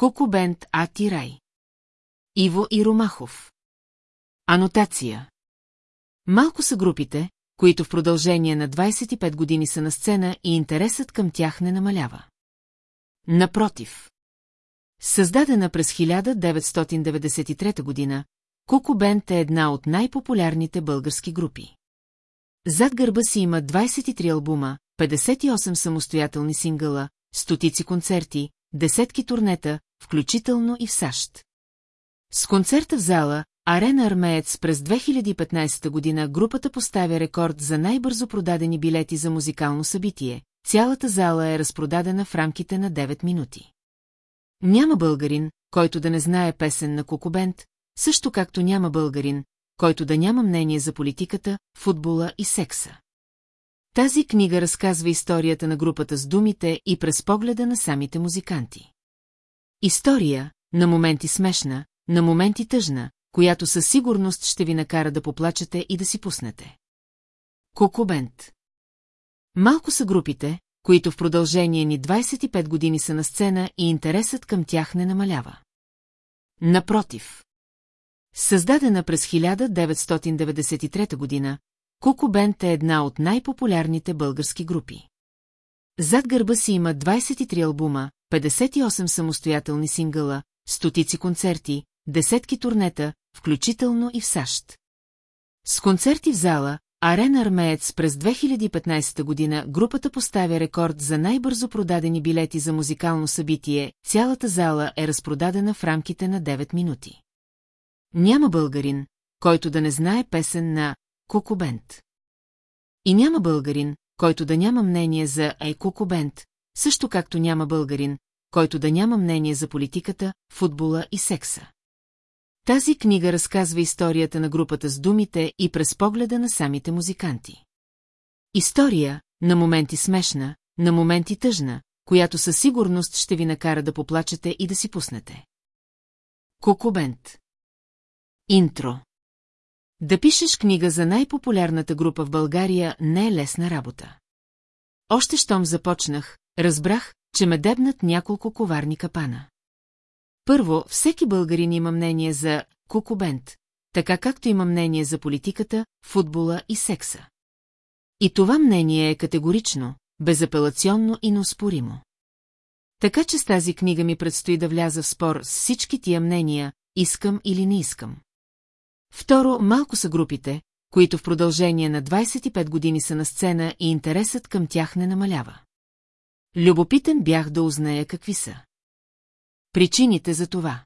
Куку Бент А. Тирай. Иво и Ромахов. Анотация. Малко са групите, които в продължение на 25 години са на сцена и интересът към тях не намалява. Напротив. Създадена през 1993 година, Куку Бент е една от най-популярните български групи. Зад гърба си има 23 албума, 58 самостоятелни сингъла, стотици концерти, десетки турнета, включително и в САЩ. С концерта в зала Арена Армеец през 2015 година групата поставя рекорд за най-бързо продадени билети за музикално събитие. Цялата зала е разпродадена в рамките на 9 минути. Няма българин, който да не знае песен на Кокобент, също както няма българин, който да няма мнение за политиката, футбола и секса. Тази книга разказва историята на групата с думите и през погледа на самите музиканти. История, на моменти смешна, на моменти тъжна, която със сигурност ще ви накара да поплачете и да си пуснете. Кокобент Малко са групите, които в продължение ни 25 години са на сцена и интересът към тях не намалява. Напротив. Създадена през 1993 година, Куко Бент е една от най-популярните български групи. Зад гърба си има 23 албума, 58 самостоятелни сингъла, стотици концерти, десетки турнета, включително и в САЩ. С концерти в зала, Арена Армеец през 2015 година групата поставя рекорд за най-бързо продадени билети за музикално събитие, цялата зала е разпродадена в рамките на 9 минути. Няма българин, който да не знае песен на Кукубент. И няма българин, който да няма мнение за Ей Кукубент, също както няма българин, който да няма мнение за политиката, футбола и секса. Тази книга разказва историята на групата с думите и през погледа на самите музиканти. История, на моменти смешна, на моменти тъжна, която със сигурност ще ви накара да поплачете и да си пуснете. Кокобент Интро Да пишеш книга за най-популярната група в България не е лесна работа. Още щом започнах, разбрах, че ме дебнат няколко коварни капана. Първо, всеки българин има мнение за кукубент, така както има мнение за политиката, футбола и секса. И това мнение е категорично, безапелационно и неоспоримо. Така че с тази книга ми предстои да вляза в спор с всички тия мнения, искам или не искам. Второ, малко са групите, които в продължение на 25 години са на сцена и интересът към тях не намалява. Любопитен бях да узная какви са. Причините за това.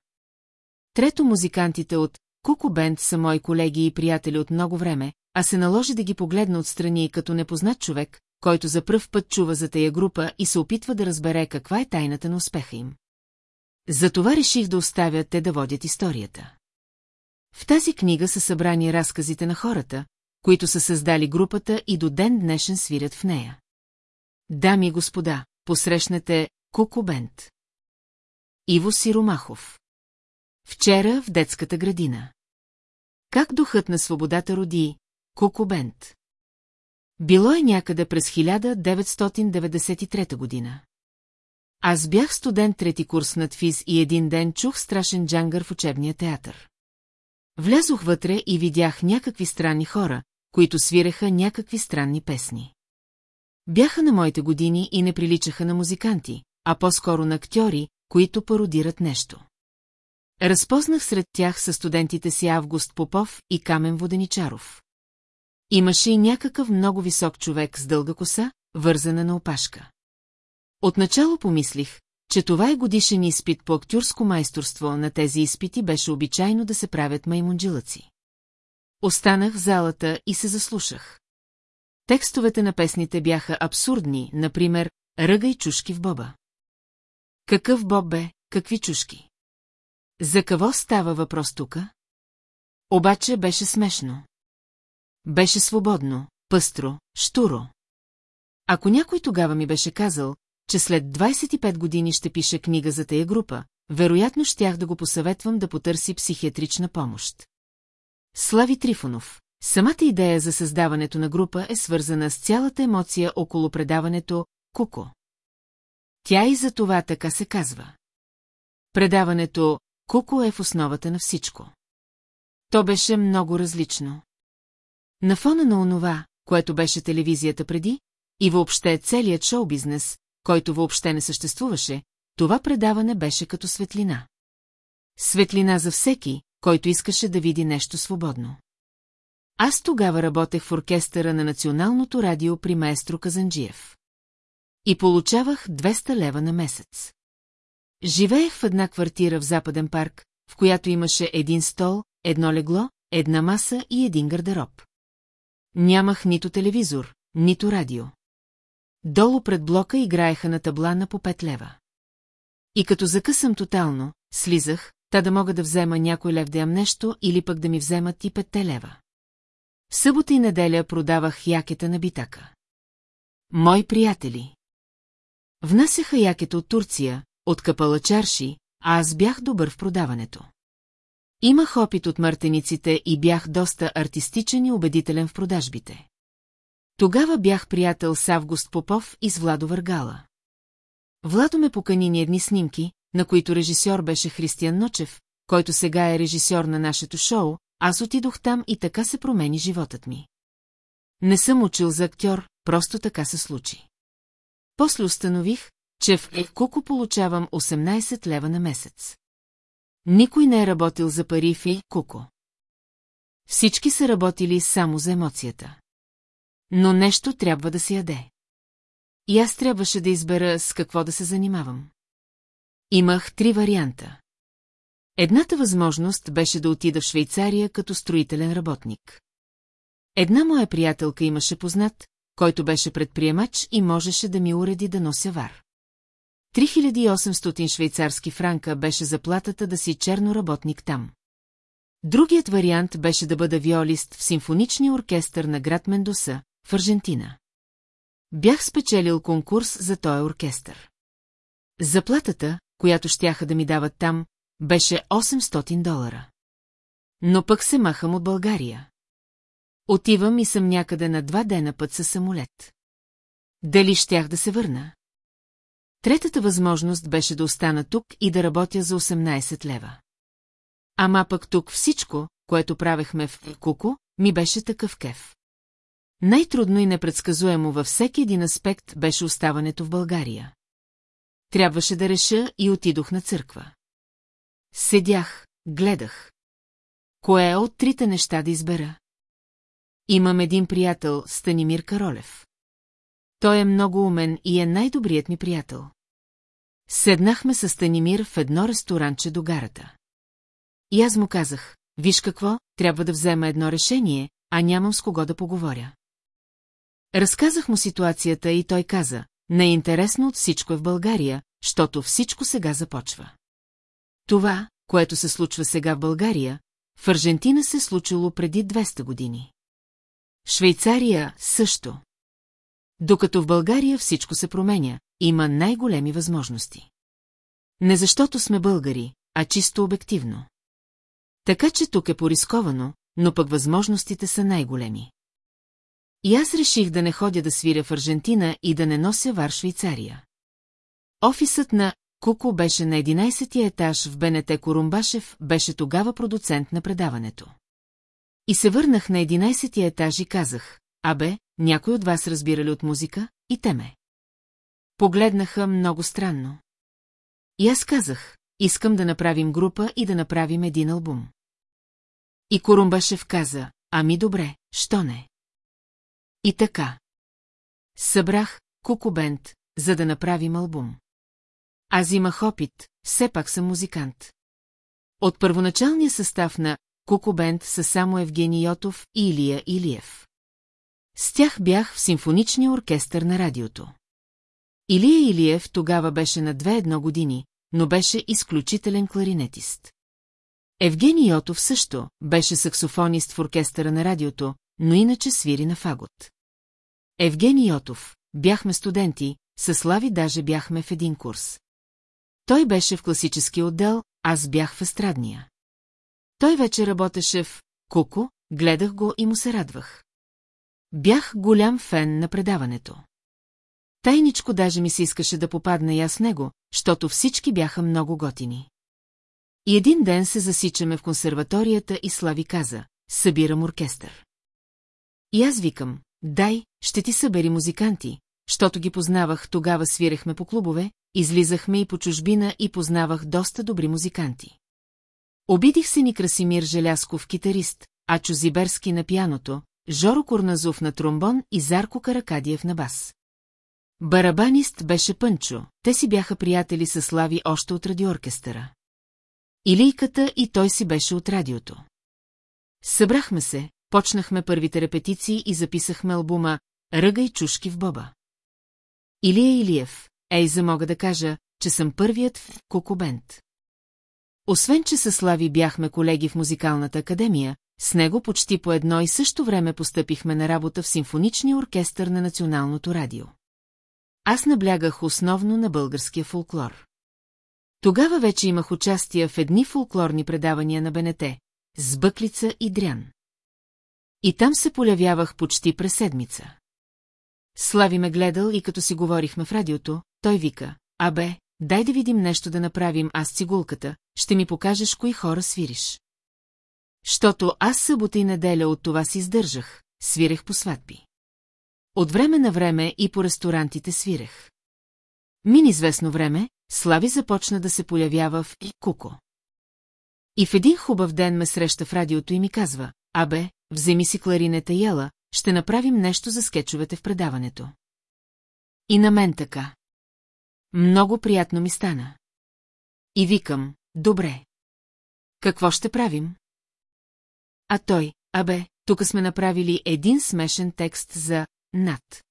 Трето музикантите от Куку Бенд са мои колеги и приятели от много време, а се наложи да ги погледна отстрани като непознат човек, който за пръв път чува за тая група и се опитва да разбере каква е тайната на успеха им. Затова реших да оставя те да водят историята. В тази книга са събрани разказите на хората, които са създали групата и до ден днешен свирят в нея. Дами и господа, посрещнете Куку Бенд. Иво Сиромахов. Вчера в детската градина. Как духът на свободата роди Куку Бенд? Било е някъде през 1993 година. Аз бях студент трети курс над физ и един ден чух страшен джангър в учебния театър. Влязох вътре и видях някакви странни хора, които свиреха някакви странни песни. Бяха на моите години и не приличаха на музиканти, а по-скоро на актьори, които пародират нещо. Разпознах сред тях със студентите си Август Попов и Камен Воденичаров. Имаше и някакъв много висок човек с дълга коса, вързана на опашка. Отначало помислих, че това е годишен изпит по актюрско майсторство, на тези изпити беше обичайно да се правят маймунджилъци. Останах в залата и се заслушах. Текстовете на песните бяха абсурдни, например, ръга и чушки в боба. Какъв боб бе, какви чушки? За какво става въпрос тука? Обаче беше смешно. Беше свободно, пъстро, штуро. Ако някой тогава ми беше казал, че след 25 години ще пише книга за тая група, вероятно щях да го посъветвам да потърси психиатрична помощ. Слави Трифонов. Самата идея за създаването на група е свързана с цялата емоция около предаването «Куко». Тя и за това така се казва. Предаването «Куко е в основата на всичко». То беше много различно. На фона на онова, което беше телевизията преди, и въобще целият шоу-бизнес, който въобще не съществуваше, това предаване беше като светлина. Светлина за всеки, който искаше да види нещо свободно. Аз тогава работех в оркестъра на Националното радио при маестро Казанджиев. И получавах 200 лева на месец. Живеех в една квартира в Западен парк, в която имаше един стол, едно легло, една маса и един гардероб. Нямах нито телевизор, нито радио. Долу пред блока играеха на табла на по 5 лева. И като закъсам тотално, слизах, та да мога да взема някой лев да ям нещо или пък да ми вземат и петте лева. В събота и неделя продавах якета на битака. Мои приятели. Внасяха якета от Турция, от капалачарши, а аз бях добър в продаването. Имах опит от мартениците и бях доста артистичен и убедителен в продажбите. Тогава бях приятел с Август Попов и с Владо Въргала. Владо ме покани ни едни снимки, на които режисьор беше Християн Ночев, който сега е режисьор на нашето шоу, аз отидох там и така се промени животът ми. Не съм учил за актьор, просто така се случи. После установих, че в Куко получавам 18 лева на месец. Никой не е работил за пари в Куко. Всички са работили само за емоцията. Но нещо трябва да се яде. И аз трябваше да избера с какво да се занимавам. Имах три варианта. Едната възможност беше да отида в Швейцария като строителен работник. Една моя приятелка имаше познат, който беше предприемач и можеше да ми уреди да нося вар. 3800 швейцарски франка беше заплатата да си черно работник там. Другият вариант беше да бъда виолист в симфоничния оркестър на град Мендоса, в Аржентина. Бях спечелил конкурс за този оркестър. Заплатата, която щяха да ми дават там, беше 800 долара. Но пък се махам от България. Отивам и съм някъде на два дена път със самолет. Дали щях да се върна? Третата възможност беше да остана тук и да работя за 18 лева. Ама пък тук всичко, което правехме в Куко, ми беше такъв кеф. Най-трудно и непредсказуемо във всеки един аспект беше оставането в България. Трябваше да реша и отидох на църква. Седях, гледах. Кое от трите неща да избера? Имам един приятел, Станимир Каролев. Той е много умен и е най-добрият ми приятел. Седнахме с Станимир в едно ресторанче до гарата. И аз му казах, виж какво, трябва да взема едно решение, а нямам с кого да поговоря. Разказах му ситуацията и той каза, не е интересно от всичко е в България, защото всичко сега започва. Това, което се случва сега в България, в Аржентина се случило преди 200 години. Швейцария също. Докато в България всичко се променя, има най-големи възможности. Не защото сме българи, а чисто обективно. Така че тук е порисковано, но пък възможностите са най-големи. И аз реших да не ходя да свиря в Аржентина и да не нося вар Швейцария. Офисът на Куко беше на 11-ти етаж в БНТ Корумбашев, беше тогава продуцент на предаването. И се върнах на 11-ти етаж и казах, абе, някой от вас разбира ли от музика? И те ме. Погледнаха много странно. И аз казах, искам да направим група и да направим един албум. И Корумбашев каза, ами добре, що не? И така. Събрах Кукубент, за да направим албум. Аз имах опит, все пак съм музикант. От първоначалния състав на Кукубент са само Евгений Йотов и Илия Илиев. С тях бях в симфоничния оркестър на радиото. Илия Илиев тогава беше на две едно години, но беше изключителен кларинетист. Евгений Йотов също беше саксофонист в оркестъра на радиото, но иначе свири на фагот. Евгений Йотов, бяхме студенти, със Слави даже бяхме в един курс. Той беше в класически отдел, аз бях в естрадния. Той вече работеше в Куко, гледах го и му се радвах. Бях голям фен на предаването. Тайничко даже ми се искаше да попадна и аз него, защото всички бяха много готини. И един ден се засичаме в консерваторията и Слави каза, събирам оркестър. И аз викам, дай, ще ти събери музиканти, щото ги познавах, тогава свирехме по клубове, излизахме и по чужбина и познавах доста добри музиканти. Обидих се ни Красимир Желясков китарист, Ачо Зиберски на пяното, Жоро Корназов на тромбон и Зарко Каракадиев на бас. Барабанист беше Пънчо, те си бяха приятели с Слави още от радиооркестъра. Илийката и той си беше от радиото. Събрахме се, почнахме първите репетиции и записахме албума «Ръга и чушки в Боба». Илия Илиев, ей за мога да кажа, че съм първият в Кокобент. Освен, че със Слави бяхме колеги в музикалната академия, с него почти по едно и също време постъпихме на работа в симфоничния оркестър на Националното радио. Аз наблягах основно на българския фолклор. Тогава вече имах участие в едни фолклорни предавания на БНТ, с Бъклица и Дрян. И там се полявявах почти през седмица. Слави ме гледал и като си говорихме в радиото, той вика, абе, дай да видим нещо да направим аз цигулката, ще ми покажеш кои хора свириш. Щото аз събота и неделя от това си издържах, свирех по сватби. От време на време и по ресторантите свирех. Мин известно време, Слави започна да се появява в Куко. И в един хубав ден ме среща в радиото и ми казва, абе, вземи си кларинета и ела, ще направим нещо за скетчовете в предаването. И на мен така. Много приятно ми стана. И викам, добре. Какво ще правим? А той, абе, тук сме направили един смешен текст за «над».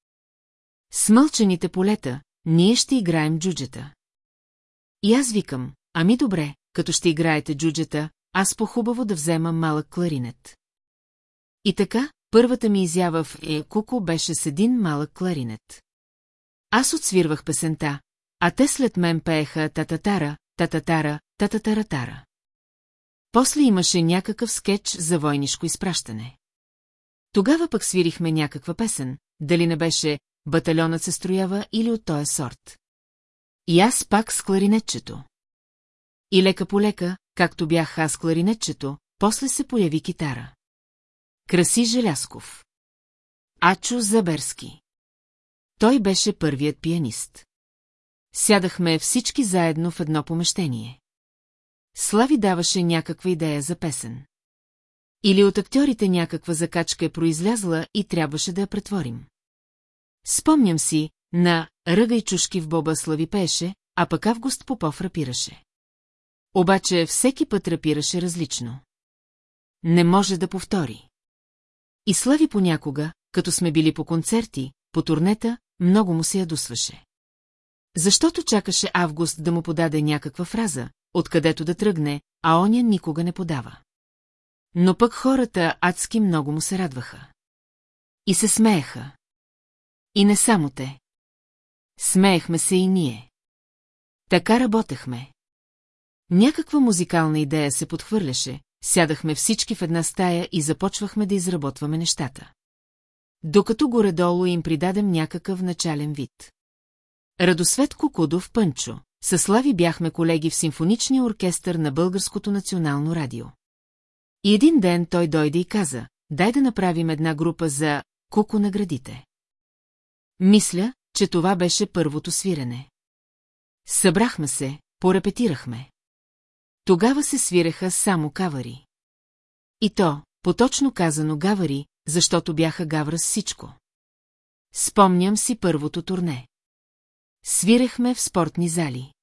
Смълчените полета, ние ще играем джуджета. И аз викам, ами добре, като ще играете джуджета, аз по-хубаво да взема малък кларинет. И така, първата ми изява в Е Куко беше с един малък кларинет. Аз отсвирвах песента, а те след мен пееха тататара, тататара, тататаратара. После имаше някакъв скетч за войнишко изпращане. Тогава пък свирихме някаква песен, дали не беше «Батальонът се строява» или от този сорт. И аз пак с кларинетчето. И лека по лека, както бях аз кларинетчето, после се появи китара. Краси Желясков. Ачо Заберски. Той беше първият пианист. Сядахме всички заедно в едно помещение. Слави даваше някаква идея за песен. Или от актьорите някаква закачка е произлязла и трябваше да я претворим. Спомням си, на «Ръга и чушки в Боба Слави пееше, а пък Август Попов рапираше. Обаче всеки път рапираше различно. Не може да повтори. И Слави понякога, като сме били по концерти, по турнета, много му се ядосваше. Защото чакаше Август да му подаде някаква фраза, откъдето да тръгне, а оня никога не подава. Но пък хората адски много му се радваха. И се смееха. И не само те. Смеехме се и ние. Така работехме. Някаква музикална идея се подхвърляше, сядахме всички в една стая и започвахме да изработваме нещата. Докато горе-долу им придадем някакъв начален вид. Радосвет Кокудов Пънчо, със Слави бяхме колеги в симфоничния оркестър на Българското национално радио. И един ден той дойде и каза, дай да направим една група за Куко на градите. Мисля, че това беше първото свирене. Събрахме се, порепетирахме. Тогава се свиреха само кавари. И то, поточно казано гавари, защото бяха гавра с всичко. Спомням си първото турне. Свирехме в спортни зали.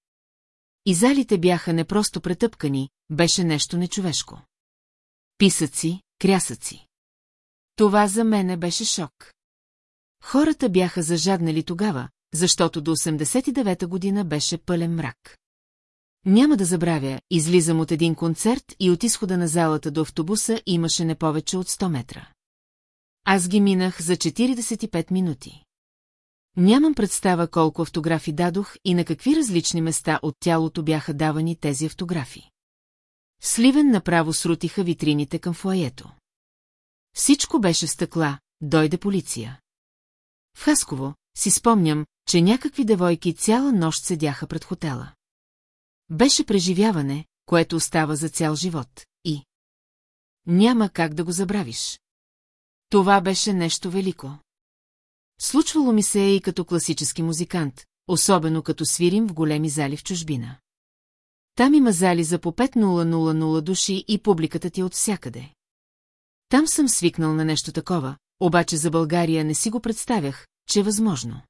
И залите бяха не просто претъпкани, беше нещо нечовешко. Писъци, крясъци. Това за мене беше шок. Хората бяха зажаднали тогава, защото до 89-та година беше пълен мрак. Няма да забравя, излизам от един концерт и от изхода на залата до автобуса имаше не повече от 100 метра. Аз ги минах за 45 минути. Нямам представа колко автографи дадох и на какви различни места от тялото бяха давани тези автографи. Сливен направо срутиха витрините към фуаето. Всичко беше стъкла, дойде полиция. В Хасково си спомням, че някакви девойки цяла нощ седяха пред хотела. Беше преживяване, което остава за цял живот, и... Няма как да го забравиш. Това беше нещо велико. Случвало ми се и като класически музикант, особено като свирим в големи зали в чужбина. Там има зали за по 5000 души и публиката ти е от всякъде. Там съм свикнал на нещо такова, обаче за България не си го представях, че е възможно.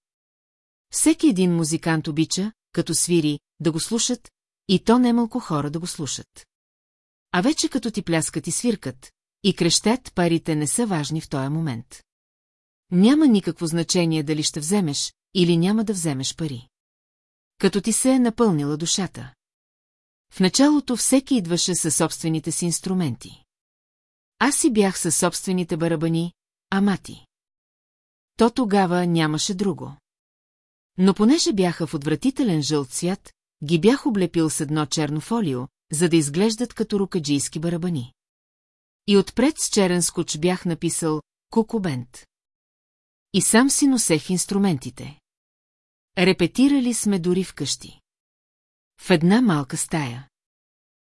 Всеки един музикант обича, като свири, да го слушат, и то немалко хора да го слушат. А вече като ти пляскат и свиркат, и крещет, парите не са важни в този момент. Няма никакво значение дали ще вземеш или няма да вземеш пари. Като ти се е напълнила душата. В началото всеки идваше със собствените си инструменти. Аз си бях със собствените барабани, а мати. То тогава нямаше друго. Но понеже бяха в отвратителен жълт цвят, ги бях облепил с едно черно фолио, за да изглеждат като рукаджийски барабани. И отпред с черен скоч бях написал «Кукубент». И сам си носех инструментите. Репетирали сме дори вкъщи. В една малка стая.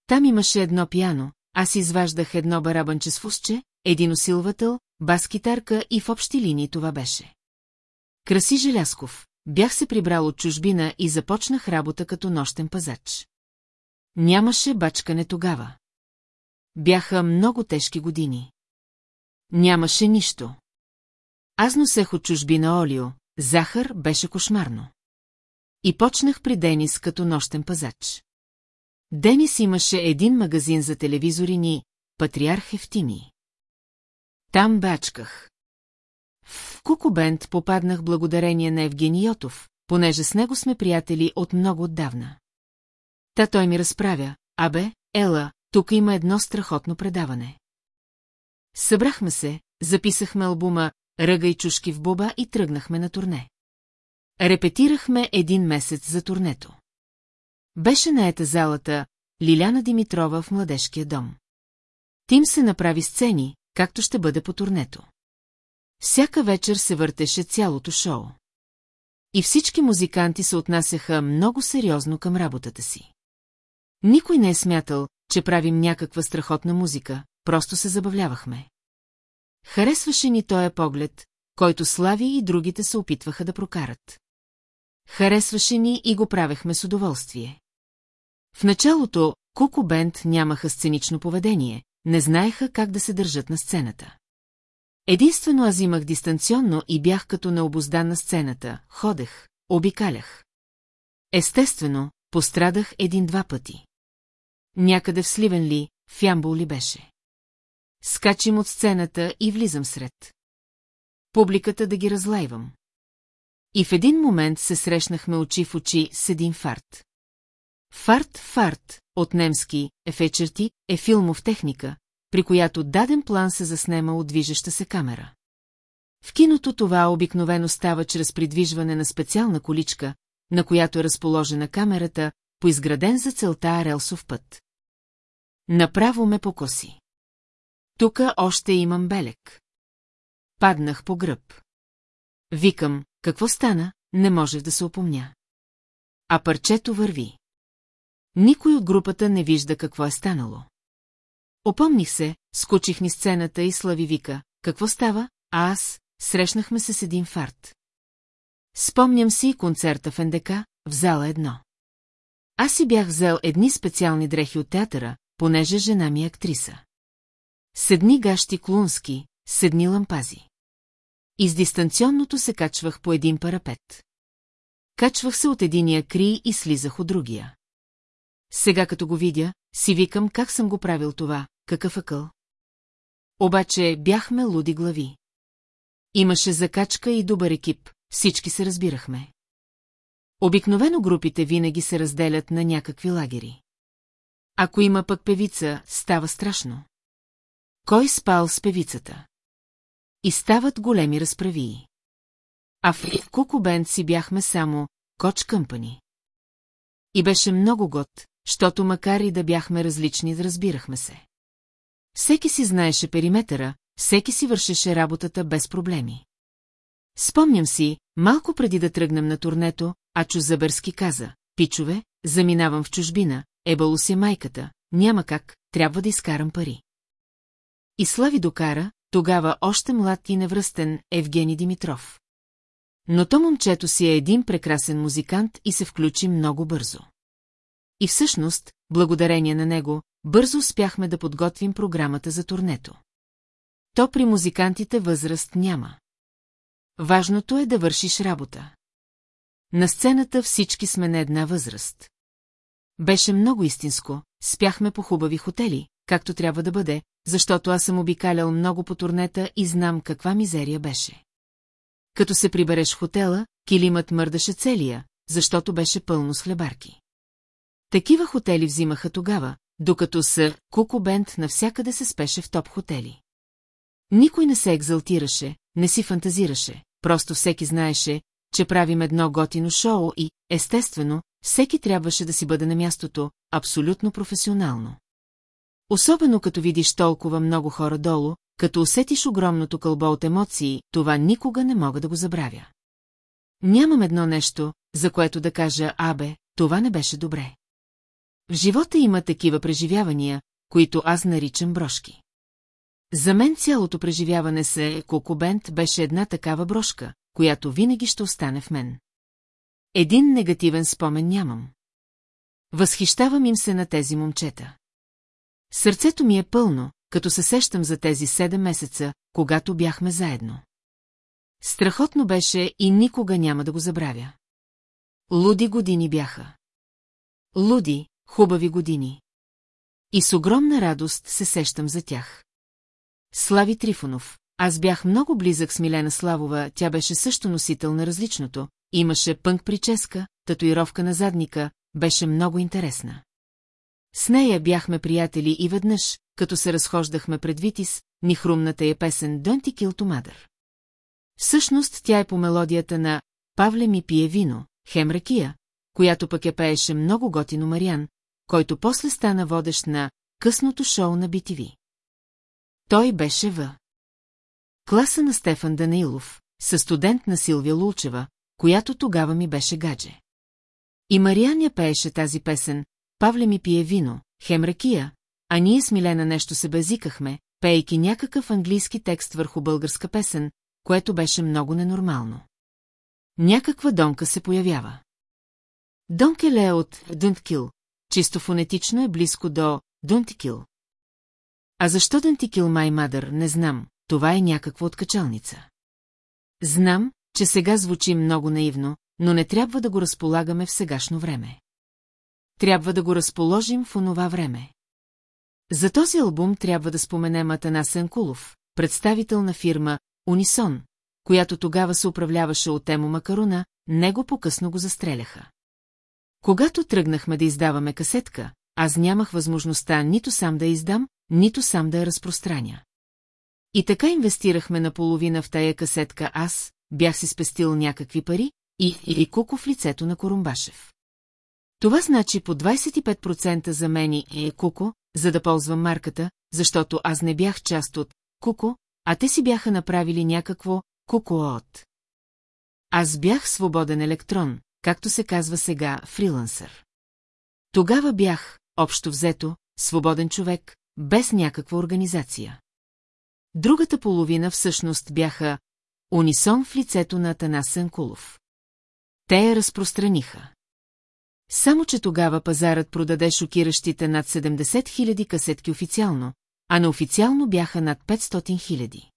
Там имаше едно пиано, аз изваждах едно барабанче с фусче, един усилвател, бас-китарка и в общи линии това беше. Краси Желясков, бях се прибрал от чужбина и започнах работа като нощен пазач. Нямаше бачкане тогава. Бяха много тежки години. Нямаше нищо. Аз носех от чужбина олио, захар беше кошмарно. И почнах при Денис като нощен пазач. Денис имаше един магазин за телевизори ни, Патриарх Ефтими. Там бачках. В Кукубент попаднах благодарение на Евгений Йотов, понеже с него сме приятели от много отдавна. Та той ми разправя, абе, ела, тук има едно страхотно предаване. Събрахме се, записахме албума Ръга и чушки в буба и тръгнахме на турне. Репетирахме един месец за турнето. Беше наета залата Лиляна Димитрова в младежкия дом. Тим се направи сцени, както ще бъде по турнето. Всяка вечер се въртеше цялото шоу. И всички музиканти се отнасяха много сериозно към работата си. Никой не е смятал, че правим някаква страхотна музика, просто се забавлявахме. Харесваше ни този поглед, който Слави и другите се опитваха да прокарат. Харесваше ни и го правехме с удоволствие. В началото Куко Бенд нямаха сценично поведение, не знаеха как да се държат на сцената. Единствено аз имах дистанционно и бях като необоздан на сцената, ходех, обикалях. Естествено, пострадах един-два пъти. Някъде в Сливен ли, в Ямбул ли беше. Скачим от сцената и влизам сред. Публиката да ги разлайвам. И в един момент се срещнахме очи в очи с един фарт. Фарт, фарт, от немски, ефечерти, е филмов техника, при която даден план се заснема от движеща се камера. В киното това обикновено става чрез придвижване на специална количка, на която е разположена камерата, по изграден за целта релсов път. Направо ме покоси. Тука още имам белек. Паднах по гръб. Викам, какво стана, не можех да се опомня. А парчето върви. Никой от групата не вижда какво е станало. Опомних се, скочих ни сцената и Слави вика, какво става, а аз, срещнахме се с един фарт. Спомням си концерта в НДК, в зала едно. Аз си бях взел едни специални дрехи от театъра, понеже жена ми е актриса. Седни гащи клунски, седни лампази. Из дистанционното се качвах по един парапет. Качвах се от единия кри и слизах от другия. Сега като го видя, си викам как съм го правил това, какъв акъл. Обаче бяхме луди глави. Имаше закачка и добър екип, всички се разбирахме. Обикновено групите винаги се разделят на някакви лагери. Ако има пък певица, става страшно. Кой спал с певицата? И стават големи разправии. А в Кукубент си бяхме само Коч Къмпани. И беше много год, защото макар и да бяхме различни, разбирахме се. Всеки си знаеше периметъра, всеки си вършеше работата без проблеми. Спомням си, малко преди да тръгнем на турнето, Ачо Забърски каза, пичове, заминавам в чужбина, ебало си майката, няма как, трябва да изкарам пари. И Слави докара, тогава още млад и невръстен, Евгений Димитров. Но то момчето си е един прекрасен музикант и се включи много бързо. И всъщност, благодарение на него, бързо успяхме да подготвим програмата за турнето. То при музикантите възраст няма. Важното е да вършиш работа. На сцената всички сме на една възраст. Беше много истинско, спяхме по хубави хотели, както трябва да бъде, защото аз съм обикалял много по турнета и знам каква мизерия беше. Като се прибереш в хотела, килимът мърдаше целия, защото беше пълно с хлебарки. Такива хотели взимаха тогава, докато с Куко Бенд навсякъде се спеше в топ хотели. Никой не се екзалтираше, не си фантазираше, просто всеки знаеше, че правим едно готино шоу и, естествено, всеки трябваше да си бъде на мястото, абсолютно професионално. Особено като видиш толкова много хора долу, като усетиш огромното кълбо от емоции, това никога не мога да го забравя. Нямам едно нещо, за което да кажа, абе, това не беше добре. В живота има такива преживявания, които аз наричам брошки. За мен цялото преживяване се Кокобент беше една такава брошка, която винаги ще остане в мен. Един негативен спомен нямам. Възхищавам им се на тези момчета. Сърцето ми е пълно, като се сещам за тези седем месеца, когато бяхме заедно. Страхотно беше и никога няма да го забравя. Луди години бяха. Луди, хубави години. И с огромна радост се сещам за тях. Слави Трифонов. Аз бях много близък с Милена Славова, тя беше също носител на различното, имаше пънк прическа, татуировка на задника, беше много интересна. С нея бяхме приятели и веднъж, като се разхождахме пред Витис, ни хрумната е песен «Don't kill to mother». Всъщност тя е по мелодията на «Павле ми пие вино», хем ракия, която пък я пееше много готино Мариан, който после стана водещ на късното шоу на BTV. Той беше в. Класа на Стефан Данаилов, със студент на Силвия Лулчева, която тогава ми беше гадже. И Мариан я пееше тази песен, Павле ми пие вино, хем ракия, а ние с Милена нещо се безикахме, пейки някакъв английски текст върху българска песен, което беше много ненормално. Някаква донка се появява. Донкеле от Дънткил, чисто фонетично е близко до Дунтикил. А защо Дънтикил май мадър, не знам, това е някаква откачалница. Знам, че сега звучи много наивно, но не трябва да го разполагаме в сегашно време. Трябва да го разположим в онова време. За този албум трябва да споменем Атанас Анкулов, представител на фирма Унисон, която тогава се управляваше от Емо Макаруна, него по-късно го застреляха. Когато тръгнахме да издаваме касетка, аз нямах възможността нито сам да издам, нито сам да я разпространя. И така инвестирахме наполовина в тая касетка аз, бях си спестил някакви пари и, и куко в лицето на Корумбашев. Това значи по 25% за мен и е Куко, за да ползвам марката, защото аз не бях част от Куко, а те си бяха направили някакво Куко от. Аз бях свободен електрон, както се казва сега, фрилансър. Тогава бях, общо взето, свободен човек, без някаква организация. Другата половина всъщност бяха унисон в лицето на Атанас Сенкулов. Те я разпространиха. Само, че тогава пазарът продаде шокиращите над 70 000 касетки официално, а неофициално бяха над 500 000.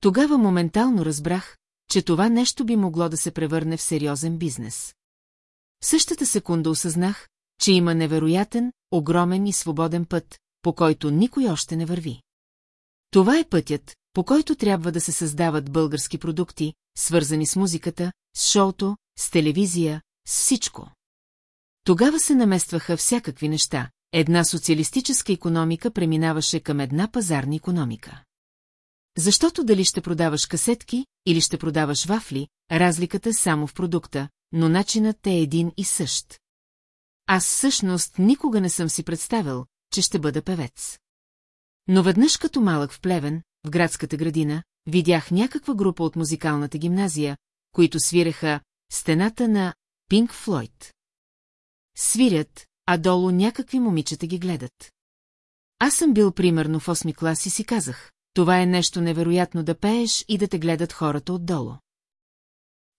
Тогава моментално разбрах, че това нещо би могло да се превърне в сериозен бизнес. В същата секунда осъзнах, че има невероятен, огромен и свободен път, по който никой още не върви. Това е пътят, по който трябва да се създават български продукти, свързани с музиката, с шоуто, с телевизия, с всичко. Тогава се наместваха всякакви неща, една социалистическа економика преминаваше към една пазарна економика. Защото дали ще продаваш касетки или ще продаваш вафли, разликата е само в продукта, но начинът е един и същ. Аз всъщност никога не съм си представил, че ще бъда певец. Но веднъж като малък в Плевен, в градската градина, видях някаква група от музикалната гимназия, които свиреха стената на Пинк Флойд. Свирят, а долу някакви момичета ги гледат. Аз съм бил примерно в 8 клас и си казах, това е нещо невероятно да пееш и да те гледат хората отдолу.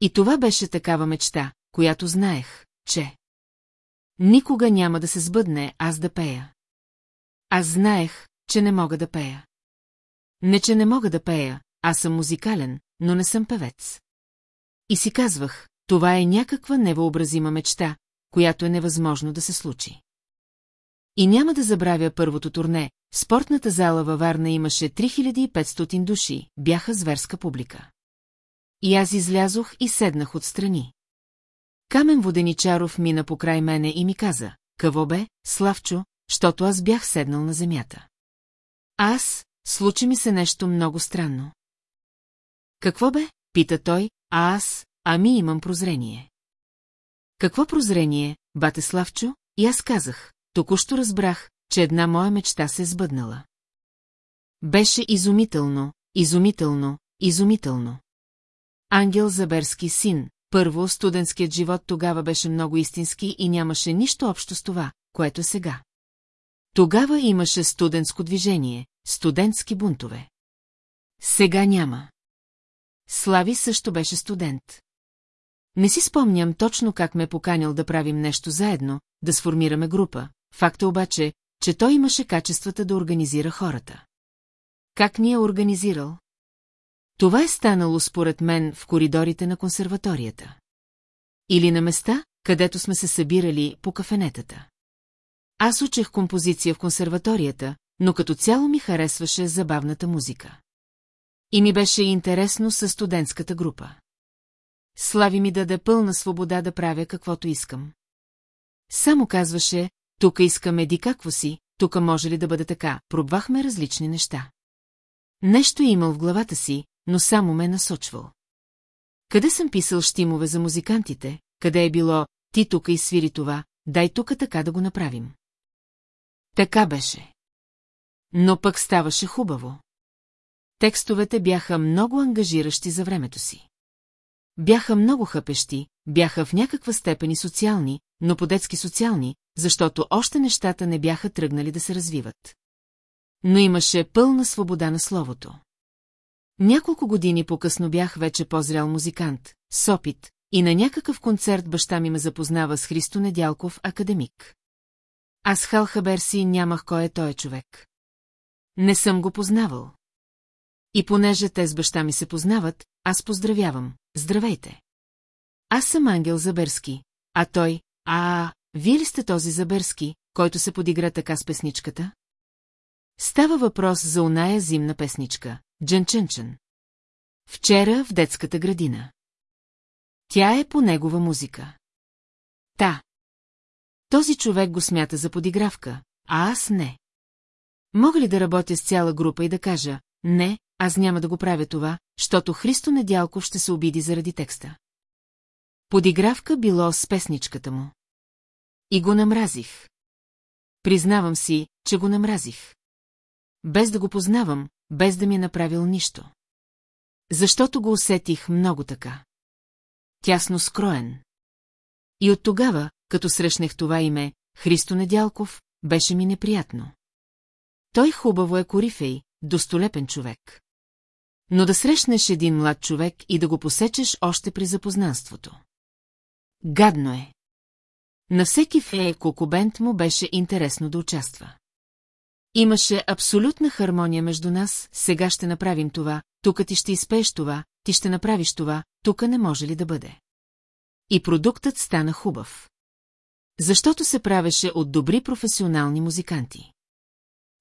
И това беше такава мечта, която знаех, че... Никога няма да се сбъдне аз да пея. Аз знаех, че не мога да пея. Не, че не мога да пея, аз съм музикален, но не съм певец. И си казвах, това е някаква невъобразима мечта, която е невъзможно да се случи. И няма да забравя първото турне, спортната зала във Варна имаше 3500 души, бяха зверска публика. И аз излязох и седнах отстрани. Камен Воденичаров мина покрай мене и ми каза, какво бе, Славчо, щото аз бях седнал на земята. Аз, случи ми се нещо много странно. Какво бе? Пита той, а аз, ами имам прозрение. Какво прозрение, бате Славчо? И аз казах, току-що разбрах, че една моя мечта се сбъднала. Беше изумително, изумително, изумително. Ангел Заберски син, първо, студентският живот тогава беше много истински и нямаше нищо общо с това, което е сега. Тогава имаше студентско движение, студентски бунтове. Сега няма. Слави също беше студент. Не си спомням точно как ме поканил да правим нещо заедно, да сформираме група. Факта обаче, че той имаше качествата да организира хората. Как ни е организирал? Това е станало според мен в коридорите на консерваторията. Или на места, където сме се събирали по кафенетата. Аз учех композиция в консерваторията, но като цяло ми харесваше забавната музика. И ми беше интересно със студентската група. Слави ми даде пълна свобода да правя каквото искам. Само казваше, тук искаме ди какво си, тук може ли да бъде така, пробвахме различни неща. Нещо е имал в главата си, но само ме е насочвал. Къде съм писал щимове за музикантите, къде е било, ти тук и свири това, дай тук така да го направим. Така беше. Но пък ставаше хубаво. Текстовете бяха много ангажиращи за времето си. Бяха много хъпещи, бяха в някаква степен и социални, но по-детски социални, защото още нещата не бяха тръгнали да се развиват. Но имаше пълна свобода на словото. Няколко години по-късно бях вече по-зрял музикант, с опит, и на някакъв концерт баща ми ме запознава с Христо Недялков, академик. Аз Хал Хаберси нямах кой е той човек. Не съм го познавал. И понеже те с баща ми се познават, аз поздравявам. Здравейте. Аз съм Ангел Заберски, а той, а, вие ли сте този Заберски, който се подигра така с песничката? Става въпрос за оная зимна песничка, Джанчънчън. Вчера в детската градина. Тя е по негова музика. Та. Този човек го смята за подигравка, а аз не. Мога ли да работя с цяла група и да кажа, не, аз няма да го правя това, защото Христо Недялков ще се обиди заради текста. Подигравка било с песничката му. И го намразих. Признавам си, че го намразих. Без да го познавам, без да ми е направил нищо. Защото го усетих много така. Тясно скроен. И от тогава, като срещнах това име, Христо Недялков, беше ми неприятно. Той хубаво е корифей, достолепен човек. Но да срещнеш един млад човек и да го посечеш още при запознанството. Гадно е. На всеки фее кокобент му беше интересно да участва. Имаше абсолютна хармония между нас, сега ще направим това, тук ти ще изпееш това, ти ще направиш това, тук не може ли да бъде. И продуктът стана хубав. Защото се правеше от добри професионални музиканти.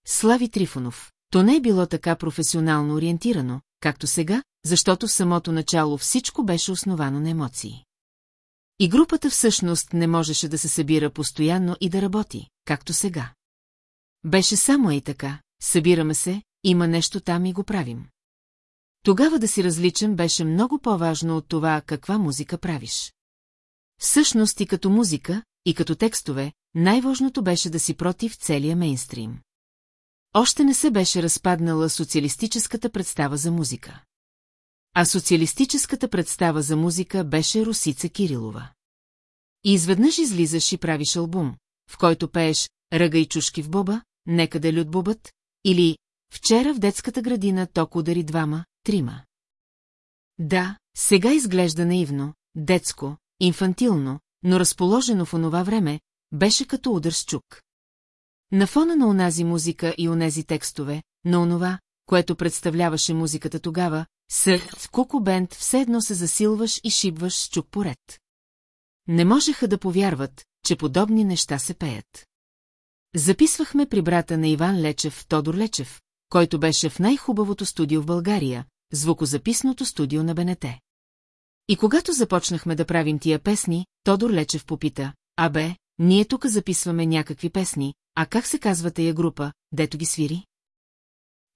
Слави Трифонов, то не е било така професионално ориентирано, както сега, защото в самото начало всичко беше основано на емоции. И групата всъщност не можеше да се събира постоянно и да работи, както сега. Беше само и така, събираме се, има нещо там и го правим. Тогава да си различен беше много по-важно от това каква музика правиш. Всъщност и като музика, и като текстове, най-важното беше да си против целия мейнстрим. Още не се беше разпаднала социалистическата представа за музика. А социалистическата представа за музика беше Русица Кирилова. И изведнъж излизаш и правиш албум, в който пееш «Ръга и чушки в боба», «Нека да люд бубът» или «Вчера в детската градина ток удари двама, трима». Да, сега изглежда наивно, детско, инфантилно, но разположено в онова време, беше като удар с чук. На фона на онази музика и онези текстове, на онова, което представляваше музиката тогава, с Куку Бенд все едно се засилваш и шибваш с чук поред. Не можеха да повярват, че подобни неща се пеят. Записвахме при брата на Иван Лечев, Тодор Лечев, който беше в най-хубавото студио в България, звукозаписното студио на БНТ. И когато започнахме да правим тия песни, Тодор Лечев попита, абе, ние тук записваме някакви песни, а как се казва тая група, дето ги свири?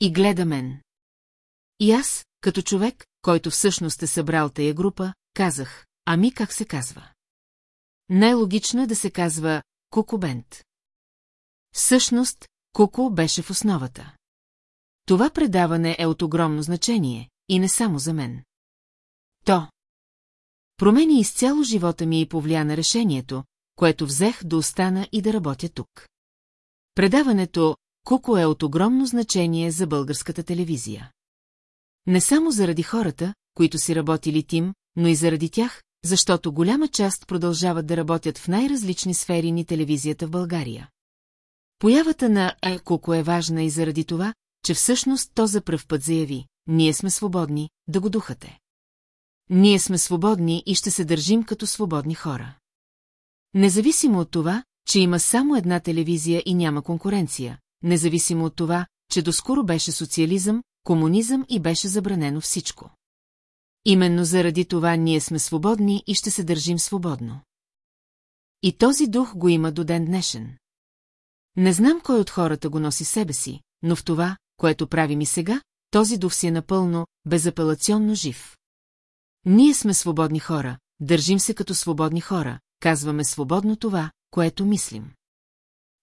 И гледа мен. И аз, като човек, който всъщност е събрал тая група, казах, ами как се казва? Най-логично е да се казва Кукубент. Всъщност, Куко беше в основата. Това предаване е от огромно значение, и не само за мен. То. Промени изцяло живота ми и повлия на решението, което взех да остана и да работя тук. Предаването Куко е от огромно значение за българската телевизия. Не само заради хората, които си работили тим, но и заради тях, защото голяма част продължават да работят в най-различни сфери ни телевизията в България. Появата на Е Куко е важна и заради това, че всъщност то за пръв път заяви, ние сме свободни, да го духате. Ние сме свободни и ще се държим като свободни хора. Независимо от това, че има само една телевизия и няма конкуренция, независимо от това, че доскоро беше социализъм, комунизъм и беше забранено всичко. Именно заради това ние сме свободни и ще се държим свободно. И този дух го има до ден днешен. Не знам кой от хората го носи себе си, но в това, което правим и сега, този дух си е напълно, безапелационно жив. Ние сме свободни хора, държим се като свободни хора, казваме свободно това, което мислим.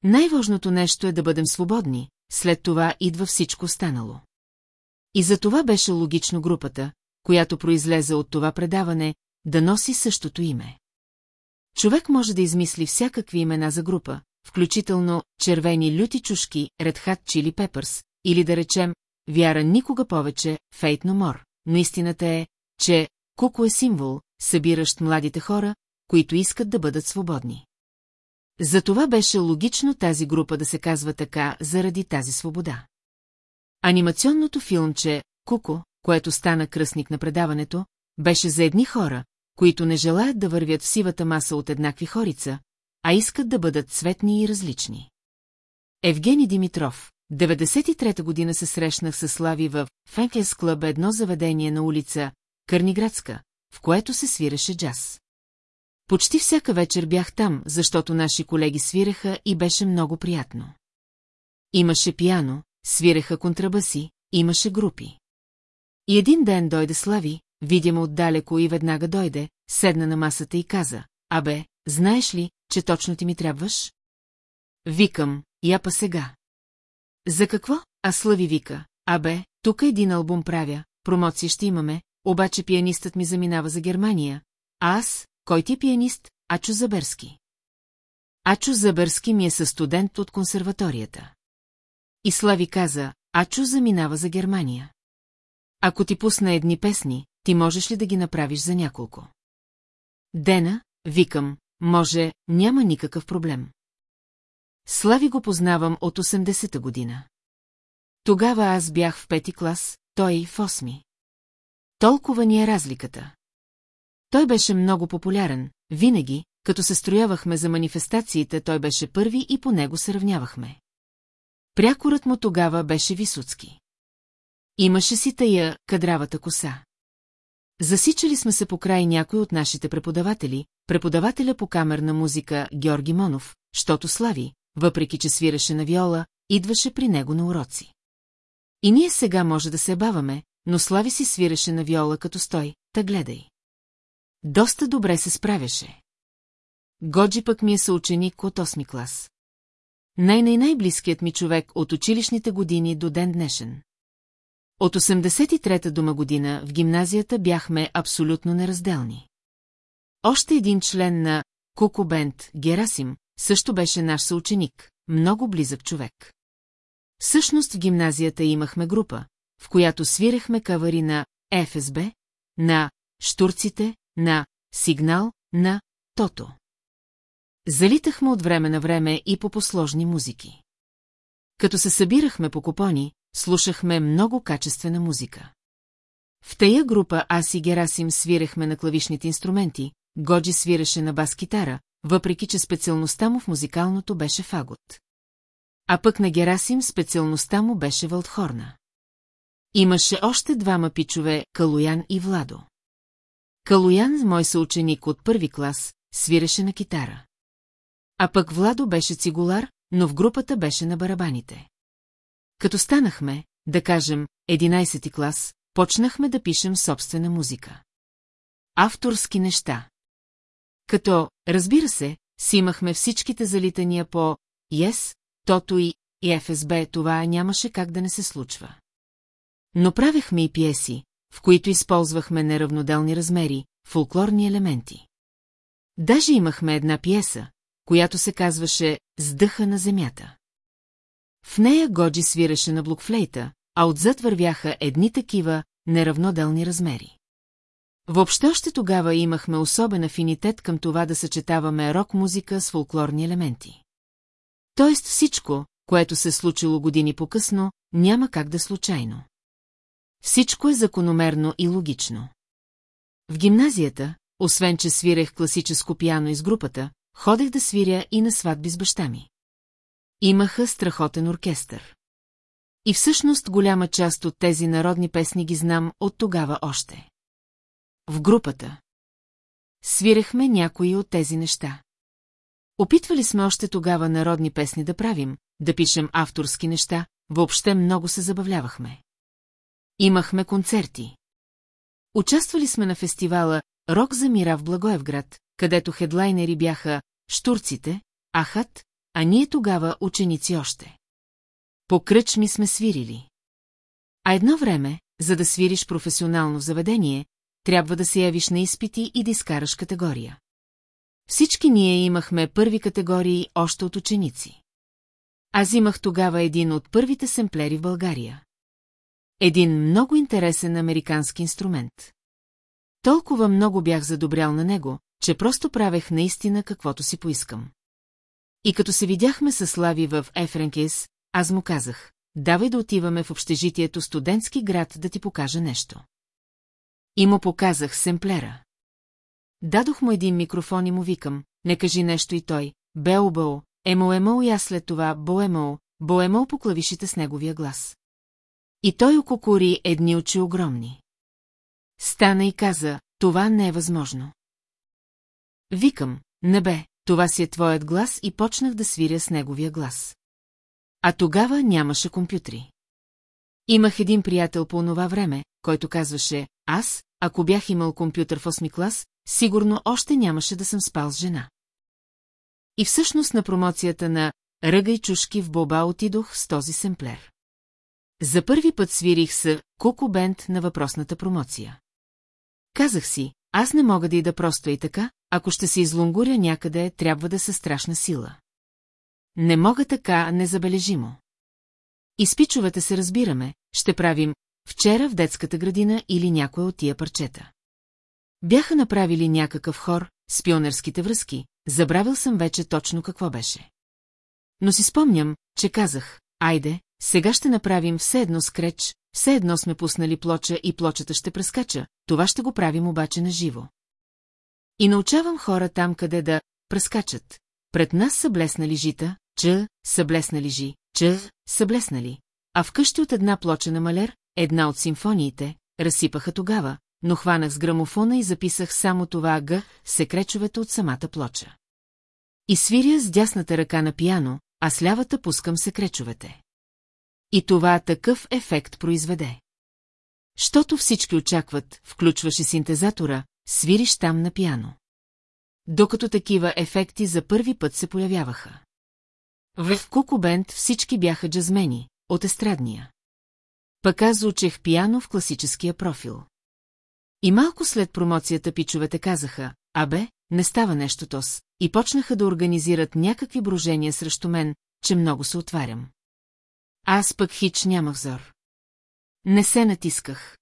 Най-важното нещо е да бъдем свободни, след това идва всичко останало. И за това беше логично групата, която произлезе от това предаване, да носи същото име. Човек може да измисли всякакви имена за група, включително червени люти чушки, Red Hot Chili Peppers, или да речем, вяра никога повече, Фейт No More, но истината е, че Куко е символ, събиращ младите хора, които искат да бъдат свободни. Затова беше логично тази група да се казва така заради тази свобода. Анимационното филмче «Куко», което стана кръстник на предаването, беше за едни хора, които не желаят да вървят в сивата маса от еднакви хорица, а искат да бъдат цветни и различни. Евгений Димитров, 93-та година се срещнах с Слави в Фенкес Клъб едно заведение на улица Кърниградска, в което се свиреше джаз. Почти всяка вечер бях там, защото наши колеги свиреха и беше много приятно. Имаше пияно, свиреха контрабаси, имаше групи. И един ден дойде Слави, видя отдалеко и веднага дойде, седна на масата и каза, Абе, знаеш ли, че точно ти ми трябваш? Викам, я па сега. За какво? А Слави вика, абе, тук един албум правя, промоция ще имаме, обаче пианистът ми заминава за Германия, а аз, кой ти е пианист? Ачо Заберски. Ачо Заберски ми е със студент от консерваторията. И Слави каза, Ачо заминава за Германия. Ако ти пусна едни песни, ти можеш ли да ги направиш за няколко? Дена, викам, може, няма никакъв проблем. Слави го познавам от 80-та година. Тогава аз бях в пети клас, той в осми. Толкова ни е разликата. Той беше много популярен, винаги, като се строявахме за манифестациите, той беше първи и по него се равнявахме. Прякорът му тогава беше Висуцки. Имаше си тая кадравата коса. Засичали сме се по край някой от нашите преподаватели, преподавателя по камерна музика Георги Монов, щото слави, въпреки че свираше на виола, идваше при него на уроци. И ние сега може да се баваме, но Слави си свиреше на виола като стой, та гледай. Доста добре се справяше. Годжи пък ми е съученик от 8 клас. Най-най-най-близкият ми човек от училищните години до ден днешен. От 83-та дома година в гимназията бяхме абсолютно неразделни. Още един член на Куко Бенд, Герасим, също беше наш съученик, много близък човек. Всъщност в гимназията имахме група, в която свирехме кавари на ФСБ, на Штурците, на Сигнал, на Тото. Залитахме от време на време и по посложни музики. Като се събирахме по купони, слушахме много качествена музика. В тая група аз и Герасим свирехме на клавишните инструменти, Годжи свиреше на бас-китара, въпреки че специалността му в музикалното беше фагот. А пък на Герасим специалността му беше Вълтхорна. Имаше още двама пичове, Калуян и Владо. Калуян, мой съученик от първи клас, свиреше на китара. А пък Владо беше цигулар, но в групата беше на барабаните. Като станахме, да кажем, 11 клас, почнахме да пишем собствена музика. Авторски неща. Като, разбира се, си имахме всичките залитания по ЕС, Тото и, ФСБ, това нямаше как да не се случва. Но правехме и пиеси, в които използвахме неравноделни размери, фолклорни елементи. Даже имахме една пиеса, която се казваше «Сдъха на земята». В нея Годжи свиреше на блокфлейта, а отзад вървяха едни такива неравноделни размери. Въобще още тогава имахме особен афинитет към това да съчетаваме рок-музика с фолклорни елементи. Тоест всичко, което се случило години по-късно, няма как да случайно. Всичко е закономерно и логично. В гимназията, освен че свирех класическо пиано из групата, ходех да свиря и на сватби с баща ми. Имаха страхотен оркестър. И всъщност голяма част от тези народни песни ги знам от тогава още. В групата. Свирехме някои от тези неща. Опитвали сме още тогава народни песни да правим, да пишем авторски неща, въобще много се забавлявахме. Имахме концерти. Участвали сме на фестивала Рок за мира в Благоевград, където хедлайнери бяха штурците, ахат, а ние тогава ученици още. По кръчми сме свирили. А едно време, за да свириш професионално заведение, трябва да се явиш на изпити и да изкараш категория. Всички ние имахме първи категории още от ученици. Аз имах тогава един от първите семплери в България. Един много интересен американски инструмент. Толкова много бях задобрял на него, че просто правех наистина каквото си поискам. И като се видяхме с Слави в Ефренкис, аз му казах, давай да отиваме в общежитието студентски град да ти покажа нещо. И му показах семплера. Дадох му един микрофон и му викам, не кажи нещо и той, бео-бео, емо-емо и аз след това бо-емо, бо-емо по клавишите с неговия глас. И той окукури едни очи огромни. Стана и каза, това не е възможно. Викам, не бе, това си е твоят глас и почнах да свиря с неговия глас. А тогава нямаше компютри. Имах един приятел по онова време, който казваше, аз, ако бях имал компютър в 8 клас, сигурно още нямаше да съм спал с жена. И всъщност на промоцията на Ръга и чушки в Боба отидох с този семплер. За първи път свирих с Куку Бенд на въпросната промоция. Казах си, аз не мога да ида просто и така, ако ще се излунгуря някъде, трябва да са страшна сила. Не мога така незабележимо. И с се разбираме, ще правим вчера в детската градина или някой от тия парчета. Бяха направили някакъв хор с пионерските връзки, забравил съм вече точно какво беше. Но си спомням, че казах, айде, сега ще направим все едно скреч, все едно сме пуснали плоча и плочата ще прескача, това ще го правим обаче на живо. И научавам хора там къде да прескачат. Пред нас са блеснали жита, ч, са блеснали жи, ч, са блеснали. А вкъщи от една плоча на малер, една от симфониите, разсипаха тогава, но хванах с грамофона и записах само това г, секречовете от самата плоча. И свиря с дясната ръка на пияно, а с лявата пускам секречовете. И това такъв ефект произведе. Щото всички очакват, включваше синтезатора, свириш там на пяно. Докато такива ефекти за първи път се появяваха. В Куку Бенд всички бяха джазмени, от естрадния. Пък аз учех пияно в класическия профил. И малко след промоцията пичовете казаха, абе, не става нещо тос, и почнаха да организират някакви брожения срещу мен, че много се отварям. Аз пък хич нямах зор. Не се натисках.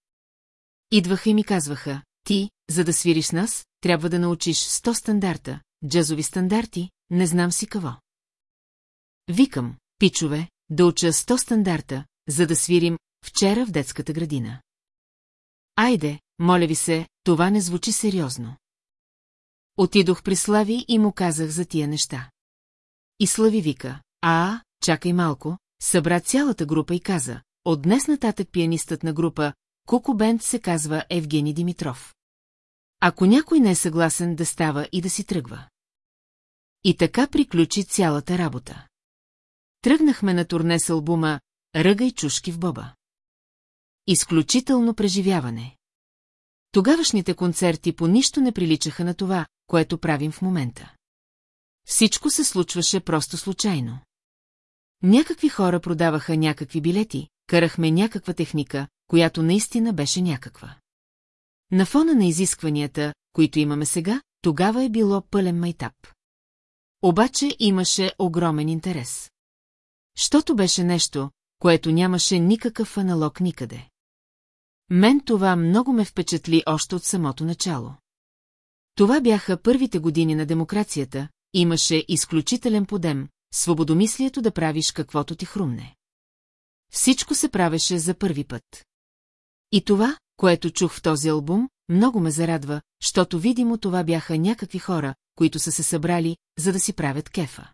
Идваха и ми казваха, ти, за да свириш нас, трябва да научиш 100 стандарта, джазови стандарти, не знам си какво. Викам, пичове, да уча 100 стандарта, за да свирим вчера в детската градина. Айде, моля ви се, това не звучи сериозно. Отидох при Слави и му казах за тия неща. И Слави вика, а, чакай малко, събра цялата група и каза, от днес нататък пианистът на група Куко Бенд се казва Евгений Димитров. Ако някой не е съгласен да става и да си тръгва. И така приключи цялата работа. Тръгнахме на турне с албума Ръга и чушки в Боба. Изключително преживяване. Тогавашните концерти по нищо не приличаха на това, което правим в момента. Всичко се случваше просто случайно. Някакви хора продаваха някакви билети, карахме някаква техника, която наистина беше някаква. На фона на изискванията, които имаме сега, тогава е било пълен майтап. Обаче имаше огромен интерес. Щото беше нещо, което нямаше никакъв аналог никъде. Мен това много ме впечатли още от самото начало. Това бяха първите години на демокрацията, имаше изключителен подем, свободомислието да правиш каквото ти хрумне. Всичко се правеше за първи път. И това, което чух в този албум, много ме зарадва, защото видимо това бяха някакви хора, които са се събрали, за да си правят кефа.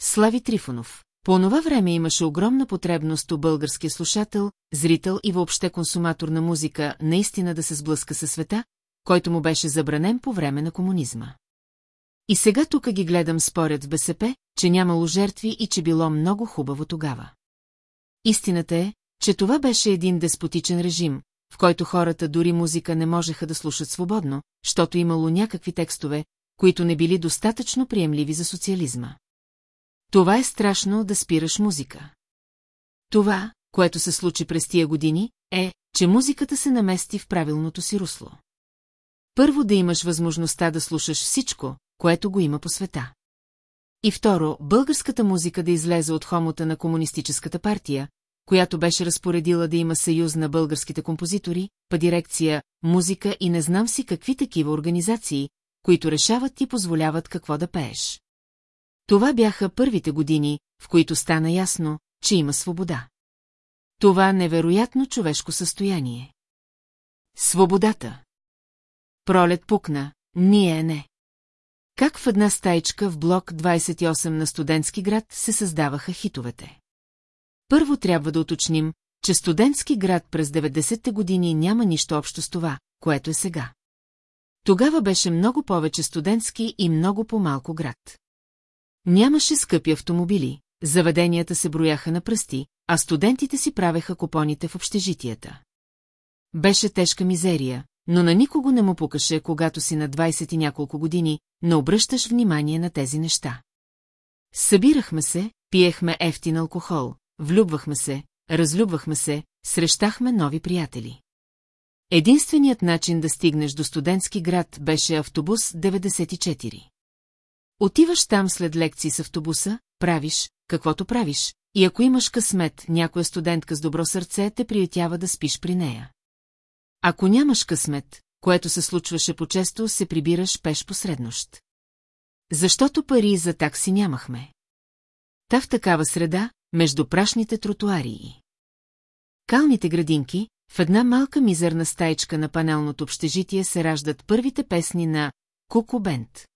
Слави Трифонов По онова време имаше огромна потребност у българския слушател, зрител и въобще консуматор на музика наистина да се сблъска със света, който му беше забранен по време на комунизма. И сега тук ги гледам спорят в БСП, че нямало жертви и че било много хубаво тогава. Истината е, че това беше един деспотичен режим, в който хората дори музика не можеха да слушат свободно, защото имало някакви текстове, които не били достатъчно приемливи за социализма. Това е страшно да спираш музика. Това, което се случи през тия години, е, че музиката се намести в правилното си русло. Първо да имаш възможността да слушаш всичко, което го има по света. И второ, българската музика да излезе от хомота на комунистическата партия, която беше разпоредила да има съюз на българските композитори, па дирекция, музика и не знам си какви такива организации, които решават и позволяват какво да пееш. Това бяха първите години, в които стана ясно, че има свобода. Това невероятно човешко състояние. Свободата. Пролет пукна, ние не. Как в една стайчка в блок 28 на студентски град се създаваха хитовете. Първо трябва да уточним, че студентски град през 90-те години няма нищо общо с това, което е сега. Тогава беше много повече студентски и много по-малко град. Нямаше скъпи автомобили, заведенията се брояха на пръсти, а студентите си правеха купоните в общежитията. Беше тежка мизерия, но на никого не му пукаше, когато си на 20 и няколко години, не обръщаш внимание на тези неща. Събирахме се, пиехме ефтин алкохол, влюбвахме се, разлюбвахме се, срещахме нови приятели. Единственият начин да стигнеш до студентски град беше автобус 94. Отиваш там след лекции с автобуса, правиш, каквото правиш, и ако имаш късмет, някоя студентка с добро сърце те приятява да спиш при нея. Ако нямаш късмет, което се случваше по-често, се прибираш пеш посреднощ. Защото пари за такси нямахме. Та в такава среда, между прашните тротуари. Калните градинки, в една малка мизерна стаичка на панелното общежитие се раждат първите песни на Куку Бент.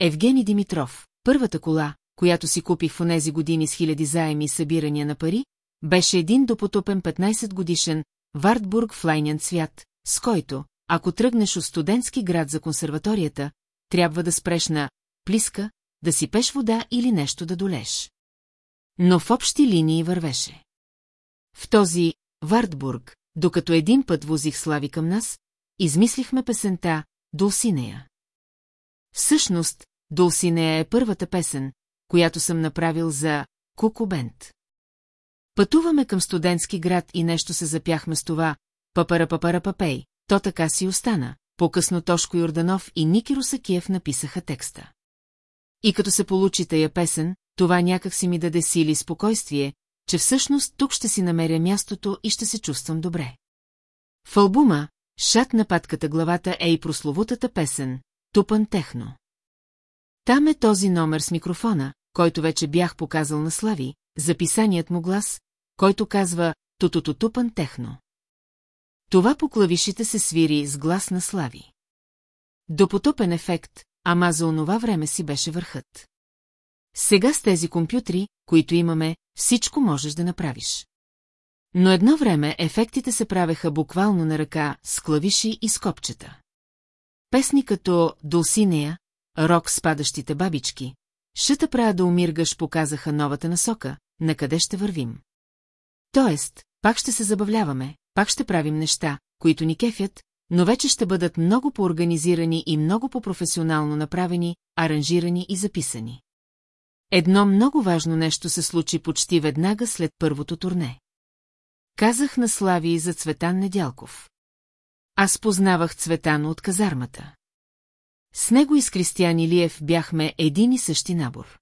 Евгений Димитров, първата кола, която си купих в онези години с хиляди заеми и събирания на пари, беше един допотопен 15 годишен Вартбург в лайнян цвят, с който, ако тръгнеш от студентски град за консерваторията, трябва да спреш на плиска, да си пеш вода или нещо да долеш. Но в общи линии вървеше. В този Вартбург, докато един път возих Слави към нас, измислихме песента «Дулсинея». Всъщност, «Дулсинея» е първата песен, която съм направил за Куку Бент. Пътуваме към студентски град и нещо се запяхме с това, папара папара папей, то така си остана, по-късно Тошко Йорданов и Ники Русакиев написаха текста. И като се получи тая песен, това някак си ми даде сили и спокойствие, че всъщност тук ще си намеря мястото и ще се чувствам добре. В албума «Шат на патката главата» е и прословутата песен «Тупан техно». Там е този номер с микрофона, който вече бях показал на Слави, записаният му глас, който казва «Тутутутупан техно». Това по клавишите се свири с глас на Слави. Допотопен ефект, ама за онова време си беше върхът. Сега с тези компютри, които имаме, всичко можеш да направиш. Но едно време ефектите се правеха буквално на ръка, с клавиши и с копчета. Песни като «Дулсинея», «Рок с падащите бабички», «Шата правя да умиргаш» показаха новата насока, на къде ще вървим. Тоест, пак ще се забавляваме, пак ще правим неща, които ни кефят, но вече ще бъдат много по-организирани и много по-професионално направени, аранжирани и записани. Едно много важно нещо се случи почти веднага след първото турне. Казах на Слави за Цветан Недялков. Аз познавах Цветан от казармата. С него и с Кристиян Илиев бяхме един и същи набор.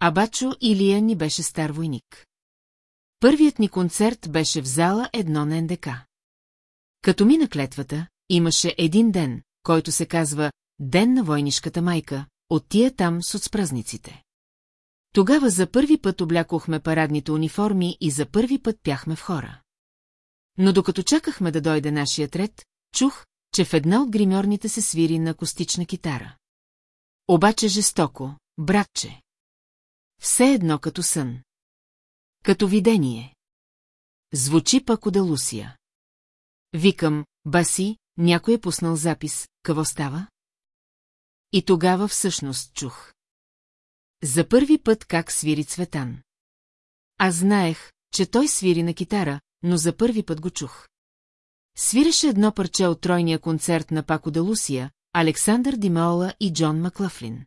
А Бачо Илия ни беше стар войник. Първият ни концерт беше в зала едно на НДК. Като мина клетвата, имаше един ден, който се казва Ден на войнишката майка, от тия там с отспразниците. Тогава за първи път облякохме парадните униформи и за първи път пяхме в хора. Но докато чакахме да дойде нашият ред, чух, че в една от гримьорните се свири на акустична китара. Обаче жестоко, братче. Все едно като сън. Като видение. Звучи пък Лусия. Викам, баси, някой е пуснал запис, какво става? И тогава всъщност чух. За първи път как свири Цветан. Аз знаех, че той свири на китара, но за първи път го чух. Свиреше едно парче от тройния концерт на Пако де Лусия, Александър Димаола и Джон Маклафлин.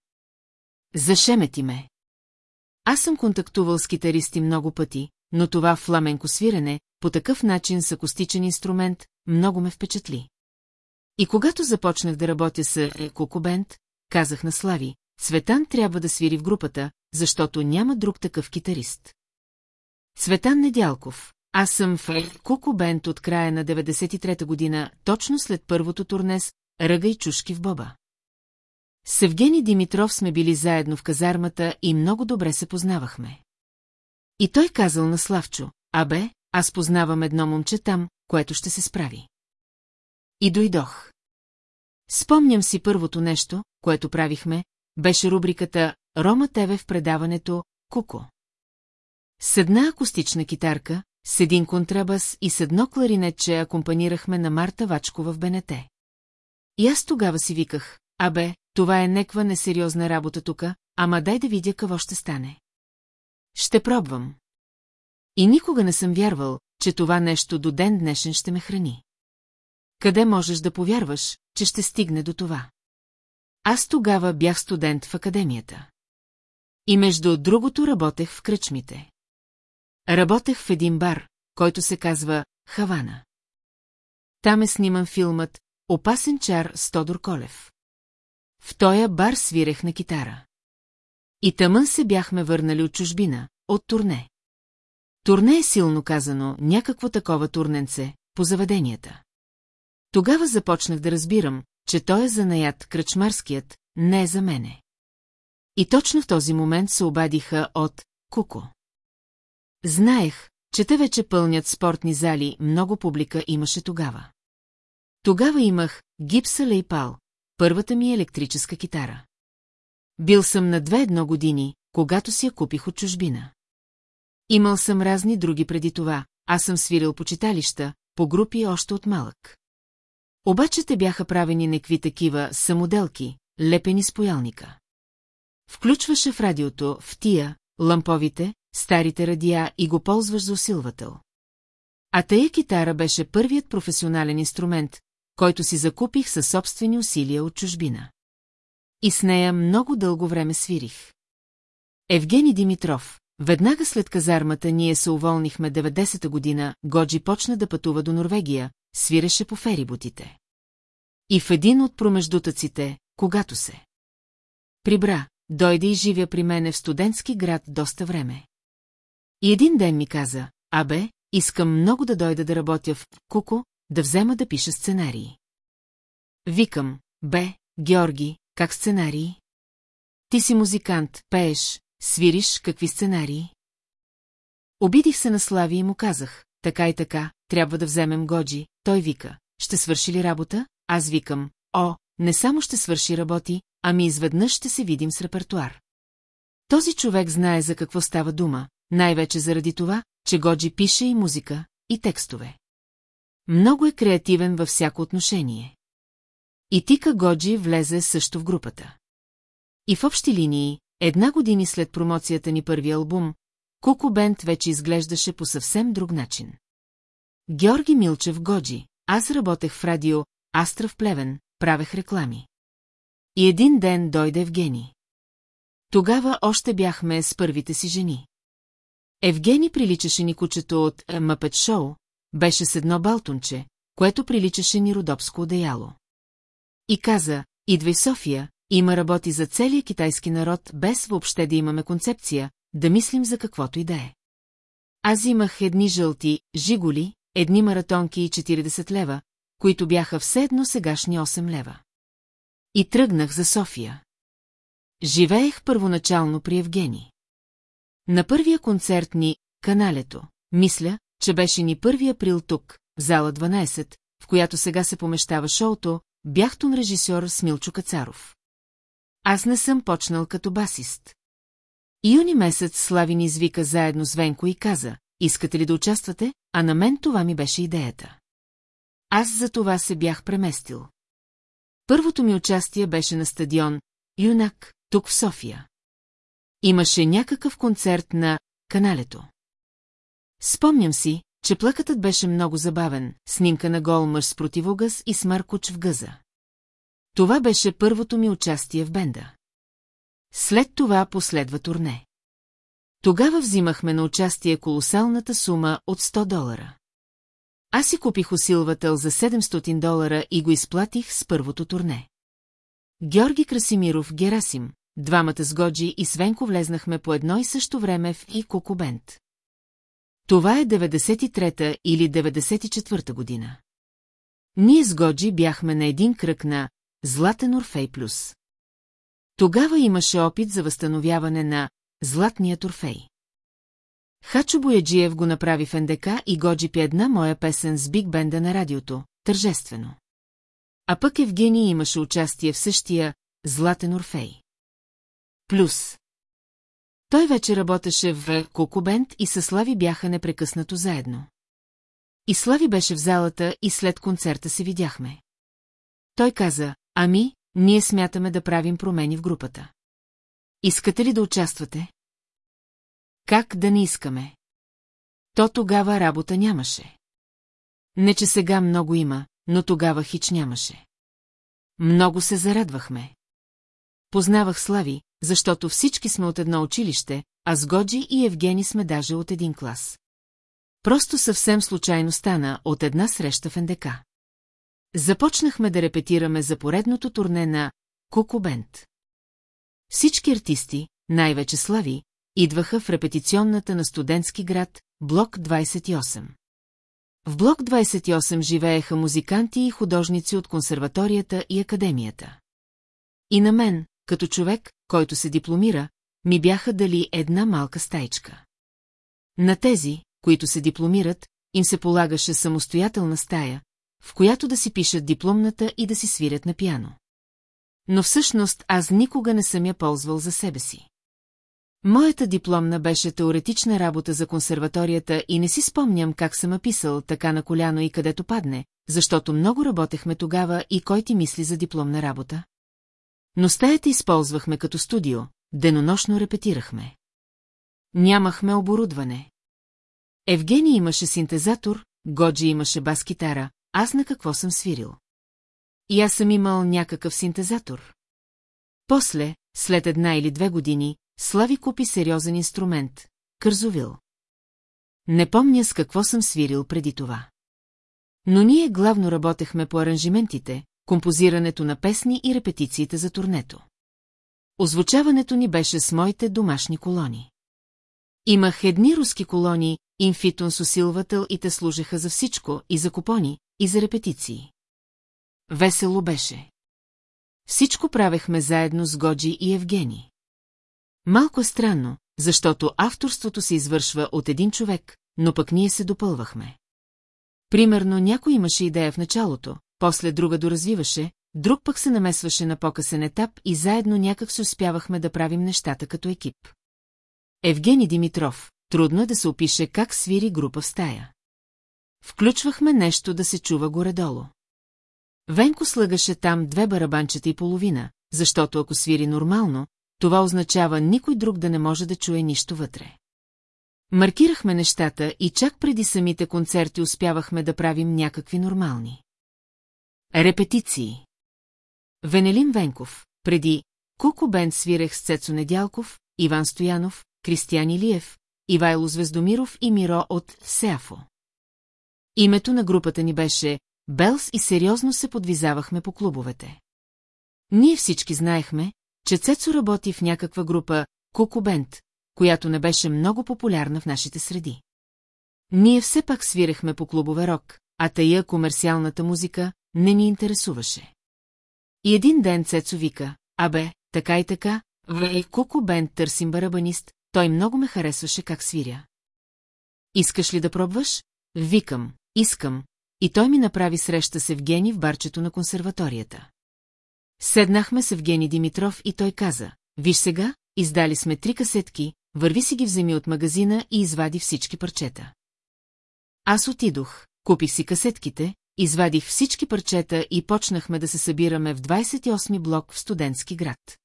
Зашемети ме. Аз съм контактувал с китаристи много пъти, но това фламенко свирене, по такъв начин с акустичен инструмент, много ме впечатли. И когато започнах да работя с Кокобент, казах на Слави, Цветан трябва да свири в групата, защото няма друг такъв китарист. Цветан Недялков. Аз съм в Куко Бент от края на 93-та година, точно след първото турнес Ръга и чушки в Боба. С Евгений Димитров сме били заедно в казармата и много добре се познавахме. И той казал на Славчо, абе, аз познавам едно момче там, което ще се справи. И дойдох. Спомням си първото нещо, което правихме, беше рубриката Рома Тебе в предаването Куко. С една акустична китарка, с един контрабас и с едно кларинетче акомпанирахме на Марта Вачкова в БНТ. И аз тогава си виках, абе, това е неква несериозна работа тука, ама дай да видя какво ще стане. Ще пробвам. И никога не съм вярвал, че това нещо до ден днешен ще ме храни. Къде можеш да повярваш, че ще стигне до това? Аз тогава бях студент в академията. И между другото работех в кръчмите. Работех в един бар, който се казва Хавана. Там е сниман филмът «Опасен чар» с Тодор Колев. В тоя бар свирех на китара. И тъмън се бяхме върнали от чужбина, от турне. Турне е силно казано, някакво такова турненце, по заведенията. Тогава започнах да разбирам, че той е занаят кръчмарският, не е за мене. И точно в този момент се обадиха от Куко. Знаех, че те вече пълнят спортни зали, много публика имаше тогава. Тогава имах гипса Лейпал, първата ми електрическа китара. Бил съм на две едно години, когато си я купих от чужбина. Имал съм разни други преди това, аз съм свирил по читалища, по групи още от малък. Обаче те бяха правени некви такива самоделки, лепени с поялника. Включваше в радиото, в тия, ламповите, старите радиа и го ползваш за усилвател. А тая китара беше първият професионален инструмент, който си закупих със собствени усилия от чужбина. И с нея много дълго време свирих. Евгений Димитров, веднага след казармата ние се уволнихме 90-та година, Годжи почна да пътува до Норвегия, свиреше по ферибутите. И в един от промеждутъците, когато се прибра, дойде и живя при мене в студентски град доста време. И един ден ми каза, абе, искам много да дойда да работя в Куко, да взема да пиша сценарии. Викам, бе, Георги, как сценарии? Ти си музикант, пееш, свириш, какви сценарии? Обидих се на Слави и му казах, така и така, трябва да вземем Годжи, той вика, ще свърши ли работа? Аз викам, о, не само ще свърши работи, ами изведнъж ще се видим с репертуар. Този човек знае за какво става дума, най-вече заради това, че Годжи пише и музика, и текстове. Много е креативен във всяко отношение. И Тика Годжи влезе също в групата. И в общи линии, една години след промоцията ни първи албум, Куко Бент вече изглеждаше по съвсем друг начин. Георги Милчев Годжи, аз работех в радио Астра в Плевен, правех реклами. И един ден дойде Евгений. Тогава още бяхме с първите си жени. Евгений приличаше ни кучето от Мъпет Шоу, беше с едно балтонче, което приличаше ни родопско одеяло. И каза, идвай София, има работи за целия китайски народ, без въобще да имаме концепция, да мислим за каквото и да е. Аз имах едни жълти, жиголи, едни маратонки и 40 лева, които бяха все едно сегашни 8 лева. И тръгнах за София. Живеех първоначално при Евгений. На първия концерт ни, каналето, мисля, че беше ни 1 април тук, в зала 12, в която сега се помещава шоуто, бях тон режисьор Смилчо Кацаров. Аз не съм почнал като басист. Юни месец Слави ни извика заедно с Венко и каза, искате ли да участвате, а на мен това ми беше идеята. Аз за това се бях преместил. Първото ми участие беше на стадион Юнак, тук в София. Имаше някакъв концерт на каналето. Спомням си, че плъкатът беше много забавен, снимка на гол мъж с противогъз и смъркоч в гъза. Това беше първото ми участие в бенда. След това последва турне. Тогава взимахме на участие колосалната сума от 100 долара. Аз си купих усилвател за 700 долара и го изплатих с първото турне. Георги Красимиров Герасим, двамата с Годжи и Свенко влезнахме по едно и също време в и Кокобент. Това е 93-та или 94-та година. Ние с Годжи бяхме на един кръг на Златен Орфей Плюс. Тогава имаше опит за възстановяване на Златния Орфей. Хачо Бояджиев го направи в НДК и Годжи пи една моя песен с биг бенда на радиото, тържествено. А пък Евгений имаше участие в същия Златен Орфей. Плюс. Той вече работеше в Кокобент и със Слави бяха непрекъснато заедно. И Слави беше в залата и след концерта се видяхме. Той каза, ами, ние смятаме да правим промени в групата. Искате ли да участвате? Как да не искаме? То тогава работа нямаше. Не, че сега много има, но тогава хич нямаше. Много се зарадвахме. Познавах Слави, защото всички сме от едно училище, а с Годжи и Евгени сме даже от един клас. Просто съвсем случайно стана от една среща в НДК. Започнахме да репетираме за поредното турне на Кукубент. Всички артисти, най-вече Слави, идваха в репетиционната на студентски град, блок 28. В блок 28 живееха музиканти и художници от консерваторията и академията. И на мен, като човек, който се дипломира, ми бяха дали една малка стайчка. На тези, които се дипломират, им се полагаше самостоятелна стая, в която да си пишат дипломната и да си свирят на пяно. Но всъщност аз никога не съм я ползвал за себе си. Моята дипломна беше теоретична работа за консерваторията и не си спомням как съм написал така на коляно и където падне, защото много работехме тогава и кой ти мисли за дипломна работа. Но стаята използвахме като студио, денонощно репетирахме. Нямахме оборудване. Евгений имаше синтезатор, Годжи имаше бас-китара, аз на какво съм свирил. И аз съм имал някакъв синтезатор. После, след една или две години, Слави купи сериозен инструмент – кързовил. Не помня с какво съм свирил преди това. Но ние главно работехме по аранжиментите, композирането на песни и репетициите за турнето. Озвучаването ни беше с моите домашни колони. Имах едни руски колони, инфитон с усилвател и те служеха за всичко, и за купони, и за репетиции. Весело беше. Всичко правехме заедно с Годжи и Евгений. Малко е странно, защото авторството се извършва от един човек, но пък ние се допълвахме. Примерно някой имаше идея в началото, после друга доразвиваше, друг пък се намесваше на по-късен етап и заедно някак се успявахме да правим нещата като екип. Евгений Димитров, трудно е да се опише как свири група в стая. Включвахме нещо да се чува горе-долу. Венко слагаше там две барабанчета и половина, защото ако свири нормално, това означава никой друг да не може да чуе нищо вътре. Маркирахме нещата и чак преди самите концерти успявахме да правим някакви нормални. Репетиции Венелин Венков, преди Куко Бен свирех с Цецо Недялков, Иван Стоянов, Кристиян Илиев, Ивайло Звездомиров и Миро от Сеафо. Името на групата ни беше Белс и сериозно се подвизавахме по клубовете. Ние всички знаехме, че Цецо работи в някаква група Куко Бент, която не беше много популярна в нашите среди. Ние все пак свирехме по клубове рок, а тая комерциалната музика не ни интересуваше. И един ден Цецо вика, абе, така и така, в Куко Бент търсим барабанист, той много ме харесваше как свиря. Искаш ли да пробваш? Викам, искам, и той ми направи среща с Евгений в барчето на консерваторията. Седнахме с Евгений Димитров и той каза, виж сега, издали сме три касетки, върви си ги вземи от магазина и извади всички парчета. Аз отидох, купих си касетките, извадих всички парчета и почнахме да се събираме в 28-ми блок в студентски град.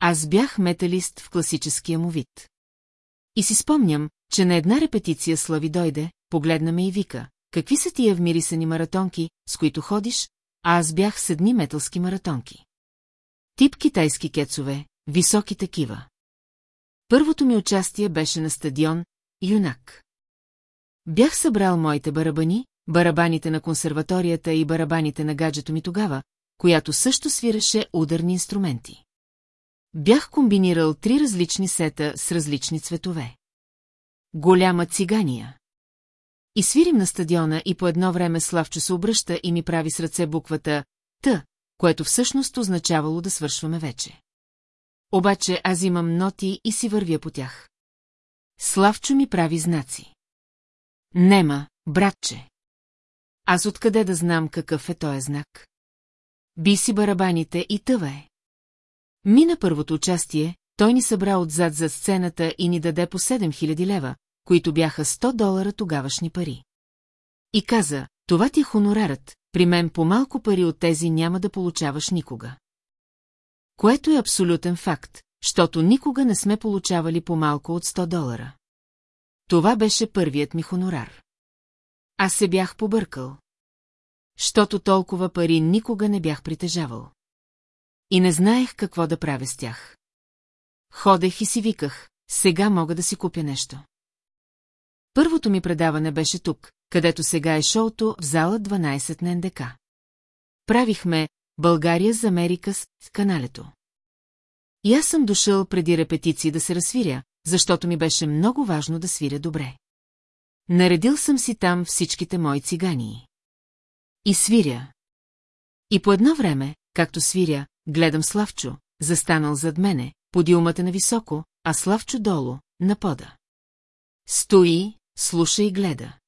Аз бях металист в класическия му вид. И си спомням, че на една репетиция Слави дойде, погледна ме и вика, какви са тия вмирисани маратонки, с които ходиш, а аз бях с едни металски маратонки. Тип китайски кецове, високи такива. Първото ми участие беше на стадион Юнак. Бях събрал моите барабани, барабаните на консерваторията и барабаните на гаджето ми тогава, която също свираше ударни инструменти. Бях комбинирал три различни сета с различни цветове. Голяма цигания. И свирим на стадиона и по едно време Славчо се обръща и ми прави с ръце буквата Т, което всъщност означавало да свършваме вече. Обаче аз имам ноти и си вървя по тях. Славчо ми прави знаци. Нема, братче. Аз откъде да знам какъв е този знак? Би си барабаните и тъва е. Мина първото участие, той ни събра отзад за сцената и ни даде по 7000 лева, които бяха 100 долара тогавашни пари. И каза, това ти е хонорарът, при мен по малко пари от тези няма да получаваш никога. Което е абсолютен факт, защото никога не сме получавали по-малко от 100 долара. Това беше първият ми хонорар. Аз се бях побъркал. Щото толкова пари никога не бях притежавал. И не знаех какво да правя с тях. Ходех и си виках, сега мога да си купя нещо. Първото ми предаване беше тук, където сега е шоуто в зала 12 на НДК. Правихме България за Америка с каналето. И аз съм дошъл преди репетиции да се разсвиря, защото ми беше много важно да свиря добре. Наредил съм си там всичките мои цигании. И свиря. И по едно време, както свиря, гледам Славчо, застанал зад мене, подиумата на високо, а Славчо долу, на пода. Стои, слуша и гледа.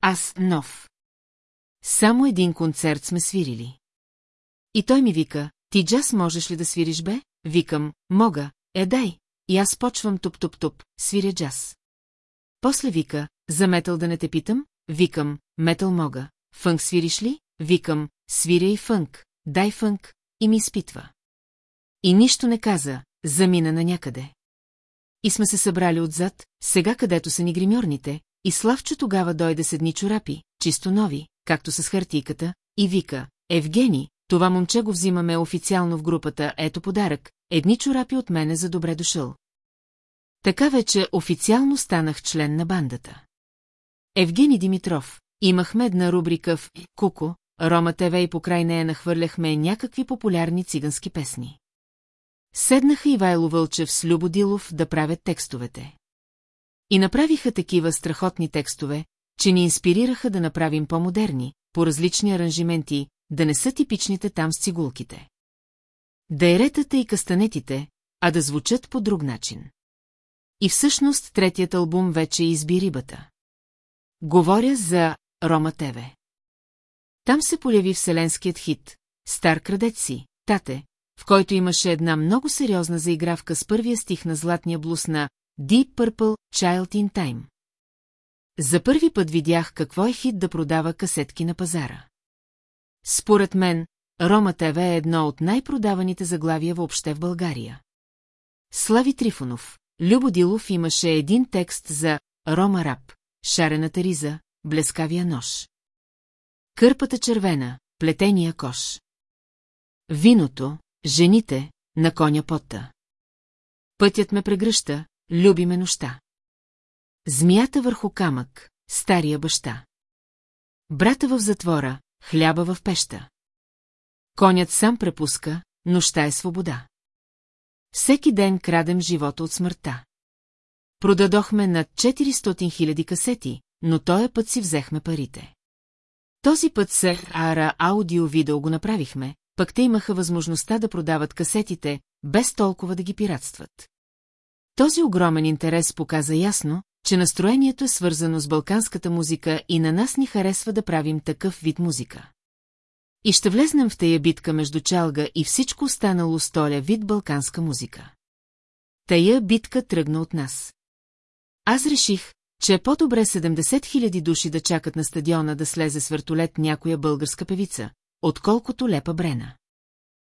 Аз нов. Само един концерт сме свирили. И той ми вика, ти джаз можеш ли да свириш бе? Викам, мога, е дай. И аз почвам туп-туп-туп, свиря джаз. После вика, за метал да не те питам? Викам, метал мога. Фънк свириш ли? Викам, свиря и фънк, дай фънк, и ми изпитва. И нищо не каза, замина на някъде. И сме се събрали отзад, сега където са ни гримьорните, и Славчо тогава дойде с едни чорапи, чисто нови, както с хартийката, и вика, Евгени, това момче го взимаме официално в групата, ето подарък, едни чорапи от мене за добре дошъл. Така вече официално станах член на бандата. Евгений Димитров, имахме една рубрика в «Куко», Рома ТВ и покрай нея нахвърляхме някакви популярни цигански песни. Седнаха Ивайло Вълчев с Любо да правят текстовете. И направиха такива страхотни текстове, че ни инспирираха да направим по-модерни, по различни аранжименти, да не са типичните там с цигулките. Да е и кастанетите, а да звучат по друг начин. И всъщност третият албум вече изби рибата. Говоря за Рома ТВ. Там се появи вселенският хит «Стар крадец си, тате», в който имаше една много сериозна заигравка с първия стих на златния блус на Deep Purple Child in Time. За първи път видях какво е хит да продава касетки на пазара. Според мен, Рома ТВ е едно от най-продаваните заглавия въобще в България. Слави Трифонов, Любо Дилов имаше един текст за Рома Рап, шарената риза, блескавия нож. Кърпата червена, плетения кош. Виното, жените, на коня потта. Пътят ме прегръща, люби ме нощта. Змията върху камък, стария баща. Брата в затвора, хляба в пеща. Конят сам препуска, нощта е свобода. Всеки ден крадем живота от смъртта. Продадохме над 400 000 касети, но този път си взехме парите. Този път се ара аудио-видео го направихме, пък те имаха възможността да продават касетите, без толкова да ги пиратстват. Този огромен интерес показа ясно, че настроението е свързано с балканската музика и на нас ни харесва да правим такъв вид музика. И ще влезнем в тая битка между чалга и всичко останало столя вид балканска музика. Тая битка тръгна от нас. Аз реших, че е по-добре 70 000 души да чакат на стадиона да слезе с вертолет някоя българска певица, отколкото лепа брена.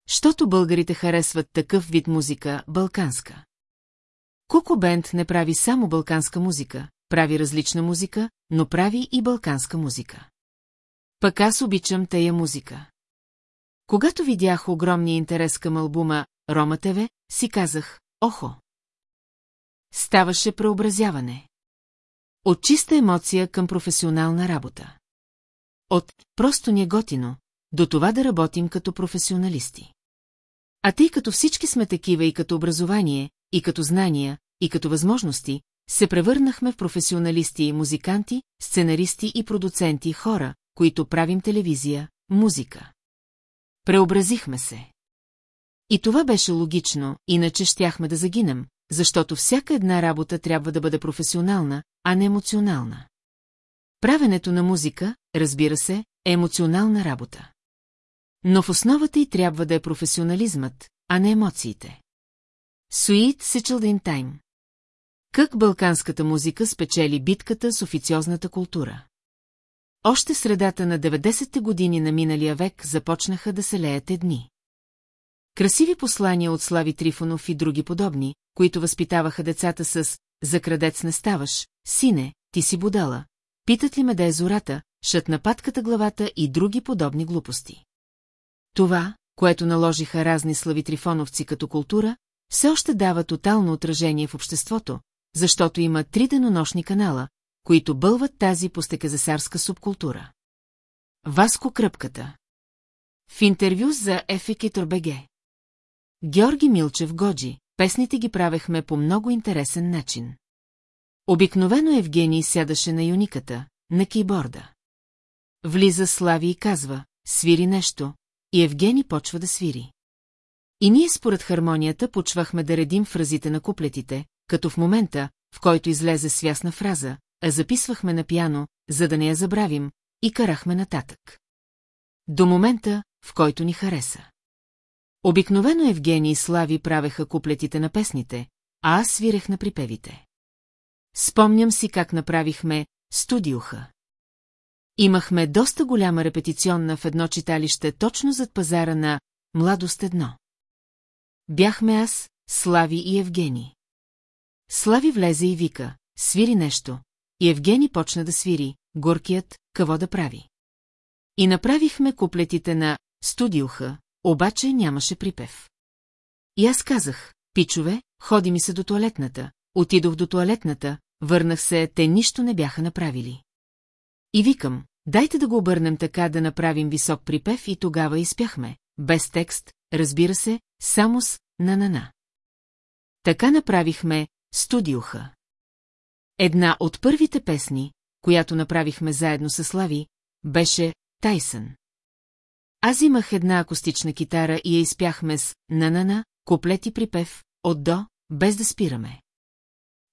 Щото българите харесват такъв вид музика, балканска. Куко Бенд не прави само балканска музика, прави различна музика, но прави и балканска музика. Пък аз обичам тая музика. Когато видях огромния интерес към албума Рома ТВ, си казах, охо. Ставаше преобразяване. От чиста емоция към професионална работа. От «просто ни е готино» до това да работим като професионалисти. А тъй като всички сме такива и като образование, и като знания, и като възможности, се превърнахме в професионалисти и музиканти, сценаристи и продуценти хора, които правим телевизия, музика. Преобразихме се. И това беше логично, иначе щяхме да загинем, защото всяка една работа трябва да бъде професионална, а не емоционална. Правенето на музика, разбира се, е емоционална работа. Но в основата й трябва да е професионализмът, а не емоциите. Суит Сичелдин Тайм Как балканската музика спечели битката с официозната култура? Още средата на 90-те години на миналия век започнаха да се леят дни. Красиви послания от Слави Трифонов и други подобни, които възпитаваха децата с «За крадец не ставаш», «Сине, ти си будала», «Питат ли ме да е зората», «Шът на патката главата» и други подобни глупости. Това, което наложиха разни слави трифоновци като култура, все още дава тотално отражение в обществото, защото има три денонощни канала, които бълват тази постеказесарска субкултура. Васко Кръпката В интервю за Ефекитор БГ Георги Милчев Годжи, песните ги правехме по много интересен начин. Обикновено Евгений сядаше на юниката, на кейборда. Влиза Слави и казва, свири нещо, и Евгений почва да свири. И ние според хармонията почвахме да редим фразите на куплетите, като в момента, в който излезе свясна фраза, а записвахме на пяно, за да не я забравим, и карахме нататък. До момента, в който ни хареса. Обикновено Евгений и Слави правеха куплетите на песните, а аз свирех на припевите. Спомням си как направихме студиоха. Имахме доста голяма репетиционна в едно читалище точно зад пазара на «Младост едно». Бяхме аз, Слави и Евгений. Слави влезе и вика, свири нещо, и Евгений почна да свири, горкият, какво да прави. И направихме куплетите на «Студиоха», обаче нямаше припев. И аз казах, пичове, ходи ми се до туалетната, отидох до туалетната, върнах се, те нищо не бяха направили. И викам, Дайте да го обърнем така да направим висок припев и тогава изпяхме, без текст, разбира се, само с на-на-на. Така направихме студиоха. Една от първите песни, която направихме заедно с Слави, беше Тайсън. Аз имах една акустична китара и я изпяхме с на-на-на, куплет и припев, от до, без да спираме.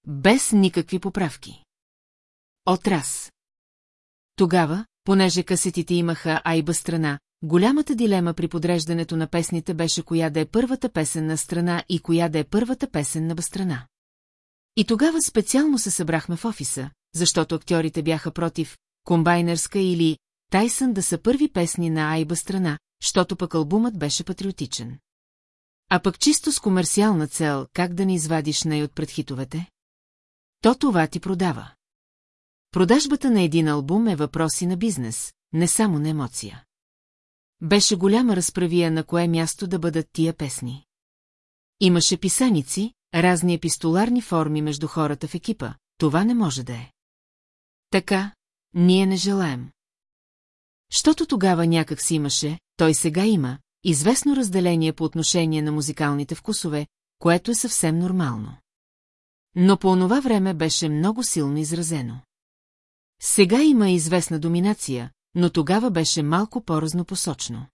Без никакви поправки. От раз. Тогава, понеже касетите имаха айба страна, голямата дилема при подреждането на песните беше коя да е първата песен на страна и коя да е първата песен на бастрана. И тогава специално се събрахме в офиса, защото актьорите бяха против комбайнерска или Тайсън да са първи песни на Айба страна, защото пък албумът беше патриотичен. А пък чисто с комерциална цел, как да не извадиш най от предхитовете? То това ти продава. Продажбата на един албум е въпроси на бизнес, не само на емоция. Беше голяма разправия на кое място да бъдат тия песни. Имаше писаници, разни епистоларни форми между хората в екипа, това не може да е. Така, ние не желаем. Щото тогава някак си имаше, той сега има, известно разделение по отношение на музикалните вкусове, което е съвсем нормално. Но по онова време беше много силно изразено. Сега има известна доминация, но тогава беше малко по-разнопосочно.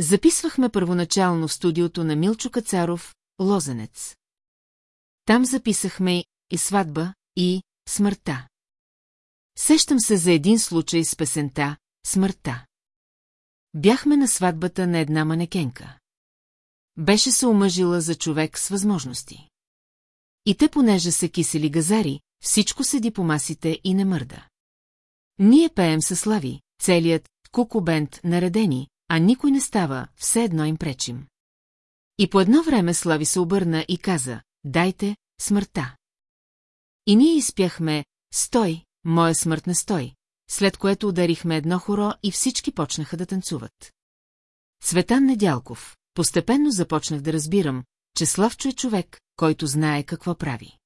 Записвахме първоначално в студиото на Милчо Кацаров, Лозенец. Там записахме и сватба, и смъртта. Сещам се за един случай с песента «Смъртта». Бяхме на сватбата на една манекенка. Беше се омъжила за човек с възможности. И те, понеже са кисели газари, всичко седи по масите и не мърда. Ние пеем със слави, целият кукубент наредени, а никой не става, все едно им пречим. И по едно време Слави се обърна и каза, дайте смъртта. И ние изпяхме «Стой, моя смърт не стой», след което ударихме едно хоро и всички почнаха да танцуват. Цветан Недялков, постепенно започнах да разбирам, че Славчо е човек, който знае какво прави.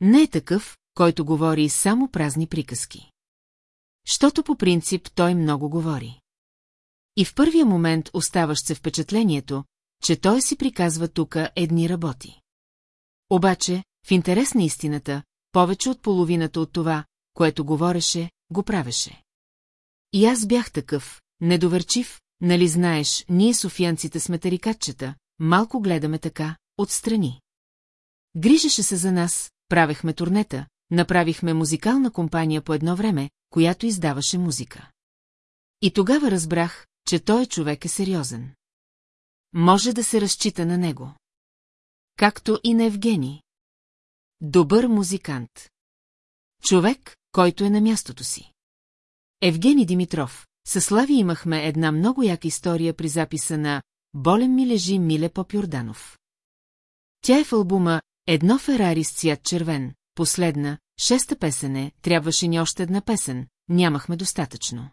Не е такъв, който говори само празни приказки. Щото по принцип той много говори. И в първия момент оставаш се впечатлението, че той си приказва тука едни работи. Обаче, в интерес на истината, повече от половината от това, което говореше, го правеше. И аз бях такъв, недоверчив, нали знаеш, ние софиянците сме тарикатчета, малко гледаме така, отстрани. Грижеше се за нас, правехме турнета, направихме музикална компания по едно време, която издаваше музика. И тогава разбрах, че той човек е сериозен. Може да се разчита на него. Както и на Евгений. Добър музикант. Човек, който е на мястото си. Евгений Димитров. Със Слави имахме една много яка история при записа на «Болен ми лежи Миле Попюрданов». Тя е в албума «Едно Ферари с цвят червен», последна, шеста песене, трябваше ни още една песен, нямахме достатъчно.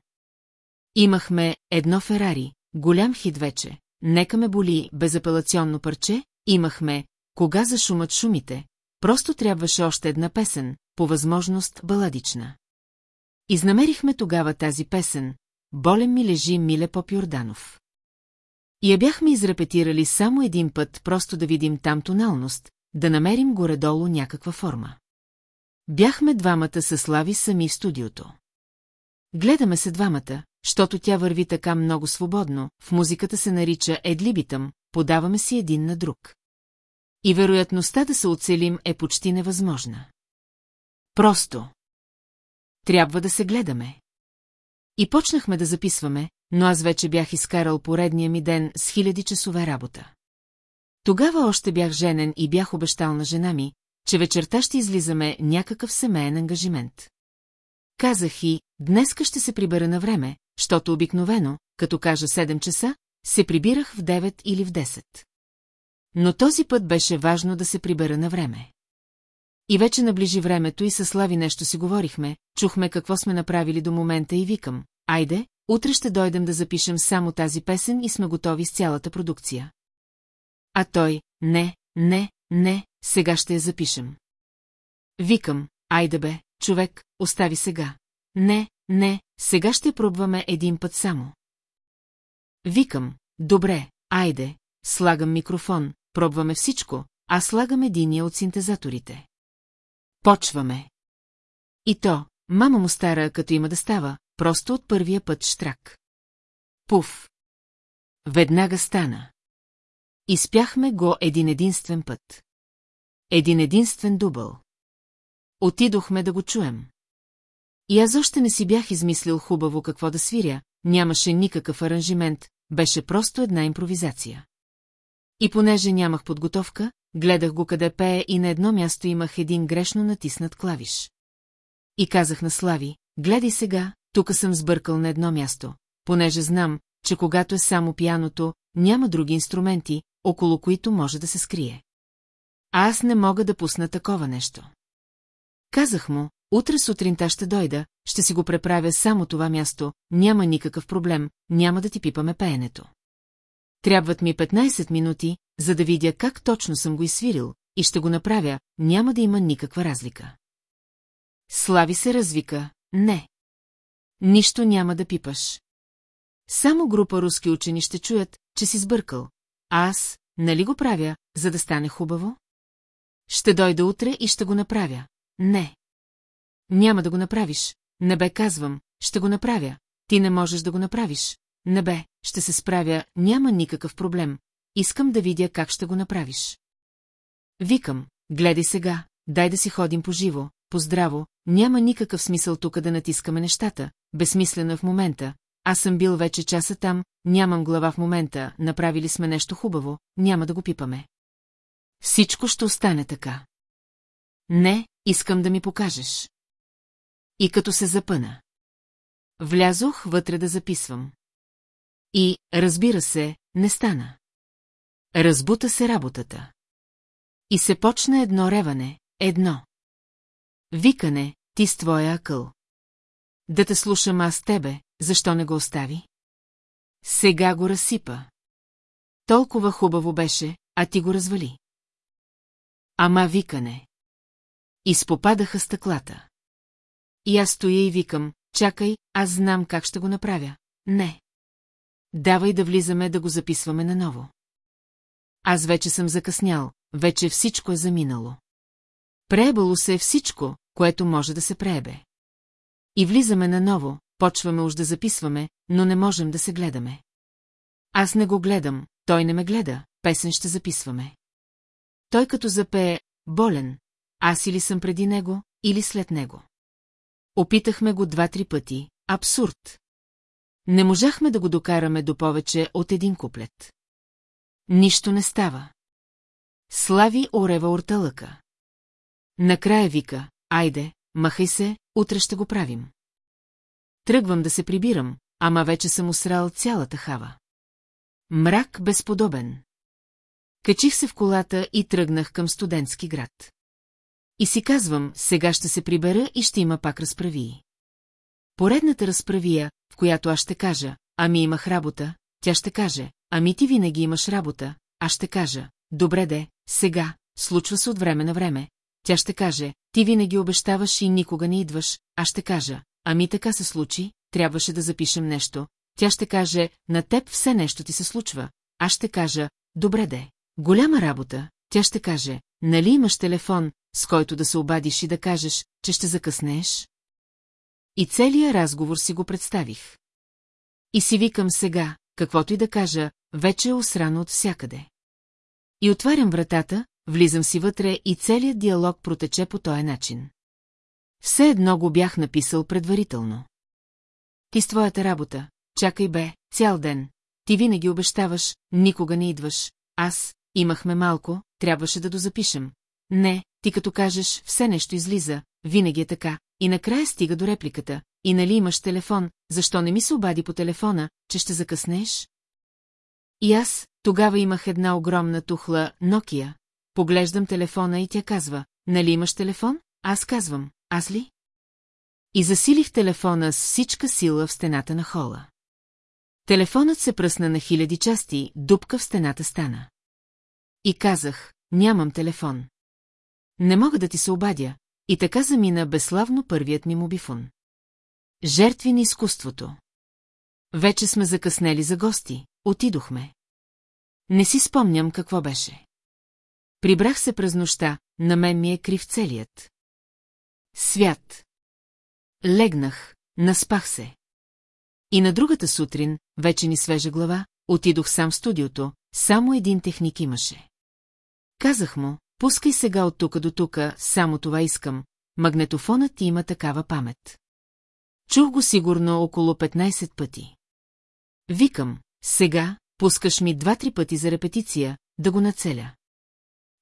Имахме едно Ферари, голям хит вече, нека ме боли, безапелационно парче, имахме кога за шумът шумите, просто трябваше още една песен, по възможност баладична. Изнамерихме тогава тази песен, болен ми лежи Миле Поп-Йорданов. И я бяхме изрепетирали само един път, просто да видим там тоналност, да намерим горе-долу някаква форма. Бяхме двамата със Слави сами в студиото. Гледаме се двамата, защото тя върви така много свободно, в музиката се нарича едлибитъм, подаваме си един на друг. И вероятността да се оцелим е почти невъзможна. Просто. Трябва да се гледаме. И почнахме да записваме, но аз вече бях изкарал поредния ми ден с хиляди часове работа. Тогава още бях женен и бях обещал на жена ми, че вечерта ще излизаме някакъв семейен ангажимент. Казах и, днеска ще се прибера на време, защото обикновено, като кажа 7 часа, се прибирах в 9 или в 10. Но този път беше важно да се прибера на време. И вече наближи времето и със Слави нещо си говорихме, чухме какво сме направили до момента и викам, айде, утре ще дойдем да запишем само тази песен и сме готови с цялата продукция. А той, не, не, не, сега ще я запишем. Викам, айде бе, човек, остави сега. Не, не, сега ще пробваме един път само. Викам, добре, айде, слагам микрофон, пробваме всичко, а слагам единия от синтезаторите. Почваме. И то, мама му стара, като има да става, просто от първия път штрак. Пуф. Веднага стана. Изпяхме го един единствен път. Един единствен дубъл. Отидохме да го чуем. И аз още не си бях измислил хубаво какво да свиря, нямаше никакъв аранжимент, беше просто една импровизация. И понеже нямах подготовка, гледах го къде пее и на едно място имах един грешно натиснат клавиш. И казах на Слави, гледай сега, тук съм сбъркал на едно място, понеже знам, че когато е само пияното, няма други инструменти, около които може да се скрие. А аз не мога да пусна такова нещо. Казах му, утре сутринта ще дойда, ще си го преправя само това място, няма никакъв проблем, няма да ти пипаме пеенето. Трябват ми 15 минути, за да видя как точно съм го изсвирил, и ще го направя, няма да има никаква разлика. Слави се развика, не. Нищо няма да пипаш. Само група руски учени ще чуят, че си сбъркал. Аз, нали го правя, за да стане хубаво? Ще дойда утре и ще го направя. Не. Няма да го направиш. Не бе, казвам, ще го направя. Ти не можеш да го направиш. Не бе, ще се справя, няма никакъв проблем. Искам да видя как ще го направиш. Викам, гледай сега, дай да си ходим по живо, поздраво, няма никакъв смисъл тук да натискаме нещата, безсмислено в момента. Аз съм бил вече часа там, нямам глава в момента, направили сме нещо хубаво, няма да го пипаме. Всичко ще остане така. Не, искам да ми покажеш. И като се запъна. Влязох вътре да записвам. И, разбира се, не стана. Разбута се работата. И се почна едно реване, едно. Викане, ти с твоя акъл. Да те слушам аз тебе, защо не го остави? Сега го разсипа. Толкова хубаво беше, а ти го развали. Ама викане. Изпопадаха стъклата. И аз стоя и викам, чакай, аз знам как ще го направя. Не. Давай да влизаме да го записваме наново. Аз вече съм закъснял, вече всичко е заминало. Преебало се е всичко, което може да се преебе. И влизаме наново, почваме уж да записваме, но не можем да се гледаме. Аз не го гледам, той не ме гледа, песен ще записваме. Той като запее «болен», аз или съм преди него, или след него. Опитахме го два-три пъти. Абсурд. Не можахме да го докараме до повече от един куплет. Нищо не става. Слави орева орталъка. Накрая вика, айде, махай се, утре ще го правим. Тръгвам да се прибирам, ама вече съм усрал цялата хава. Мрак безподобен. Качих се в колата и тръгнах към студентски град. И си казвам, сега ще се прибера и ще има пак разправии. Поредната разправия, в която аз ще кажа, ами имах работа, тя ще каже, ами ти винаги имаш работа, аз ще кажа, добре де, сега, случва се от време на време, тя ще каже, ти винаги обещаваш и никога не идваш, аз ще кажа, ами така се случи, трябваше да запишем нещо, тя ще каже, на теб все нещо ти се случва, аз ще кажа, добре де, голяма работа, тя ще каже, нали имаш телефон, с който да се обадиш и да кажеш, че ще закъснееш? И целият разговор си го представих. И си викам сега, каквото и да кажа, вече е осрано от всякъде. И отварям вратата, влизам си вътре и целият диалог протече по този начин. Все едно го бях написал предварително. Ти с твоята работа, чакай бе, цял ден, ти винаги обещаваш, никога не идваш, аз, имахме малко, трябваше да дозапишем. Не, ти като кажеш, все нещо излиза, винаги е така, и накрая стига до репликата. И нали имаш телефон, защо не ми се обади по телефона, че ще закъснеш? И аз, тогава имах една огромна тухла Nokia. Поглеждам телефона и тя казва, нали имаш телефон? Аз казвам, аз ли? И засилих телефона с всичка сила в стената на хола. Телефонът се пръсна на хиляди части, дупка в стената стана. И казах, нямам телефон. Не мога да ти се обадя, и така замина безславно първият ми мобифон. Жертви на изкуството. Вече сме закъснели за гости, отидохме. Не си спомням какво беше. Прибрах се през нощта, на мен ми е крив целият. Свят. Легнах, наспах се. И на другата сутрин, вече ни свежа глава, отидох сам в студиото, само един техник имаше. Казах му, пускай сега от тука до тука, само това искам, магнетофонът ти има такава памет. Чух го сигурно около 15 пъти. Викам, сега, пускаш ми два-три пъти за репетиция, да го нацеля.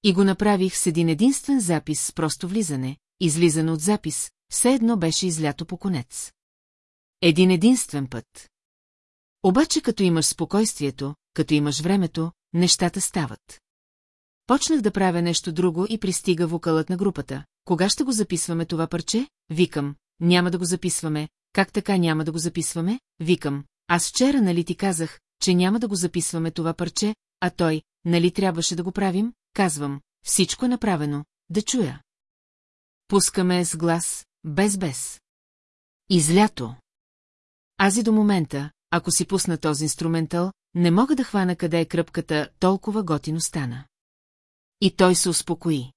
И го направих с един единствен запис с просто влизане, излизане от запис, все едно беше излято по конец. Един единствен път. Обаче като имаш спокойствието, като имаш времето, нещата стават. Почнах да правя нещо друго и пристига вокалът на групата. Кога ще го записваме това парче? Викам, няма да го записваме. Как така няма да го записваме? Викам, аз вчера нали ти казах, че няма да го записваме това парче, а той, нали трябваше да го правим? Казвам, всичко е направено, да чуя. Пускаме с глас, без-без. Излято. Аз и до момента, ако си пусна този инструментал, не мога да хвана къде е кръпката, толкова готино стана. И той се успокои.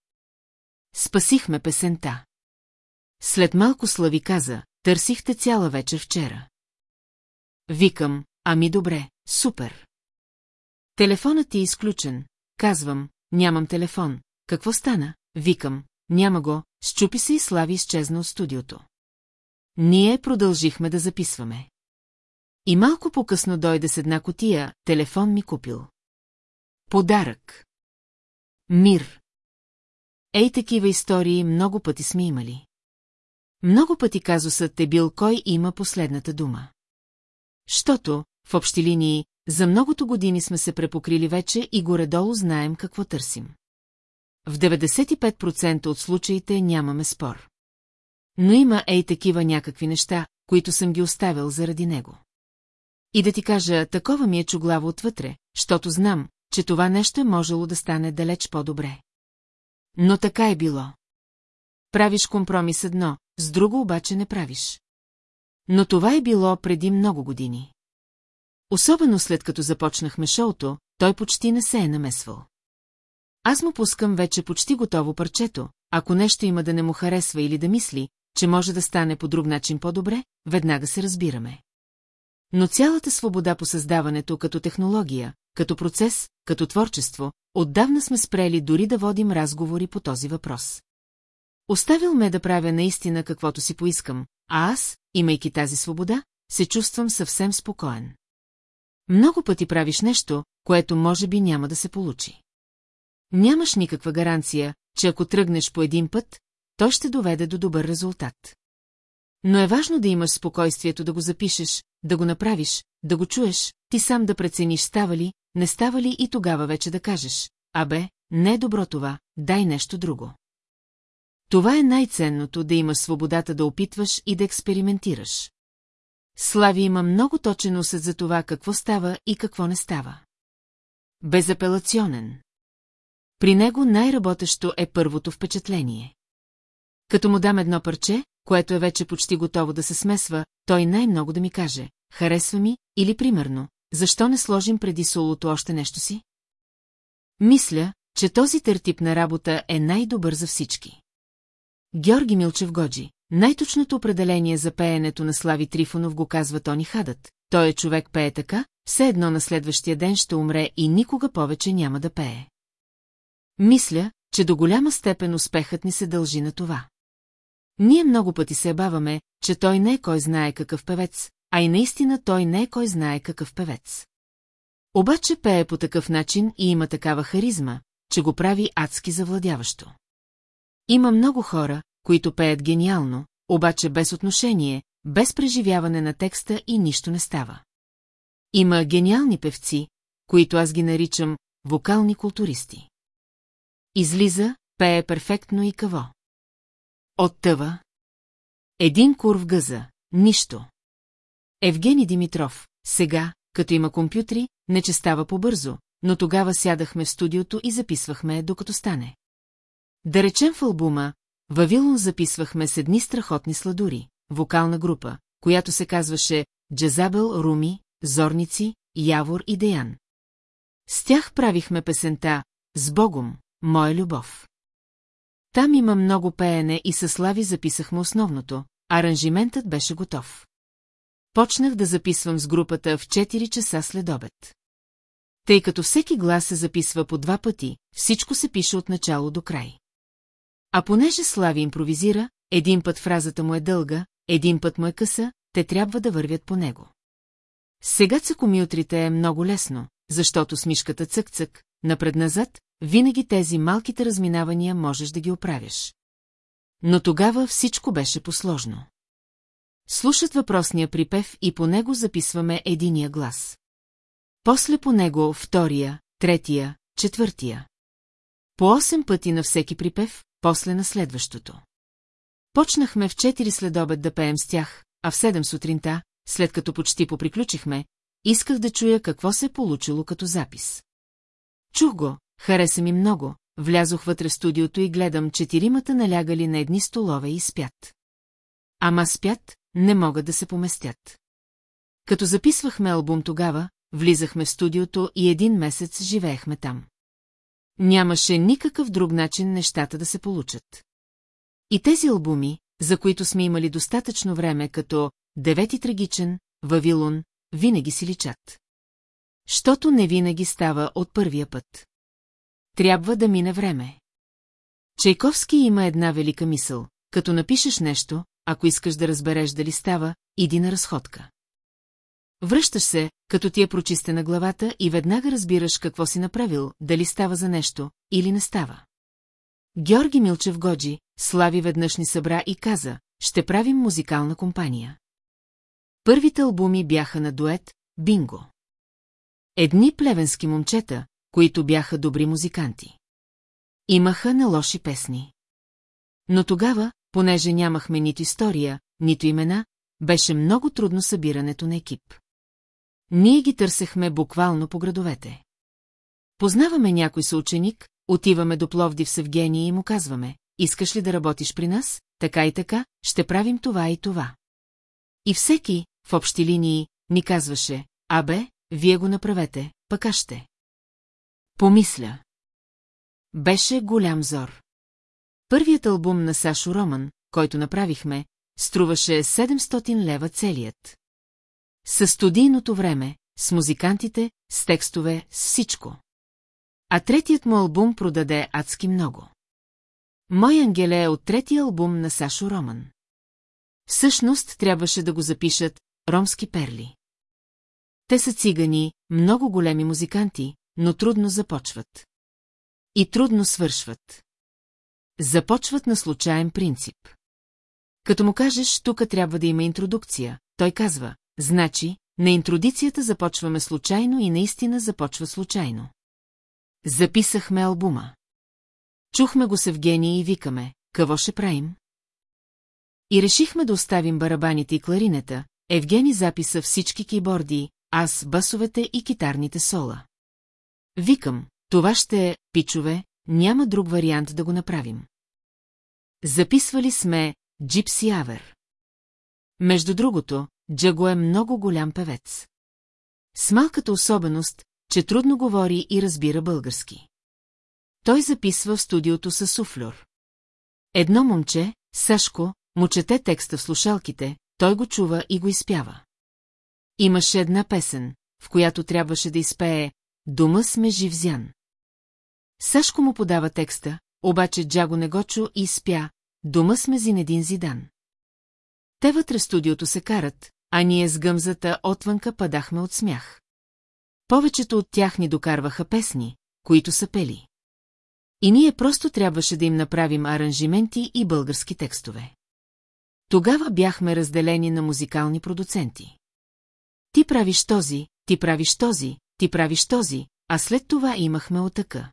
Спасихме песента. След малко Слави каза, търсихте цяла вечер вчера. Викам, ами добре, супер. Телефонът ти е изключен. Казвам, нямам телефон. Какво стана? Викам, няма го, щупи се и Слави изчезна от студиото. Ние продължихме да записваме. И малко по-късно дойде с една котия, телефон ми купил. Подарък. Мир. Ей, такива истории много пъти сме имали. Много пъти казусът е бил кой има последната дума. Щото, в общи линии, за многото години сме се препокрили вече и горе-долу знаем какво търсим. В 95% от случаите нямаме спор. Но има ей такива някакви неща, които съм ги оставил заради него. И да ти кажа, такова ми е чуглаво отвътре, защото знам, че това нещо е можело да стане далеч по-добре. Но така е било. Правиш компромис едно, с друго обаче не правиш. Но това е било преди много години. Особено след като започнахме шоуто, той почти не се е намесвал. Аз му пускам вече почти готово парчето, ако нещо има да не му харесва или да мисли, че може да стане по друг начин по-добре, веднага се разбираме. Но цялата свобода по създаването като технология, като процес, като творчество, отдавна сме спрели дори да водим разговори по този въпрос. Оставил ме да правя наистина каквото си поискам, а аз, имайки тази свобода, се чувствам съвсем спокоен. Много пъти правиш нещо, което може би няма да се получи. Нямаш никаква гаранция, че ако тръгнеш по един път, той ще доведе до добър резултат. Но е важно да имаш спокойствието да го запишеш, да го направиш, да го чуеш, ти сам да прецениш става ли, не става ли и тогава вече да кажеш, абе, не е добро това, дай нещо друго. Това е най-ценното да имаш свободата да опитваш и да експериментираш. Слави има много точен усет за това какво става и какво не става. Безапелационен. При него най-работещо е първото впечатление. Като му дам едно парче, което е вече почти готово да се смесва, той най-много да ми каже, харесва ми, или примерно, защо не сложим преди солото още нещо си? Мисля, че този тертип на работа е най-добър за всички. Георги Милчев Годжи, най-точното определение за пеенето на Слави Трифонов го казва Тони Хадът. Той е човек пее така, все едно на следващия ден ще умре и никога повече няма да пее. Мисля, че до голяма степен успехът ни се дължи на това. Ние много пъти се баваме, че той не е кой знае какъв певец, а и наистина той не е кой знае какъв певец. Обаче пее по такъв начин и има такава харизма, че го прави адски завладяващо. Има много хора, които пеят гениално, обаче без отношение, без преживяване на текста и нищо не става. Има гениални певци, които аз ги наричам вокални културисти. Излиза, пее перфектно и каво. Оттъва. Един кур в гъза, нищо. Евгений Димитров, сега, като има компютри, не че става по-бързо, но тогава сядахме в студиото и записвахме, докато стане. Да речем в албума, Вавилон записвахме с едни страхотни сладури, вокална група, която се казваше Джазабел, Руми, Зорници, Явор и Деян. С тях правихме песента «С Богом, моя любов». Там има много пеене и със Слави записахме основното, аранжиментът беше готов. Почнах да записвам с групата в 4 часа след обед. Тъй като всеки глас се записва по два пъти, всичко се пише от начало до край. А понеже Слави импровизира, един път фразата му е дълга, един път му е къса, те трябва да вървят по него. Сега цъкомилтрите е много лесно, защото с мишката цък-цък, напред-назад, винаги тези малките разминавания можеш да ги оправяш. Но тогава всичко беше посложно. Слушат въпросния припев и по него записваме единия глас. После по него втория, третия, четвъртия. По 8 пъти на всеки припев, после на следващото. Почнахме в 4 следобед да пеем с тях, а в 7 сутринта, след като почти поприключихме, исках да чуя какво се е получило като запис. Чух го, хареса ми много, влязох вътре в студиото и гледам четиримата налягали на едни столове и спят. Ама спят, не могат да се поместят. Като записвахме албум тогава, влизахме в студиото и един месец живеехме там. Нямаше никакъв друг начин нещата да се получат. И тези албуми, за които сме имали достатъчно време, като Девети трагичен, Вавилон, винаги си личат. Щото не винаги става от първия път. Трябва да мине време. Чайковски има една велика мисъл. Като напишеш нещо, ако искаш да разбереш дали става, иди на разходка. Връщаш се, като ти е прочистена главата и веднага разбираш какво си направил, дали става за нещо или не става. Георги Милчев Годжи, Слави веднъж ни събра и каза, ще правим музикална компания. Първите албуми бяха на дует «Бинго». Едни плевенски момчета, които бяха добри музиканти. Имаха не лоши песни. Но тогава, понеже нямахме нито история, нито имена, беше много трудно събирането на екип. Ние ги търсехме буквално по градовете. Познаваме някой съученик, отиваме до Пловдив с Евгения и му казваме, искаш ли да работиш при нас, така и така, ще правим това и това. И всеки, в общи линии, ни казваше, абе, вие го направете, пък аз ще. Помисля. Беше голям зор. Първият албум на Сашо Роман, който направихме, струваше 700 лева целият. С студийното време, с музикантите, с текстове, с всичко. А третият му албум продаде адски много. Мой ангеле е от третия албум на Сашо Роман. Всъщност трябваше да го запишат ромски перли. Те са цигани, много големи музиканти, но трудно започват. И трудно свършват. Започват на случайен принцип. Като му кажеш, тук трябва да има интродукция, той казва, значи, на интродицията започваме случайно и наистина започва случайно. Записахме албума. Чухме го с Евгения и викаме, какво ще правим? И решихме да оставим барабаните и кларинета, Евгений записа всички кейборди, аз басовете и китарните сола. Викам, това ще е, пичове, няма друг вариант да го направим. Записвали сме Джипси Авер. Между другото, Джаго е много голям певец. С малката особеност, че трудно говори и разбира български. Той записва в студиото със суфлюр. Едно момче, Сашко, му чете текста в слушалките, той го чува и го изпява. Имаше една песен, в която трябваше да изпее «Дома сме живзян». Сашко му подава текста, обаче Джаго не го чу и спя «Дома сме Зинедин Зидан». Те вътре студиото се карат, а ние с гъмзата отвънка падахме от смях. Повечето от тях ни докарваха песни, които са пели. И ние просто трябваше да им направим аранжименти и български текстове. Тогава бяхме разделени на музикални продуценти. Ти правиш този, ти правиш този, ти правиш този, а след това имахме отъка.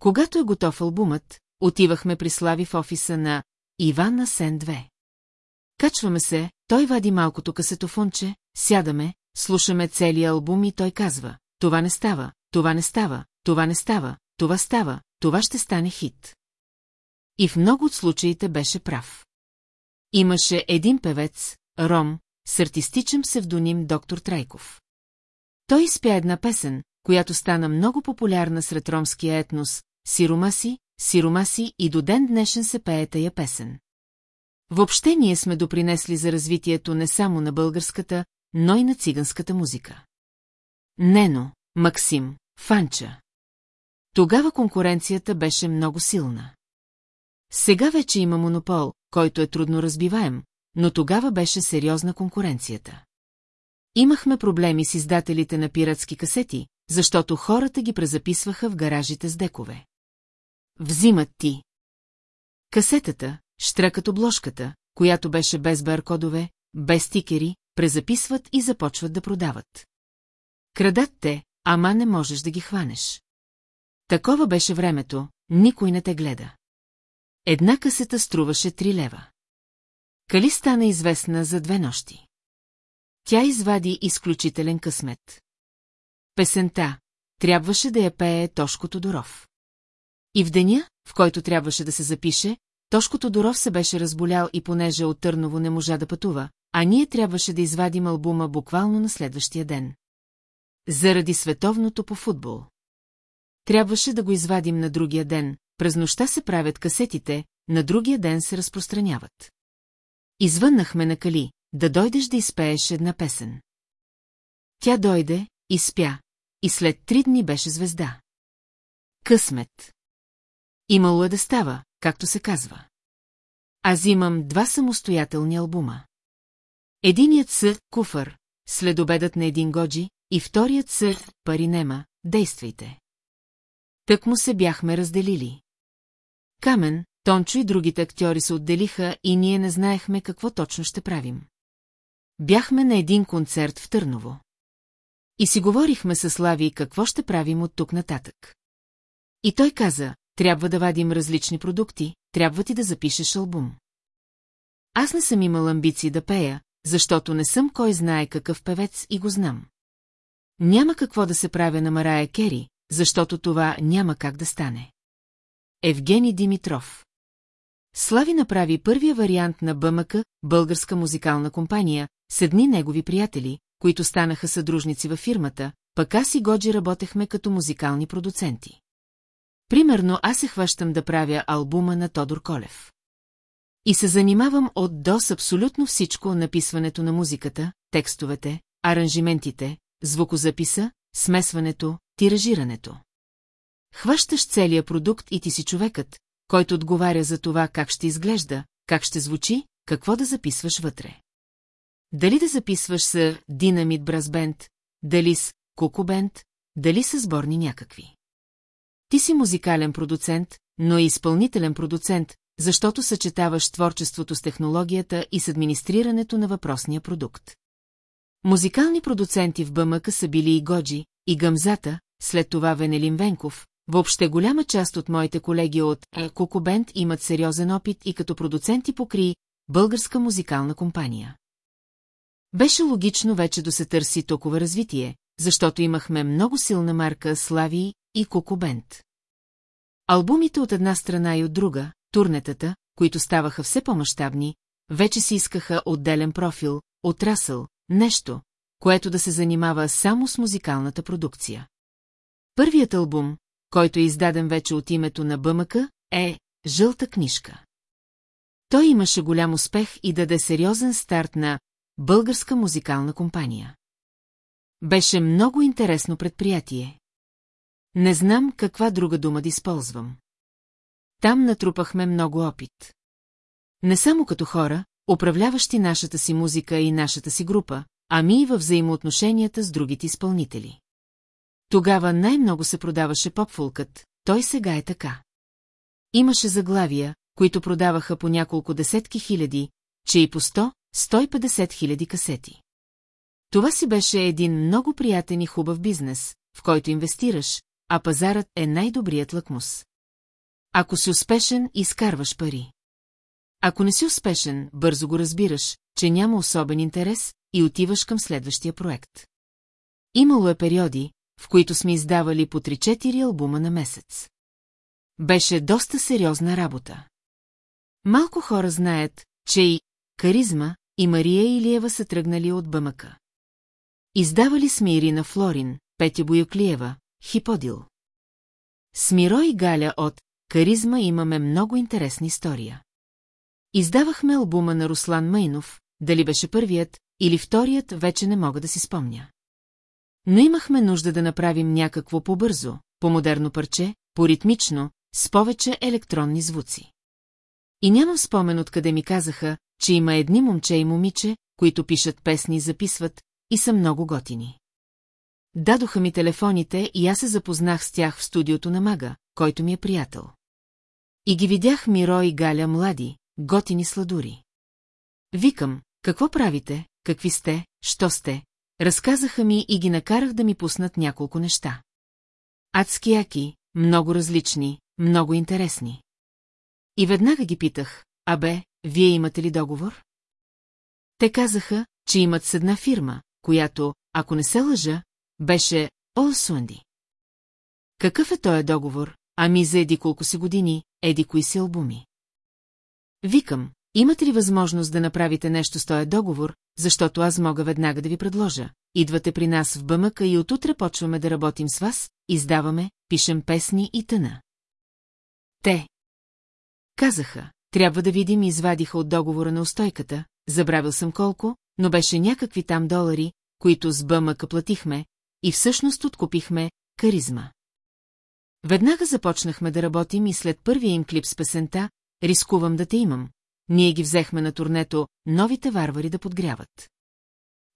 Когато е готов албумът, отивахме при Слави в офиса на Ивана Сен 2. Качваме се, той вади малкото касетофонче, сядаме, слушаме целия албум и той казва, това не става, това не става, това не става, това става, това ще стане хит. И в много от случаите беше прав. Имаше един певец, Ром, с артистичен псевдоним доктор Трайков. Той изпя една песен, която стана много популярна сред ромския етнос, Сиромаси, Сиромаси и до ден днешен се пее тая песен. Въобще ние сме допринесли за развитието не само на българската, но и на циганската музика. Нено, Максим, Фанча. Тогава конкуренцията беше много силна. Сега вече има монопол, който е трудно разбиваем, но тогава беше сериозна конкуренцията. Имахме проблеми с издателите на пиратски касети, защото хората ги презаписваха в гаражите с декове. Взимат ти. Касетата, штракът обложката, която беше без баркодове, без стикери, презаписват и започват да продават. Крадат те, ама не можеш да ги хванеш. Такова беше времето, никой не те гледа. Една касета струваше три лева. Кали стана известна за две нощи. Тя извади изключителен късмет. Песента трябваше да я пее Тошко Тодоров. И в деня, в който трябваше да се запише, Тошко Тодоров се беше разболял и понеже от Търново не можа да пътува, а ние трябваше да извадим албума буквално на следващия ден. Заради световното по футбол. Трябваше да го извадим на другия ден, през нощта се правят касетите, на другия ден се разпространяват. Извъннахме на Кали, да дойдеш да изпееш една песен. Тя дойде, изпя, и след три дни беше звезда. Късмет. Имало е да става, както се казва. Аз имам два самостоятелни албума. Единият с куфър, следобедът на един годжи, и вторият с пари нема, действайте. Тък му се бяхме разделили. Камен, Тончо и другите актьори се отделиха и ние не знаехме какво точно ще правим. Бяхме на един концерт в Търново. И си говорихме с Слави какво ще правим от тук нататък. И той каза, трябва да вадим различни продукти, трябва ти да запишеш албум. Аз не съм имал амбиции да пея, защото не съм кой знае какъв певец и го знам. Няма какво да се правя на Марая Кери, защото това няма как да стане. Евгений Димитров Слави направи първия вариант на БМК, българска музикална компания, с едни негови приятели, които станаха съдружници във фирмата, пък аз и Годжи работехме като музикални продуценти. Примерно аз се хващам да правя албума на Тодор Колев. И се занимавам от до с абсолютно всичко написването на музиката, текстовете, аранжиментите, звукозаписа, смесването, тиражирането. Хващаш целия продукт и ти си човекът, който отговаря за това как ще изглежда, как ще звучи, какво да записваш вътре. Дали да записваш с Динамит Бразбенд, дали с Кукубенд, дали с сборни някакви. Ти си музикален продуцент, но и изпълнителен продуцент, защото съчетаваш творчеството с технологията и с администрирането на въпросния продукт. Музикални продуценти в БМК са били и Годжи, и Гъмзата, след това Венелин Венков. Въобще голяма част от моите колеги от Кокобент имат сериозен опит и като продуценти покри българска музикална компания. Беше логично вече да се търси толкова развитие, защото имахме много силна марка Слави и Кокобент. Албумите от една страна и от друга, турнетата, които ставаха все по-мащабни, вече си искаха отделен профил, отрасъл, нещо, което да се занимава само с музикалната продукция. Първият албум, който е издаден вече от името на БМК, е «Жълта книжка». Той имаше голям успех и даде сериозен старт на българска музикална компания. Беше много интересно предприятие. Не знам каква друга дума да използвам. Там натрупахме много опит. Не само като хора, управляващи нашата си музика и нашата си група, ами и във взаимоотношенията с другите изпълнители. Тогава най-много се продаваше попфулкът, той сега е така. Имаше заглавия, които продаваха по няколко десетки хиляди, че и по 100-150 хиляди касети. Това си беше един много приятен и хубав бизнес, в който инвестираш, а пазарът е най-добрият лакмус. Ако си успешен, изкарваш пари. Ако не си успешен, бързо го разбираш, че няма особен интерес и отиваш към следващия проект. Имало е периоди, в които сме издавали по 3-4 албума на месец. Беше доста сериозна работа. Малко хора знаят, че и каризма и Мария Илиева са тръгнали от бъмъка. Издавали сме Ирина Флорин, Петя Боюклиева, Хиподил. Смиро и Галя от Каризма имаме много интересна история. Издавахме албума на Руслан Майнов, дали беше първият или вторият, вече не мога да си спомня. Но имахме нужда да направим някакво по-бързо, по-модерно парче, по-ритмично, с повече електронни звуци. И нямам спомен откъде ми казаха, че има едни момче и момиче, които пишат песни и записват, и са много готини. Дадоха ми телефоните и аз се запознах с тях в студиото на Мага, който ми е приятел. И ги видях Миро и Галя млади, готини сладури. Викам, какво правите, какви сте, що сте? Разказаха ми и ги накарах да ми пуснат няколко неща. Адски яки, много различни, много интересни. И веднага ги питах, абе, вие имате ли договор? Те казаха, че имат с една фирма, която, ако не се лъжа, беше Олсунди. Какъв е този договор? Ами за еди колко си години, еди кои си албуми. Викам, имате ли възможност да направите нещо с този договор, защото аз мога веднага да ви предложа. Идвате при нас в бъмъка и отутре почваме да работим с вас, издаваме, пишем песни и тъна. Те. Казаха, трябва да видим и извадиха от договора на устойката, забравил съм колко, но беше някакви там долари, които с бъмъка платихме, и всъщност откупихме каризма. Веднага започнахме да работим и след първия им клип с песента «Рискувам да те имам», ние ги взехме на турнето «Новите варвари да подгряват».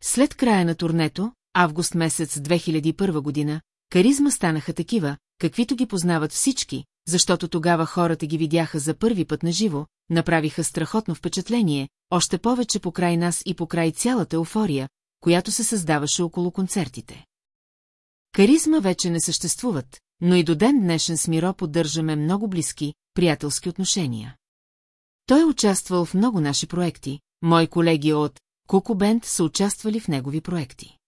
След края на турнето, август месец 2001 година, каризма станаха такива, каквито ги познават всички, защото тогава хората ги видяха за първи път на живо, направиха страхотно впечатление, още повече по край нас и по край цялата еуфория, която се създаваше около концертите. Каризма вече не съществуват, но и до ден днешен с Миро поддържаме много близки, приятелски отношения. Той е участвал в много наши проекти, мои колеги от Куку Бенд са участвали в негови проекти.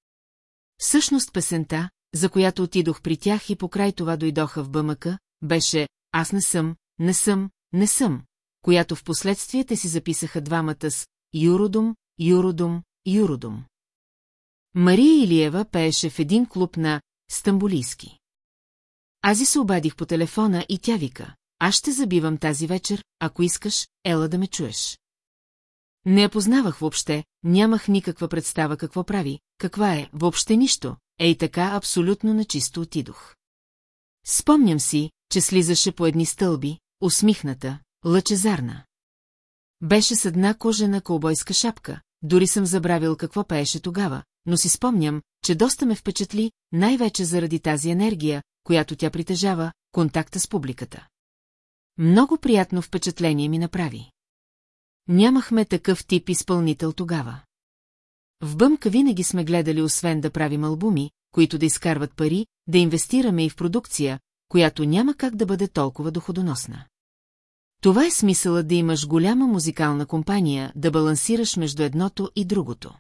Всъщност песента, за която отидох при тях и покрай това дойдоха в бъмъка, беше «Аз не съм, не съм, не съм», която в последствие те си записаха двамата с «Юродум, Юродум, Юродум». Мария Илиева пееше в един клуб на Стамбулийски. Ази се обадих по телефона и тя вика, аз ще забивам тази вечер, ако искаш, ела да ме чуеш. Не я познавах въобще, нямах никаква представа какво прави, каква е, въобще нищо, ей така абсолютно начисто отидох. Спомням си, че слизаше по едни стълби, усмихната, лъчезарна. Беше с една кожена колбойска шапка, дори съм забравил какво пееше тогава, но си спомням, че доста ме впечатли, най-вече заради тази енергия, която тя притежава, контакта с публиката. Много приятно впечатление ми направи. Нямахме такъв тип изпълнител тогава. В Бъмка винаги сме гледали освен да правим албуми, които да изкарват пари, да инвестираме и в продукция, която няма как да бъде толкова доходоносна. Това е смисъла да имаш голяма музикална компания, да балансираш между едното и другото.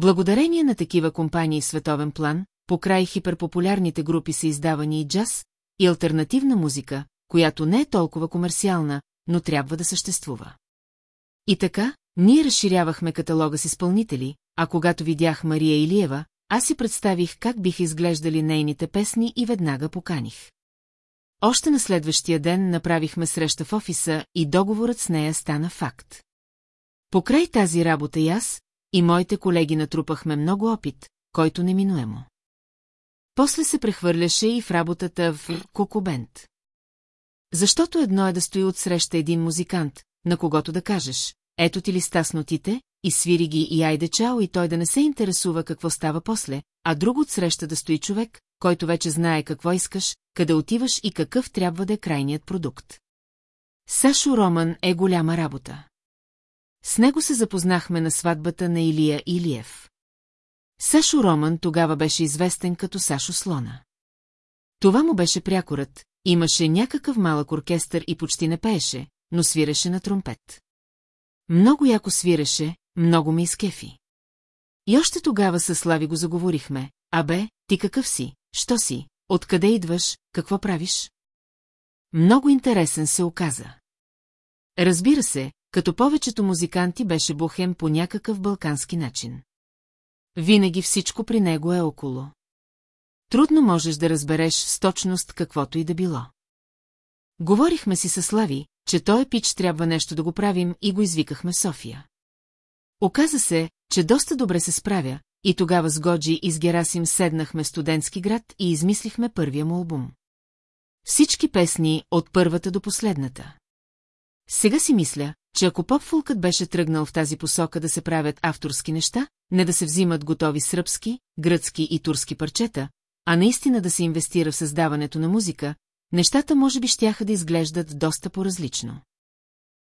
Благодарение на такива компании световен план, по край хиперпопулярните групи са издавани и джаз, и альтернативна музика, която не е толкова комерциална, но трябва да съществува. И така, ние разширявахме каталога с изпълнители, а когато видях Мария Илиева, аз си представих как бих изглеждали нейните песни и веднага поканих. Още на следващия ден направихме среща в офиса и договорът с нея стана факт. Покрай тази работа и аз, и моите колеги натрупахме много опит, който неминуемо. После се прехвърляше и в работата в Кокобент. Защото едно е да стои отсреща един музикант, на когото да кажеш, ето ти листа с нотите, и свири ги и айде чао и той да не се интересува какво става после, а друго отсреща да стои човек, който вече знае какво искаш, къде отиваш и какъв трябва да е крайният продукт. Сашо Роман е голяма работа. С него се запознахме на сватбата на Илия Илиев. Сашо Роман тогава беше известен като Сашо Слона. Това му беше прякорът, имаше някакъв малък оркестър и почти не пееше, но свиреше на тромпет. Много яко свиреше, много ми изкефи. И още тогава със Слави го заговорихме. Абе, ти какъв си? Що си? Откъде идваш? Какво правиш? Много интересен се оказа. Разбира се, като повечето музиканти беше бухем по някакъв балкански начин. Винаги всичко при него е около. Трудно можеш да разбереш с точност каквото и да било. Говорихме си със Слави, че той пич трябва нещо да го правим и го извикахме София. Оказа се, че доста добре се справя, и тогава с Годжи и с Герасим седнахме студентски град и измислихме първия му албум. Всички песни от първата до последната. Сега си мисля, че ако попфулкът беше тръгнал в тази посока да се правят авторски неща, не да се взимат готови сръбски, гръцки и турски парчета, а наистина да се инвестира в създаването на музика, нещата може би щяха да изглеждат доста по-различно.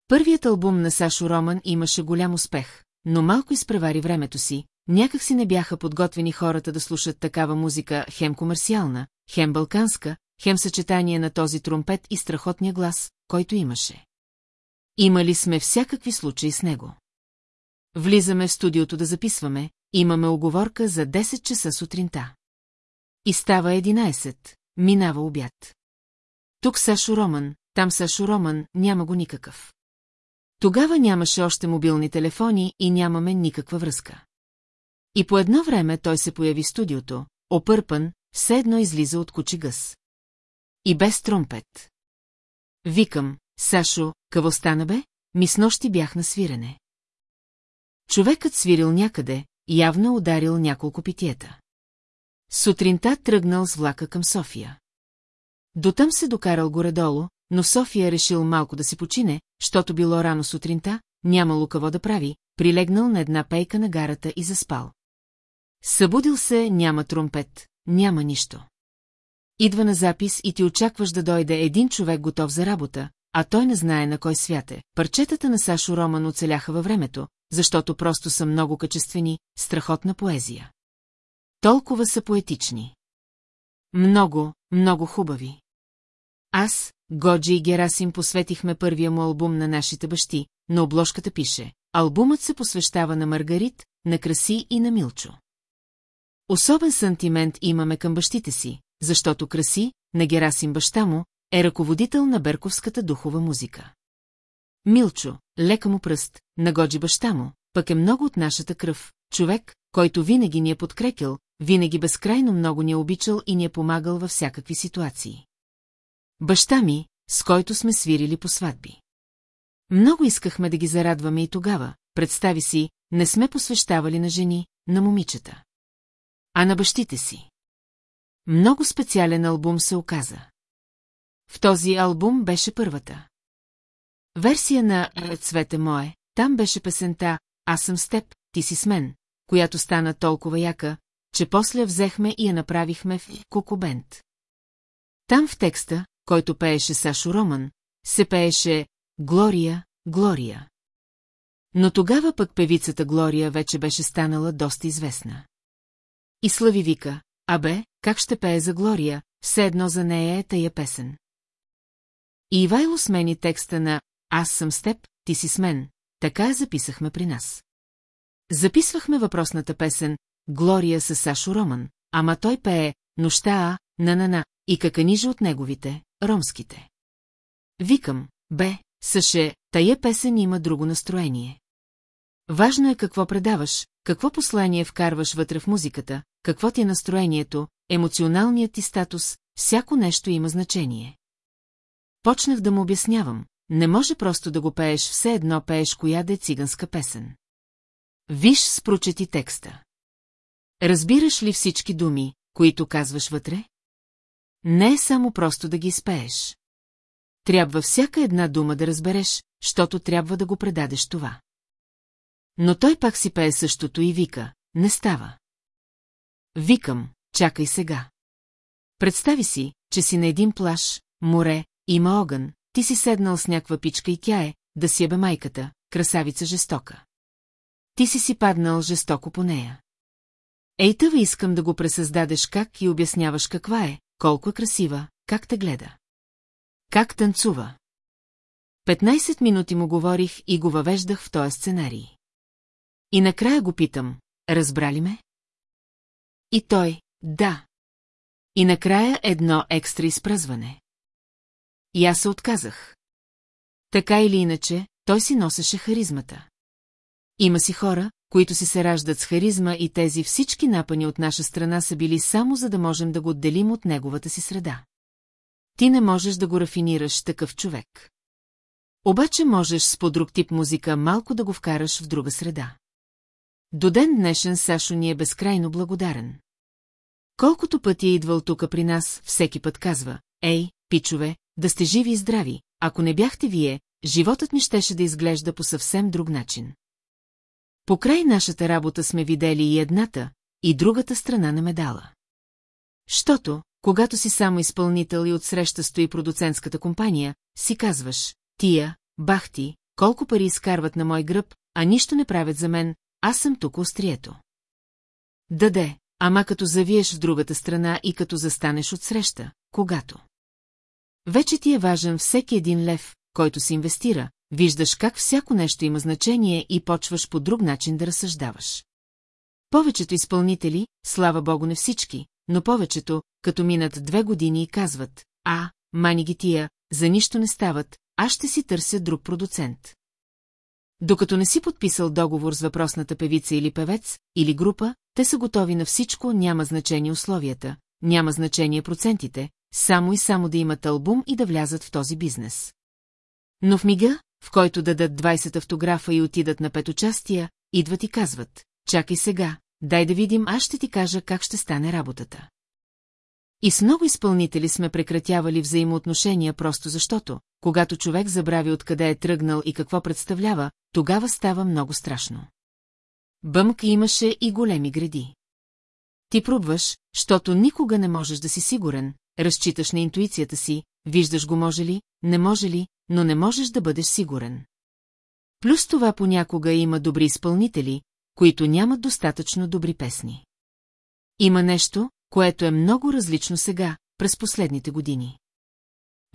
Първият албум на Сашо Роман имаше голям успех, но малко изпревари времето си, някак си не бяха подготвени хората да слушат такава музика хем комерциална, хем балканска, хем съчетание на този тромпет и страхотния глас, който имаше. Имали сме всякакви случаи с него. Влизаме в студиото да записваме, имаме оговорка за 10 часа сутринта. И става 11, минава обяд. Тук Сашо Роман, там Сашо Роман, няма го никакъв. Тогава нямаше още мобилни телефони и нямаме никаква връзка. И по едно време той се появи в студиото, опърпан, все едно излиза от кучи гъс. И без тромпет. Викам, Сашо, какво стана бе? Ми с нощи бях на свирене. Човекът свирил някъде, явно ударил няколко питиета. Сутринта тръгнал с влака към София. Дотъм се докарал горе-долу, но София решил малко да си почине, щото било рано сутринта, нямало какво да прави, прилегнал на една пейка на гарата и заспал. Събудил се, няма тромпет, няма нищо. Идва на запис и ти очакваш да дойде един човек готов за работа, а той не знае на кой свят е. Парчетата на Сашо Роман оцеляха във времето, защото просто са много качествени, страхотна поезия. Толкова са поетични. Много, много хубави. Аз, Годжи и Герасим посветихме първия му албум на нашите бащи, на обложката пише Албумът се посвещава на Маргарит, на Краси и на Милчо. Особен сантимент имаме към бащите си, защото Краси, на Герасим баща му, е ръководител на Берковската духова музика. Милчо, лека му пръст, нагоджи баща му, пък е много от нашата кръв, човек, който винаги ни е подкрепил, винаги безкрайно много ни е обичал и ни е помагал във всякакви ситуации. Баща ми, с който сме свирили по сватби. Много искахме да ги зарадваме и тогава, представи си, не сме посвещавали на жени, на момичета. А на бащите си. Много специален албум се оказа. В този албум беше първата. Версия на «Цвете мое», там беше песента «Аз съм с теб, ти си с мен», която стана толкова яка, че после взехме и я направихме в Кокобент. Там в текста, който пееше Сашо Роман, се пееше «Глория, Глория». Но тогава пък певицата Глория вече беше станала доста известна. И Слави вика, абе, как ще пее за Глория, все едно за нея е тая песен. И Ивайло смени текста на «Аз съм с теб, ти си с мен», така я записахме при нас. Записвахме въпросната песен «Глория с Сашо Роман», ама той пее «Нощта А», «На-на-на» и каканиже от неговите, ромските. Викам, бе, Саше, тая песен има друго настроение. Важно е какво предаваш, какво послание вкарваш вътре в музиката, какво ти е настроението, емоционалният ти статус, всяко нещо има значение. Почнах да му обяснявам, не може просто да го пееш все едно пееш коя да е циганска песен. Виж с прочети текста. Разбираш ли всички думи, които казваш вътре? Не е само просто да ги изпееш. Трябва всяка една дума да разбереш, защото трябва да го предадеш това. Но той пак си пее същото и вика, не става. Викам, чакай сега. Представи си, че си на един плаш, море, има огън, ти си седнал с някаква пичка и тя е, да си ебе майката, красавица жестока. Ти си си паднал жестоко по нея. Ей тъва искам да го пресъздадеш как и обясняваш каква е, колко е красива, как те гледа. Как танцува. 15 минути му говорих и го въвеждах в този сценарий. И накрая го питам, разбрали ме? И той, да. И накрая едно екстра изпръзване. И аз се отказах. Така или иначе, той си носеше харизмата. Има си хора, които си се раждат с харизма и тези всички напани от наша страна са били само за да можем да го отделим от неговата си среда. Ти не можеш да го рафинираш такъв човек. Обаче можеш с подруг тип музика малко да го вкараш в друга среда. До ден днешен Сашо ни е безкрайно благодарен. Колкото пъти е идвал тука при нас, всеки път казва, ей, пичове, да сте живи и здрави, ако не бяхте вие, животът ми щеше да изглежда по съвсем друг начин. Покрай нашата работа сме видели и едната, и другата страна на медала. Щото, когато си само изпълнител и отсреща стои продуцентската компания, си казваш, тия, бахти, колко пари изкарват на мой гръб, а нищо не правят за мен, аз съм тук острието. Даде, ама като завиеш в другата страна и като застанеш отсреща, когато. Вече ти е важен всеки един лев, който се инвестира, виждаш как всяко нещо има значение и почваш по друг начин да разсъждаваш. Повечето изпълнители, слава богу не всички, но повечето, като минат две години и казват, а, мани ги тия, за нищо не стават, аз ще си търся друг продуцент. Докато не си подписал договор с въпросната певица или певец, или група, те са готови на всичко, няма значение условията, няма значение процентите, само и само да имат албум и да влязат в този бизнес. Но в мига, в който дадат 20 автографа и отидат на пет участия, идват и казват, чакай сега, дай да видим, аз ще ти кажа как ще стане работата. И с много изпълнители сме прекратявали взаимоотношения просто защото, когато човек забрави откъде е тръгнал и какво представлява, тогава става много страшно. Бъмк имаше и големи гради. Ти пробваш, защото никога не можеш да си сигурен, разчиташ на интуицията си, виждаш го може ли, не може ли, но не можеш да бъдеш сигурен. Плюс това понякога има добри изпълнители, които нямат достатъчно добри песни. Има нещо, което е много различно сега, през последните години.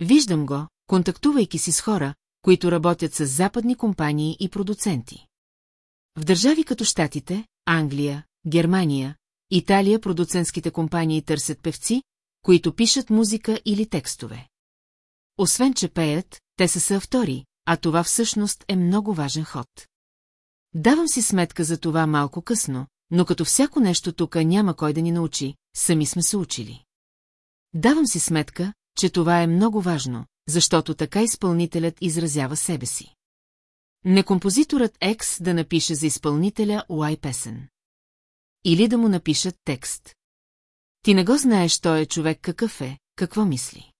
Виждам го, контактувайки си с хора, които работят с западни компании и продуценти. В държави като Штатите, Англия, Германия, Италия продуцентските компании търсят певци, които пишат музика или текстове. Освен, че пеят, те са съавтори, а това всъщност е много важен ход. Давам си сметка за това малко късно, но като всяко нещо тук няма кой да ни научи, сами сме се учили. Давам си сметка, че това е много важно, защото така изпълнителят изразява себе си. Не композиторът X да напише за изпълнителя Y песен. Или да му напишат текст. Ти не го знаеш той е човек какъв е, какво мисли.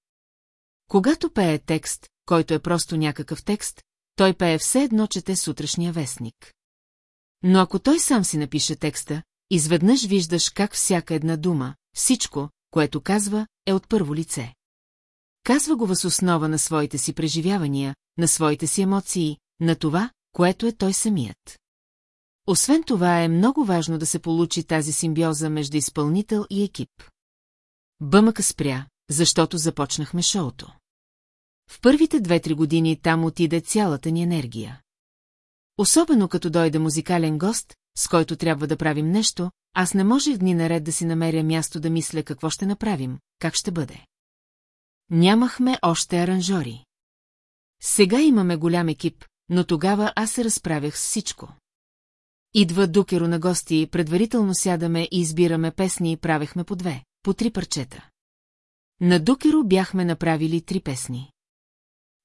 Когато пее текст, който е просто някакъв текст, той пее все едно чете сутрешния вестник. Но ако той сам си напише текста, изведнъж виждаш как всяка една дума, всичко, което казва, е от първо лице. Казва го въз основа на своите си преживявания, на своите си емоции, на това, което е той самият. Освен това е много важно да се получи тази симбиоза между изпълнител и екип. Бъмъка спря, защото започнахме шоуто. В първите две-три години там отиде цялата ни енергия. Особено като дойде музикален гост, с който трябва да правим нещо, аз не можех дни наред да си намеря място да мисля какво ще направим, как ще бъде. Нямахме още аранжори. Сега имаме голям екип, но тогава аз се разправях с всичко. Идва Дукеро на гости, предварително сядаме и избираме песни и правехме по две, по три парчета. На Дукеро бяхме направили три песни.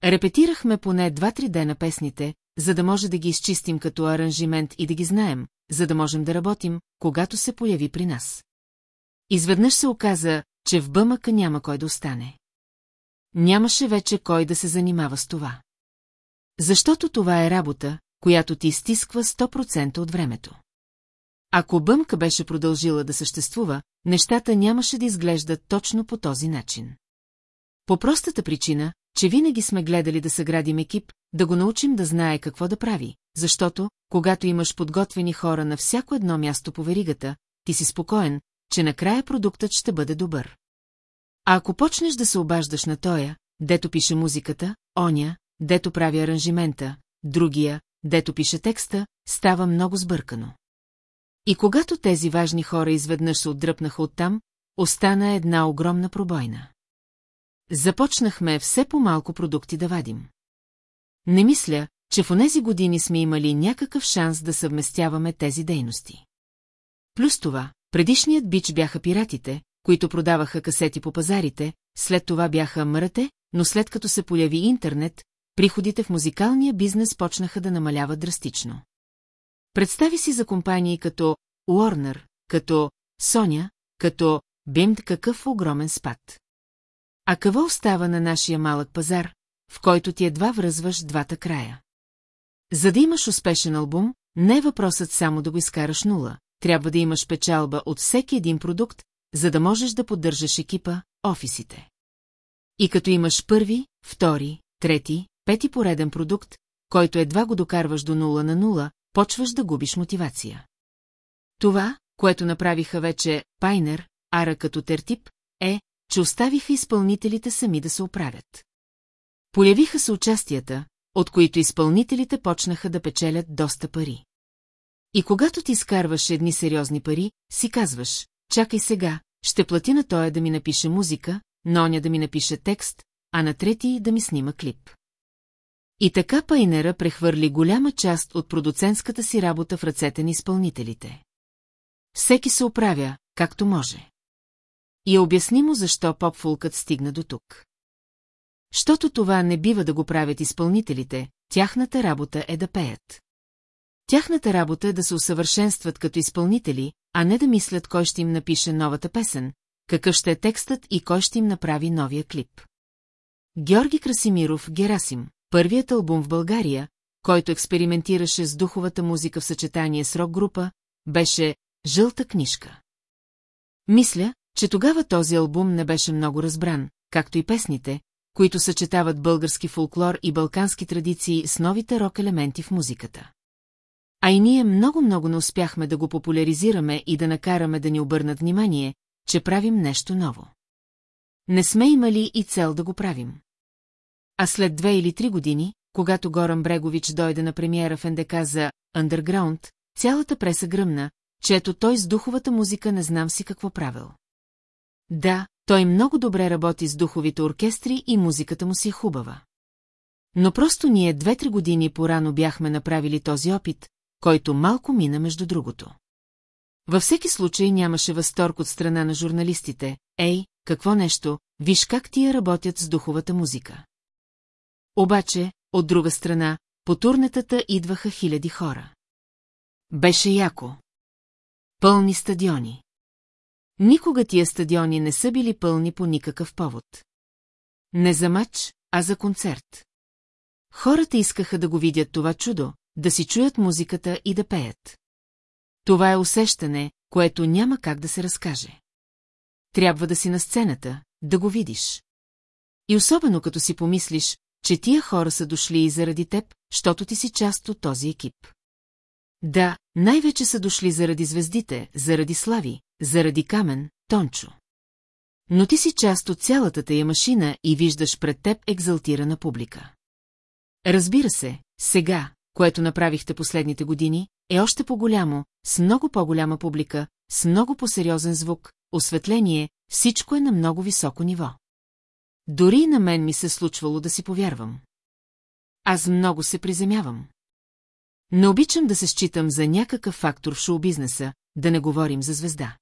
Репетирахме поне два-три дена песните, за да може да ги изчистим като аранжимент и да ги знаем, за да можем да работим, когато се появи при нас. Изведнъж се оказа, че в бъмъка няма кой да остане. Нямаше вече кой да се занимава с това. Защото това е работа, която ти изтисква 100% от времето. Ако бъмка беше продължила да съществува, нещата нямаше да изглеждат точно по този начин. По простата причина, че винаги сме гледали да съградим екип, да го научим да знае какво да прави, защото, когато имаш подготвени хора на всяко едно място по веригата, ти си спокоен, че накрая продуктът ще бъде добър. А ако почнеш да се обаждаш на тоя, дето пише музиката, оня, дето прави аранжимента, другия, дето пише текста, става много сбъркано. И когато тези важни хора изведнъж се отдръпнаха оттам, остана една огромна пробойна. Започнахме все по-малко продукти да вадим. Не мисля, че в онези години сме имали някакъв шанс да съвместяваме тези дейности. Плюс това, предишният бич бяха пиратите, които продаваха касети по пазарите, след това бяха мрате, но след като се появи интернет, приходите в музикалния бизнес почнаха да намаляват драстично. Представи си за компании като Уорнер, като Соня, като Бимд какъв огромен спад. А какво остава на нашия малък пазар, в който ти едва връзваш двата края? За да имаш успешен албум, не е въпросът само да го изкараш нула, трябва да имаш печалба от всеки един продукт, за да можеш да поддържаш екипа, офисите. И като имаш първи, втори, трети, пети пореден продукт, който едва го докарваш до нула на нула, почваш да губиш мотивация. Това, което направиха вече Пайнер, Ара като тертип, е, че оставиха изпълнителите сами да се оправят. Появиха се участията, от които изпълнителите почнаха да печелят доста пари. И когато ти изкарваш едни сериозни пари, си казваш, чакай сега, ще плати на тоя да ми напише музика, на оня да ми напише текст, а на трети да ми снима клип. И така Пайнера прехвърли голяма част от продуцентската си работа в ръцете на изпълнителите. Всеки се оправя, както може. И е обяснимо защо попфулкът стигна до тук. Щото това не бива да го правят изпълнителите, тяхната работа е да пеят. Тяхната работа е да се усъвършенстват като изпълнители, а не да мислят кой ще им напише новата песен, какъв ще е текстът и кой ще им направи новия клип. Георги Красимиров Герасим, първият албум в България, който експериментираше с духовата музика в съчетание с рок-група, беше «Жълта книжка». Мисля, че тогава този албум не беше много разбран, както и песните, които съчетават български фолклор и балкански традиции с новите рок-елементи в музиката. А и ние много-много не успяхме да го популяризираме и да накараме да ни обърнат внимание, че правим нещо ново. Не сме имали и цел да го правим. А след две или три години, когато Горан Брегович дойде на премиера в НДК за Underground, цялата преса гръмна, чето той с духовата музика не знам си какво правил. Да, той много добре работи с духовите оркестри и музиката му си е хубава. Но просто ние две-три години порано бяхме направили този опит, който малко мина между другото. Във всеки случай нямаше възторг от страна на журналистите. Ей, какво нещо, виж как тия работят с духовата музика. Обаче, от друга страна, по турнетата идваха хиляди хора. Беше яко. Пълни стадиони. Никога тия стадиони не са били пълни по никакъв повод. Не за матч, а за концерт. Хората искаха да го видят това чудо, да си чуят музиката и да пеят. Това е усещане, което няма как да се разкаже. Трябва да си на сцената, да го видиш. И особено като си помислиш, че тия хора са дошли и заради теб, защото ти си част от този екип. Да, най-вече са дошли заради звездите, заради Слави, заради Камен, Тончо. Но ти си част от цялата тая машина и виждаш пред теб екзалтирана публика. Разбира се, сега, което направихте последните години, е още по-голямо, с много по-голяма публика, с много по-сериозен звук, осветление, всичко е на много високо ниво. Дори и на мен ми се случвало да си повярвам. Аз много се приземявам. Не обичам да се считам за някакъв фактор в шоу-бизнеса, да не говорим за звезда.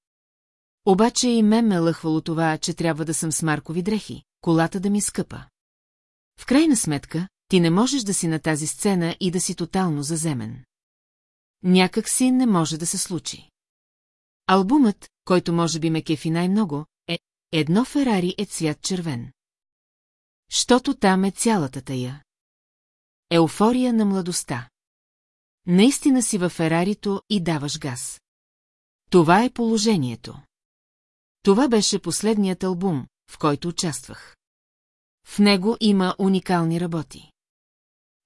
Обаче и мен ме лъхвало това, че трябва да съм с маркови дрехи, колата да ми скъпа. В крайна сметка, ти не можеш да си на тази сцена и да си тотално заземен. Някак си не може да се случи. Албумът, който може би ме кефи най-много, е «Едно Ферари е цвят червен». Щото там е цялата тая. Еуфория на младостта. Наистина си във Ферарито и даваш газ. Това е положението. Това беше последният албум, в който участвах. В него има уникални работи.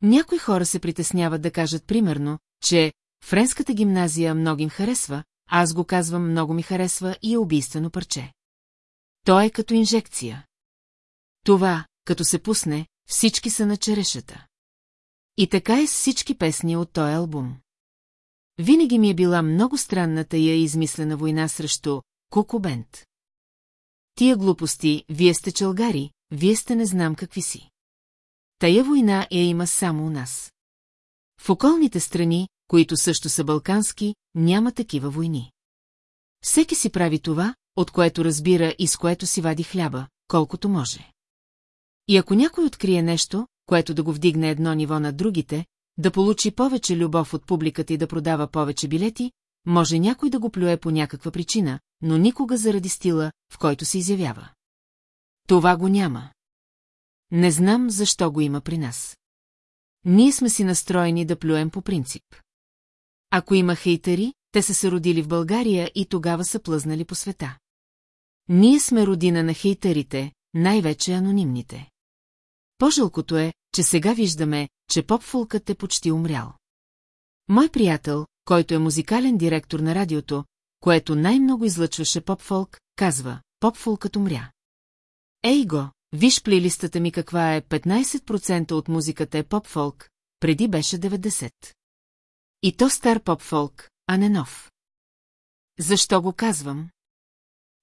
Някои хора се притесняват да кажат примерно, че френската гимназия много им харесва, аз го казвам много ми харесва и е убийствено парче. То е като инжекция. Това, като се пусне, всички са на черешата. И така е с всички песни от този албум. Винаги ми е била много странна тая измислена война срещу Куко Бент. Тия глупости, вие сте чългари, вие сте не знам какви си. Тая война я има само у нас. В околните страни, които също са балкански, няма такива войни. Всеки си прави това, от което разбира и с което си вади хляба, колкото може. И ако някой открие нещо, което да го вдигне едно ниво над другите, да получи повече любов от публиката и да продава повече билети, може някой да го плюе по някаква причина, но никога заради стила, в който се изявява. Това го няма. Не знам защо го има при нас. Ние сме си настроени да плюем по принцип. Ако има хейтери, те са се родили в България и тогава са плъзнали по света. Ние сме родина на хейтерите, най-вече анонимните. По-жалкото е, че сега виждаме, че поп-фулкът е почти умрял. Мой приятел, който е музикален директор на радиото, което най-много излъчваше поп-фолк, казва, поп-фулкът умря. Ей го, виж плейлистата ми каква е 15% от музиката е поп-фолк, преди беше 90. И то стар поп-фолк, а не нов. Защо го казвам?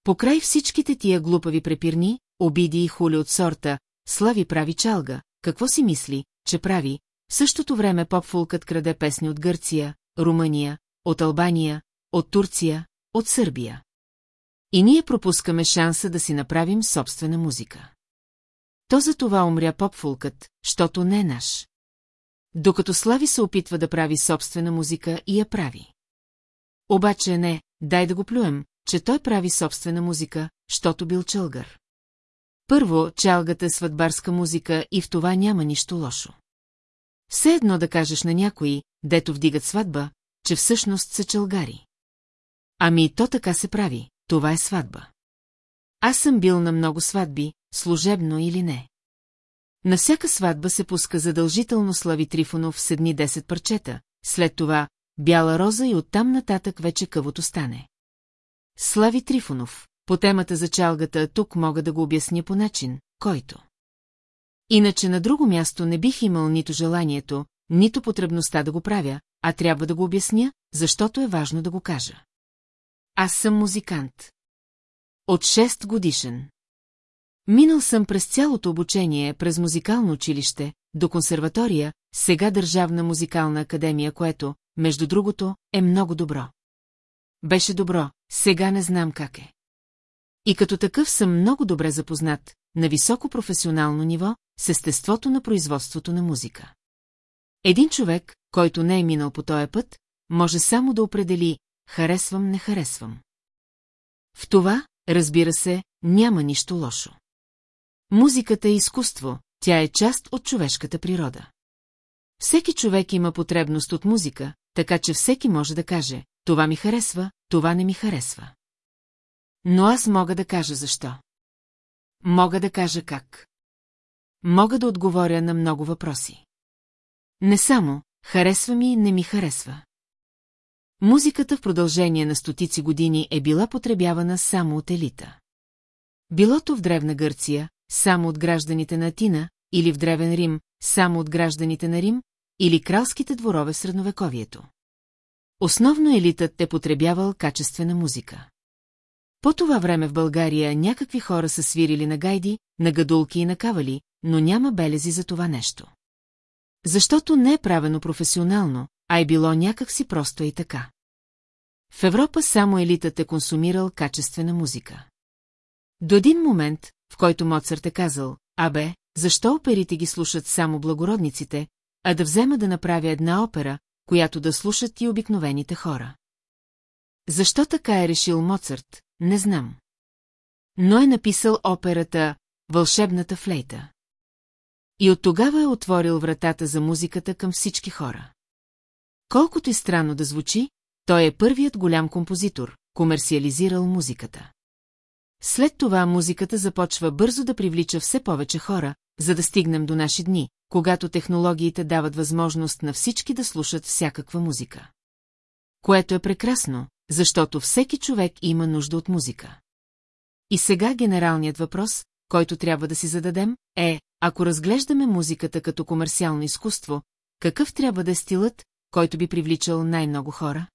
Покрай всичките тия глупави препирни, обиди и хули от сорта, Слави прави чалга, какво си мисли, че прави, в същото време попфулкът краде песни от Гърция, Румъния, от Албания, от Турция, от Сърбия. И ние пропускаме шанса да си направим собствена музика. То за това умря попфулкът, щото не е наш. Докато Слави се опитва да прави собствена музика и я прави. Обаче не, дай да го плюем, че той прави собствена музика, щото бил чългър. Първо, чалгата е сватбарска музика и в това няма нищо лошо. Все едно да кажеш на някои, дето вдигат сватба, че всъщност са чългари. Ами то така се прави, това е сватба. Аз съм бил на много сватби, служебно или не. На всяка сватба се пуска задължително Слави Трифонов с едни 10 парчета, след това бяла роза и оттам нататък вече къвото стане. Слави Трифонов, по темата за чалгата тук мога да го обясня по начин, който. Иначе на друго място не бих имал нито желанието, нито потребността да го правя, а трябва да го обясня, защото е важно да го кажа. Аз съм музикант. От 6 годишен. Минал съм през цялото обучение, през музикално училище, до консерватория, сега Държавна музикална академия, което, между другото, е много добро. Беше добро, сега не знам как е. И като такъв съм много добре запознат, на високо професионално ниво, с естеството на производството на музика. Един човек, който не е минал по този път, може само да определи харесвам, не харесвам. В това, разбира се, няма нищо лошо. Музиката е изкуство, тя е част от човешката природа. Всеки човек има потребност от музика, така че всеки може да каже, това ми харесва, това не ми харесва. Но аз мога да кажа защо. Мога да кажа как. Мога да отговоря на много въпроси. Не само, харесва ми, не ми харесва. Музиката в продължение на стотици години е била потребявана само от елита. Билото в Древна Гърция, само от гражданите на Атина, или в Древен Рим, само от гражданите на Рим, или кралските дворове в средновековието. Основно елитът е потребявал качествена музика. По това време в България някакви хора са свирили на гайди, на гадулки и на кавали, но няма белези за това нещо. Защото не е правено професионално, а е било някак си просто и така. В Европа само елитът е консумирал качествена музика. До един момент, в който Моцарт е казал, абе, защо оперите ги слушат само благородниците, а да взема да направя една опера, която да слушат и обикновените хора. Защо така е решил Моцарт, не знам. Но е написал операта «Вълшебната флейта». И от тогава е отворил вратата за музиката към всички хора. Колкото и странно да звучи, той е първият голям композитор, комерциализирал музиката. След това музиката започва бързо да привлича все повече хора, за да стигнем до наши дни, когато технологиите дават възможност на всички да слушат всякаква музика. Което е прекрасно, защото всеки човек има нужда от музика. И сега генералният въпрос, който трябва да си зададем, е, ако разглеждаме музиката като комерциално изкуство, какъв трябва да е стилът, който би привличал най-много хора?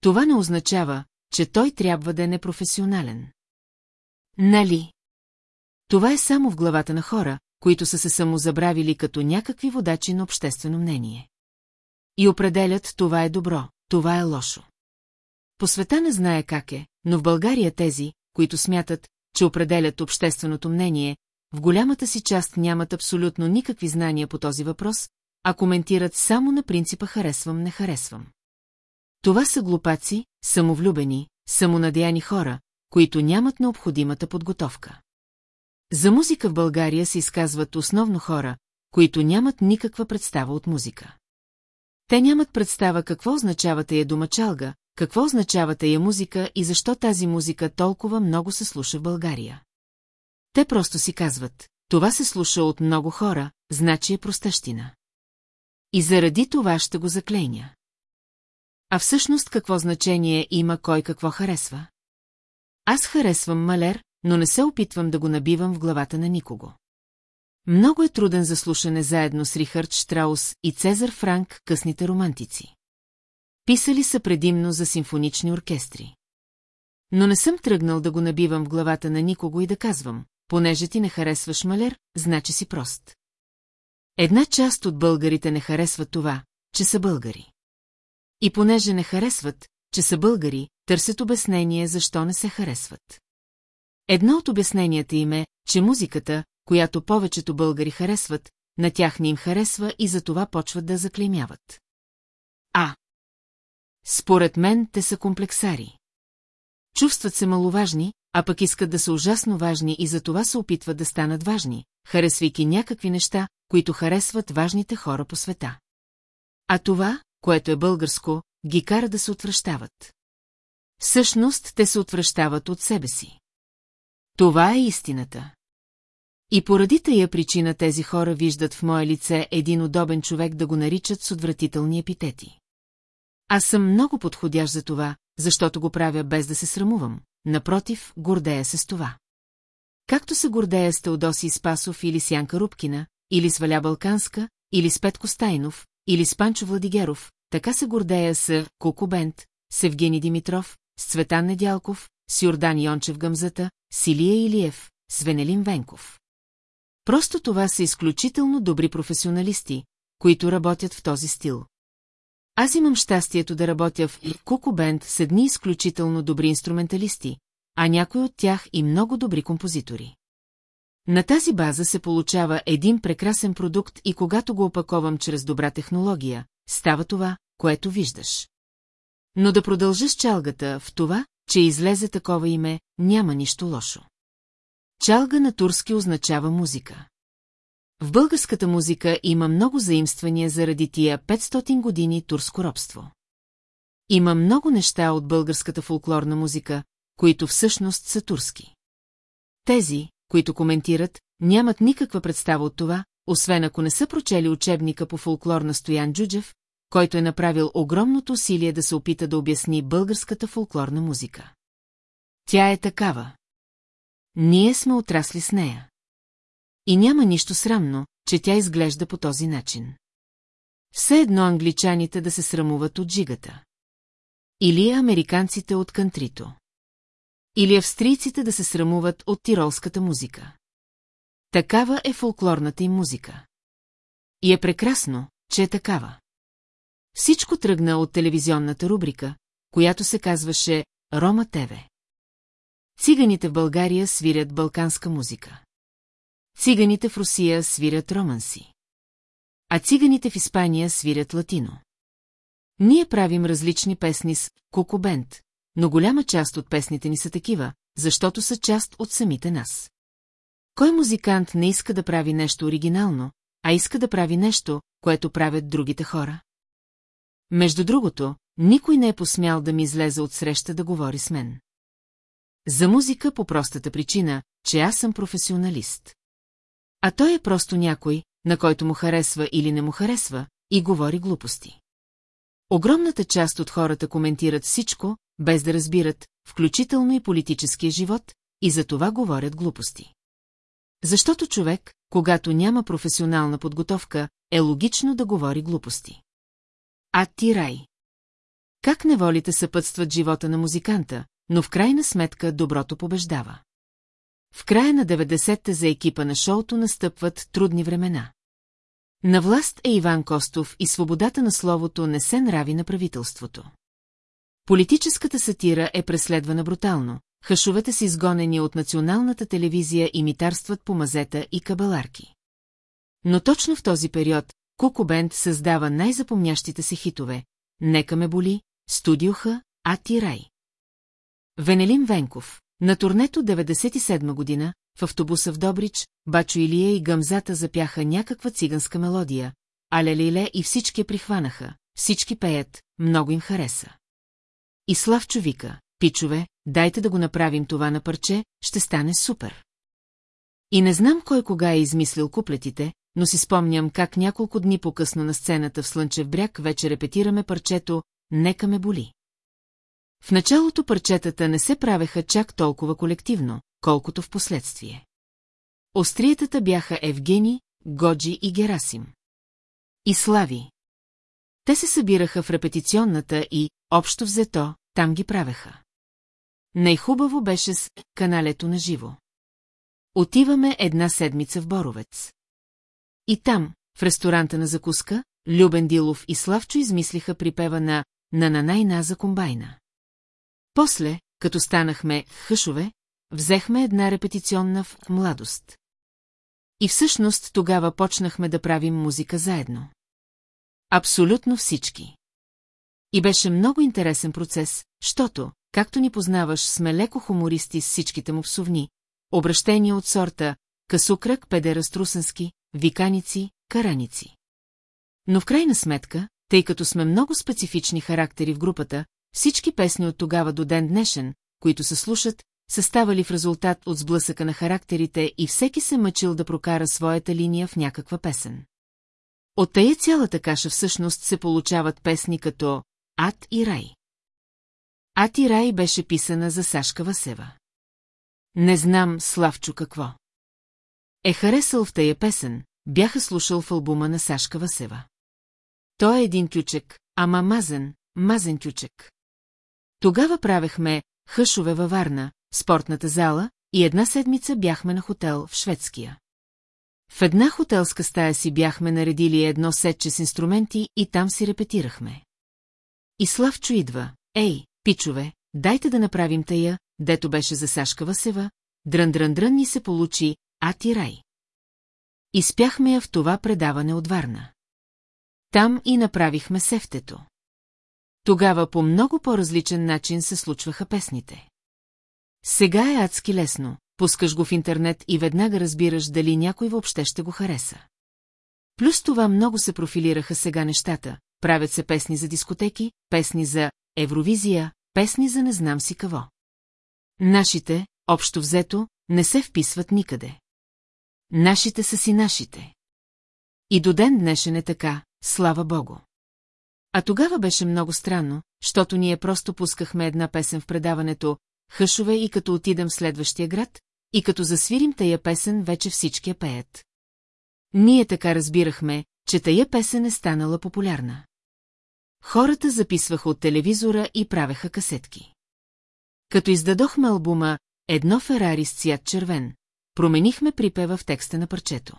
Това не означава, че той трябва да е непрофесионален. Нали? Това е само в главата на хора, които са се самозабравили като някакви водачи на обществено мнение. И определят това е добро, това е лошо. По света не знае как е, но в България тези, които смятат, че определят общественото мнение, в голямата си част нямат абсолютно никакви знания по този въпрос, а коментират само на принципа харесвам-не харесвам. Това са глупаци, самовлюбени, самонадеяни хора, които нямат необходимата подготовка. За музика в България се изказват основно хора, които нямат никаква представа от музика. Те нямат представа какво означава тая дума какво означава тая музика и защо тази музика толкова много се слуша в България. Те просто си казват, това се слуша от много хора, значи е простащина. И заради това ще го заклейня. А всъщност какво значение има кой какво харесва? Аз харесвам Малер, но не се опитвам да го набивам в главата на никого. Много е труден за слушане заедно с Рихард Штраус и Цезар Франк, късните романтици. Писали са предимно за симфонични оркестри. Но не съм тръгнал да го набивам в главата на никого и да казвам, понеже ти не харесваш Малер, значи си прост. Една част от българите не харесват това, че са българи. И понеже не харесват, че са българи, търсят обяснение защо не се харесват. Едно от обясненията им е, че музиката, която повечето българи харесват, на тях не им харесва и за това почват да заклеймяват. А. Според мен те са комплексари. Чувстват се маловажни, а пък искат да са ужасно важни и за това се опитват да станат важни, харесвайки някакви неща, които харесват важните хора по света. А това, което е българско, ги кара да се отвръщават. Всъщност те се отвръщават от себе си. Това е истината. И поради тая причина тези хора виждат в мое лице един удобен човек да го наричат с отвратителни епитети. Аз съм много подходящ за това, защото го правя без да се срамувам, напротив, гордея се с това. Както се гордея с Теодоси Спасов или Сянка Рубкина, или с Валя Балканска, или с Петко Стайнов, или с Панчо Владигеров, така се гордея с Куко Бент, с Евгений Димитров, с Цветан Недялков, с Йордан Йончев Гъмзата, с Илия Илиев, с Венелин Венков. Просто това са изключително добри професионалисти, които работят в този стил. Аз имам щастието да работя в Куко Бенд с едни изключително добри инструменталисти, а някои от тях и много добри композитори. На тази база се получава един прекрасен продукт и когато го опаковам чрез добра технология, става това, което виждаш. Но да продължа с чалгата в това, че излезе такова име, няма нищо лошо. Чалга на турски означава музика. В българската музика има много заимствания заради тия 500 години турско робство. Има много неща от българската фолклорна музика, които всъщност са турски. Тези, които коментират, нямат никаква представа от това, освен ако не са прочели учебника по фолклор на Стоян Джуджев, който е направил огромното усилие да се опита да обясни българската фолклорна музика. Тя е такава. Ние сме отрасли с нея. И няма нищо срамно, че тя изглежда по този начин. Все едно англичаните да се срамуват от джигата. Или американците от кантрито. Или австрийците да се срамуват от тиролската музика. Такава е фолклорната им музика. И е прекрасно, че е такава. Всичко тръгна от телевизионната рубрика, която се казваше Рома ТВ. Циганите в България свирят балканска музика. Циганите в Русия свирят романси. А циганите в Испания свирят латино. Ние правим различни песни с кокобент, но голяма част от песните ни са такива, защото са част от самите нас. Кой музикант не иска да прави нещо оригинално, а иска да прави нещо, което правят другите хора? Между другото, никой не е посмял да ми излезе от среща да говори с мен. За музика по простата причина, че аз съм професионалист. А той е просто някой, на който му харесва или не му харесва, и говори глупости. Огромната част от хората коментират всичко, без да разбират, включително и политическия живот, и за това говорят глупости. Защото човек, когато няма професионална подготовка, е логично да говори глупости. А ти рай. Как неволите съпътстват живота на музиканта, но в крайна сметка доброто побеждава. В края на 90-те за екипа на шоуто настъпват трудни времена. На власт е Иван Костов и свободата на словото не се нрави на правителството. Политическата сатира е преследвана брутално, хашовете са изгонени от националната телевизия и митарстват по мазета и кабеларки. Но точно в този период Куко Бенд създава най-запомнящите се хитове «Нека ме боли», «Студиоха», «А ти рай». Венелин Венков, на турнето 97 година, в автобуса в Добрич, Бачо Илия и Гъмзата запяха някаква циганска мелодия, а Лелиле и всички я прихванаха, всички пеят, много им хареса. И Славчо вика, пичове, дайте да го направим това на парче, ще стане супер. И не знам кой кога е измислил куплетите, но си спомням как няколко дни по-късно на сцената в Слънчев бряг вече репетираме парчето «Нека ме боли». В началото парчетата не се правеха чак толкова колективно, колкото в последствие. Остриетата бяха Евгени, Годжи и Герасим. И Слави. Те се събираха в репетиционната и, общо взето, там ги правеха. Най-хубаво беше с каналето на живо. Отиваме една седмица в Боровец. И там, в ресторанта на закуска, Любен Дилов и Славчо измислиха припева на «На-на-най-на за комбайна». После, като станахме хъшове, взехме една репетиционна в младост. И всъщност тогава почнахме да правим музика заедно. Абсолютно всички. И беше много интересен процес, защото, както ни познаваш, сме леко хумористи с всичките му псовни, обращения от сорта късокръг педераструсенски, виканици, караници. Но в крайна сметка, тъй като сме много специфични характери в групата, всички песни от тогава до ден днешен, които се слушат, са ставали в резултат от сблъсъка на характерите и всеки се мъчил да прокара своята линия в някаква песен. От тая цялата каша всъщност се получават песни като «Ад и рай». «Ад и рай» беше писана за Сашка Васева. Не знам, Славчо, какво. Е харесал в тая песен, бяха слушал в албума на Сашка Васева. Той е един ключек, ама мазен, мазен ключек. Тогава правехме хъшове във Варна, спортната зала, и една седмица бяхме на хотел в Шведския. В една хотелска стая си бяхме наредили едно сетче с инструменти и там си репетирахме. И Славчо идва. Ей, пичове, дайте да направим тая, дето беше за Сашка Васева, дрън-дрън-дрън ни се получи, а ти рай. Изпяхме я в това предаване от Варна. Там и направихме сефтето. Тогава по много по-различен начин се случваха песните. Сега е адски лесно, пускаш го в интернет и веднага разбираш дали някой въобще ще го хареса. Плюс това много се профилираха сега нещата, правят се песни за дискотеки, песни за Евровизия, песни за не знам си какво. Нашите, общо взето, не се вписват никъде. Нашите са си нашите. И до ден днешен е така, слава богу. А тогава беше много странно, защото ние просто пускахме една песен в предаването «Хъшове» и като отидем в следващия град, и като засвирим тая песен, вече всички я пеят. Ние така разбирахме, че тая песен е станала популярна. Хората записваха от телевизора и правеха касетки. Като издадохме албума «Едно Ферари с цвят червен», променихме припева в текста на парчето.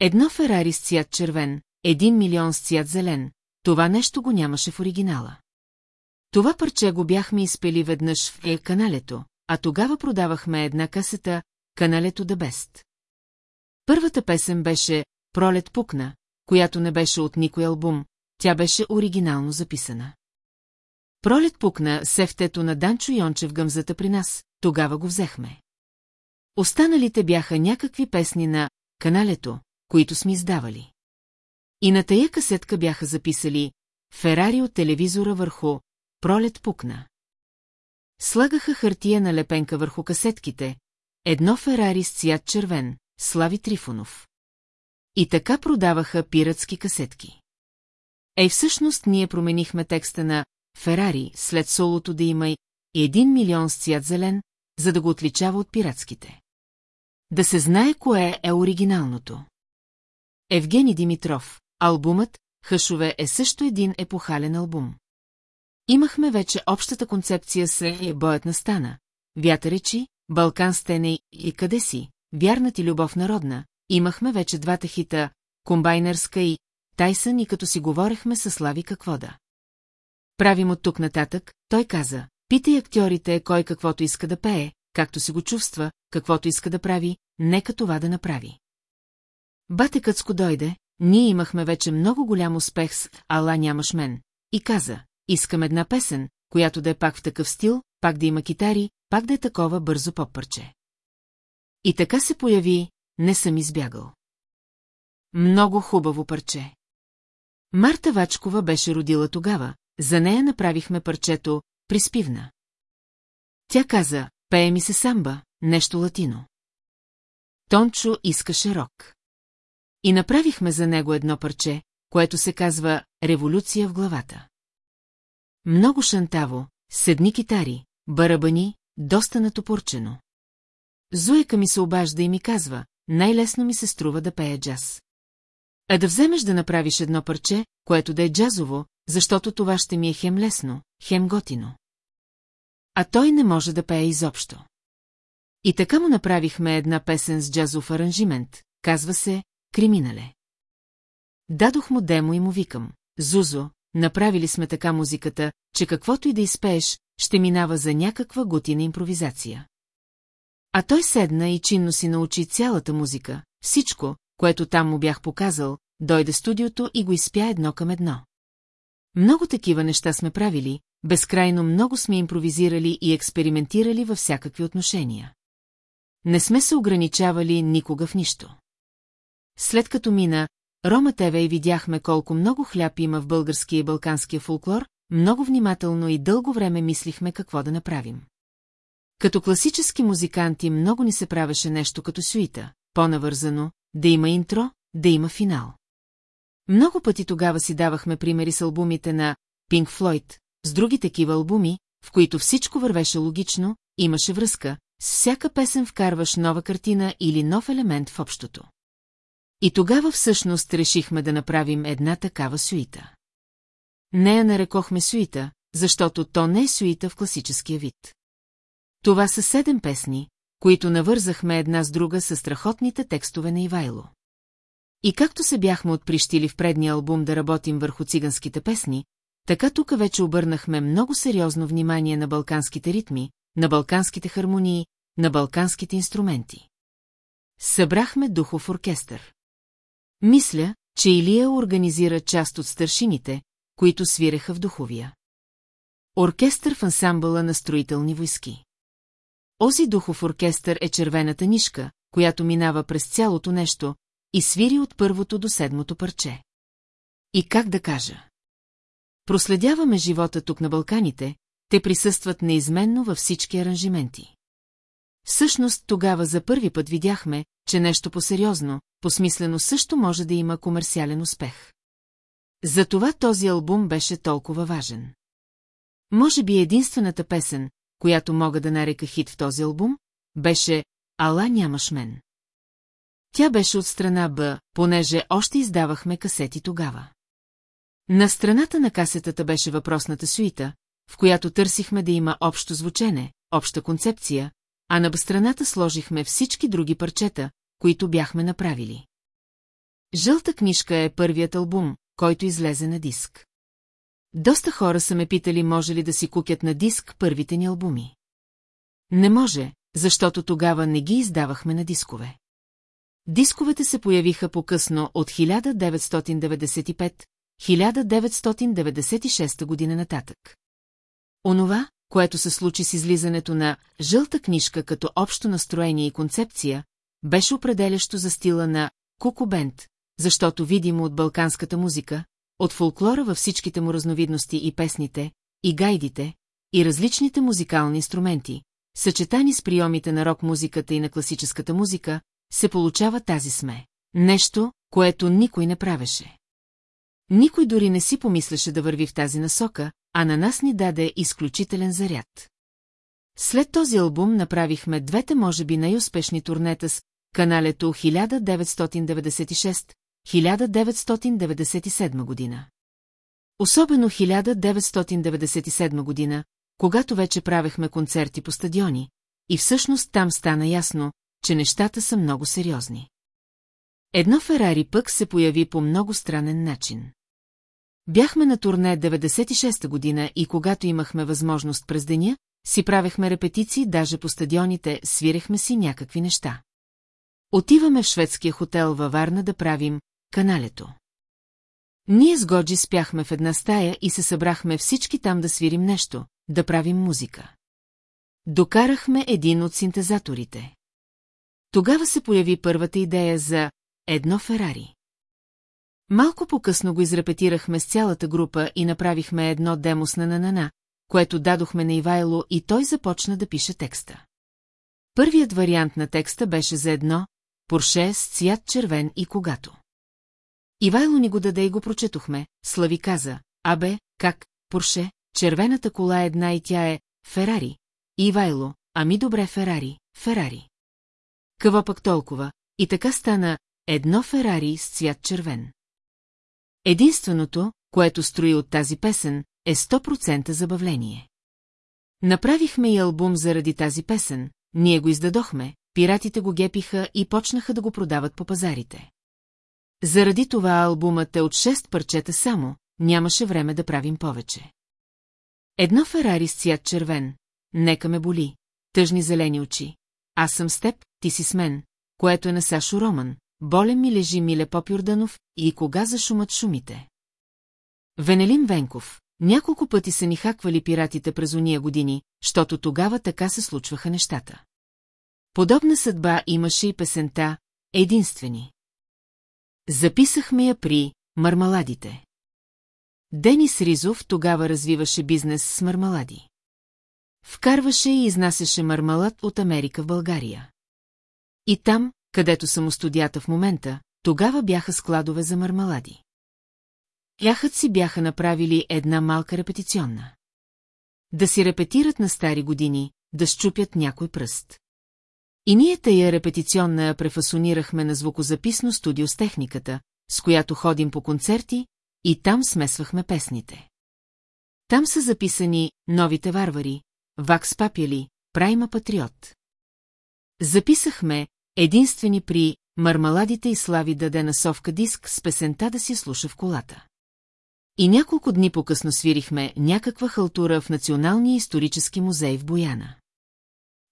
Едно Ферари с цвят червен, един милион с цвят зелен, това нещо го нямаше в оригинала. Това парче го бяхме изпели веднъж в Е каналето, а тогава продавахме една касета «Каналето да бест». Първата песен беше «Пролет пукна», която не беше от никой албум, тя беше оригинално записана. Пролет пукна сефтето на Данчо Йончев гъмзата при нас, тогава го взехме. Останалите бяха някакви песни на «Каналето», които сме издавали. И на тая касетка бяха записали «Ферари от телевизора върху «Пролет пукна». Слагаха хартия на лепенка върху касетките, едно Ферари с цвят червен, Слави Трифонов. И така продаваха пиратски касетки. Ей всъщност ние променихме текста на Ферари след солото да има и един милион с цвят зелен, за да го отличава от пиратските. Да се знае кое е оригиналното. Евгений Димитров, албумът Хъшове е също един епохален албум. Имахме вече общата концепция с е боят на стана, вятъречи, Балкан стене и къде си, вярна ти любов народна, имахме вече двата хита комбайнерска и Тайсън и като си говорехме с Слави какво да. Правим от тук нататък, той каза, питай актьорите кой каквото иска да пее, както си го чувства, каквото иска да прави, нека това да направи. Бате Къцко дойде, ние имахме вече много голям успех с «Ала нямаш мен» и каза, искам една песен, която да е пак в такъв стил, пак да има китари, пак да е такова бързо попърче. И така се появи, не съм избягал. Много хубаво парче. Марта Вачкова беше родила тогава, за нея направихме парчето «Приспивна». Тя каза, пее ми се самба, нещо латино. Тончо искаше рок. И направихме за него едно парче, което се казва «Революция в главата». Много шантаво, седни китари, барабани, доста натопорчено. Зуека ми се обажда и ми казва, най-лесно ми се струва да пея джаз. А да вземеш да направиш едно парче, което да е джазово, защото това ще ми е хем лесно, хем готино. А той не може да пее изобщо. И така му направихме една песен с джазов аранжимент, казва се «Криминале». Дадох му демо и му викам, Зузо, направили сме така музиката, че каквото и да изпееш, ще минава за някаква готина импровизация. А той седна и чинно си научи цялата музика, всичко, което там му бях показал, дойде студиото и го изпя едно към едно. Много такива неща сме правили, безкрайно много сме импровизирали и експериментирали във всякакви отношения. Не сме се ограничавали никога в нищо. След като мина, Рома ТВ и видяхме колко много хляб има в българския и балканския фолклор, много внимателно и дълго време мислихме какво да направим. Като класически музиканти много ни се правеше нещо като суита, по-навързано, да има интро, да има финал. Много пъти тогава си давахме примери с албумите на Pink Floyd, с други такива албуми, в които всичко вървеше логично, имаше връзка, с всяка песен вкарваш нова картина или нов елемент в общото. И тогава всъщност решихме да направим една такава суита. Нея нарекохме суита, защото то не е суита в класическия вид. Това са седем песни, които навързахме една с друга със страхотните текстове на Ивайло. И както се бяхме отприщили в предния албум да работим върху циганските песни, така тук вече обърнахме много сериозно внимание на балканските ритми, на балканските хармонии, на балканските инструменти. Събрахме духов оркестър. Мисля, че Илия организира част от старшините, които свиреха в духовия. Оркестър в ансамбъла на строителни войски. Ози духов оркестър е червената нишка, която минава през цялото нещо и свири от първото до седмото парче. И как да кажа? Проследяваме живота тук на Балканите, те присъстват неизменно във всички аранжименти. Всъщност тогава за първи път видяхме, че нещо по-сериозно, посмислено също може да има комерциален успех. Затова този албум беше толкова важен. Може би единствената песен, която мога да нарека хит в този албум, беше «Ала нямаш мен». Тя беше от страна Б, понеже още издавахме касети тогава. На страната на касетата беше въпросната суита, в която търсихме да има общо звучене, обща концепция, а на страната сложихме всички други парчета, които бяхме направили. Жълта книжка е първият албум, който излезе на диск. Доста хора са ме питали може ли да си кукят на диск първите ни албуми. Не може, защото тогава не ги издавахме на дискове. Дисковете се появиха по-късно от 1995-1996 година нататък. Онова, което се случи с излизането на «жълта книжка» като общо настроение и концепция, беше определящо за стила на Куку Бенд, защото видимо от балканската музика, от фолклора във всичките му разновидности и песните, и гайдите, и различните музикални инструменти, съчетани с приемите на рок-музиката и на класическата музика, се получава тази сме. Нещо, което никой не правеше. Никой дори не си помисляше да върви в тази насока, а на нас ни даде изключителен заряд. След този албум направихме двете може би най-успешни турнета с каналето 1996-1997 година. Особено 1997 година, когато вече правехме концерти по стадиони, и всъщност там стана ясно, че нещата са много сериозни. Едно Ферари пък се появи по много странен начин. Бяхме на турне 96-та година и когато имахме възможност през деня, си правехме репетиции, даже по стадионите свирехме си някакви неща. Отиваме в шведския хотел във Варна да правим каналето. Ние с Годжи спяхме в една стая и се събрахме всички там да свирим нещо, да правим музика. Докарахме един от синтезаторите. Тогава се появи първата идея за едно Ферари. Малко по-късно го изрепетирахме с цялата група и направихме едно демо с нананана, което дадохме на Ивайло и той започна да пише текста. Първият вариант на текста беше за едно, Порше с цвят червен и когато. Ивайло ни го даде и го прочетохме, Слави каза, абе, как, Порше, червената кола е една и тя е Ферари. Ивайло, ами добре Ферари, Ферари. Какво пък толкова, и така стана едно Ферари с цвят червен. Единственото, което строи от тази песен, е 100% забавление. Направихме и албум заради тази песен, ние го издадохме, пиратите го гепиха и почнаха да го продават по пазарите. Заради това албумът е от 6 парчета само, нямаше време да правим повече. Едно Ферари с цвят червен, нека ме боли, тъжни зелени очи. Аз съм с теб, ти си с мен, което е на Сашо Роман, болен ми лежи Миле Попюрданов и кога зашумат шумите. Венелин Венков, няколко пъти са ни хаквали пиратите през уния години, защото тогава така се случваха нещата. Подобна съдба имаше и песента «Единствени». Записахме я при «Мармаладите». Денис Ризов тогава развиваше бизнес с мармалади. Вкарваше и изнасяше мармалад от Америка в България. И там, където съм студията в момента, тогава бяха складове за мармалади. Яхът си бяха направили една малка репетиционна. Да си репетират на стари години, да щупят някой пръст. И ние тая репетиционна префасонирахме на звукозаписно студио с техниката, с която ходим по концерти, и там смесвахме песните. Там са записани новите варвари, Вакс Папяли, Прайма Патриот. Записахме единствени при Мармаладите и Слави даде на совка диск с песента да си слуша в колата. И няколко дни по-късно свирихме някаква халтура в Националния исторически музей в Бояна.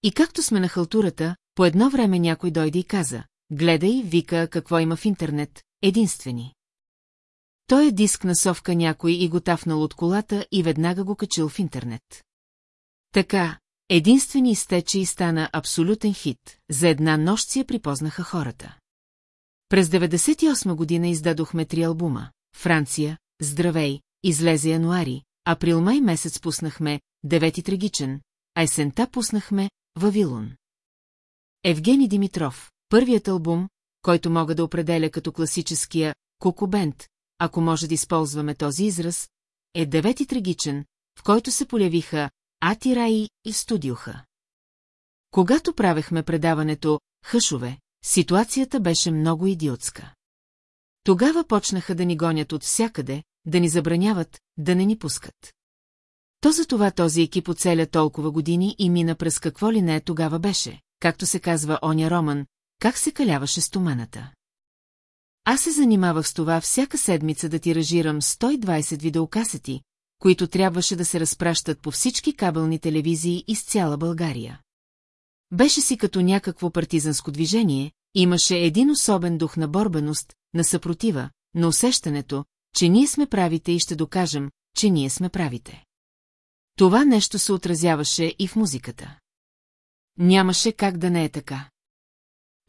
И както сме на халтурата, по едно време някой дойде и каза, гледай, вика, какво има в интернет, единствени. Той е диск на совка някой и го тафнал от колата и веднага го качил в интернет. Така, единствени изтече и стана абсолютен хит, за една нощ си я припознаха хората. През 98 година издадохме три албума. Франция, Здравей, излезе януари, април-май месец пуснахме Девети трагичен, а есента пуснахме Вавилон. Евгений Димитров, първият албум, който мога да определя като класическия кукубент, ако може да използваме този израз, е Девети трагичен, в който се полявиха Атираи и Студиоха. Когато правехме предаването «Хъшове», ситуацията беше много идиотска. Тогава почнаха да ни гонят от всякъде, да ни забраняват, да не ни пускат. То за това този екип оцеля толкова години и мина през какво ли не тогава беше, както се казва оня Роман, как се каляваше стоманата. Аз се занимавах с това всяка седмица да тиражирам 120 видеокасети, които трябваше да се разпращат по всички кабелни телевизии из цяла България. Беше си като някакво партизанско движение, имаше един особен дух на борбеност, на съпротива, на усещането, че ние сме правите и ще докажем, че ние сме правите. Това нещо се отразяваше и в музиката. Нямаше как да не е така.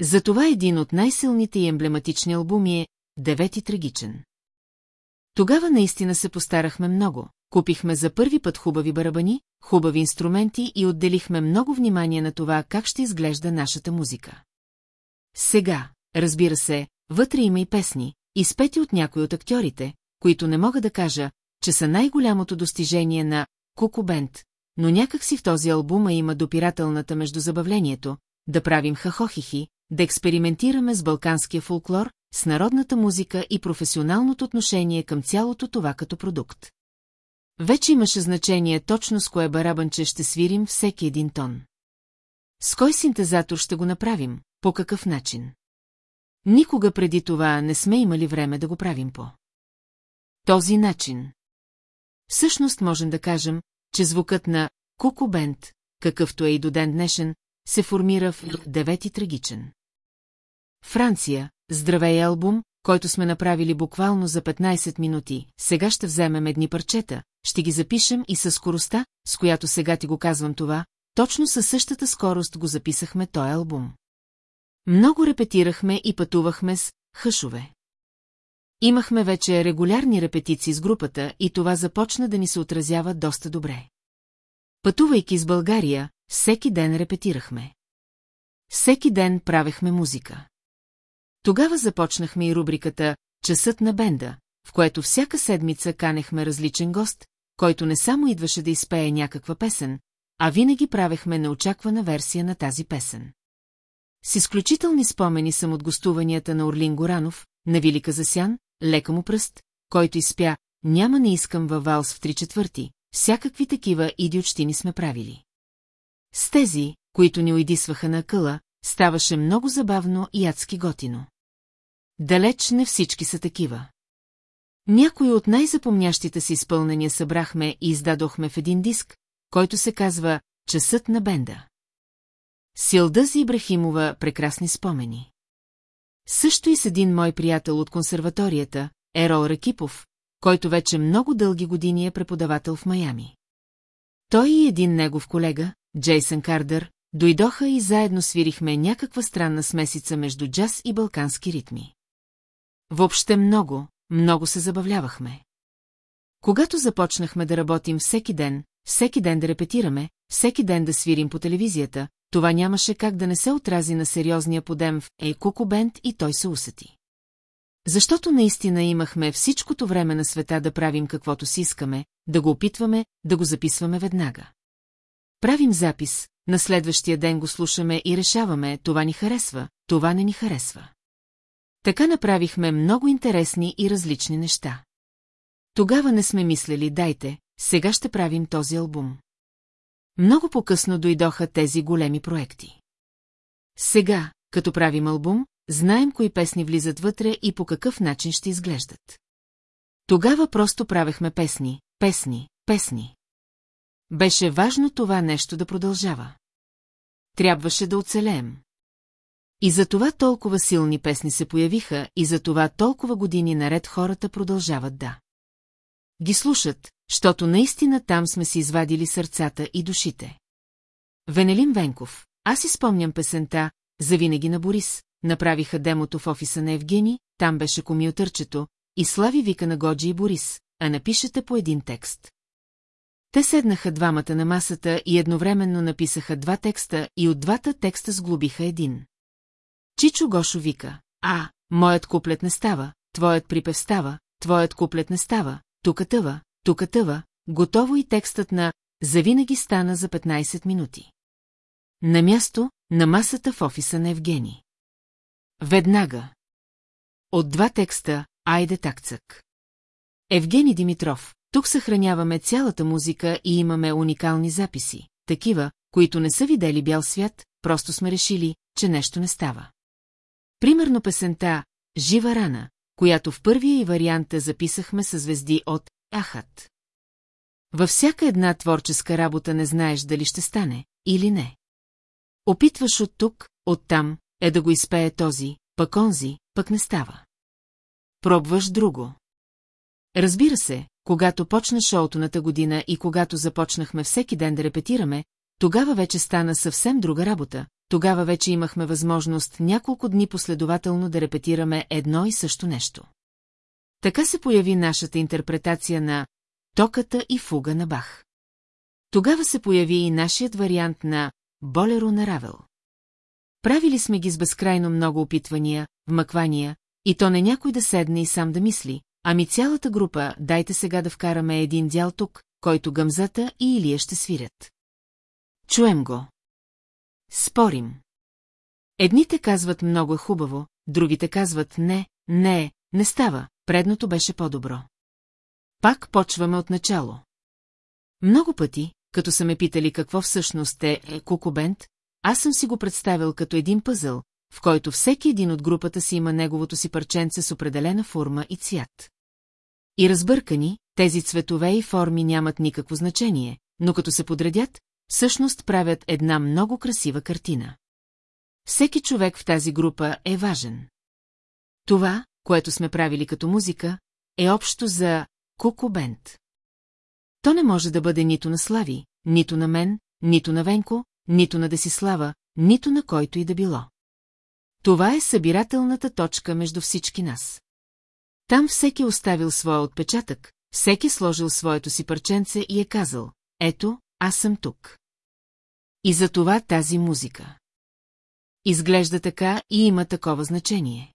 Затова един от най-силните и емблематични албуми е «Девети трагичен». Тогава наистина се постарахме много, купихме за първи път хубави барабани, хубави инструменти и отделихме много внимание на това как ще изглежда нашата музика. Сега, разбира се, вътре има и песни, изпети от някой от актьорите, които не мога да кажа, че са най-голямото достижение на Кукубент, но някак си в този албума има допирателната между забавлението, да правим хахохихи, да експериментираме с балканския фолклор, с народната музика и професионалното отношение към цялото това като продукт. Вече имаше значение точно с кое барабанче ще свирим всеки един тон. С кой синтезатор ще го направим, по какъв начин? Никога преди това не сме имали време да го правим по. Този начин. Всъщност можем да кажем, че звукът на Куку Бент, какъвто е и до ден днешен, се формира в девети трагичен. Франция, здравей албум, който сме направили буквално за 15 минути, сега ще вземем едни парчета, ще ги запишем и със скоростта, с която сега ти го казвам това, точно със същата скорост го записахме той албум. Много репетирахме и пътувахме с хъшове. Имахме вече регулярни репетиции с групата и това започна да ни се отразява доста добре. Пътувайки с България, всеки ден репетирахме. Всеки ден правехме музика. Тогава започнахме и рубриката «Часът на бенда», в което всяка седмица канехме различен гост, който не само идваше да изпее някаква песен, а винаги правехме неочаквана версия на тази песен. С изключителни спомени съм от гостуванията на Орлин Горанов, на Вилика Засян, лека му пръст, който изпя «Няма не искам във валс в три четвърти», всякакви такива идиотщини сме правили. С тези, които ни уйдисваха на къла, ставаше много забавно и адски готино. Далеч не всички са такива. Някои от най-запомнящите си изпълнения събрахме и издадохме в един диск, който се казва «Часът на бенда». Силдъз Ибрахимова прекрасни спомени. Също и с един мой приятел от консерваторията, Ерол Ракипов, който вече много дълги години е преподавател в Майами. Той и един негов колега, Джейсън Кардър, дойдоха и заедно свирихме някаква странна смесица между джаз и балкански ритми. Въобще много, много се забавлявахме. Когато започнахме да работим всеки ден, всеки ден да репетираме, всеки ден да свирим по телевизията, това нямаше как да не се отрази на сериозния подем в Ей Куко Бенд и той се усети. Защото наистина имахме всичкото време на света да правим каквото си искаме, да го опитваме, да го записваме веднага. Правим запис, на следващия ден го слушаме и решаваме, това ни харесва, това не ни харесва. Така направихме много интересни и различни неща. Тогава не сме мислили, дайте, сега ще правим този албум. Много по-късно дойдоха тези големи проекти. Сега, като правим албум, знаем кои песни влизат вътре и по какъв начин ще изглеждат. Тогава просто правехме песни, песни, песни. Беше важно това нещо да продължава. Трябваше да оцелеем. И за това толкова силни песни се появиха и за това толкова години наред хората продължават да. Ги слушат, защото наистина там сме си извадили сърцата и душите. Венелин Венков, аз си спомням песента «Завинаги на Борис», направиха демото в офиса на Евгений, там беше комиотърчето, и Слави вика на Годжи и Борис, а напишете по един текст. Те седнаха двамата на масата и едновременно написаха два текста и от двата текста сглобиха един. Чичо Гошо вика, а, моят куплет не става, твоят припев става, твоят куплет не става, тука тъва, тука тъва, готово и текстът на «Завинаги стана за 15 минути». На място, на масата в офиса на Евгений. Веднага. От два текста, айде такцък. Евгений Димитров, тук съхраняваме цялата музика и имаме уникални записи, такива, които не са видели бял свят, просто сме решили, че нещо не става. Примерно песента «Жива рана», която в първия и варианта записахме със звезди от Ахат. Във всяка една творческа работа не знаеш дали ще стане или не. Опитваш от тук, от там, е да го изпее този, пък онзи, пък не става. Пробваш друго. Разбира се, когато почна шоуто на година и когато започнахме всеки ден да репетираме, тогава вече стана съвсем друга работа, тогава вече имахме възможност няколко дни последователно да репетираме едно и също нещо. Така се появи нашата интерпретация на «Токата и фуга на Бах». Тогава се появи и нашият вариант на «Болеро на Равел». Правили сме ги с безкрайно много опитвания, вмъквания, и то не някой да седне и сам да мисли, ами цялата група, дайте сега да вкараме един дял тук, който гъмзата и Илия ще свирят. Чуем го. Спорим. Едните казват много е хубаво, другите казват не, не, не става, предното беше по-добро. Пак почваме от начало. Много пъти, като са ме питали какво всъщност е, е кукубент, аз съм си го представил като един пъзъл, в който всеки един от групата си има неговото си парченце с определена форма и цвят. И разбъркани, тези цветове и форми нямат никакво значение, но като се подредят, всъщност правят една много красива картина. Всеки човек в тази група е важен. Това, което сме правили като музика, е общо за Куко Бент. То не може да бъде нито на Слави, нито на мен, нито на Венко, нито на Десислава, нито на който и да било. Това е събирателната точка между всички нас. Там всеки оставил своя отпечатък, всеки сложил своето си парченце и е казал, ето, аз съм тук. И за това тази музика. Изглежда така и има такова значение.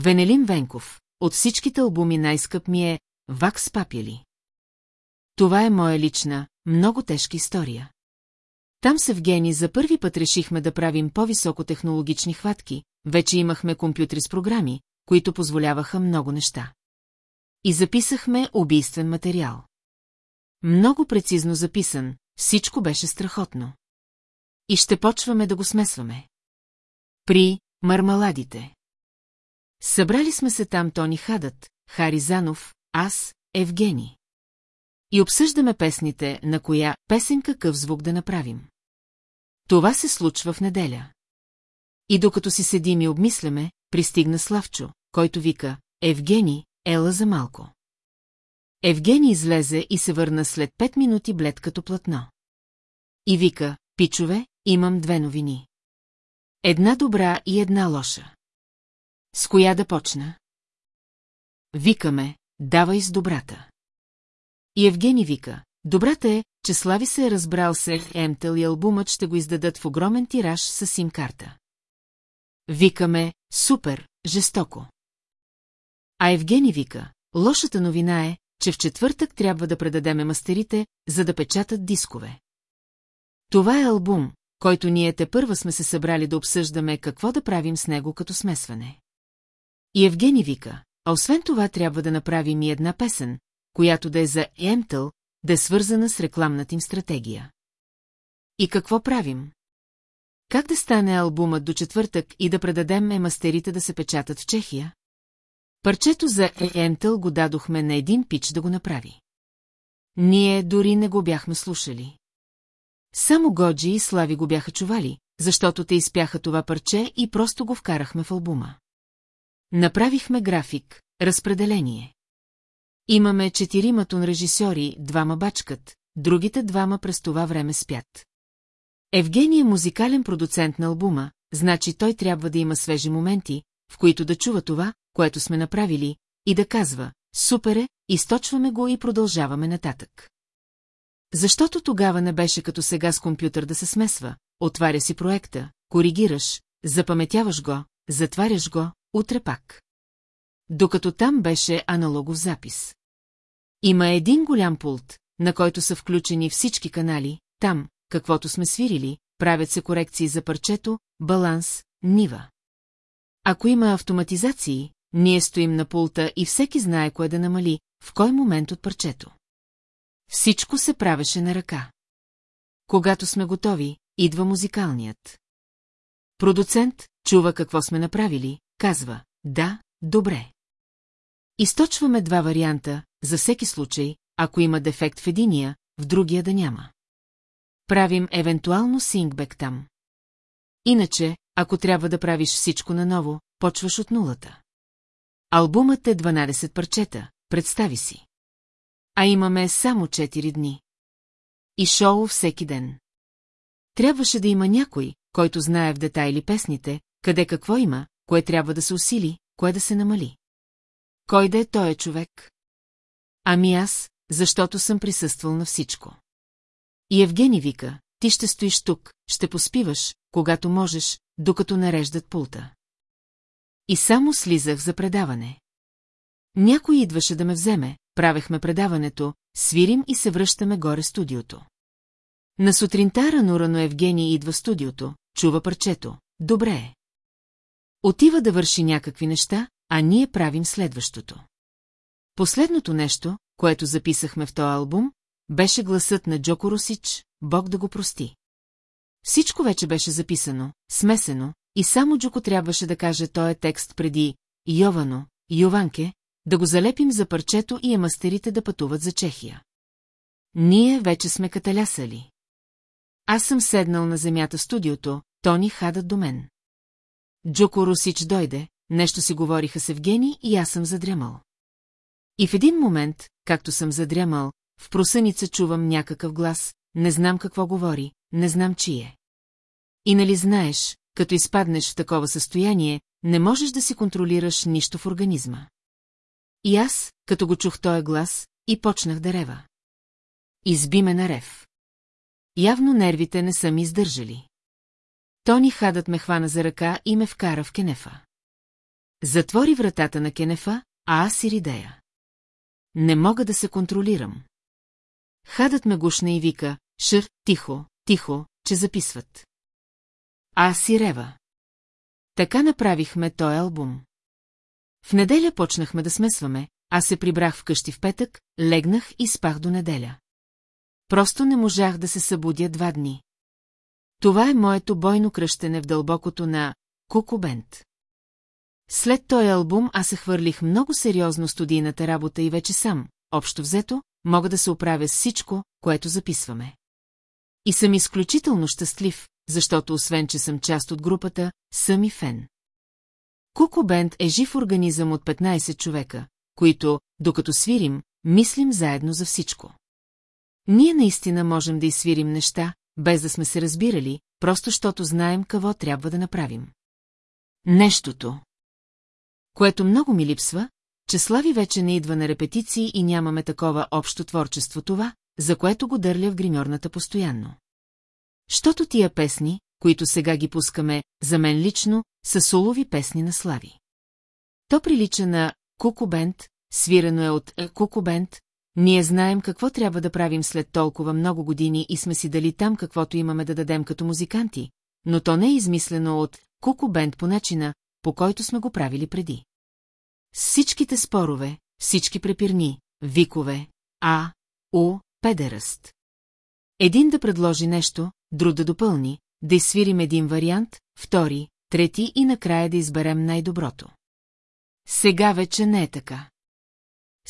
Венелин Венков, от всичките албуми най-скъп ми е «Вакс папели». Това е моя лична, много тежка история. Там с Евгений за първи път решихме да правим по-високотехнологични хватки, вече имахме компютри с програми, които позволяваха много неща. И записахме убийствен материал. Много прецизно записан, всичко беше страхотно. И ще почваме да го смесваме. При мармаладите. Събрали сме се там Тони Хадът, Хари Занов, аз, Евгений. И обсъждаме песните, на коя песен какъв звук да направим. Това се случва в неделя. И докато си седим и обмисляме, пристигна Славчо, който вика «Евгений, ела за малко». Евгений излезе и се върна след пет минути блед като платно. И вика «Пичове, имам две новини». Една добра и една лоша. С коя да почна? Викаме, давай с добрата. И Евгений вика, добрата е, че Слави се е разбрал с Емтел и албумът ще го издадат в огромен тираж с сим-карта. Викаме, супер, жестоко. А Евгений вика, лошата новина е, че в четвъртък трябва да предадеме мастерите, за да печатат дискове. Това е албум, който ние те първа сме се събрали да обсъждаме какво да правим с него като смесване. И Евгений вика, а освен това трябва да направим и една песен, която да е за Емтъл, да е свързана с рекламната им стратегия. И какво правим? Как да стане албумът до четвъртък и да предадем емастерите да се печатат в Чехия? Парчето за Емтъл го дадохме на един пич да го направи. Ние дори не го бяхме слушали. Само Годжи и Слави го бяха чували, защото те изпяха това парче и просто го вкарахме в албума. Направихме график, разпределение. Имаме четирима тон режисьори, двама бачкат, другите двама през това време спят. Евгений е музикален продуцент на албума, значи той трябва да има свежи моменти, в които да чува това, което сме направили, и да казва «Супер е, източваме го и продължаваме нататък». Защото тогава не беше като сега с компютър да се смесва, отваря си проекта, коригираш, запаметяваш го, затваряш го, утре пак. Докато там беше аналогов запис. Има един голям пулт, на който са включени всички канали, там, каквото сме свирили, правят се корекции за парчето, баланс, нива. Ако има автоматизации, ние стоим на пулта и всеки знае кое да намали, в кой момент от парчето. Всичко се правеше на ръка. Когато сме готови, идва музикалният. Продуцент чува какво сме направили, казва, да, добре. Източваме два варианта, за всеки случай, ако има дефект в единия, в другия да няма. Правим евентуално сингбек там. Иначе, ако трябва да правиш всичко наново, почваш от нулата. Албумът е 12 парчета, представи си. А имаме само 4 дни. И шоу всеки ден. Трябваше да има някой, който знае в детайли песните, къде какво има, кое трябва да се усили, кое да се намали. Кой да е той човек? Ами аз, защото съм присъствал на всичко. И Евгений вика, ти ще стоиш тук, ще поспиваш, когато можеш, докато нареждат пулта. И само слизах за предаване. Някой идваше да ме вземе, правехме предаването, свирим и се връщаме горе студиото. На сутринта рано-рано Евгений идва в студиото, чува парчето. Добре е. Отива да върши някакви неща, а ние правим следващото. Последното нещо, което записахме в този албум, беше гласът на Джоко Росич, Бог да го прости. Всичко вече беше записано, смесено, и само Джуко трябваше да каже този текст преди Йовано, Йованке, да го залепим за парчето и емастерите да пътуват за Чехия. Ние вече сме каталясали. Аз съм седнал на земята в студиото, Тони хадат до мен. Джуко Русич дойде, нещо си говориха с Евгений и аз съм задрямал. И в един момент, както съм задрямал, в просъница чувам някакъв глас, не знам какво говори, не знам чие. И нали знаеш, като изпаднеш в такова състояние, не можеш да си контролираш нищо в организма. И аз, като го чух този глас, и почнах да рева. Изби ме на рев. Явно нервите не са ми издържали. Тони Хадът ме хвана за ръка и ме вкара в кенефа. Затвори вратата на кенефа, а аз си ридея. Не мога да се контролирам. Хадът ме гушна и вика, шър, тихо, тихо, че записват. А си рева. Така направихме той албум. В неделя почнахме да смесваме, аз се прибрах вкъщи в петък, легнах и спах до неделя. Просто не можах да се събудя два дни. Това е моето бойно кръщене в дълбокото на Кукубент. След този албум аз се хвърлих много сериозно студийната работа и вече сам, общо взето, мога да се оправя с всичко, което записваме. И съм изключително щастлив, защото освен, че съм част от групата, съм и фен. Куко Бенд е жив организъм от 15 човека, които, докато свирим, мислим заедно за всичко. Ние наистина можем да изсвирим неща, без да сме се разбирали, просто защото знаем какво трябва да направим. Нещото, което много ми липсва, че Слави вече не идва на репетиции и нямаме такова общо творчество това, за което го дърля в гримьорната постоянно. Щото тия песни, които сега ги пускаме, за мен лично, са солови песни на Слави. То прилича на Кукубент, свирено е от Кукубент, ние знаем какво трябва да правим след толкова много години и сме си дали там каквото имаме да дадем като музиканти, но то не е измислено от Кукубент по начина, по който сме го правили преди. Всичките спорове, всички препирни, викове, а, у, педеръст. Един да предложи нещо, друг да допълни, да изсвирим един вариант, втори, трети и накрая да изберем най-доброто. Сега вече не е така.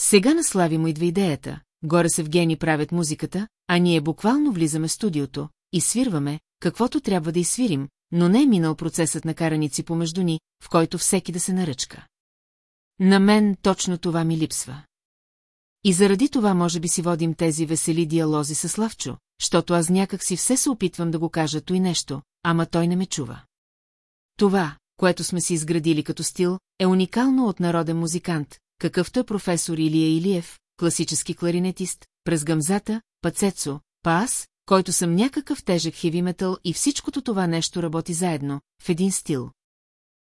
Сега на Слави му идва идеята, горе се Евгени правят музиката, а ние буквално влизаме в студиото и свирваме, каквото трябва да изсвирим, но не е минал процесът на караници помежду ни, в който всеки да се наръчка. На мен точно това ми липсва. И заради това може би си водим тези весели диалози с Славчо, защото аз някак си все се опитвам да го кажа той нещо, ама той не ме чува. Това, което сме си изградили като стил, е уникално от народен музикант, какъвто е професор Илия Илиев, класически кларинетист, през гъмзата, пацецо, па аз, който съм някакъв тежък хеви метал и всичкото това нещо работи заедно, в един стил.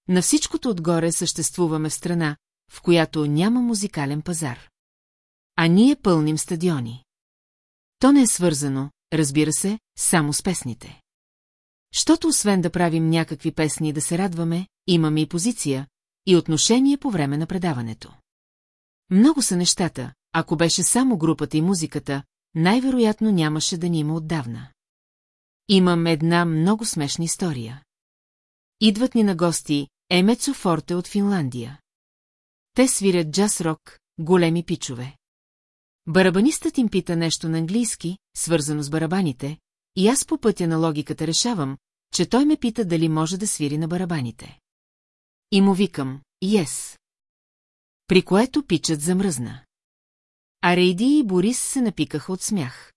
На всичкото отгоре съществуваме в страна, в която няма музикален пазар. А ние пълним стадиони. То не е свързано, разбира се, само с песните. Щото освен да правим някакви песни и да се радваме, имаме и позиция, и отношение по време на предаването. Много са нещата, ако беше само групата и музиката, най-вероятно нямаше да ни има отдавна. Имам една много смешна история. Идват ни на гости Емецо Форте от Финландия. Те свирят джаз-рок, големи пичове. Барабанистът им пита нещо на английски, свързано с барабаните, и аз по пътя на логиката решавам, че той ме пита дали може да свири на барабаните. И му викам, yes. При което пичът замръзна. А Рейди и Борис се напикаха от смях.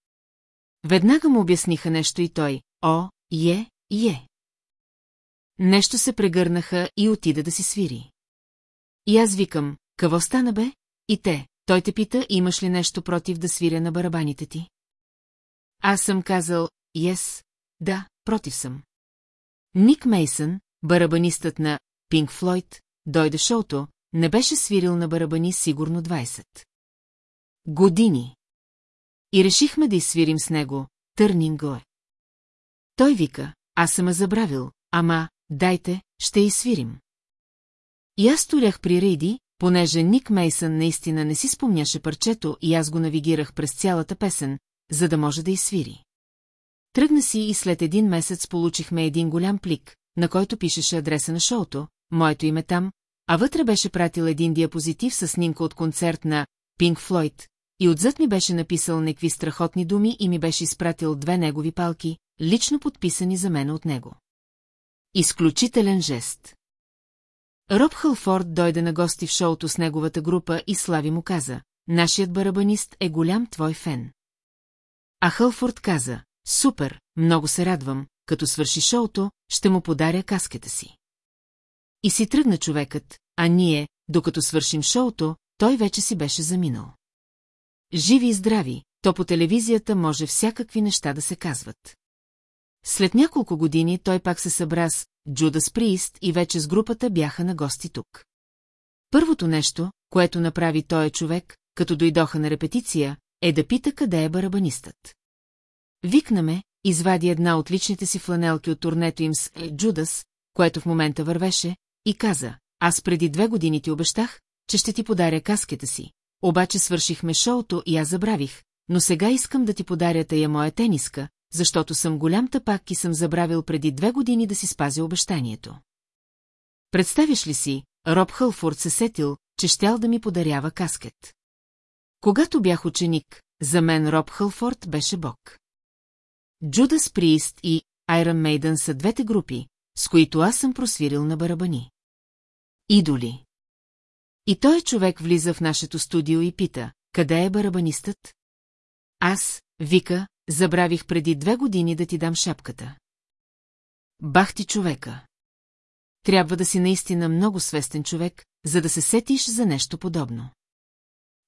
Веднага му обясниха нещо и той, о, е, е. Нещо се прегърнаха и отида да си свири. И аз викам, какво стана бе? И те, той те пита, имаш ли нещо против да свиря на барабаните ти? Аз съм казал, yes, да, против съм. Ник Мейсън, барабанистът на Пинк Флойд, дойде шоуто, не беше свирил на барабани сигурно 20. Години. И решихме да изсвирим с него Търнингое. Той вика, аз съм забравил, ама, дайте, ще изсвирим. И аз сторях при Рейди, понеже Ник Мейсън наистина не си спомняше парчето и аз го навигирах през цялата песен, за да може да изсвири. Тръгна си и след един месец получихме един голям плик, на който пишеше адреса на шоуто, моето име там, а вътре беше пратил един диапозитив с снимка от концерт на Пинк Флойд, и отзад ми беше написал некви страхотни думи и ми беше изпратил две негови палки, лично подписани за мен от него. Изключителен жест. Роб Хълфорд дойде на гости в шоуто с неговата група и Слави му каза, нашият барабанист е голям твой фен. А Хълфорд каза, супер, много се радвам, като свърши шоуто, ще му подаря каскета си. И си тръгна човекът, а ние, докато свършим шоуто, той вече си беше заминал. Живи и здрави, то по телевизията може всякакви неща да се казват. След няколко години той пак се събра с Джудас Приист и вече с групата бяха на гости тук. Първото нещо, което направи той човек, като дойдоха на репетиция, е да пита къде е барабанистът. Викнаме, извади една от личните си фланелки от турнето им с Джудас, което в момента вървеше, и каза, аз преди две години ти обещах, че ще ти подаря каскета си, обаче свършихме шоуто и аз забравих, но сега искам да ти подаря тая моя тениска, защото съм голям тъпак и съм забравил преди две години да си спазя обещанието. Представяш ли си, Роб Хълфорд се сетил, че щял да ми подарява каскет. Когато бях ученик, за мен Роб Хълфорд беше бог. Джудас Приист и Айрон Мейдън са двете групи, с които аз съм просвирил на барабани. Идоли. И той човек влиза в нашето студио и пита, къде е барабанистът? Аз, вика, забравих преди две години да ти дам шапката. Бах ти човека. Трябва да си наистина много свестен човек, за да се сетиш за нещо подобно.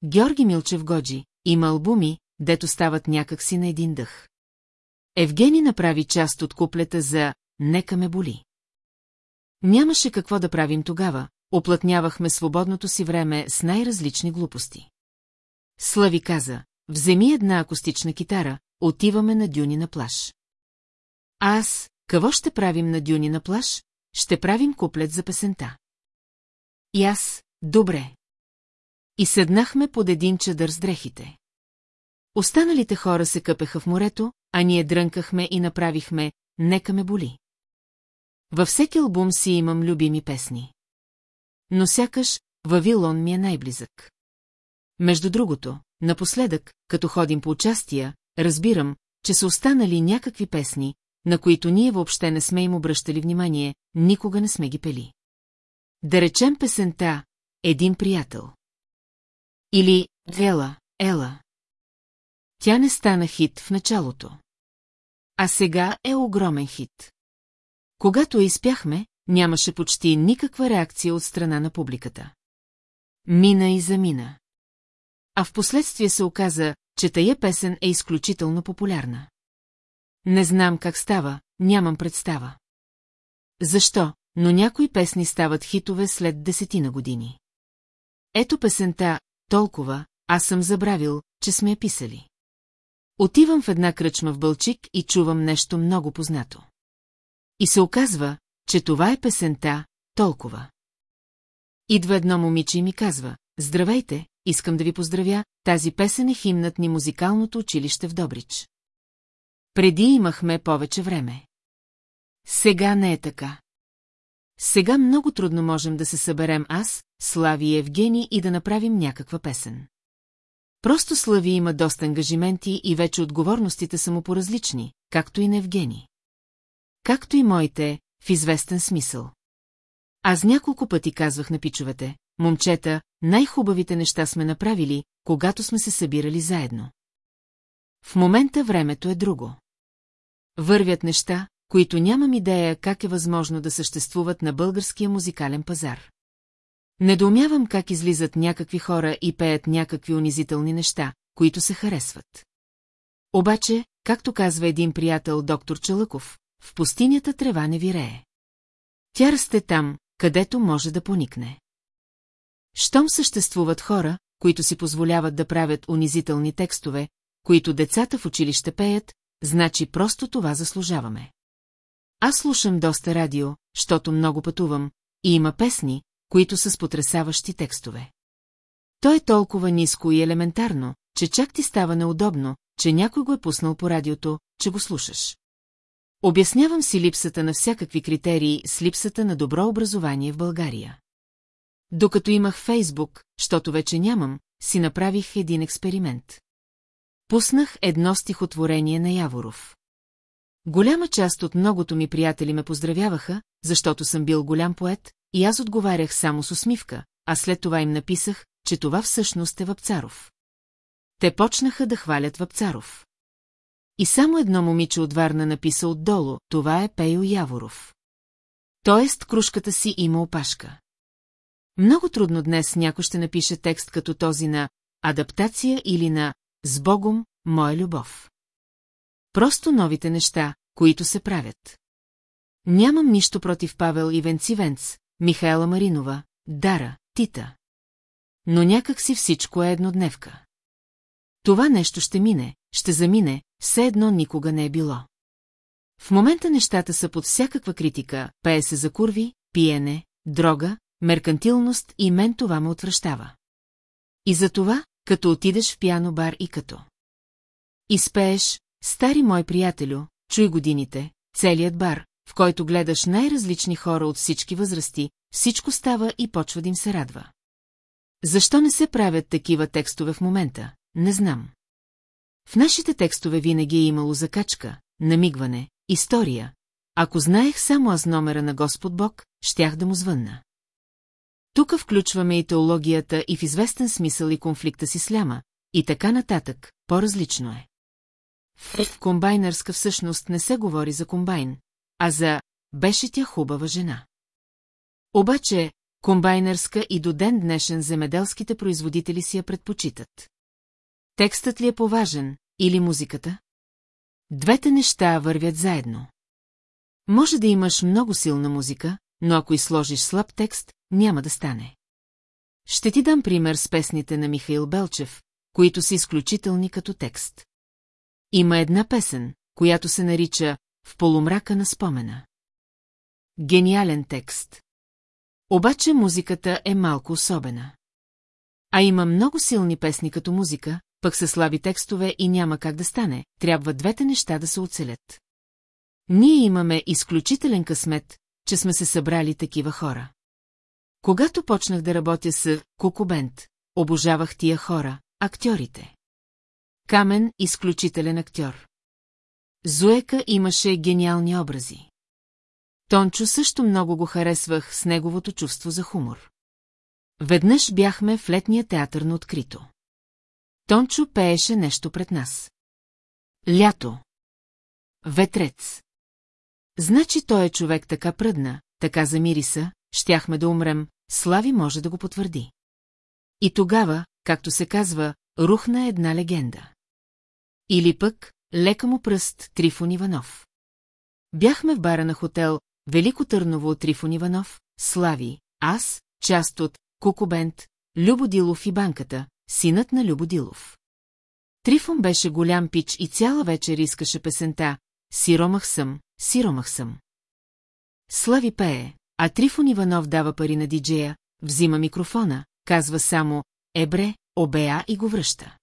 Георги Милчев Годжи има албуми, дето стават някакси на един дъх. Евгений направи част от куплета за «Нека ме боли». Нямаше какво да правим тогава, оплътнявахме свободното си време с най-различни глупости. Слави каза, вземи една акустична китара, отиваме на дюни на плаж. Аз, какво ще правим на дюни на плаж? Ще правим куплет за песента. И аз, добре. И седнахме под един чадър с дрехите. Останалите хора се къпеха в морето, а ние дрънкахме и направихме «Нека ме боли». Във всеки албум си имам любими песни. Но сякаш Вавилон ми е най-близък. Между другото, напоследък, като ходим по участия, разбирам, че са останали някакви песни, на които ние въобще не сме им обръщали внимание, никога не сме ги пели. Да речем песента «Един приятел». Или «Ела, Ела». Тя не стана хит в началото. А сега е огромен хит. Когато изпяхме, нямаше почти никаква реакция от страна на публиката. Мина и замина. А в последствие се оказа, че тая песен е изключително популярна. Не знам как става, нямам представа. Защо, но някои песни стават хитове след десетина години. Ето песента «Толкова», аз съм забравил, че сме я писали. Отивам в една кръчма в Бълчик и чувам нещо много познато. И се оказва, че това е песента «Толкова». Идва едно момиче и ми казва, здравейте, искам да ви поздравя, тази песен е химнат ни музикалното училище в Добрич. Преди имахме повече време. Сега не е така. Сега много трудно можем да се съберем аз, Слави и Евгений и да направим някаква песен. Просто Слави има доста ангажименти и вече отговорностите са му поразлични, както и на Евгений. Както и моите, в известен смисъл. Аз няколко пъти казвах на пичовете, момчета, най-хубавите неща сме направили, когато сме се събирали заедно. В момента времето е друго. Вървят неща, които нямам идея как е възможно да съществуват на българския музикален пазар. Недоумявам как излизат някакви хора и пеят някакви унизителни неща, които се харесват. Обаче, както казва един приятел доктор Чалъков, в пустинята трева не вирее. Тя расте там, където може да поникне. Щом съществуват хора, които си позволяват да правят унизителни текстове, които децата в училище пеят, значи просто това заслужаваме. Аз слушам доста радио, защото много пътувам, и има песни, които са с потрясаващи текстове. То е толкова ниско и елементарно, че чак ти става неудобно, че някой го е пуснал по радиото, че го слушаш. Обяснявам си липсата на всякакви критерии с липсата на добро образование в България. Докато имах Фейсбук, защото вече нямам, си направих един експеримент. Пуснах едно стихотворение на Яворов. Голяма част от многото ми приятели ме поздравяваха, защото съм бил голям поет, и аз отговарях само с усмивка, а след това им написах, че това всъщност е Въпцаров. Те почнаха да хвалят Въпцаров. И само едно момиче от Варна написа отдолу, това е Пейо Яворов. Тоест, кружката си има опашка. Много трудно днес някой ще напише текст като този на «Адаптация» или на «С Богом, моя любов». Просто новите неща, които се правят. Нямам нищо против Павел Ивенци Венц, Михайла Маринова, Дара, Тита. Но някак си всичко е еднодневка. Това нещо ще мине, ще замине, все едно никога не е било. В момента нещата са под всякаква критика, пее се за курви, пиене, дрога, меркантилност и мен това ме отвръщава. И за това, като отидеш в пиано бар и като. Изпееш, стари мой приятелю, чуй годините, целият бар, в който гледаш най-различни хора от всички възрасти, всичко става и почва да им се радва. Защо не се правят такива текстове в момента, не знам. В нашите текстове винаги е имало закачка, намигване, история. Ако знаех само аз номера на Господ Бог, щях да му звънна. Тук включваме и теологията и в известен смисъл и конфликта с ляма, и така нататък, по-различно е. В комбайнърска всъщност не се говори за комбайн, а за «беше тя хубава жена». Обаче, комбайнърска и до ден днешен земеделските производители си я предпочитат. Текстът ли е поважен, или музиката? Двете неща вървят заедно. Може да имаш много силна музика, но ако и сложиш слаб текст, няма да стане. Ще ти дам пример с песните на Михаил Белчев, които са изключителни като текст. Има една песен, която се нарича «В полумрака на спомена». Гениален текст. Обаче музиката е малко особена. А има много силни песни като музика, пък са слаби текстове и няма как да стане, трябва двете неща да се оцелят. Ние имаме изключителен късмет, че сме се събрали такива хора. Когато почнах да работя с Кукубент, обожавах тия хора, актьорите. Камен – изключителен актьор. Зуека имаше гениални образи. Тончо също много го харесвах с неговото чувство за хумор. Веднъж бяхме в летния театър на открито. Тончо пееше нещо пред нас. Лято. Ветрец. Значи той е човек така пръдна, така замириса, щяхме да умрем, Слави може да го потвърди. И тогава, както се казва, рухна една легенда. Или пък, лека му пръст Трифон Иванов. Бяхме в бара на хотел Велико Търново от Трифон Иванов, Слави, аз, част от Кукубент, Любодилов и банката, синът на Любодилов. Трифон беше голям пич и цяла вечер искаше песента «Сиромах съм, сиромах съм». Слави пее, а Трифон Иванов дава пари на диджея, взима микрофона, казва само «Ебре», обея и го връща.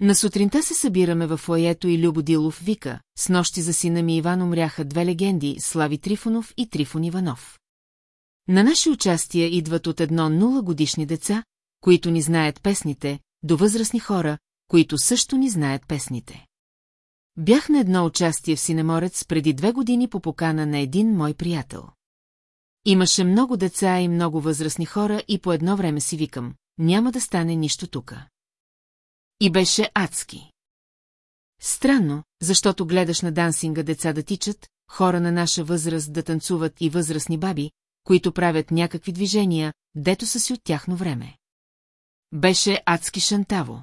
На сутринта се събираме в фоето и Любодилов вика, с нощи за сина ми Иван умряха две легенди, Слави Трифонов и Трифон Иванов. На наше участие идват от едно нула годишни деца, които ни знаят песните, до възрастни хора, които също ни знаят песните. Бях на едно участие в Синеморец преди две години по покана на един мой приятел. Имаше много деца и много възрастни хора и по едно време си викам, няма да стане нищо тука. И беше адски. Странно, защото гледаш на дансинга деца да тичат, хора на наша възраст да танцуват и възрастни баби, които правят някакви движения, дето са си от тяхно време. Беше адски шантаво.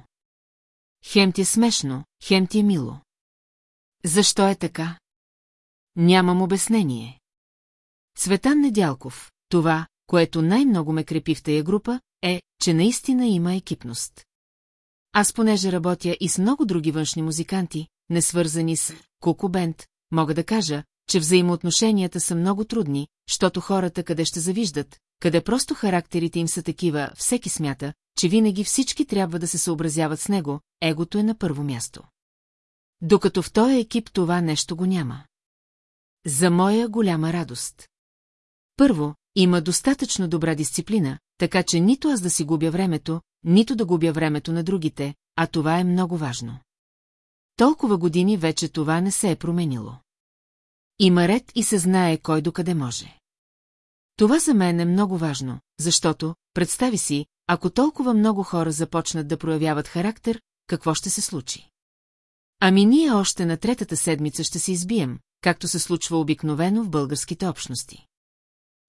Хем ти е смешно, хем ти е мило. Защо е така? Нямам обяснение. Цветан Недялков, това, което най-много ме крепи в тая група, е, че наистина има екипност. Аз понеже работя и с много други външни музиканти, не свързани с Кукубент, мога да кажа, че взаимоотношенията са много трудни, защото хората къде ще завиждат, къде просто характерите им са такива, всеки смята, че винаги всички трябва да се съобразяват с него, егото е на първо място. Докато в този екип това нещо го няма. за моя голяма радост. Първо, има достатъчно добра дисциплина, така че нито аз да си губя времето, нито да губя времето на другите, а това е много важно. Толкова години вече това не се е променило. Има ред и се знае кой докъде може. Това за мен е много важно, защото, представи си, ако толкова много хора започнат да проявяват характер, какво ще се случи? Ами ние още на третата седмица ще се избием, както се случва обикновено в българските общности.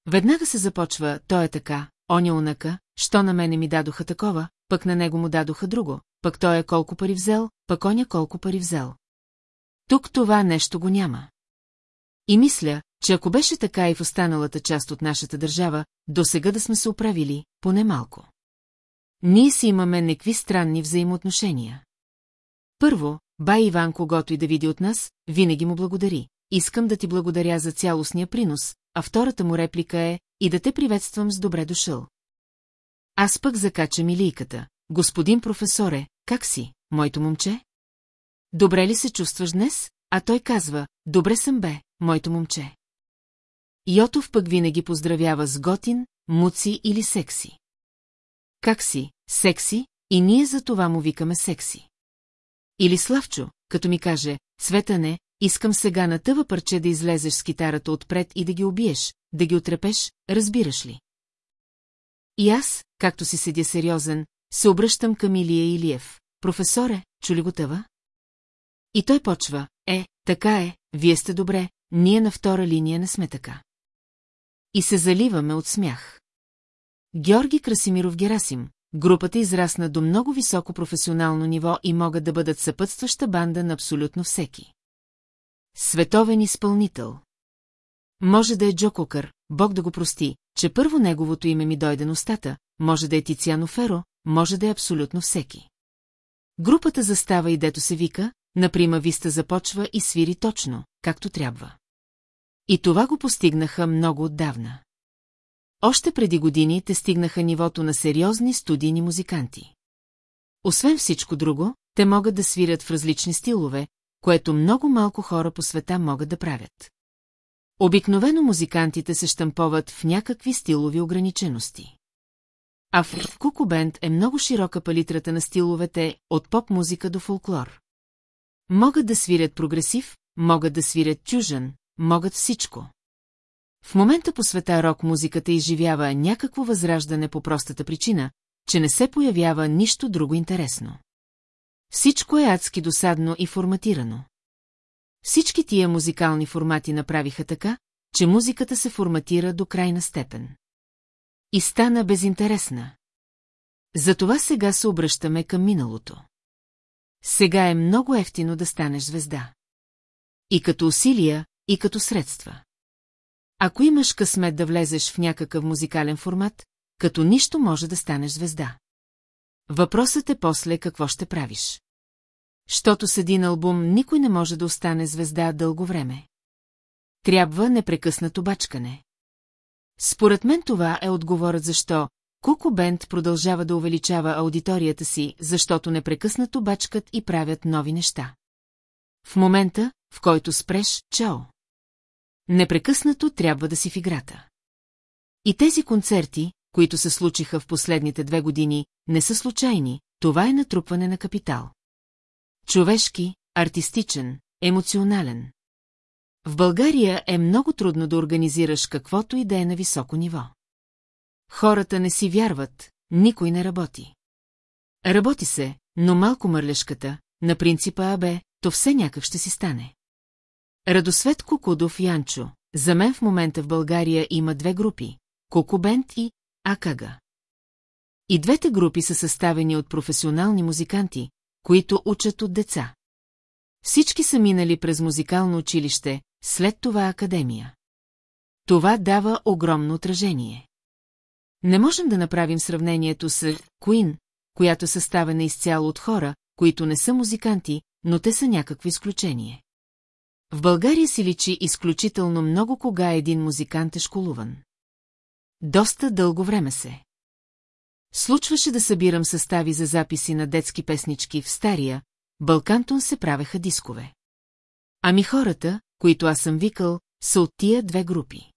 Веднага се започва, то е така, оня унака, що на мене ми дадоха такова, пък на него му дадоха друго, пък той е колко пари взел, пък оня колко пари взел. Тук това нещо го няма. И мисля, че ако беше така и в останалата част от нашата държава, до сега да сме се оправили, поне малко. Ние си имаме некви странни взаимоотношения. Първо, бай Иван, когато и да види от нас, винаги му благодари. Искам да ти благодаря за цялостния принос, а втората му реплика е и да те приветствам с добре дошъл. Аз пък закача милийката. Господин професоре, как си, моето момче? Добре ли се чувстваш днес? А той казва, добре съм бе, моето момче. Йотов пък винаги поздравява с готин, муци или секси. Как си, секси, и ние за това му викаме секси. Или Славчо, като ми каже, Цвета не, искам сега на тъва парче да излезеш с китарата отпред и да ги убиеш, да ги отрепеш, разбираш ли? И аз, както си седя сериозен, се обръщам към Илия Илиев. Професоре, чули го тъва? И той почва, е, така е, вие сте добре, ние на втора линия не сме така. И се заливаме от смях. Георги Красимиров Герасим, групата израсна до много високо професионално ниво и могат да бъдат съпътстваща банда на абсолютно всеки. Световен изпълнител. Може да е Джо Кукър, Бог да го прости, че първо неговото име ми дойде на устата, може да е Тициано Феро, може да е абсолютно всеки. Групата застава и дето се вика, наприма Виста започва и свири точно, както трябва. И това го постигнаха много отдавна. Още преди години те стигнаха нивото на сериозни студийни музиканти. Освен всичко друго, те могат да свирят в различни стилове, което много малко хора по света могат да правят. Обикновено музикантите се штамповат в някакви стилови ограничености. А в Кукубенд е много широка палитрата на стиловете, от поп-музика до фолклор. Могат да свирят прогресив, могат да свирят чужен, могат всичко. В момента по света рок-музиката изживява някакво възраждане по простата причина, че не се появява нищо друго интересно. Всичко е адски досадно и форматирано. Всички тия музикални формати направиха така, че музиката се форматира до крайна степен. И стана безинтересна. Затова сега се обръщаме към миналото. Сега е много ефтино да станеш звезда. И като усилия, и като средства. Ако имаш късмет да влезеш в някакъв музикален формат, като нищо може да станеш звезда. Въпросът е после какво ще правиш. Щото с един албум никой не може да остане звезда дълго време. Трябва непрекъснато бачкане. Според мен това е отговорът защо Куко Бенд продължава да увеличава аудиторията си, защото непрекъснато бачкат и правят нови неща. В момента, в който спреш, чао. Непрекъснато трябва да си в играта. И тези концерти, които се случиха в последните две години, не са случайни, това е натрупване на капитал. Човешки, артистичен, емоционален. В България е много трудно да организираш каквото и да е на високо ниво. Хората не си вярват, никой не работи. Работи се, но малко мърлешката, на принципа АБ, то все някак ще си стане. Радосвет Кокудов и Анчо, за мен в момента в България има две групи – Кокубент и Акага. И двете групи са съставени от професионални музиканти, които учат от деца. Всички са минали през музикално училище, след това академия. Това дава огромно отражение. Не можем да направим сравнението с Куин, която е съставена изцяло от хора, които не са музиканти, но те са някакво изключение. В България си личи изключително много кога един музикант е школуван. Доста дълго време се. Случваше да събирам състави за записи на детски песнички в стария, Балкантон се правеха дискове. Ами хората, които аз съм викал, са от тия две групи.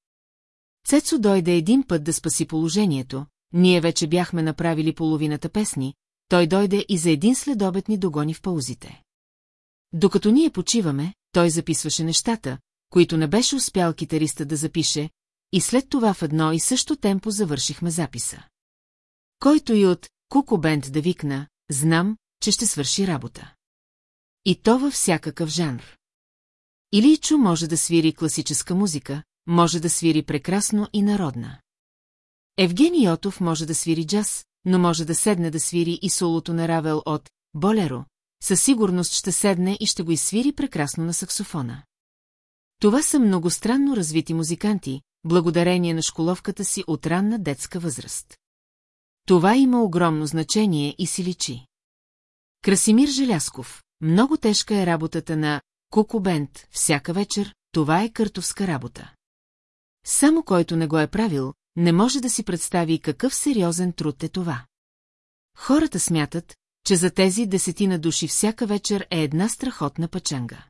Цецо дойде един път да спаси положението, ние вече бяхме направили половината песни, той дойде и за един следобед ни догони в паузите. Докато ние почиваме, той записваше нещата, които не беше успял китариста да запише, и след това в едно и също темпо завършихме записа. Който и от Куко Бенд да викна, знам, че ще свърши работа. И то във всякакъв жанр. Илийчо може да свири класическа музика, може да свири прекрасно и народна. Евгений Йотов може да свири джаз, но може да седне да свири и солото на Равел от «Болеро», със сигурност ще седне и ще го изсвири прекрасно на саксофона. Това са многостранно развити музиканти, благодарение на школовката си от ранна детска възраст. Това има огромно значение и си личи. Красимир Желясков. Много тежка е работата на Куко Бент всяка вечер, това е къртовска работа. Само който не го е правил, не може да си представи какъв сериозен труд е това. Хората смятат, че за тези десетина души всяка вечер е една страхотна пачанга.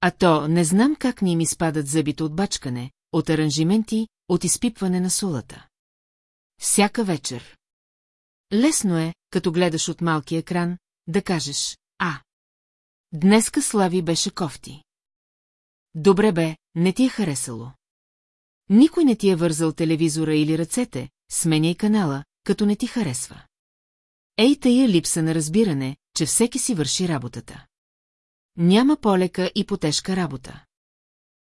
А то не знам как ни ми спадат зъбите от бачкане, от аранжименти, от изпипване на сулата. Всяка вечер. Лесно е, като гледаш от малки екран, да кажеш «А». Днеска Слави беше кофти. Добре бе, не ти е харесало. Никой не ти е вързал телевизора или ръцете, сменяй канала, като не ти харесва. Ей тая липса на разбиране, че всеки си върши работата. Няма полека и потежка работа.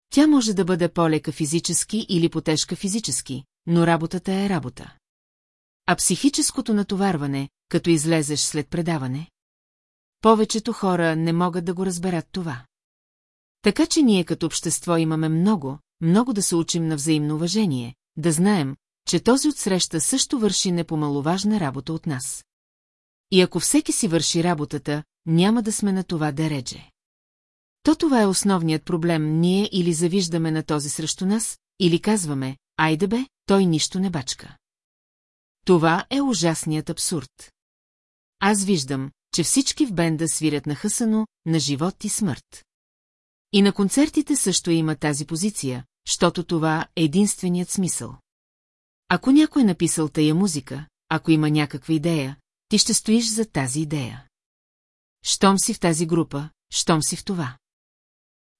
Тя може да бъде полека физически или потежка физически, но работата е работа. А психическото натоварване, като излезеш след предаване? Повечето хора не могат да го разберат това. Така че ние като общество имаме много, много да се учим на взаимно уважение, да знаем, че този отсреща също върши непомаловажна работа от нас. И ако всеки си върши работата, няма да сме на това да редже. То това е основният проблем, ние или завиждаме на този срещу нас, или казваме, айде бе, той нищо не бачка. Това е ужасният абсурд. Аз виждам, че всички в бенда свирят на хъсано, на живот и смърт. И на концертите също има тази позиция, защото това е единственият смисъл. Ако някой е написал тая музика, ако има някаква идея, ти ще стоиш за тази идея. Щом си в тази група, щом си в това.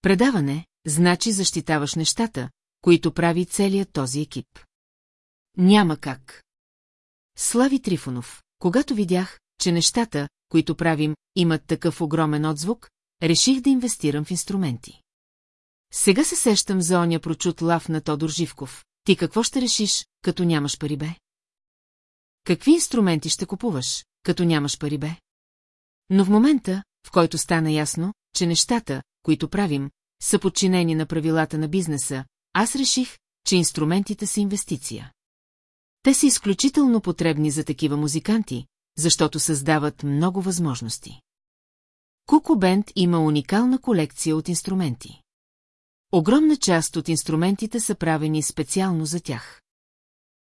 Предаване, значи защитаваш нещата, които прави целият този екип. Няма как. Слави Трифонов, когато видях, че нещата, които правим, имат такъв огромен отзвук, реших да инвестирам в инструменти. Сега се сещам за оня прочут лав на Тодор Живков. Ти какво ще решиш, като нямаш пари бе? Какви инструменти ще купуваш, като нямаш пари бе? Но в момента, в който стана ясно, че нещата, които правим, са подчинени на правилата на бизнеса, аз реших, че инструментите са инвестиция. Те са изключително потребни за такива музиканти, защото създават много възможности. Куко Бенд има уникална колекция от инструменти. Огромна част от инструментите са правени специално за тях.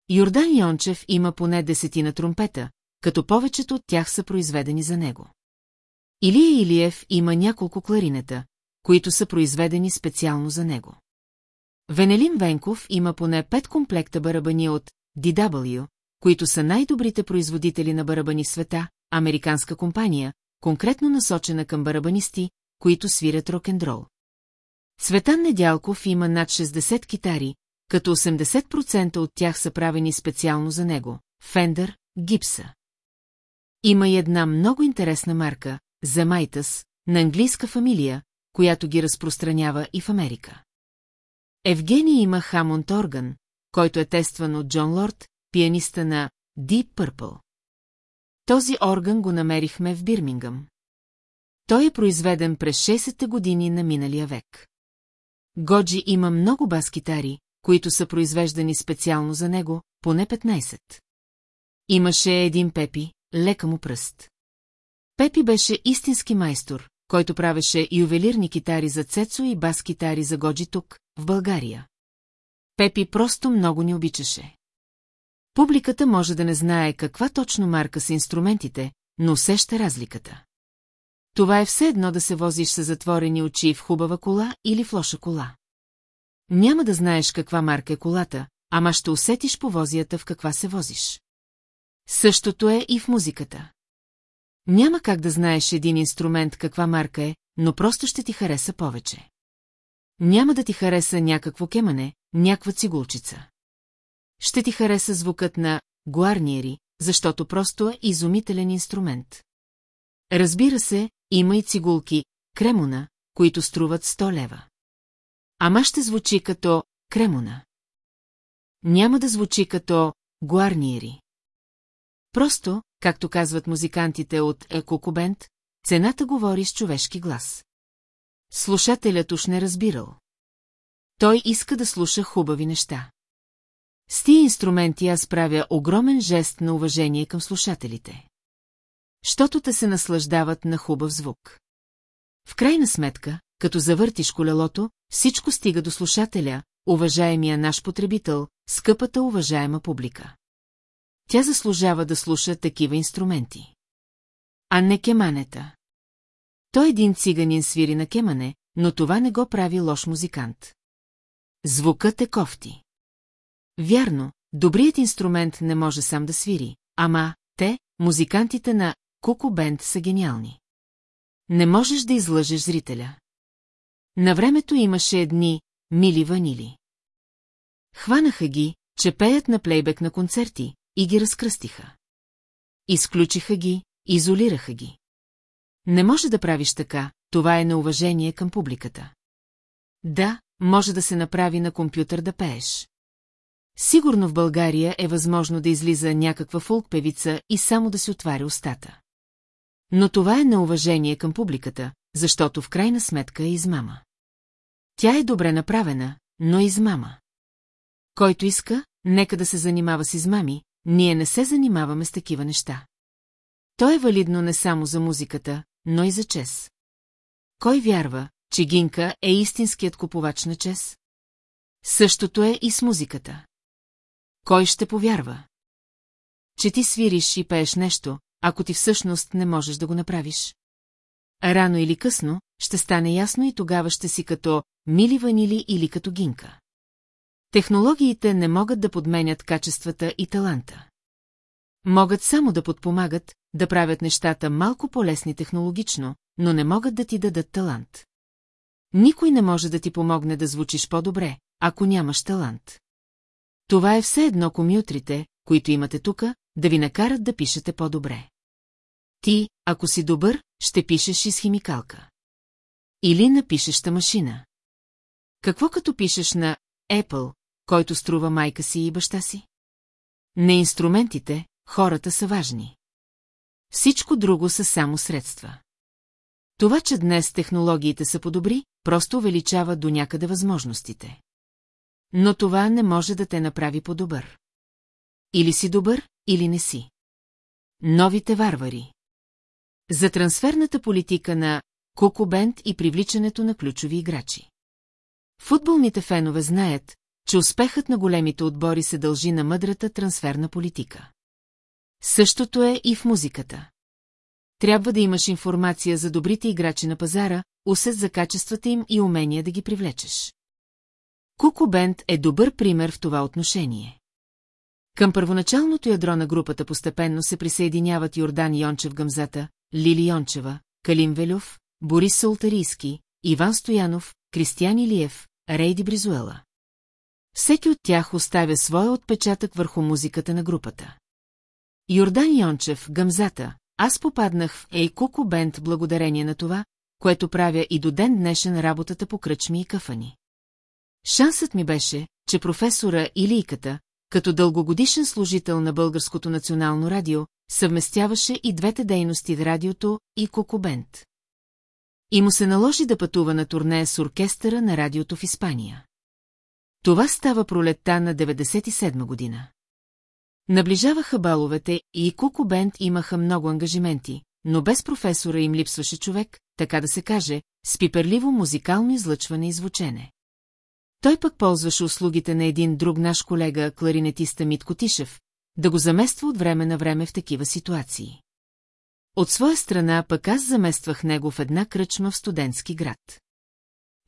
Йордан Йончев има поне десетина тромпета, като повечето от тях са произведени за него. Илия Илиев има няколко кларинета, които са произведени специално за него. Венелин Венков има поне пет комплекта барабани от DW, които са най-добрите производители на барабани света, американска компания, конкретно насочена към барабанисти, които свирят рок-н-дрол. Цветан Недялков има над 60 китари, като 80% от тях са правени специално за него – Фендър, Гипса. Има и една много интересна марка – Замайтас, на английска фамилия, която ги разпространява и в Америка. Евгений има Хамонт орган, който е тестван от Джон Лорд, пианиста на Deep Purple. Този орган го намерихме в Бирмингъм. Той е произведен през 60-те години на миналия век. Годжи има много бас-китари, които са произвеждани специално за него, поне 15. Имаше един Пепи, лека му пръст. Пепи беше истински майстор, който правеше ювелирни китари за Цецо и бас-китари за Годжи тук, в България. Пепи просто много ни обичаше. Публиката може да не знае каква точно марка са инструментите, но усеща разликата. Това е все едно да се возиш с затворени очи в хубава кола или в лоша кола. Няма да знаеш каква марка е колата, ама ще усетиш по возията в каква се возиш. Същото е и в музиката. Няма как да знаеш един инструмент каква марка е, но просто ще ти хареса повече. Няма да ти хареса някакво кемане, някаква цигулчица. Ще ти хареса звукът на гуарниери, защото просто е изумителен инструмент. Разбира се, има и цигулки, кремона, които струват 100 лева. Ама ще звучи като кремона. Няма да звучи като гуарниери. Просто, както казват музикантите от Екокобент, цената говори с човешки глас. Слушателят уж не разбирал. Той иска да слуша хубави неща. С тия инструменти аз правя огромен жест на уважение към слушателите. Щото те се наслаждават на хубав звук. В крайна сметка, като завъртиш колелото, всичко стига до слушателя, уважаемия наш потребител, скъпата уважаема публика. Тя заслужава да слуша такива инструменти. А не кеманета. Той един циганин свири на кемане, но това не го прави лош музикант. Звукът е кофти. Вярно, добрият инструмент не може сам да свири, ама те, музикантите на Куку Бенд са гениални. Не можеш да излъжеш зрителя. На времето имаше едни мили ванили. Хванаха ги, че пеят на плейбек на концерти, и ги разкръстиха. Изключиха ги, изолираха ги. Не може да правиш така, това е неуважение към публиката. Да, може да се направи на компютър да пееш. Сигурно в България е възможно да излиза някаква фолк-певица и само да си отваря устата. Но това е неуважение към публиката, защото в крайна сметка е измама. Тя е добре направена, но измама. Който иска, нека да се занимава с измами, ние не се занимаваме с такива неща. То е валидно не само за музиката, но и за чес. Кой вярва, че Гинка е истинският купувач на чес? Същото е и с музиката. Кой ще повярва? Че ти свириш и пееш нещо, ако ти всъщност не можеш да го направиш. Рано или късно, ще стане ясно и тогава ще си като мили ванили или като гинка. Технологиите не могат да подменят качествата и таланта. Могат само да подпомагат, да правят нещата малко по-лесни технологично, но не могат да ти дадат талант. Никой не може да ти помогне да звучиш по-добре, ако нямаш талант. Това е все едно комютрите, които имате тука, да ви накарат да пишете по-добре. Ти, ако си добър, ще пишеш и с химикалка. Или напишеща машина. Какво като пишеш на Apple, който струва майка си и баща си? Не инструментите, хората са важни. Всичко друго са само средства. Това, че днес технологиите са подобри, просто увеличава до някъде възможностите. Но това не може да те направи по-добър. Или си добър, или не си. Новите варвари. За трансферната политика на Кукубент и привличането на ключови играчи. Футболните фенове знаят, че успехът на големите отбори се дължи на мъдрата трансферна политика. Същото е и в музиката. Трябва да имаш информация за добрите играчи на пазара, усет за качествата им и умения да ги привлечеш. Куко Бенд е добър пример в това отношение. Към първоначалното ядро на групата постепенно се присъединяват Йордан Йончев Гъмзата, Лили Йончева, Калин Велюв, Борис Салтарийски, Иван Стоянов, Кристиян Илиев, Рейди Бризуела. Всеки от тях оставя своя отпечатък върху музиката на групата. Йордан Йончев, Гъмзата, аз попаднах в Ейкуко Бенд благодарение на това, което правя и до ден днешен работата по кръчми и кафани. Шансът ми беше, че професора Илийката, като дългогодишен служител на Българското национално радио, съвместяваше и двете дейности радиото и Кокобент. И му се наложи да пътува на турне с оркестъра на радиото в Испания. Това става пролетта на 97 година. Наближаваха баловете и Куко имаха много ангажименти, но без професора им липсваше човек, така да се каже, с пиперливо музикално излъчване и звучене. Той пък ползваше услугите на един друг наш колега, кларинетиста Митко Тишев, да го замества от време на време в такива ситуации. От своя страна пък аз замествах него в една кръчма в студентски град.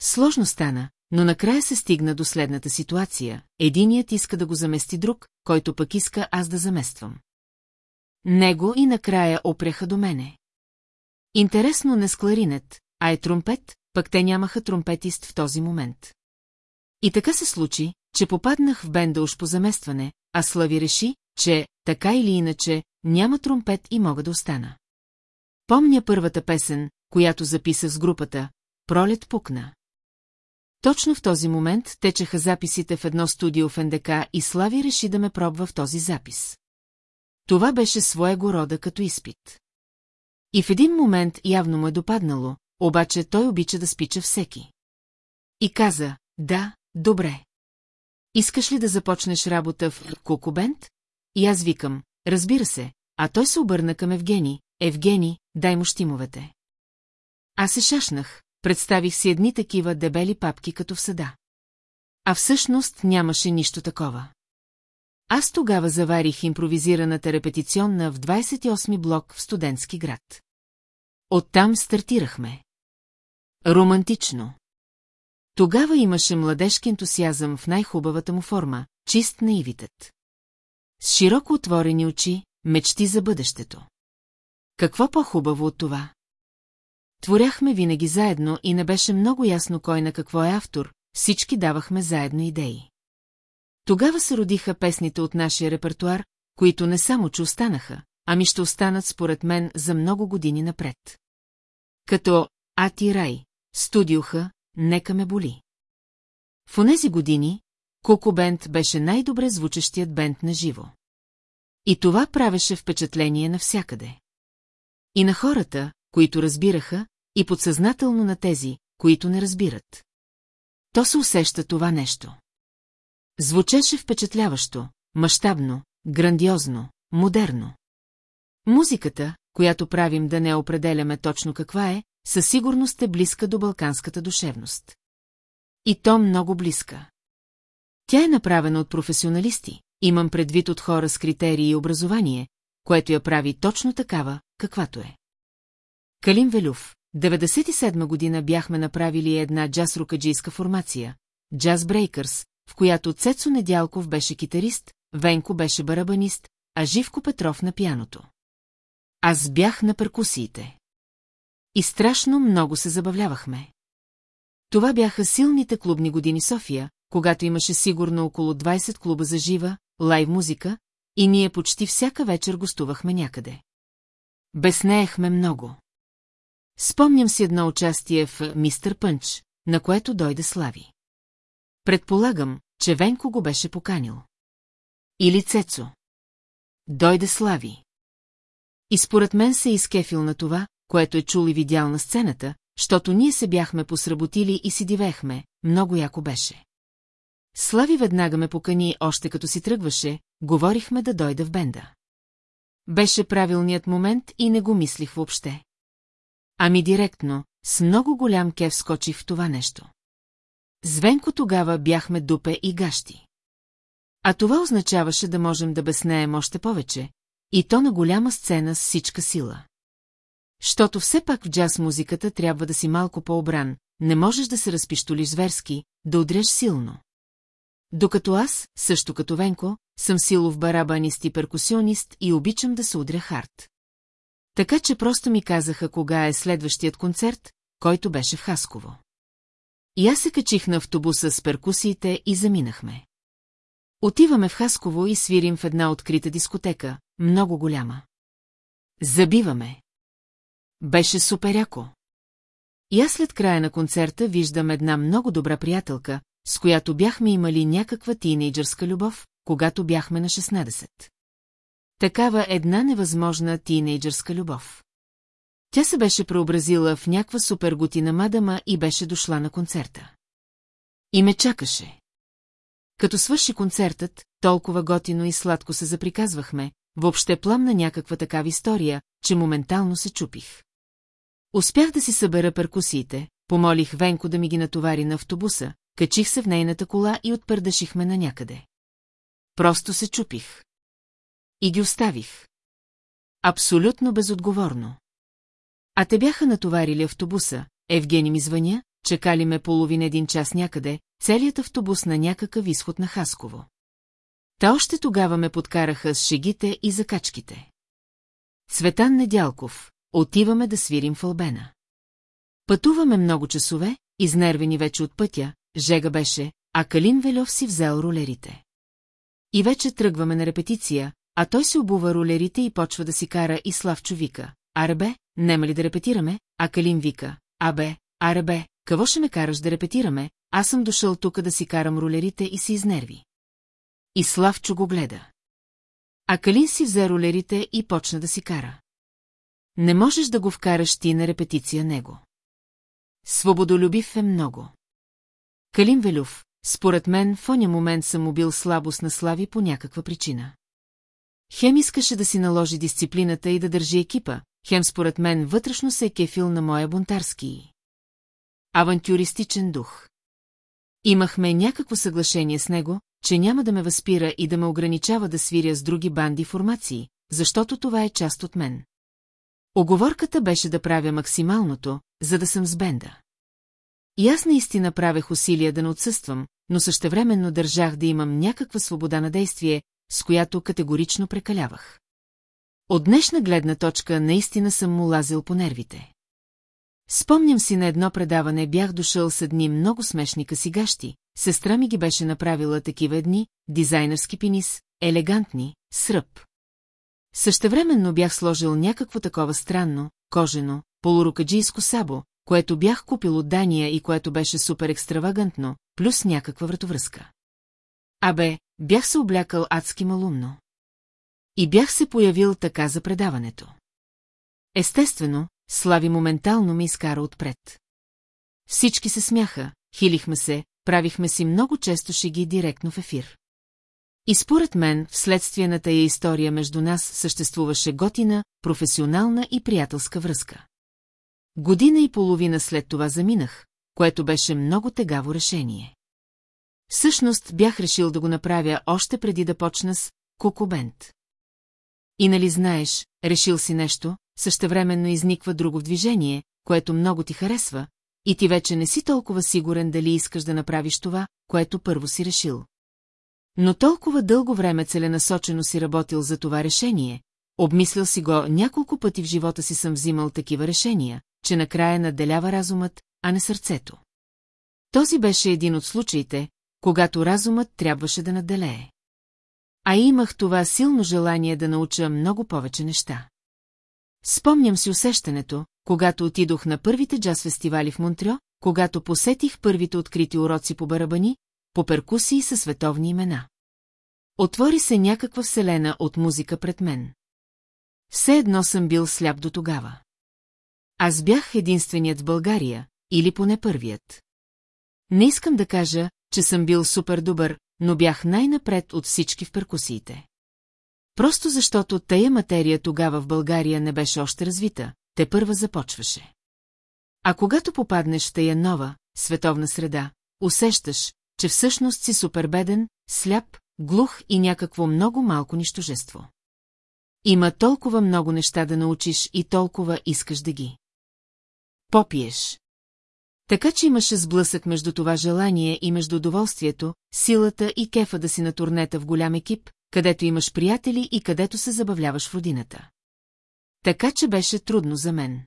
Сложно стана, но накрая се стигна до следната ситуация. Единият иска да го замести друг, който пък иска аз да замествам. Него и накрая опряха до мене. Интересно не с кларинет, а е тромпет, пък те нямаха тромпетист в този момент. И така се случи, че попаднах в бенда уж по заместване, а Слави реши, че, така или иначе, няма тромпет и мога да остана. Помня първата песен, която записах с групата, Пролет пукна. Точно в този момент течеха записите в едно студио в НДК и Слави реши да ме пробва в този запис. Това беше своего рода като изпит. И в един момент явно му е допаднало, обаче той обича да спича всеки. И каза, да, добре. Искаш ли да започнеш работа в Кокобент? И аз викам, разбира се, а той се обърна към Евгений, Евгений, дай му щимовете. Аз се шашнах, представих си едни такива дебели папки като в съда. А всъщност нямаше нищо такова. Аз тогава заварих импровизираната репетиционна в 28-ми блок в студентски град. Оттам стартирахме. Романтично. Тогава имаше младежки ентусиазъм в най-хубавата му форма, чист наивитет. С широко отворени очи, мечти за бъдещето. Какво по-хубаво от това? Творяхме винаги заедно и не беше много ясно кой на какво е автор, всички давахме заедно идеи. Тогава се родиха песните от нашия репертуар, които не само че останаха, ами ще останат според мен за много години напред. Като Ати Рай, студиоха, нека ме боли. В онези години Куко Бенд беше най-добре звучащият бенд на живо. И това правеше впечатление навсякъде. И на хората, които разбираха, и подсъзнателно на тези, които не разбират. То се усеща това нещо. Звучеше впечатляващо, мащабно, грандиозно, модерно. Музиката, която правим да не определяме точно каква е, със сигурност е близка до балканската душевност. И то много близка. Тя е направена от професионалисти, имам предвид от хора с критерии и образование, което я прави точно такава, каквато е. Калин Велюв, 97 година бяхме направили една джаз-рукаджийска формация, Джаз Брейкърс, в която Цецо Недялков беше китарист, Венко беше барабанист, а Живко Петров на пяното. Аз бях на перкусиите. И страшно много се забавлявахме. Това бяха силните клубни години София, когато имаше сигурно около 20 клуба за жива, лайв музика, и ние почти всяка вечер гостувахме някъде. Безнеехме много. Спомням си едно участие в «Мистер Пънч», на което дойде Слави. Предполагам, че Венко го беше поканил. Или Цецо. Дойде Слави. И според мен се е изкефил на това, което е чул и видял на сцената, защото ние се бяхме посработили и си дивехме, много яко беше. Слави веднага ме покани, още като си тръгваше, говорихме да дойда в бенда. Беше правилният момент и не го мислих въобще. Ами директно, с много голям кев скочих в това нещо. Звенко тогава бяхме дупе и гащи. А това означаваше да можем да безнеем още повече, и то на голяма сцена с всичка сила. Щото все пак в джаз музиката трябва да си малко по-обран, не можеш да се разпиштолиш зверски, да удряш силно. Докато аз, също като Венко, съм силов барабанист и перкусионист и обичам да се удря хард. Така че просто ми казаха кога е следващият концерт, който беше в Хасково. И аз се качих на автобуса с перкусиите и заминахме. Отиваме в Хасково и свирим в една открита дискотека, много голяма. Забиваме. Беше суперяко. И аз след края на концерта виждам една много добра приятелка, с която бяхме имали някаква тинейджърска любов, когато бяхме на 16. Такава една невъзможна тинейджърска любов. Тя се беше преобразила в някаква суперготина мадама и беше дошла на концерта. И ме чакаше. Като свърши концертът, толкова готино и сладко се заприказвахме, въобще пламна някаква такава история, че моментално се чупих. Успях да си събера перкусиите, помолих Венко да ми ги натовари на автобуса, качих се в нейната кола и отпърдашихме на някъде. Просто се чупих. И ги оставих. Абсолютно безотговорно. А те бяха натоварили автобуса, Евгений ми звъня, чекали ме половин един час някъде, целият автобус на някакъв изход на Хасково. Та още тогава ме подкараха с шегите и закачките. Цветан Недялков, отиваме да свирим в Албена. Пътуваме много часове, изнервени вече от пътя, Жега беше, а Калин Велев си взел рулерите. И вече тръгваме на репетиция, а той се обува рулерите и почва да си кара и Славчо вика. Аре бе, нема ли да репетираме? А Калин вика. Абе, аре бе, какво ще ме караш да репетираме? Аз съм дошъл тук да си карам рулерите и си изнерви. И Славчо го гледа. А Калин си взе рулерите и почна да си кара. Не можеш да го вкараш ти на репетиция него. Свободолюбив е много. Калин Велюв, според мен в оня момент съм му бил слабост на Слави по някаква причина. Хем искаше да си наложи дисциплината и да държи екипа, хем според мен вътрешно се е кефил на моя бунтарски. Авантюристичен дух. Имахме някакво съглашение с него, че няма да ме възпира и да ме ограничава да свиря с други банди формации, защото това е част от мен. Оговорката беше да правя максималното, за да съм с бенда. И аз наистина правех усилия да не отсъствам, но същевременно държах да имам някаква свобода на действие, с която категорично прекалявах. От днешна гледна точка наистина съм му лазил по нервите. Спомням си на едно предаване бях дошъл с едни много смешни касигащи, сестра ми ги беше направила такива едни, дизайнерски пенис, елегантни, сръб. Същевременно бях сложил някакво такова странно, кожено, полурукаджийско сабо, което бях купил от Дания и което беше супер екстравагантно, плюс някаква вратовръзка. Абе, бях се облякал адски малумно. И бях се появил така за предаването. Естествено, Слави моментално ме изкара отпред. Всички се смяха, хилихме се, правихме си много често шеги директно в ефир. И според мен, вследствие на тая история между нас съществуваше готина, професионална и приятелска връзка. Година и половина след това заминах, което беше много тегаво решение. Всъщност бях решил да го направя още преди да почна с Кукубент. И нали знаеш, решил си нещо, същевременно изниква друго движение, което много ти харесва, и ти вече не си толкова сигурен дали искаш да направиш това, което първо си решил. Но толкова дълго време целенасочено си работил за това решение, обмислял си го няколко пъти в живота си съм взимал такива решения, че накрая наделява разумът, а не сърцето. Този беше един от случаите, когато разумът трябваше да наделее. А имах това силно желание да науча много повече неща. Спомням си усещането, когато отидох на първите джаз фестивали в Монтрё, когато посетих първите открити уроци по барабани, по перкусии със световни имена. Отвори се някаква вселена от музика пред мен. Все едно съм бил сляп до тогава. Аз бях единственият в България, или поне първият. Не искам да кажа, че съм бил супер добър, но бях най-напред от всички в перкусиите. Просто защото тая материя тогава в България не беше още развита, те първа започваше. А когато попаднеш в тая нова, световна среда, усещаш, че всъщност си супербеден, сляп, глух и някакво много малко нищожество. Има толкова много неща да научиш и толкова искаш да ги. Попиеш. Така че имаше сблъсък между това желание и между удоволствието, силата и кефа да си на турнета в голям екип, където имаш приятели и където се забавляваш в родината. Така че беше трудно за мен.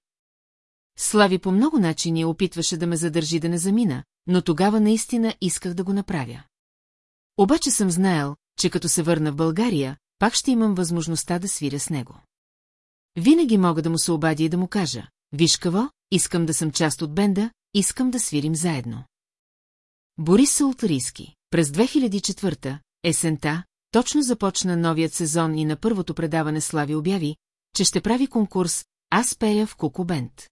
Слави по много начини опитваше да ме задържи да не замина, но тогава наистина исках да го направя. Обаче съм знаел, че като се върна в България, пак ще имам възможността да свиря с него. Винаги мога да му се обадя и да му кажа, виж какво, искам да съм част от бенда, искам да свирим заедно. Борис Салтарийски, през 2004 есента, точно започна новият сезон и на първото предаване Слави обяви, че ще прави конкурс «Аз пея в Куку Бенд».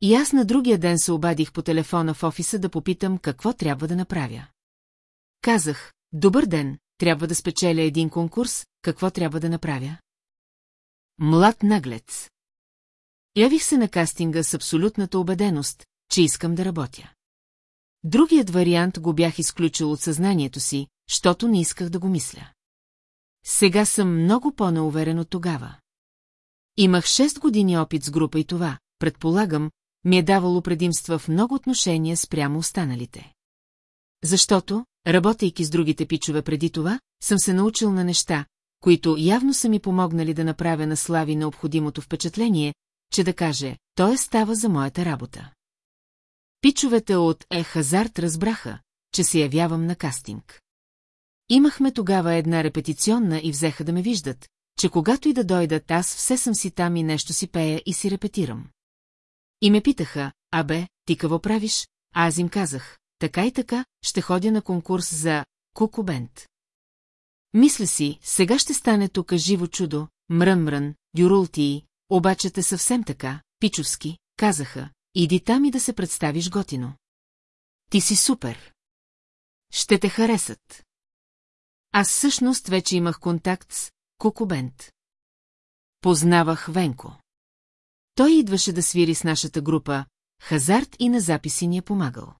И аз на другия ден се обадих по телефона в офиса да попитам какво трябва да направя. Казах, добър ден, трябва да спечеля един конкурс, какво трябва да направя? Млад наглец. Явих се на кастинга с абсолютната убеденост, че искам да работя. Другият вариант го бях изключил от съзнанието си, защото не исках да го мисля. Сега съм много по-науверен от тогава. Имах 6 години опит с група и това, предполагам, ми е давало предимства в много отношения спрямо останалите. Защото, работейки с другите пичове преди това, съм се научил на неща, които явно са ми помогнали да направя на Слави необходимото впечатление, че да каже, той става за моята работа. Пичовете от Е Хазарт разбраха, че се явявам на кастинг. Имахме тогава една репетиционна и взеха да ме виждат, че когато и да дойдат, аз все съм си там и нещо си пея и си репетирам. И ме питаха, абе, ти какво правиш? А аз им казах, така и така, ще ходя на конкурс за Кукубент. Мисля си, сега ще стане тук живо чудо, мрън-мрън, дюрултии, обаче те съвсем така, пичовски, казаха, иди там и да се представиш готино. Ти си супер. Ще те харесат. Аз всъщност вече имах контакт с Кукубент. Познавах Венко. Той идваше да свири с нашата група, хазарт и на записи ни е помагал.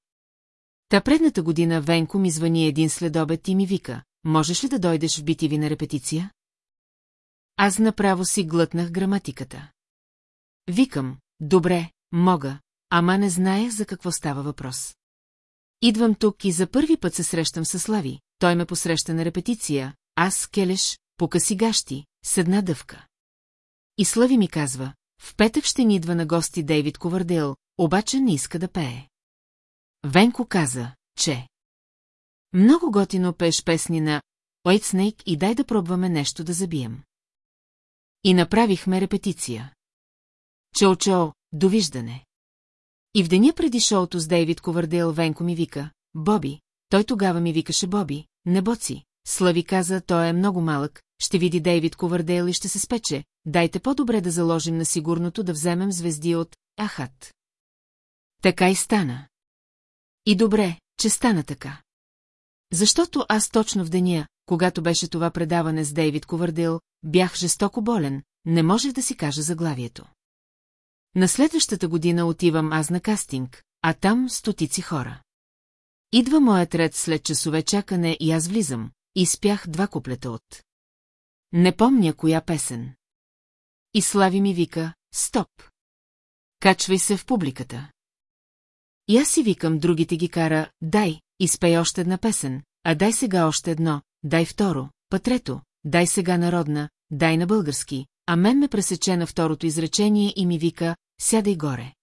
Та предната година Венко ми звъни един следобед и ми вика, можеш ли да дойдеш в битиви на репетиция? Аз направо си глътнах граматиката. Викам, добре, мога, ама не знаех за какво става въпрос. Идвам тук и за първи път се срещам с Слави, той ме посреща на репетиция, аз, келеш, покаси гащи, с една дъвка. И Слави ми казва, в петък ще ни идва на гости Дейвид Ковардел, обаче не иска да пее. Венко каза, че... Много готино пееш песни на White Snake и дай да пробваме нещо да забием. И направихме репетиция. Чо-чо, довиждане. И в деня преди шоуто с Дейвид Ковардел Венко ми вика, Боби, той тогава ми викаше Боби, не боци. Слави каза, той е много малък, ще види Дейвид Ковардел и ще се спече, дайте по-добре да заложим на сигурното да вземем звезди от Ахат. Така и стана. И добре, че стана така. Защото аз точно в деня, когато беше това предаване с Дейвид Ковардил, бях жестоко болен, не можех да си кажа заглавието. На следващата година отивам аз на кастинг, а там стотици хора. Идва моят ред след часове чакане и аз влизам, и спях два куплета от. Не помня коя песен. И Слави ми вика, стоп. Качвай се в публиката. И аз си викам, другите ги кара, дай, изпей още една песен, а дай сега още едно, дай второ, па трето, дай сега народна, дай на български, а мен ме пресече на второто изречение и ми вика, сядай горе.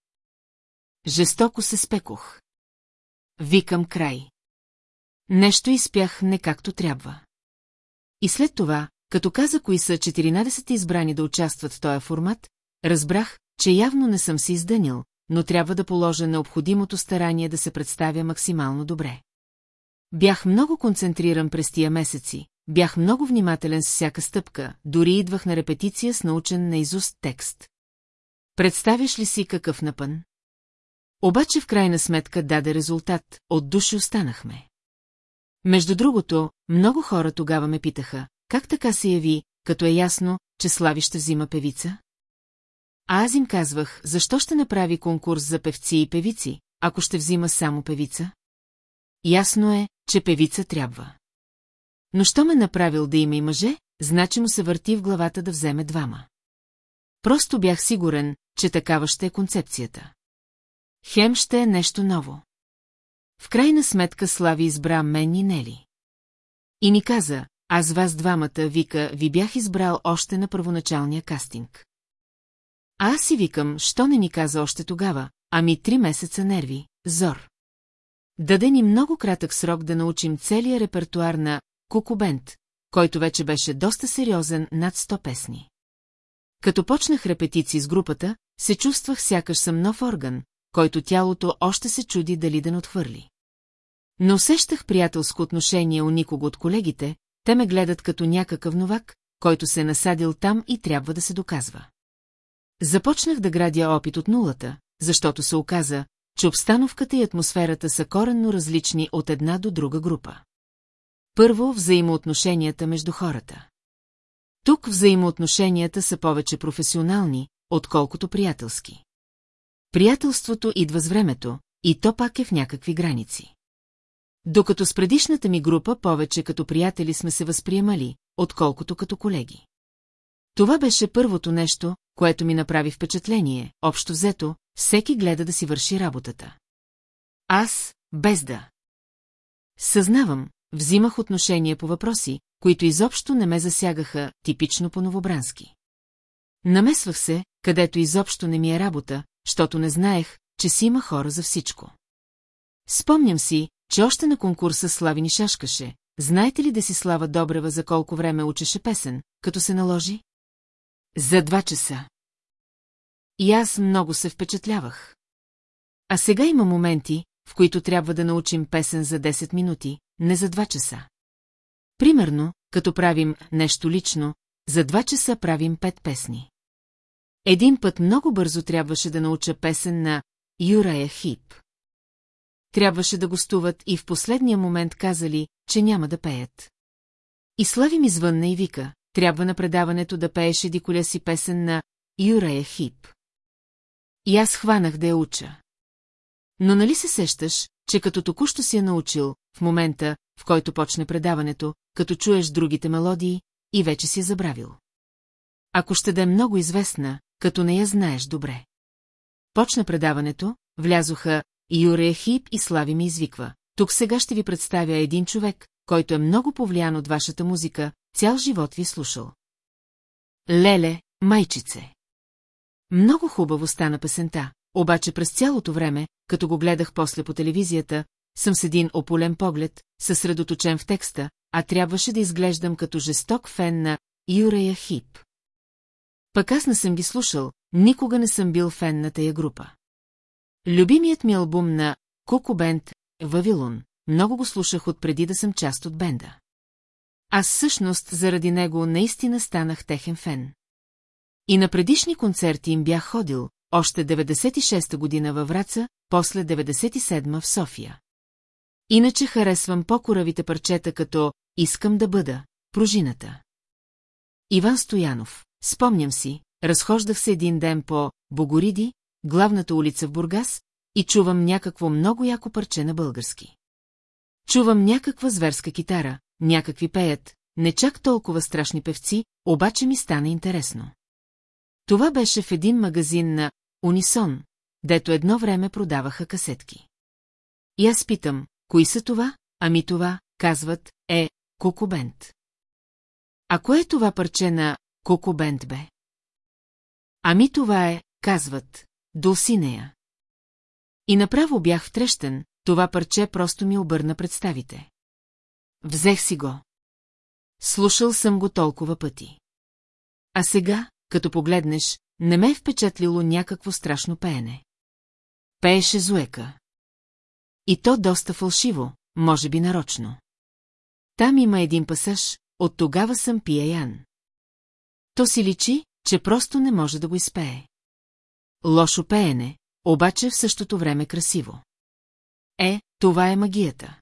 Жестоко се спекох. Викам край. Нещо изпях не както трябва. И след това, като каза кои са 14 избрани да участват в този формат, разбрах, че явно не съм се издънил, но трябва да положа необходимото старание да се представя максимално добре. Бях много концентриран през тия месеци, бях много внимателен с всяка стъпка, дори идвах на репетиция с научен на изуст текст. Представяш ли си какъв напън? Обаче в крайна сметка даде резултат, от души останахме. Между другото, много хора тогава ме питаха, как така се яви, като е ясно, че Слави ще взима певица? А аз им казвах, защо ще направи конкурс за певци и певици, ако ще взима само певица? Ясно е, че певица трябва. Но що ме направил да има и мъже, значи му се върти в главата да вземе двама. Просто бях сигурен, че такава ще е концепцията. Хем ще е нещо ново. В крайна сметка Слави избра мен и Нели. И ми каза, аз вас двамата, вика, ви бях избрал още на първоначалния кастинг. А аз си викам, що не ни каза още тогава, ами три месеца нерви, зор. Даде ни много кратък срок да научим целия репертуар на Кукубент, който вече беше доста сериозен над 100 песни. Като почнах репетиции с групата, се чувствах сякаш съм нов орган, който тялото още се чуди дали да не отхвърли. Но усещах приятелско отношение у никого от колегите, те ме гледат като някакъв новак, който се е насадил там и трябва да се доказва. Започнах да градя опит от нулата, защото се оказа, че обстановката и атмосферата са коренно различни от една до друга група. Първо, взаимоотношенията между хората. Тук взаимоотношенията са повече професионални, отколкото приятелски. Приятелството идва с времето, и то пак е в някакви граници. Докато с предишната ми група повече като приятели сме се възприемали, отколкото като колеги. Това беше първото нещо, което ми направи впечатление, общо взето, всеки гледа да си върши работата. Аз, без да. Съзнавам, взимах отношение по въпроси, които изобщо не ме засягаха, типично по-новобрански. Намесвах се, където изобщо не ми е работа, защото не знаех, че си има хора за всичко. Спомням си, че още на конкурса Слави ни шашкаше. Знаете ли да си Слава Добрева за колко време учеше песен, като се наложи? За два часа. И аз много се впечатлявах. А сега има моменти, в които трябва да научим песен за 10 минути, не за 2 часа. Примерно, като правим нещо лично, за 2 часа правим 5 песни. Един път много бързо трябваше да науча песен на Юрая Хип. Трябваше да гостуват и в последния момент казали, че няма да пеят. И Слави ми звънна и вика, трябва на предаването да пееш едиколя си песен на Юрая Хип. И аз хванах да я уча. Но нали се сещаш, че като току-що си я научил, в момента, в който почне предаването, като чуеш другите мелодии, и вече си я забравил. Ако ще да е много известна, като не я знаеш добре. Почна предаването, влязоха Юрия Хип и Слави ми извиква. Тук сега ще ви представя един човек, който е много повлиян от вашата музика, цял живот ви слушал. Леле, майчице. Много хубаво стана песента, обаче през цялото време, като го гледах после по телевизията, съм с един ополен поглед, съсредоточен в текста, а трябваше да изглеждам като жесток фен на Юрея Хип. Пък аз не съм ги слушал, никога не съм бил фен на тая група. Любимият ми албум на Куку Бенд, Вавилон, много го слушах от преди да съм част от бенда. Аз всъщност заради него наистина станах техен фен. И на предишни концерти им бях ходил, още 96-та година във Враца, после 97-ма в София. Иначе харесвам по-коравите парчета като «Искам да бъда», пружината. Иван Стоянов, спомням си, разхождах се един ден по Богориди, главната улица в Бургас, и чувам някакво много яко парче на български. Чувам някаква зверска китара, някакви пеят, не чак толкова страшни певци, обаче ми стана интересно. Това беше в един магазин на Унисон, дето едно време продаваха касетки. И аз питам, кои са това? Ами това, казват, е Кокобент. А кое е това парче на Кокобент бе? Ами това е, казват, Дулсинея. И направо бях втрещен, това парче просто ми обърна представите. Взех си го. Слушал съм го толкова пъти. А сега, като погледнеш, не ме е впечатлило някакво страшно пеене. Пееше Зуека. И то доста фалшиво, може би нарочно. Там има един пасаж, от тогава съм пияян. То си личи, че просто не може да го изпее. Лошо пеене, обаче в същото време красиво. Е, това е магията.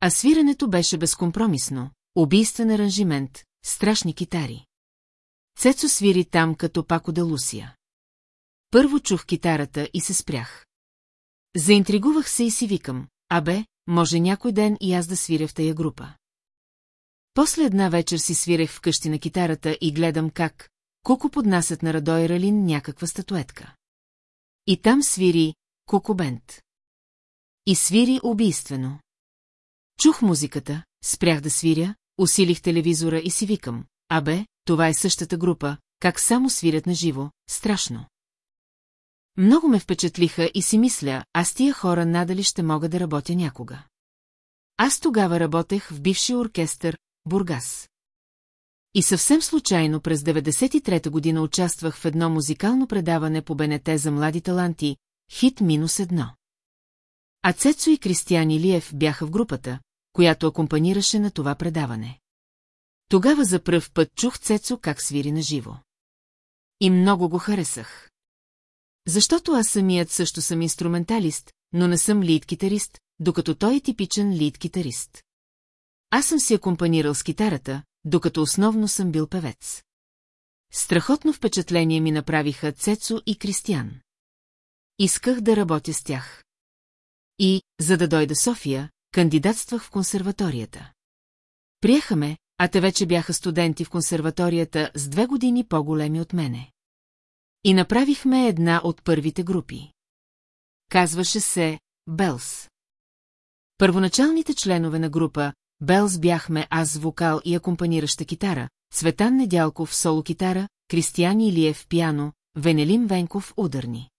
А свирането беше безкомпромисно, убийствен аранжимент, страшни китари. Цецо свири там като Пако де Лусия. Първо чух китарата и се спрях. Заинтригувах се и си викам, абе, може някой ден и аз да свиря в тая група. После една вечер си свирех вкъщи на китарата и гледам как, Куко поднасят на Радой Ралин някаква статуетка. И там свири Кукобент. И свири убийствено. Чух музиката, спрях да свиря, усилих телевизора и си викам, абе, това е същата група, как само свирят на живо, страшно. Много ме впечатлиха и си мисля, аз тия хора надали ще мога да работя някога. Аз тогава работех в бившия оркестър Бургас. И съвсем случайно през 93-та година участвах в едно музикално предаване по БНТ за млади таланти, хит минус едно. А Цецо и Кристиян Илиев бяха в групата, която акомпанираше на това предаване. Тогава за пръв път чух Цецо как свири на живо. И много го харесах. Защото аз самият също съм инструменталист, но не съм лид-китарист, докато той е типичен лид-китарист. Аз съм си акомпанирал с китарата, докато основно съм бил певец. Страхотно впечатление ми направиха Цецо и Кристиян. Исках да работя с тях. И, за да дойда София, кандидатствах в консерваторията. Приеха ме, а те вече бяха студенти в консерваторията с две години по-големи от мене. И направихме една от първите групи. Казваше се Белс. Първоначалните членове на група Белс бяхме аз вокал и акомпанираща китара, Цветан Недялков соло-китара, Кристиян Илиев пиано, Венелим Венков ударни.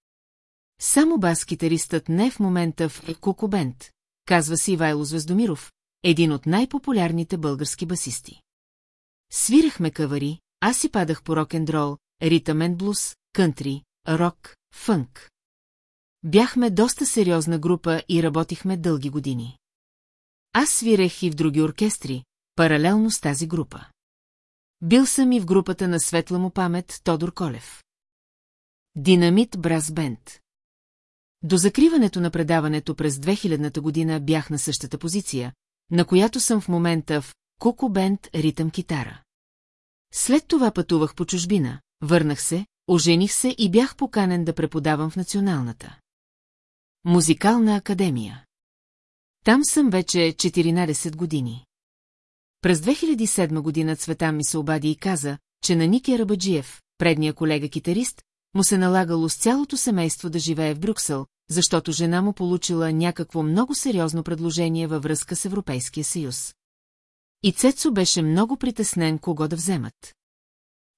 Само бас-китаристът не в момента в Кукубент, казва си Ивайло Звездомиров, един от най-популярните български басисти. Свирахме кавари, аз си падах по рок-н-рол, ритъмен блуз, кънтри, рок, фънк. Бяхме доста сериозна група и работихме дълги години. Аз свирех и в други оркестри, паралелно с тази група. Бил съм и в групата на светла му памет Тодор Колев. Динамит Брас Бенд. До закриването на предаването през 2000-та година бях на същата позиция, на която съм в момента в Куку Бенд Ритъм Китара. След това пътувах по чужбина, върнах се, ожених се и бях поканен да преподавам в Националната. Музикална академия. Там съм вече 14 години. През 2007 година Цветан ми се обади и каза, че на Ники Рабаджиев, предния колега-китарист, му се налагало с цялото семейство да живее в Брюксел, защото жена му получила някакво много сериозно предложение във връзка с Европейския съюз. И Цецо беше много притеснен кого да вземат.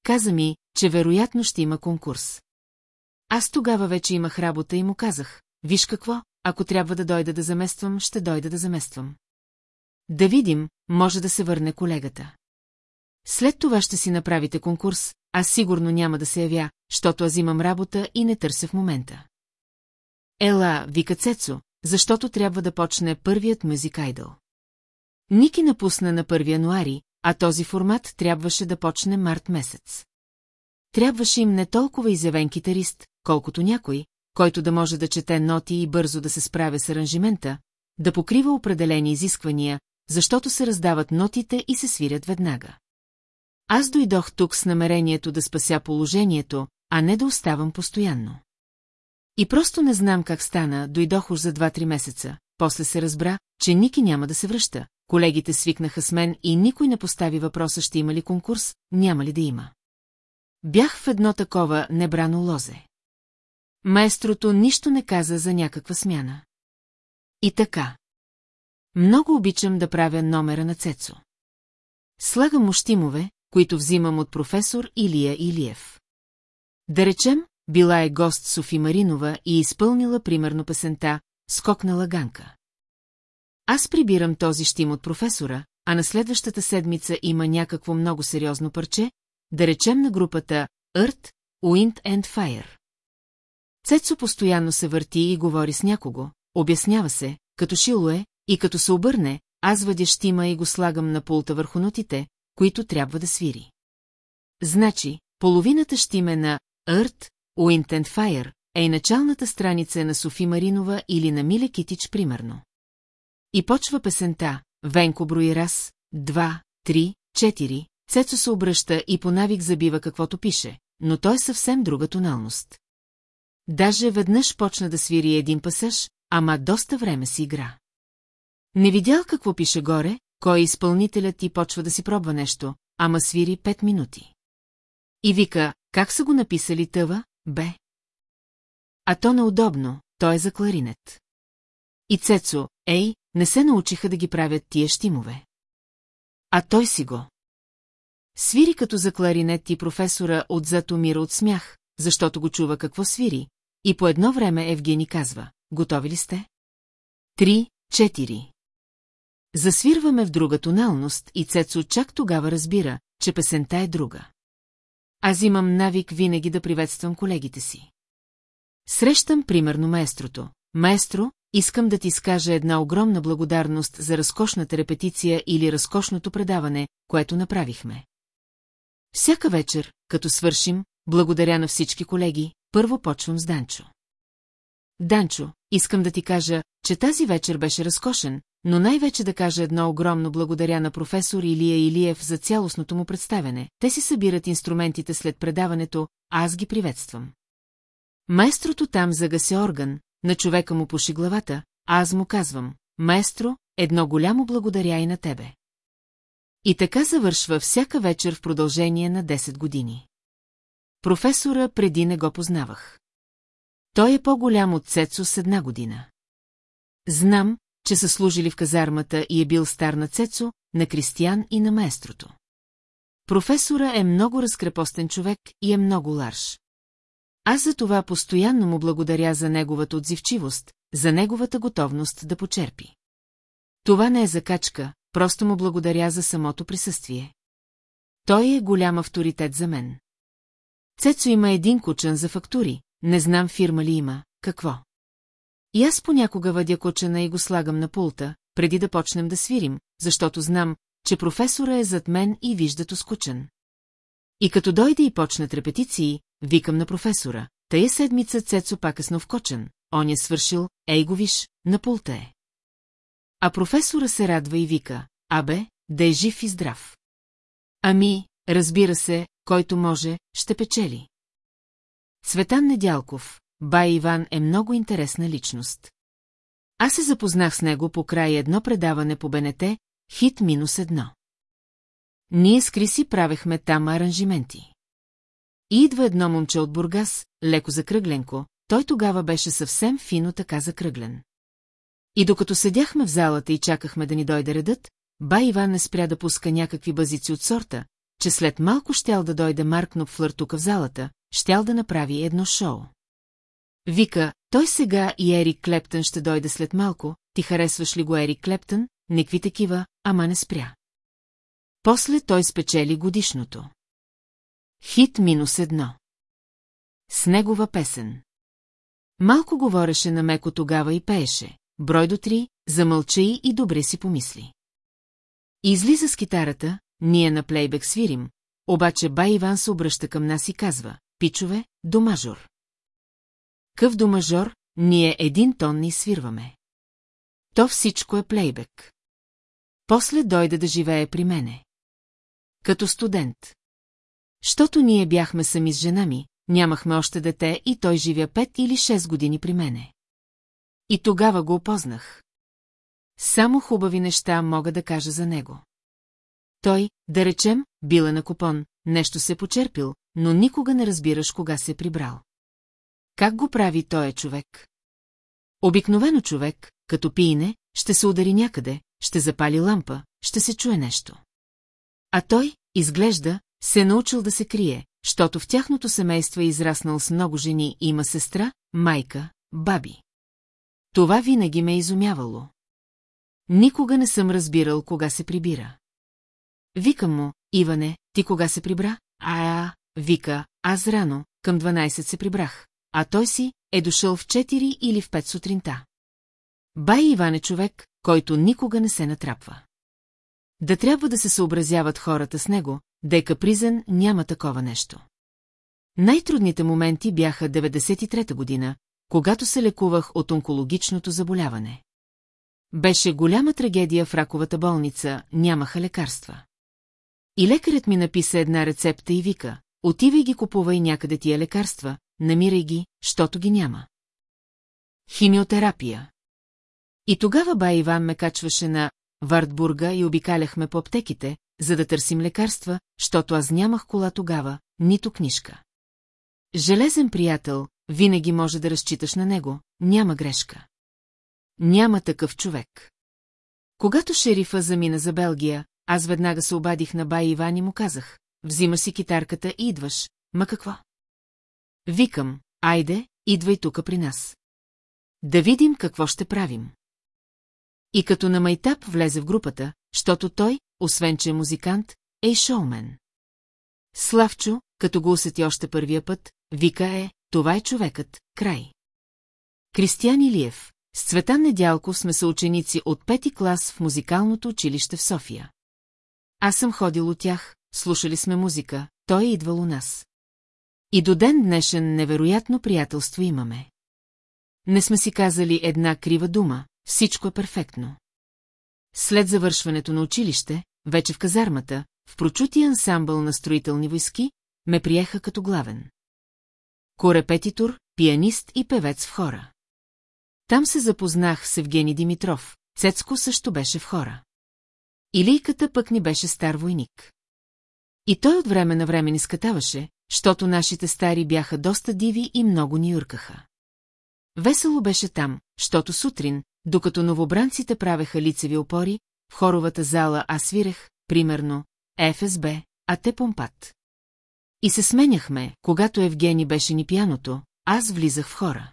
Каза ми, че вероятно ще има конкурс. Аз тогава вече имах работа и му казах, виж какво, ако трябва да дойда да замествам, ще дойда да замествам. Да видим, може да се върне колегата. След това ще си направите конкурс, аз сигурно няма да се явя, защото аз имам работа и не търся в момента. Ела, вика Цецо, защото трябва да почне първият мюзик айдъл. Ники напусна на 1 януари, а този формат трябваше да почне март месец. Трябваше им не толкова изявен китарист, колкото някой, който да може да чете ноти и бързо да се справя с аранжимента, да покрива определени изисквания, защото се раздават нотите и се свирят веднага. Аз дойдох тук с намерението да спася положението, а не да оставам постоянно. И просто не знам как стана, дойдох уж за 2-3 месеца, после се разбра, че Ники няма да се връща, колегите свикнаха с мен и никой не постави въпроса ще има ли конкурс, няма ли да има. Бях в едно такова небрано лозе. Маестрото нищо не каза за някаква смяна. И така. Много обичам да правя номера на Цецо. Слагам му щимове, които взимам от професор Илия Илиев. Да речем, била е гост Софи Маринова и изпълнила примерно песента «Скокнала ганка». Аз прибирам този щим от професора, а на следващата седмица има някакво много сериозно парче, да речем на групата Earth, Wind and Fire. Цецо постоянно се върти и говори с някого, обяснява се, като шило е, и като се обърне, аз въдя щима и го слагам на пулта върху нотите, които трябва да свири. Значи, половината щиме на Earth, Fire е и началната страница на Софи Маринова или на Миле Китич, примерно. И почва песента, Венко брои раз, два, три, четири, Цецо се обръща и по навик забива каквото пише, но той е съвсем друга тоналност. Даже веднъж почна да свири един пасаж, ама доста време си игра. Не видял какво пише горе, кой е изпълнителят и почва да си пробва нещо, ама свири пет минути. И вика, как са го написали тъва, бе? А то неудобно, той е за кларинет. И Цецо, ей, не се научиха да ги правят тия щимове. А той си го. Свири като за кларинет и професора отзад умира от смях, защото го чува какво свири, и по едно време Евгений казва, готови ли сте? Три, четири. Засвирваме в друга тоналност и Цецо чак тогава разбира, че песента е друга. Аз имам навик винаги да приветствам колегите си. Срещам примерно маестрото. Маестро, искам да ти скажа една огромна благодарност за разкошната репетиция или разкошното предаване, което направихме. Всяка вечер, като свършим, благодаря на всички колеги, първо почвам с Данчо. Данчо, искам да ти кажа, че тази вечер беше разкошен, но най-вече да кажа едно огромно благодаря на професор Илия Илиев за цялостното му представене. Те си събират инструментите след предаването, а аз ги приветствам. Майстрото там загаси орган, на човека му пуши главата, а аз му казвам, майстро, едно голямо благодаря и на тебе. И така завършва всяка вечер в продължение на 10 години. Професора преди не го познавах. Той е по-голям от Цецо с една година. Знам, че са служили в казармата и е бил стар на Цецо, на Кристиян и на маестрото. Професора е много разкрепостен човек и е много ларш. Аз за това постоянно му благодаря за неговата отзивчивост, за неговата готовност да почерпи. Това не е закачка, просто му благодаря за самото присъствие. Той е голям авторитет за мен. Цецо има един кучен за фактури, не знам фирма ли има, какво. И аз понякога въдя кучена и го слагам на пулта, преди да почнем да свирим, защото знам, че професора е зад мен и вижда скучен. И като дойде и почнат репетиции, викам на професора, тая седмица Цецо пак е вкочен, он е свършил, ей го виж, на пулта е. А професора се радва и вика, абе, да е жив и здрав. Ами, разбира се, който може, ще печели. Цветан Недялков, бай Иван е много интересна личност. Аз се запознах с него по край едно предаване по БНТ, хит минус едно. Ние с Криси правехме там аранжименти. И идва едно момче от Бургас, леко закръгленко, той тогава беше съвсем фино така закръглен. И докато седяхме в залата и чакахме да ни дойде редът, бай Иван не спря да пуска някакви базици от сорта, че след малко щял да дойде Марк Нопфлър тук в залата, щял да направи едно шоу. Вика, той сега и Ерик Клептън ще дойде след малко, ти харесваш ли го Ерик Клептън? Некви такива, ама не спря. После той спечели годишното. Хит минус едно. С негова песен. Малко говореше на меко тогава и пееше. Брой до три, замълчи и добре си помисли. Излиза с китарата, ние на плейбек свирим, обаче бай Иван се обръща към нас и казва, пичове, до мажор. Къв до мажор, ние един тон ни свирваме. То всичко е плейбек. После дойде да живее при мене. Като студент. Щото ние бяхме сами с жена ми, нямахме още дете и той живя пет или шест години при мене. И тогава го опознах. Само хубави неща мога да кажа за него. Той, да речем, бил е на купон, нещо се почерпил, но никога не разбираш кога се прибрал. Как го прави той е човек? Обикновено човек, като пиене, ще се удари някъде, ще запали лампа, ще се чуе нещо. А той, изглежда, се е научил да се крие, защото в тяхното семейство е израснал с много жени и има сестра, майка, баби. Това винаги ме е изумявало. Никога не съм разбирал кога се прибира. Викам му, Иване, ти кога се прибра? А, вика, аз рано, към 12 се прибрах, а той си е дошъл в 4 или в 5 сутринта. Бай Иван е човек, който никога не се натрапва. Да трябва да се съобразяват хората с него, да е капризен, няма такова нещо. Най-трудните моменти бяха 93-та година, когато се лекувах от онкологичното заболяване. Беше голяма трагедия в раковата болница, нямаха лекарства. И лекарят ми написа една рецепта и вика, отивай ги купувай някъде тия лекарства, намирай ги, щото ги няма. Химиотерапия. И тогава бай Иван ме качваше на Вартбурга и обикаляхме по аптеките, за да търсим лекарства, защото аз нямах кола тогава, нито книжка. Железен приятел, винаги може да разчиташ на него, няма грешка. Няма такъв човек. Когато шерифа замина за Белгия, аз веднага се обадих на бай Иван и му казах, взима си китарката и идваш, ма какво? Викам, айде, идвай тука при нас. Да видим какво ще правим. И като на майтап влезе в групата, защото той, освен че е музикант, е и шоумен. Славчо, като го усети още първия път, вика е, това е човекът, край. Кристиян Илиев, с Цветан Недялков сме съученици от пети клас в музикалното училище в София. Аз съм ходил от тях, слушали сме музика, той е идвал у нас. И до ден днешен невероятно приятелство имаме. Не сме си казали една крива дума, всичко е перфектно. След завършването на училище, вече в казармата, в прочутия ансамбъл на строителни войски, ме приеха като главен. Корепетитор, пианист и певец в хора. Там се запознах с Евгений Димитров, Цецко също беше в хора. Илийката пък ни беше стар войник. И той от време на време ни скатаваше, щото нашите стари бяха доста диви и много ни юркаха. Весело беше там, щото сутрин, докато новобранците правеха лицеви опори, в хоровата зала аз свирех, примерно, ФСБ, а те помпат. И се сменяхме, когато Евгений беше ни пяното, аз влизах в хора.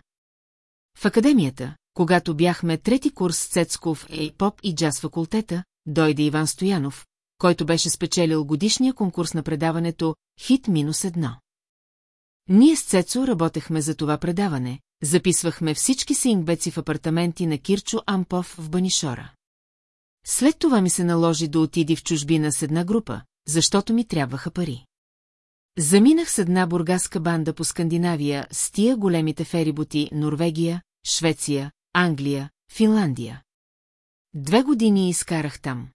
В академията, когато бяхме трети курс с Цецков и поп и джаз факултета, дойде Иван Стоянов, който беше спечелил годишния конкурс на предаването «Хит минус едно». Ние с Цецо работехме за това предаване, записвахме всички сингбеци в апартаменти на Кирчо Ампов в Банишора. След това ми се наложи да отиди в чужбина с една група, защото ми трябваха пари. Заминах с една бургаска банда по Скандинавия с тия големите фериботи Норвегия, Швеция, Англия, Финландия. Две години изкарах там.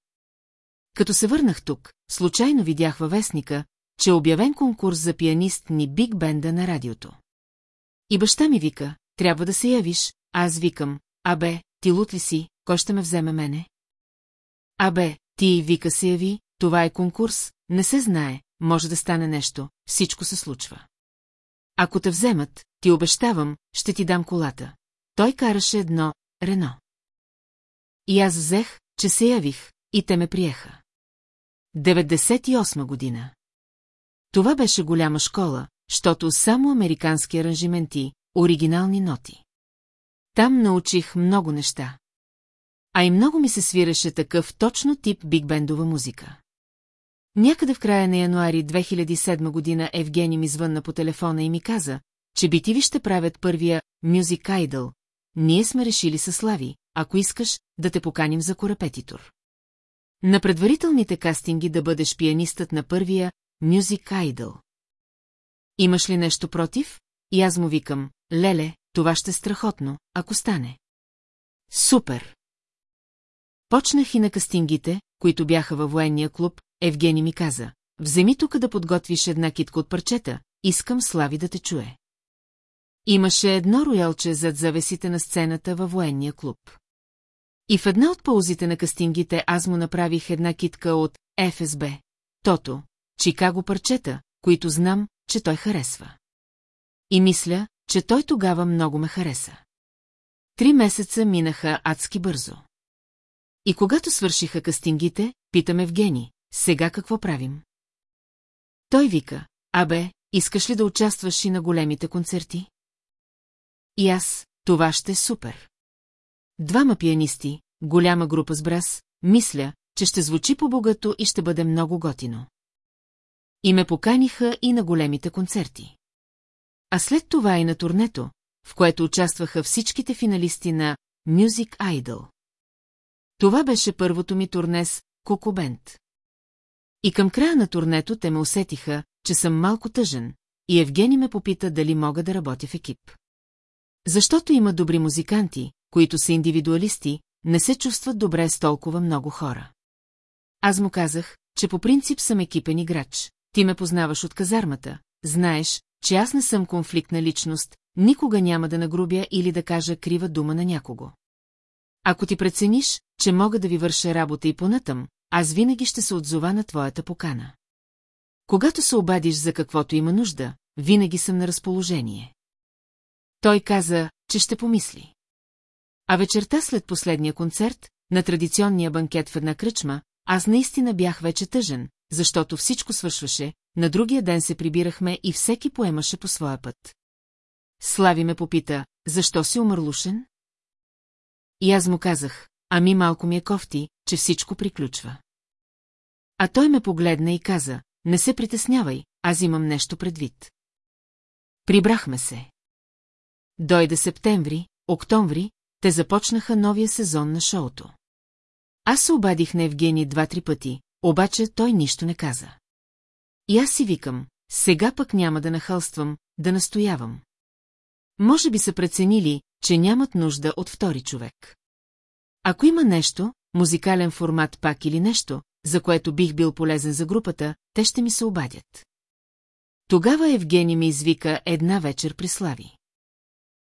Като се върнах тук, случайно видях във вестника, че е обявен конкурс за пианист ни Биг Бенда на радиото. И баща ми вика, трябва да се явиш, а аз викам, абе, ти лут ли си, кой ще ме вземе мене? Абе, ти вика се яви, това е конкурс, не се знае, може да стане нещо, всичко се случва. Ако те вземат, ти обещавам, ще ти дам колата. Той караше едно Рено. И аз взех, че се явих, и те ме приеха. 98 година. Това беше голяма школа, щото само американски аранжименти, оригинални ноти. Там научих много неща. А и много ми се свираше такъв точно тип бигбендова музика. Някъде в края на януари 2007 година Евгений ми звънна по телефона и ми каза, че битиви ще правят първия Music Idol. Ние сме решили със Слави, ако искаш, да те поканим за корепетитор. На предварителните кастинги да бъдеш пианистът на първия Music Idol. Имаш ли нещо против? И аз му викам, леле, това ще е страхотно, ако стане. Супер! Почнах и на кастингите, които бяха във военния клуб, Евгений ми каза, вземи тук да подготвиш една китка от парчета, искам Слави да те чуе. Имаше едно роялче зад завесите на сцената във военния клуб. И в една от паузите на кастингите аз му направих една китка от ФСБ, Тото, Чикаго парчета, които знам, че той харесва. И мисля, че той тогава много ме хареса. Три месеца минаха адски бързо. И когато свършиха кастингите, питам Евгени, сега какво правим? Той вика, абе, искаш ли да участваш и на големите концерти? И аз, това ще е супер. Двама пианисти, голяма група с брас, мисля, че ще звучи по-богато и ще бъде много готино. И ме поканиха и на големите концерти. А след това и на турнето, в което участваха всичките финалисти на Music Idol. Това беше първото ми турне с Кокобент. И към края на турнето те ме усетиха, че съм малко тъжен, и Евгений ме попита дали мога да работя в екип. Защото има добри музиканти, които са индивидуалисти, не се чувстват добре с толкова много хора. Аз му казах, че по принцип съм екипен играч. Ти ме познаваш от казармата, знаеш, че аз не съм конфликтна личност, никога няма да нагрубя или да кажа крива дума на някого. Ако ти прецениш, че мога да ви върша работа и понатъм, аз винаги ще се отзова на твоята покана. Когато се обадиш за каквото има нужда, винаги съм на разположение. Той каза, че ще помисли. А вечерта след последния концерт, на традиционния банкет в една кръчма, аз наистина бях вече тъжен, защото всичко свършваше, на другия ден се прибирахме и всеки поемаше по своя път. Слави ме попита, защо си умърлушен? И аз му казах, ами малко ми е кофти, че всичко приключва. А той ме погледна и каза, не се притеснявай, аз имам нещо предвид. Прибрахме се. Дойде септември, октомври, те започнаха новия сезон на шоуто. Аз се обадих на Евгений два-три пъти, обаче той нищо не каза. И аз си викам, сега пък няма да нахълствам, да настоявам. Може би са преценили, че нямат нужда от втори човек. Ако има нещо, музикален формат пак или нещо, за което бих бил полезен за групата, те ще ми се обадят. Тогава Евгений ми извика една вечер при Слави.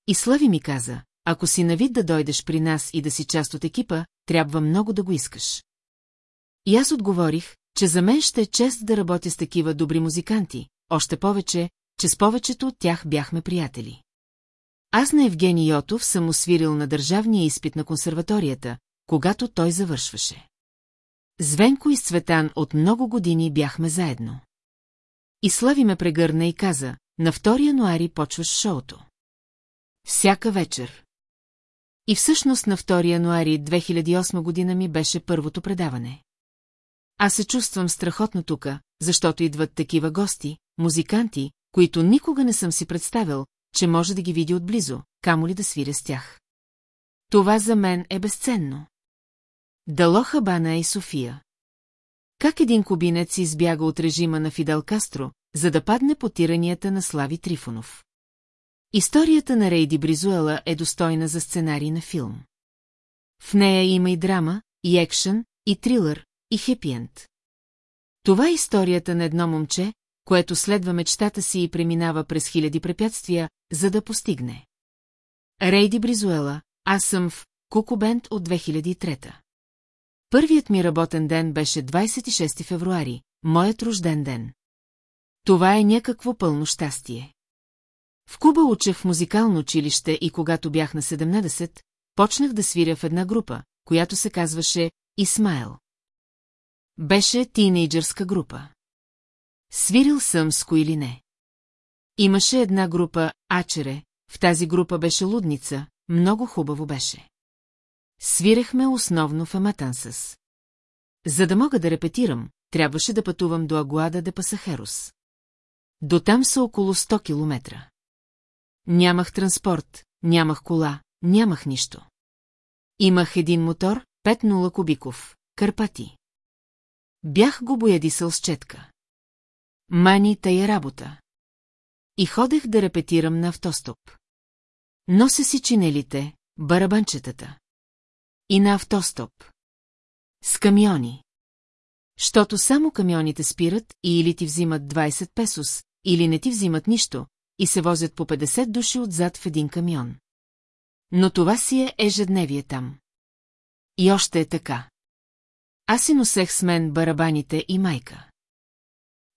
И Слави ми каза, ако си навид да дойдеш при нас и да си част от екипа, трябва много да го искаш. И аз отговорих, че за мен ще е чест да работя с такива добри музиканти, още повече, че с повечето от тях бяхме приятели. Аз на Евгений Йотов съм освирил на държавния изпит на консерваторията, когато той завършваше. Звенко и Светан от много години бяхме заедно. И Слави ме прегърна и каза, на 2 януари почваш шоуто. Всяка вечер. И всъщност на 2 януари 2008 година ми беше първото предаване. Аз се чувствам страхотно тука, защото идват такива гости, музиканти, които никога не съм си представил, че може да ги види отблизо, камо ли да свиря с тях. Това за мен е безценно. Дало Хабана и София. Как един кубинец избяга от режима на Фидел Кастро, за да падне по тиранията на Слави Трифонов. Историята на Рейди Бризуела е достойна за сценарий на филм. В нея има и драма, и екшен, и трилър, и хепиент. Това е историята на едно момче, което следва мечтата си и преминава през хиляди препятствия, за да постигне. Рейди Бризуела, аз съм в Кукубент от 2003. Първият ми работен ден беше 26 февруари, моят рожден ден. Това е някакво пълно щастие. В Куба учех в музикално училище и когато бях на 17, почнах да свиря в една група, която се казваше Исмайл. Беше тинейджърска група. Свирил съм с кои или не. Имаше една група Ачере, в тази група беше лудница, много хубаво беше. Свирехме основно в Аматансъс. За да мога да репетирам, трябваше да пътувам до Агуада де Пасахерос. До там са около 100 километра. Нямах транспорт, нямах кола, нямах нищо. Имах един мотор, 5-0 кубиков, Карпати. Бях го боядисал с четка. Мани тая работа. И ходех да репетирам на автостоп. Нося си чинелите, барабанчетата. И на автостоп. С камиони. Щото само камионите спират и или ти взимат 20 песос, или не ти взимат нищо, и се возят по 50 души отзад в един камион. Но това си е ежедневие там. И още е така. Аз си носех с мен барабаните и майка.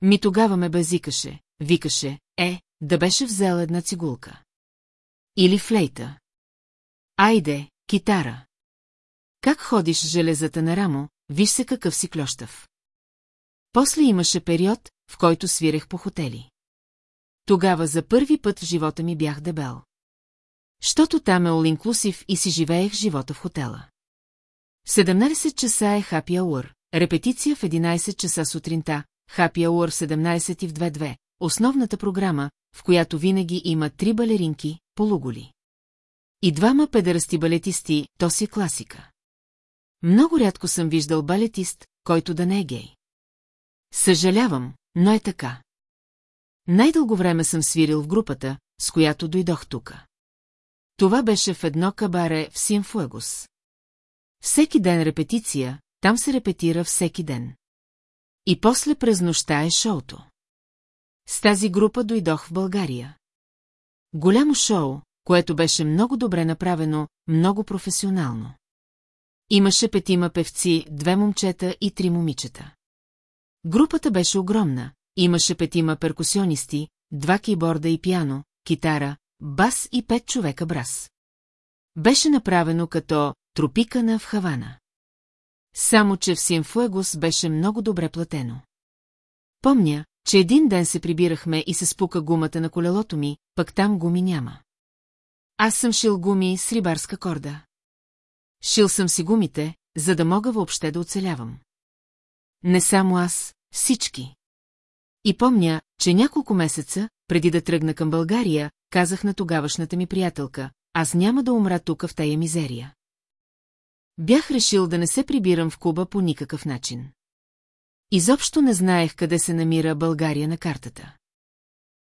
Ми тогава ме базикаше, викаше, е, да беше взела една цигулка. Или флейта. Айде, китара. Как ходиш железата на рамо, виж се какъв си клющав. После имаше период, в който свирех по хотели. Тогава за първи път в живота ми бях дебел. Щото там е all-inclusive и си живеех живота в хотела. 17 часа е happy hour, репетиция в 11 часа сутринта, happy hour 17 и в 2-2, основната програма, в която винаги има три балеринки, полуголи. И двама педерасти балетисти, то си е класика. Много рядко съм виждал балетист, който да не е гей. Съжалявам, но е така. Най-дълго време съм свирил в групата, с която дойдох тука. Това беше в едно кабаре в Синфуегос. Всеки ден репетиция, там се репетира всеки ден. И после през нощта е шоуто. С тази група дойдох в България. Голямо шоу, което беше много добре направено, много професионално. Имаше петима певци, две момчета и три момичета. Групата беше огромна, имаше петима перкусионисти, два кейборда и пиано, китара, бас и пет човека брас. Беше направено като тропикана в Хавана. Само, че в Синфуегос беше много добре платено. Помня, че един ден се прибирахме и се спука гумата на колелото ми, пък там гуми няма. Аз съм шил гуми с рибарска корда. Шил съм си гумите, за да мога въобще да оцелявам. Не само аз, всички. И помня, че няколко месеца, преди да тръгна към България, казах на тогавашната ми приятелка, аз няма да умра тук в тая мизерия. Бях решил да не се прибирам в Куба по никакъв начин. Изобщо не знаех къде се намира България на картата.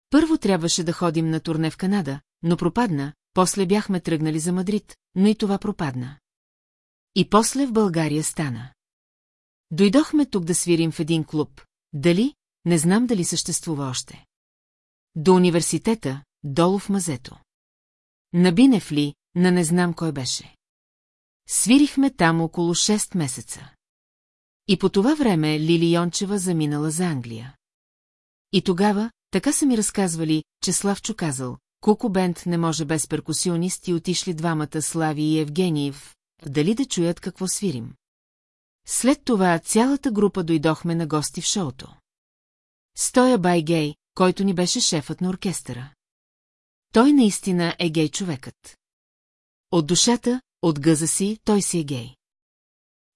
Първо трябваше да ходим на турне в Канада, но пропадна, после бяхме тръгнали за Мадрид, но и това пропадна. И после в България стана. Дойдохме тук да свирим в един клуб. Дали, не знам дали съществува още. До университета, долу в мазето. На Бинев ли, на не знам кой беше. Свирихме там около 6 месеца. И по това време Лили Йончева заминала за Англия. И тогава, така са ми разказвали, че Славчо казал, Куко Бент не може без перкусионист и отишли двамата Слави и Евгениев, дали да чуят какво свирим. След това цялата група дойдохме на гости в шоуто. Стоя бай гей, който ни беше шефът на оркестъра. Той наистина е гей човекът. От душата, от гъза си, той си е гей.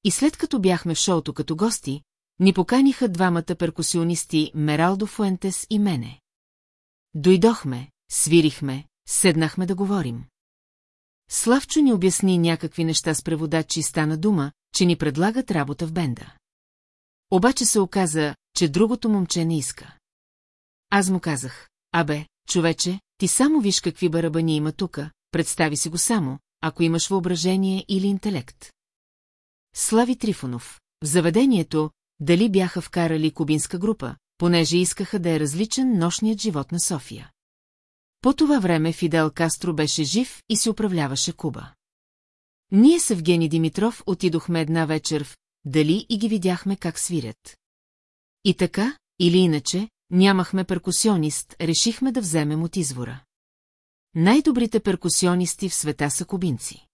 И след като бяхме в шоуто като гости, ни поканиха двамата перкусионисти Мералдо Фуентес и мене. Дойдохме, свирихме, седнахме да говорим. Славчо ни обясни някакви неща с преводач и стана дума, че ни предлагат работа в бенда. Обаче се оказа, че другото момче не иска. Аз му казах, абе, човече, ти само виж какви барабани има тука, представи си го само, ако имаш въображение или интелект. Слави Трифонов. В заведението, дали бяха вкарали кубинска група, понеже искаха да е различен нощният живот на София. По това време Фидел Кастро беше жив и се управляваше Куба. Ние с Евгений Димитров отидохме една вечер в Дали и ги видяхме как свирят. И така, или иначе, нямахме перкусионист, решихме да вземем от извора. Най-добрите перкусионисти в света са кубинци.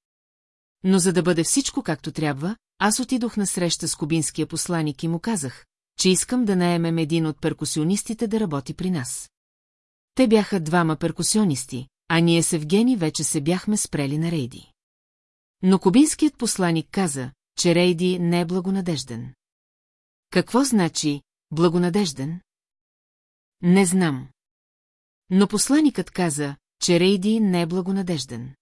Но за да бъде всичко както трябва, аз отидох на среща с кубинския посланик и му казах, че искам да наемем един от перкусионистите да работи при нас. Те бяха двама перкусионисти, а ние с Евгени вече се бяхме спрели на Рейди. Но кубинският посланик каза, че Рейди не е благонадежден. Какво значи благонадежден? Не знам. Но посланикът каза, че Рейди не е благонадежден.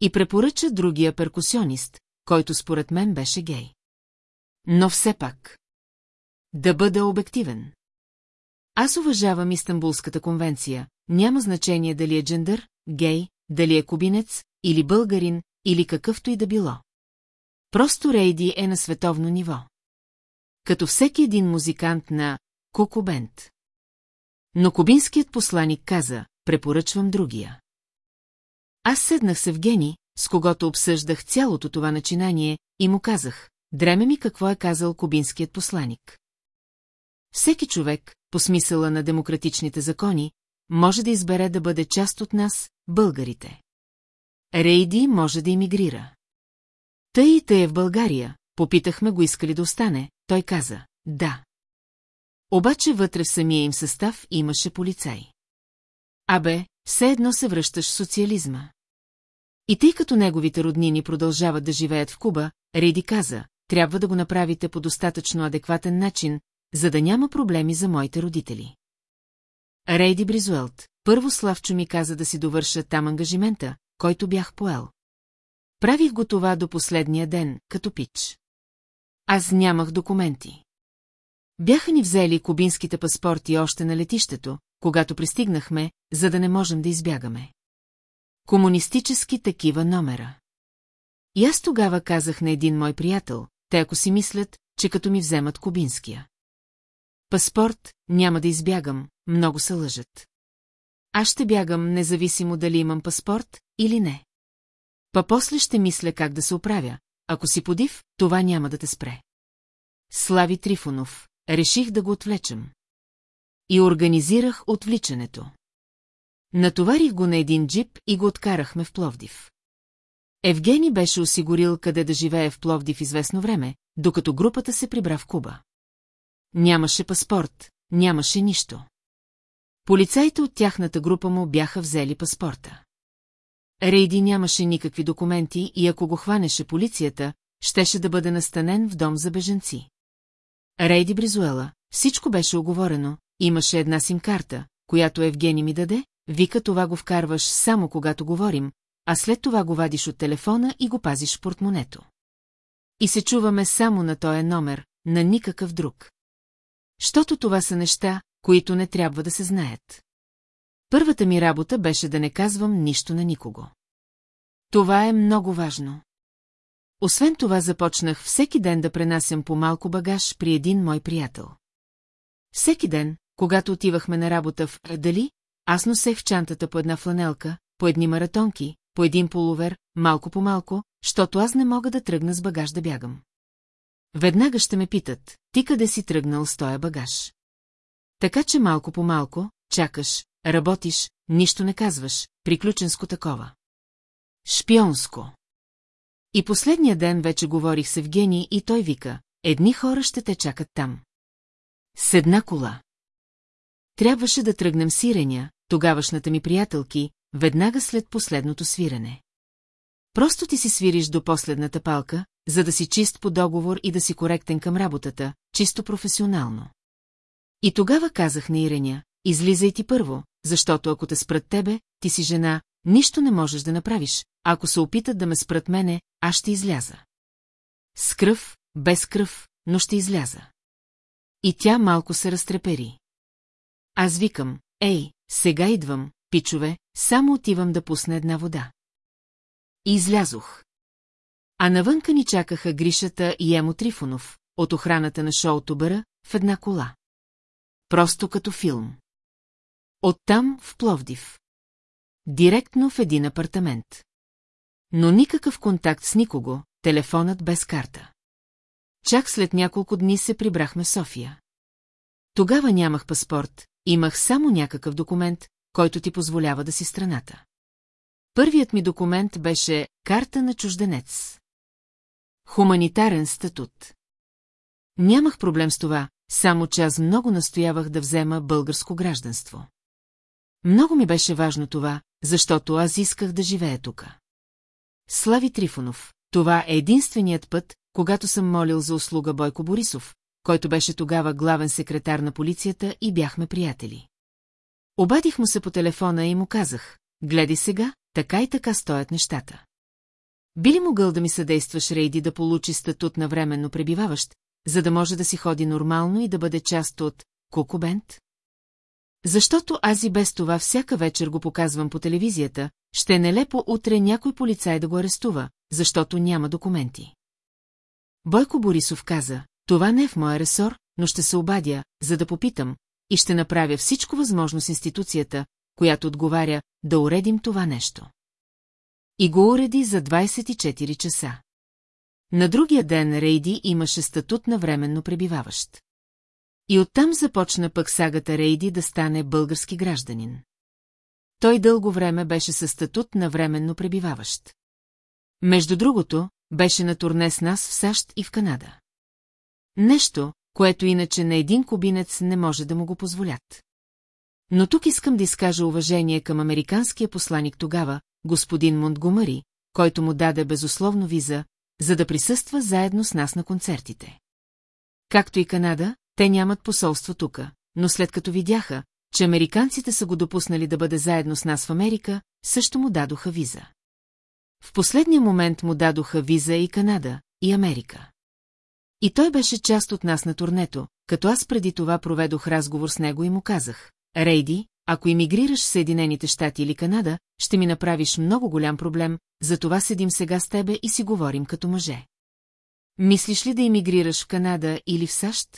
И препоръча другия перкусионист, който според мен беше гей. Но все пак. Да бъда обективен. Аз уважавам Истанбулската конвенция, няма значение дали е джендър, гей, дали е кубинец, или българин, или какъвто и да било. Просто Рейди е на световно ниво. Като всеки един музикант на Бенд. Но кубинският посланик каза, препоръчвам другия. Аз седнах с Евгени, с когото обсъждах цялото това начинание, и му казах, дреме ми какво е казал кубинският посланик. Всеки човек, по смисъла на демократичните закони, може да избере да бъде част от нас, българите. Рейди може да иммигрира. Тъй и тъй е в България, попитахме го искали да остане, той каза, да. Обаче вътре в самия им състав имаше полицай. Абе, все едно се връщаш в социализма. И тъй като неговите роднини продължават да живеят в Куба, Рейди каза, трябва да го направите по достатъчно адекватен начин, за да няма проблеми за моите родители. Рейди Бризуелт, първо Славчо ми каза да си довърша там ангажимента, който бях поел. Правих го това до последния ден, като пич. Аз нямах документи. Бяха ни взели кубинските паспорти още на летището, когато пристигнахме, за да не можем да избягаме. Комунистически такива номера. И аз тогава казах на един мой приятел, те ако си мислят, че като ми вземат кубинския. Паспорт, няма да избягам, много се лъжат. Аз ще бягам, независимо дали имам паспорт или не. Па после ще мисля как да се оправя. Ако си подив, това няма да те спре. Слави Трифонов, реших да го отвлечем. И организирах отвличането. Натоварих го на един джип и го откарахме в Пловдив. Евгений беше осигурил къде да живее в Пловдив известно време, докато групата се прибра в Куба. Нямаше паспорт, нямаше нищо. Полицаите от тяхната група му бяха взели паспорта. Рейди нямаше никакви документи и ако го хванеше полицията, щеше да бъде настанен в дом за беженци. Рейди Бризуела, всичко беше оговорено, имаше една сим-карта, която Евгений ми даде, вика това го вкарваш само когато говорим, а след това го вадиш от телефона и го пазиш в портмонето. И се чуваме само на този номер, на никакъв друг. Щото това са неща, които не трябва да се знаят. Първата ми работа беше да не казвам нищо на никого. Това е много важно. Освен това започнах всеки ден да пренасям по малко багаж при един мой приятел. Всеки ден, когато отивахме на работа в Дали, аз носех чантата по една фланелка, по едни маратонки, по един полувер, малко по малко, защото аз не мога да тръгна с багаж да бягам. Веднага ще ме питат, ти къде си тръгнал с тоя багаж? Така че малко по малко, чакаш, работиш, нищо не казваш, приключенско такова. Шпионско. И последния ден вече говорих с Евгений и той вика, едни хора ще те чакат там. С една кола. Трябваше да тръгнем сиреня, тогавашната ми приятелки, веднага след последното свирене. Просто ти си свириш до последната палка, за да си чист по договор и да си коректен към работата, чисто професионално. И тогава казах на Иреня, излизай ти първо, защото ако те спрат тебе, ти си жена, нищо не можеш да направиш, ако се опитат да ме спрат мене, аз ще изляза. С кръв, без кръв, но ще изляза. И тя малко се разтрепери. Аз викам, ей, сега идвам, пичове, само отивам да пусна една вода. И излязох. А навънка ни чакаха Гришата и Емо Трифонов, от охраната на шоуто Бъра, в една кола. Просто като филм. Оттам в Пловдив. Директно в един апартамент. Но никакъв контакт с никого, телефонът без карта. Чак след няколко дни се прибрахме в София. Тогава нямах паспорт, имах само някакъв документ, който ти позволява да си страната. Първият ми документ беше карта на чужденец. Хуманитарен статут. Нямах проблем с това, само че аз много настоявах да взема българско гражданство. Много ми беше важно това, защото аз исках да живея тука. Слави Трифонов, това е единственият път, когато съм молил за услуга Бойко Борисов, който беше тогава главен секретар на полицията и бяхме приятели. Обадих му се по телефона и му казах, гледай сега, така и така стоят нещата. Би ли могъл да ми съдействаш Рейди да получи статут на временно пребиваващ, за да може да си ходи нормално и да бъде част от Кукубент? Защото аз и без това всяка вечер го показвам по телевизията, ще е нелепо утре някой полицай да го арестува, защото няма документи. Бойко Борисов каза, това не е в моя ресор, но ще се обадя, за да попитам, и ще направя всичко възможно с институцията, която отговаря, да уредим това нещо. И го уреди за 24 часа. На другия ден Рейди имаше статут на временно пребиваващ. И оттам започна пък сагата Рейди да стане български гражданин. Той дълго време беше със статут на временно пребиваващ. Между другото, беше на турне с нас в САЩ и в Канада. Нещо, което иначе на един кубинец не може да му го позволят. Но тук искам да изкажа уважение към американския посланик тогава, господин Монтгомари, който му даде безусловно виза, за да присъства заедно с нас на концертите. Както и Канада, те нямат посолство тука, но след като видяха, че американците са го допуснали да бъде заедно с нас в Америка, също му дадоха виза. В последния момент му дадоха виза и Канада, и Америка. И той беше част от нас на турнето, като аз преди това проведох разговор с него и му казах, Рейди, ако иммигрираш в Съединените щати или Канада, ще ми направиш много голям проблем, затова седим сега с тебе и си говорим като мъже. Мислиш ли да иммигрираш в Канада или в САЩ?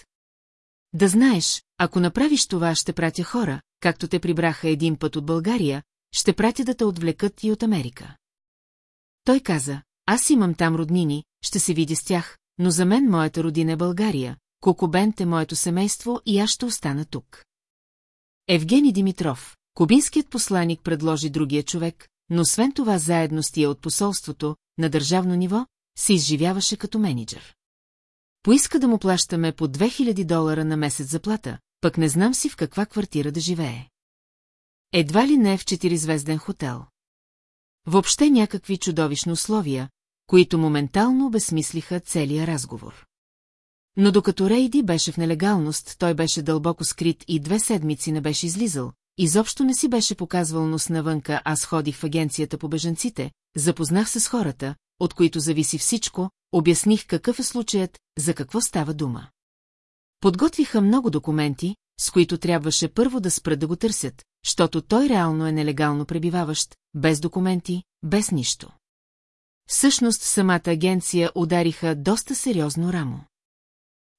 Да знаеш, ако направиш това, ще пратя хора, както те прибраха един път от България, ще пратя да те отвлекат и от Америка. Той каза, аз имам там роднини, ще се видя с тях, но за мен моята родина е България, Кокобент е моето семейство и аз ще остана тук. Евгений Димитров, кубинският посланик предложи другия човек, но освен това заедно с тия от посолството, на държавно ниво, се изживяваше като менеджер. Поиска да му плащаме по 2000 долара на месец заплата, пък не знам си в каква квартира да живее. Едва ли не в четиризвезден хотел. Въобще някакви чудовищни условия, които моментално обесмислиха целия разговор. Но докато Рейди беше в нелегалност, той беше дълбоко скрит и две седмици не беше излизал, изобщо не си беше показвал нос навънка, аз ходих в агенцията по бежанците, запознах се с хората, от които зависи всичко, обясних какъв е случаят, за какво става дума. Подготвиха много документи, с които трябваше първо да спрат да го търсят, защото той реално е нелегално пребиваващ, без документи, без нищо. Всъщност самата агенция удариха доста сериозно рамо.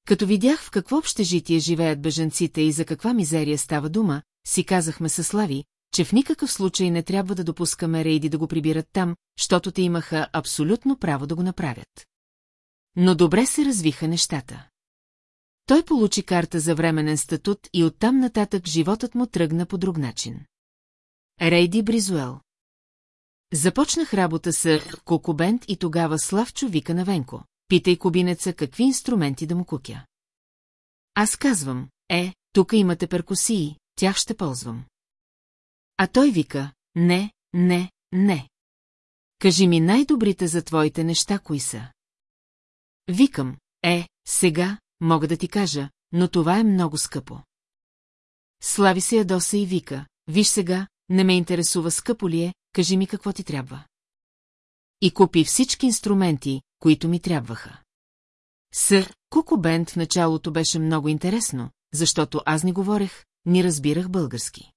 Като видях в какво общежитие живеят бежанците и за каква мизерия става дума, си казахме със Слави, че в никакъв случай не трябва да допускаме рейди да го прибират там, защото те имаха абсолютно право да го направят. Но добре се развиха нещата. Той получи карта за временен статут и оттам нататък животът му тръгна по друг начин. Рейди Бризуел Започнах работа с Кокобент и тогава Славчо вика на Венко. Питай кубинеца какви инструменти да му кукя. Аз казвам, е, тук имате перкусии, тях ще ползвам. А той вика, не, не, не. Кажи ми най-добрите за твоите неща, кои са. Викам, е, сега, мога да ти кажа, но това е много скъпо. Слави се ядоса и вика, виж сега, не ме интересува скъпо ли е, кажи ми какво ти трябва. И купи всички инструменти, които ми трябваха. Сър, Куко Бенд в началото беше много интересно, защото аз не говорех, ни разбирах български.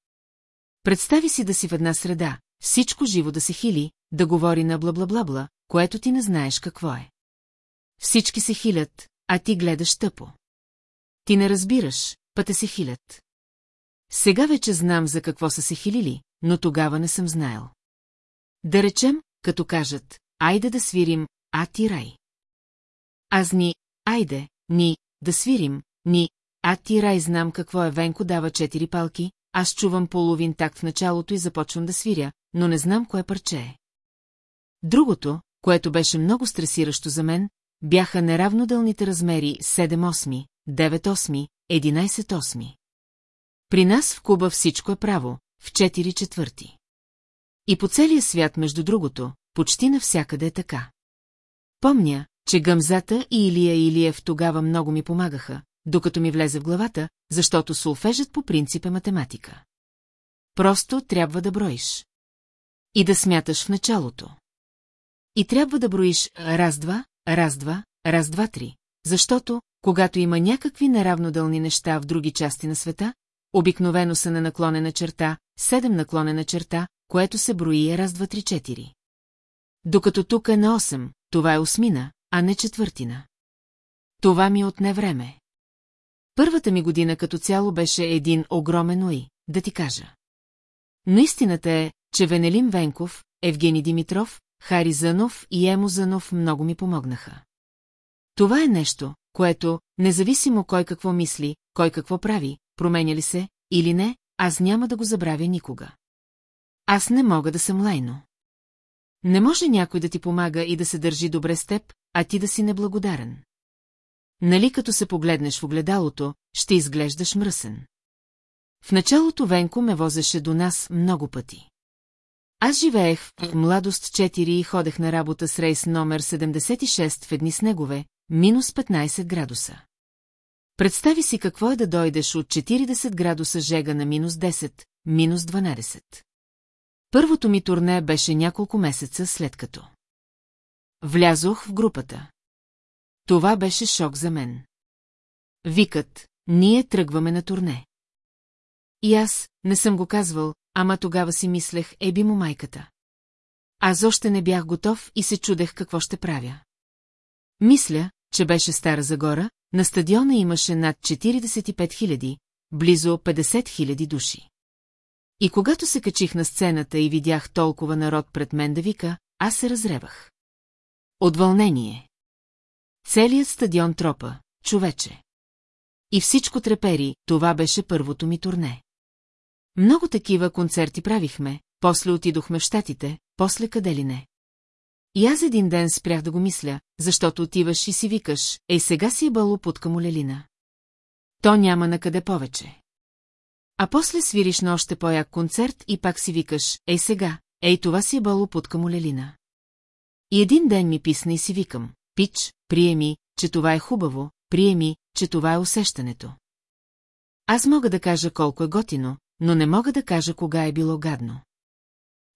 Представи си да си в една среда, всичко живо да се хили, да говори на бла-бла-бла-бла, което ти не знаеш какво е. Всички се хилят, а ти гледаш тъпо. Ти не разбираш, пъте се хилят. Сега вече знам за какво са се хилили, но тогава не съм знаел. Да речем, като кажат, айде да свирим, а ти рай. Аз ни, айде, ни, да свирим, ни, а ти рай знам какво е Венко дава четири палки, аз чувам половин такт в началото и започвам да свиря, но не знам кое парче е. Другото, което беше много стресиращо за мен, бяха неравнодълните размери 7-8, 9-8, 11-8. При нас в Куба всичко е право, в 4 четвърти. И по целия свят, между другото, почти навсякъде е така. Помня, че Гъмзата и Илия Илиев тогава много ми помагаха, докато ми влезе в главата, защото солфежът по принцип е математика. Просто трябва да броиш. И да смяташ в началото. И трябва да броиш раз-два, раз-два, раз-два, три, защото, когато има някакви неравнодълни неща в други части на света, обикновено са на наклонена черта, седем наклонена черта, което се брои е раз, два, три, четири. Докато тук е на 8, това е осмина, а не четвъртина. Това ми отне време. Първата ми година като цяло беше един огромен уи, да ти кажа. Но истината е, че Венелин Венков, Евгений Димитров, Хари Занов и Емо Занов много ми помогнаха. Това е нещо, което, независимо кой какво мисли, кой какво прави, променя ли се, или не, аз няма да го забравя никога. Аз не мога да съм лайно. Не може някой да ти помага и да се държи добре с теб, а ти да си неблагодарен. Нали като се погледнеш в огледалото, ще изглеждаш мръсен. В началото Венко ме возеше до нас много пъти. Аз живеех в младост 4 и ходех на работа с рейс номер 76 в едни снегове, минус 15 градуса. Представи си какво е да дойдеш от 40 градуса жега на минус 10, минус 12. Първото ми турне беше няколко месеца след като. Влязох в групата. Това беше шок за мен. Викът, ние тръгваме на турне. И аз, не съм го казвал, ама тогава си мислех, еби му майката. Аз още не бях готов и се чудех какво ще правя. Мисля, че беше Стара Загора, на стадиона имаше над 45 000, близо 50 000 души. И когато се качих на сцената и видях толкова народ пред мен да вика, аз се разревах. От вълнение. Целият стадион тропа, човече. И всичко трепери, това беше първото ми турне. Много такива концерти правихме, после отидохме в Штатите, после къде ли не. И аз един ден спрях да го мисля, защото отиваш и си викаш, ей сега си е бало под камолелина. То няма на къде повече. А после свириш на още по-як концерт и пак си викаш, ей сега, ей това си е бало под камолелина. И един ден ми писна и си викам, пич, приеми, че това е хубаво, приеми, че това е усещането. Аз мога да кажа колко е готино, но не мога да кажа кога е било гадно.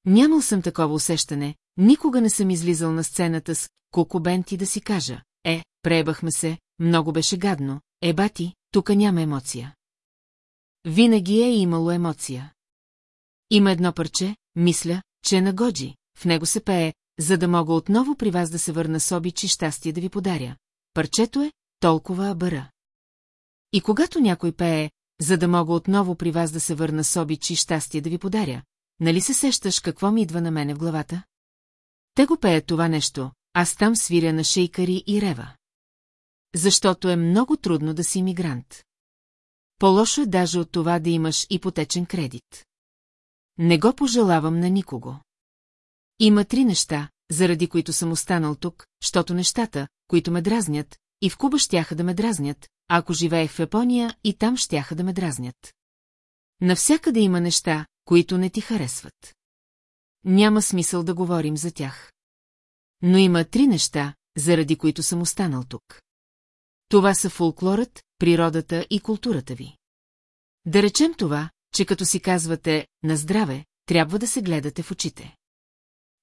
Нямал съм такова усещане, никога не съм излизал на сцената с кокобенти да си кажа, е, преебахме се, много беше гадно, е бати, тук няма емоция. Винаги е имало емоция. Има едно парче, мисля, че е на Годжи, в него се пее, за да мога отново при вас да се върна с обич и щастие да ви подаря. Парчето е толкова абъра. И когато някой пее, за да мога отново при вас да се върна с обич и щастие да ви подаря, нали се сещаш какво ми идва на мене в главата? Те го пеят това нещо, аз там свиря на шейкари и рева. защото е много трудно да си иммигрант. По-лошо е даже от това да имаш ипотечен кредит. Не го пожелавам на никого. Има три неща, заради които съм останал тук, защото нещата, които ме дразнят, и в Куба щяха да ме дразнят, ако живеех в Япония, и там щяха да ме дразнят. Навсякъде има неща, които не ти харесват. Няма смисъл да говорим за тях. Но има три неща, заради които съм останал тук. Това са фолклорът, природата и културата ви. Да речем това, че като си казвате «на здраве», трябва да се гледате в очите.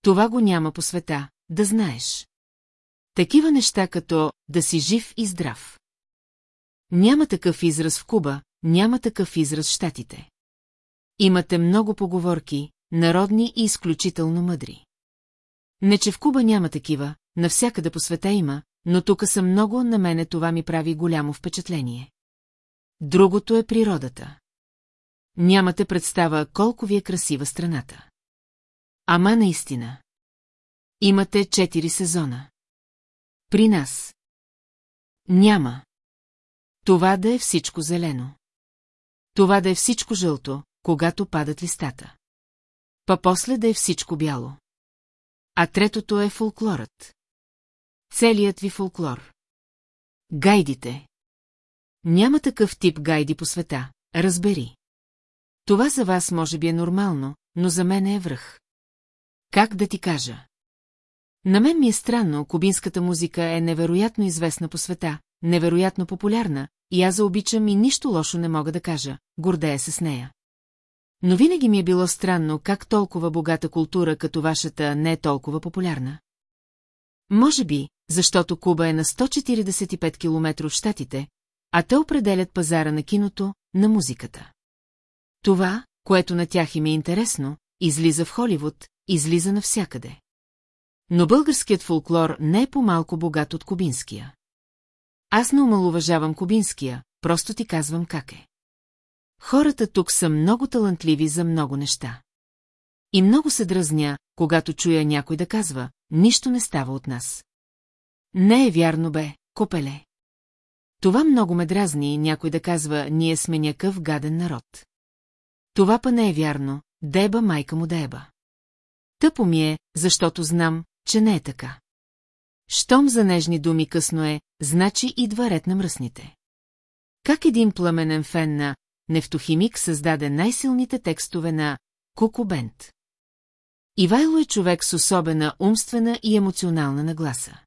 Това го няма по света, да знаеш. Такива неща като «да си жив и здрав». Няма такъв израз в Куба, няма такъв израз в Штатите. Имате много поговорки, народни и изключително мъдри. Не, че в Куба няма такива, навсякъде по света има, но тук съм много, на мене това ми прави голямо впечатление. Другото е природата. Нямате представа колко ви е красива страната. Ама наистина. Имате четири сезона. При нас. Няма. Това да е всичко зелено. Това да е всичко жълто, когато падат листата. Па после да е всичко бяло. А третото е фолклорът. Целият ви фолклор. Гайдите. Няма такъв тип гайди по света, разбери. Това за вас може би е нормално, но за мен е връх. Как да ти кажа? На мен ми е странно, кубинската музика е невероятно известна по света, невероятно популярна, и аз заобичам и нищо лошо не мога да кажа, гордея се с нея. Но винаги ми е било странно как толкова богата култура като вашата не е толкова популярна. Може би, защото Куба е на 145 км от щатите, а те определят пазара на киното, на музиката. Това, което на тях им е интересно, излиза в Холивуд, излиза навсякъде. Но българският фолклор не е по-малко богат от кубинския. Аз не омалуважавам кубинския, просто ти казвам как е. Хората тук са много талантливи за много неща. И много се дразня, когато чуя някой да казва, нищо не става от нас. Не е вярно бе, копеле. Това много ме дразни някой да казва, ние сме някакъв гаден народ. Това па не е вярно, деба майка му деба. Тъпо ми е, защото знам, че не е така. Щом за нежни думи късно е, значи идва ред на мръсните. Как един пламенен фен на нефтохимик създаде най-силните текстове на Куку Бент. Ивайло е човек с особена умствена и емоционална нагласа.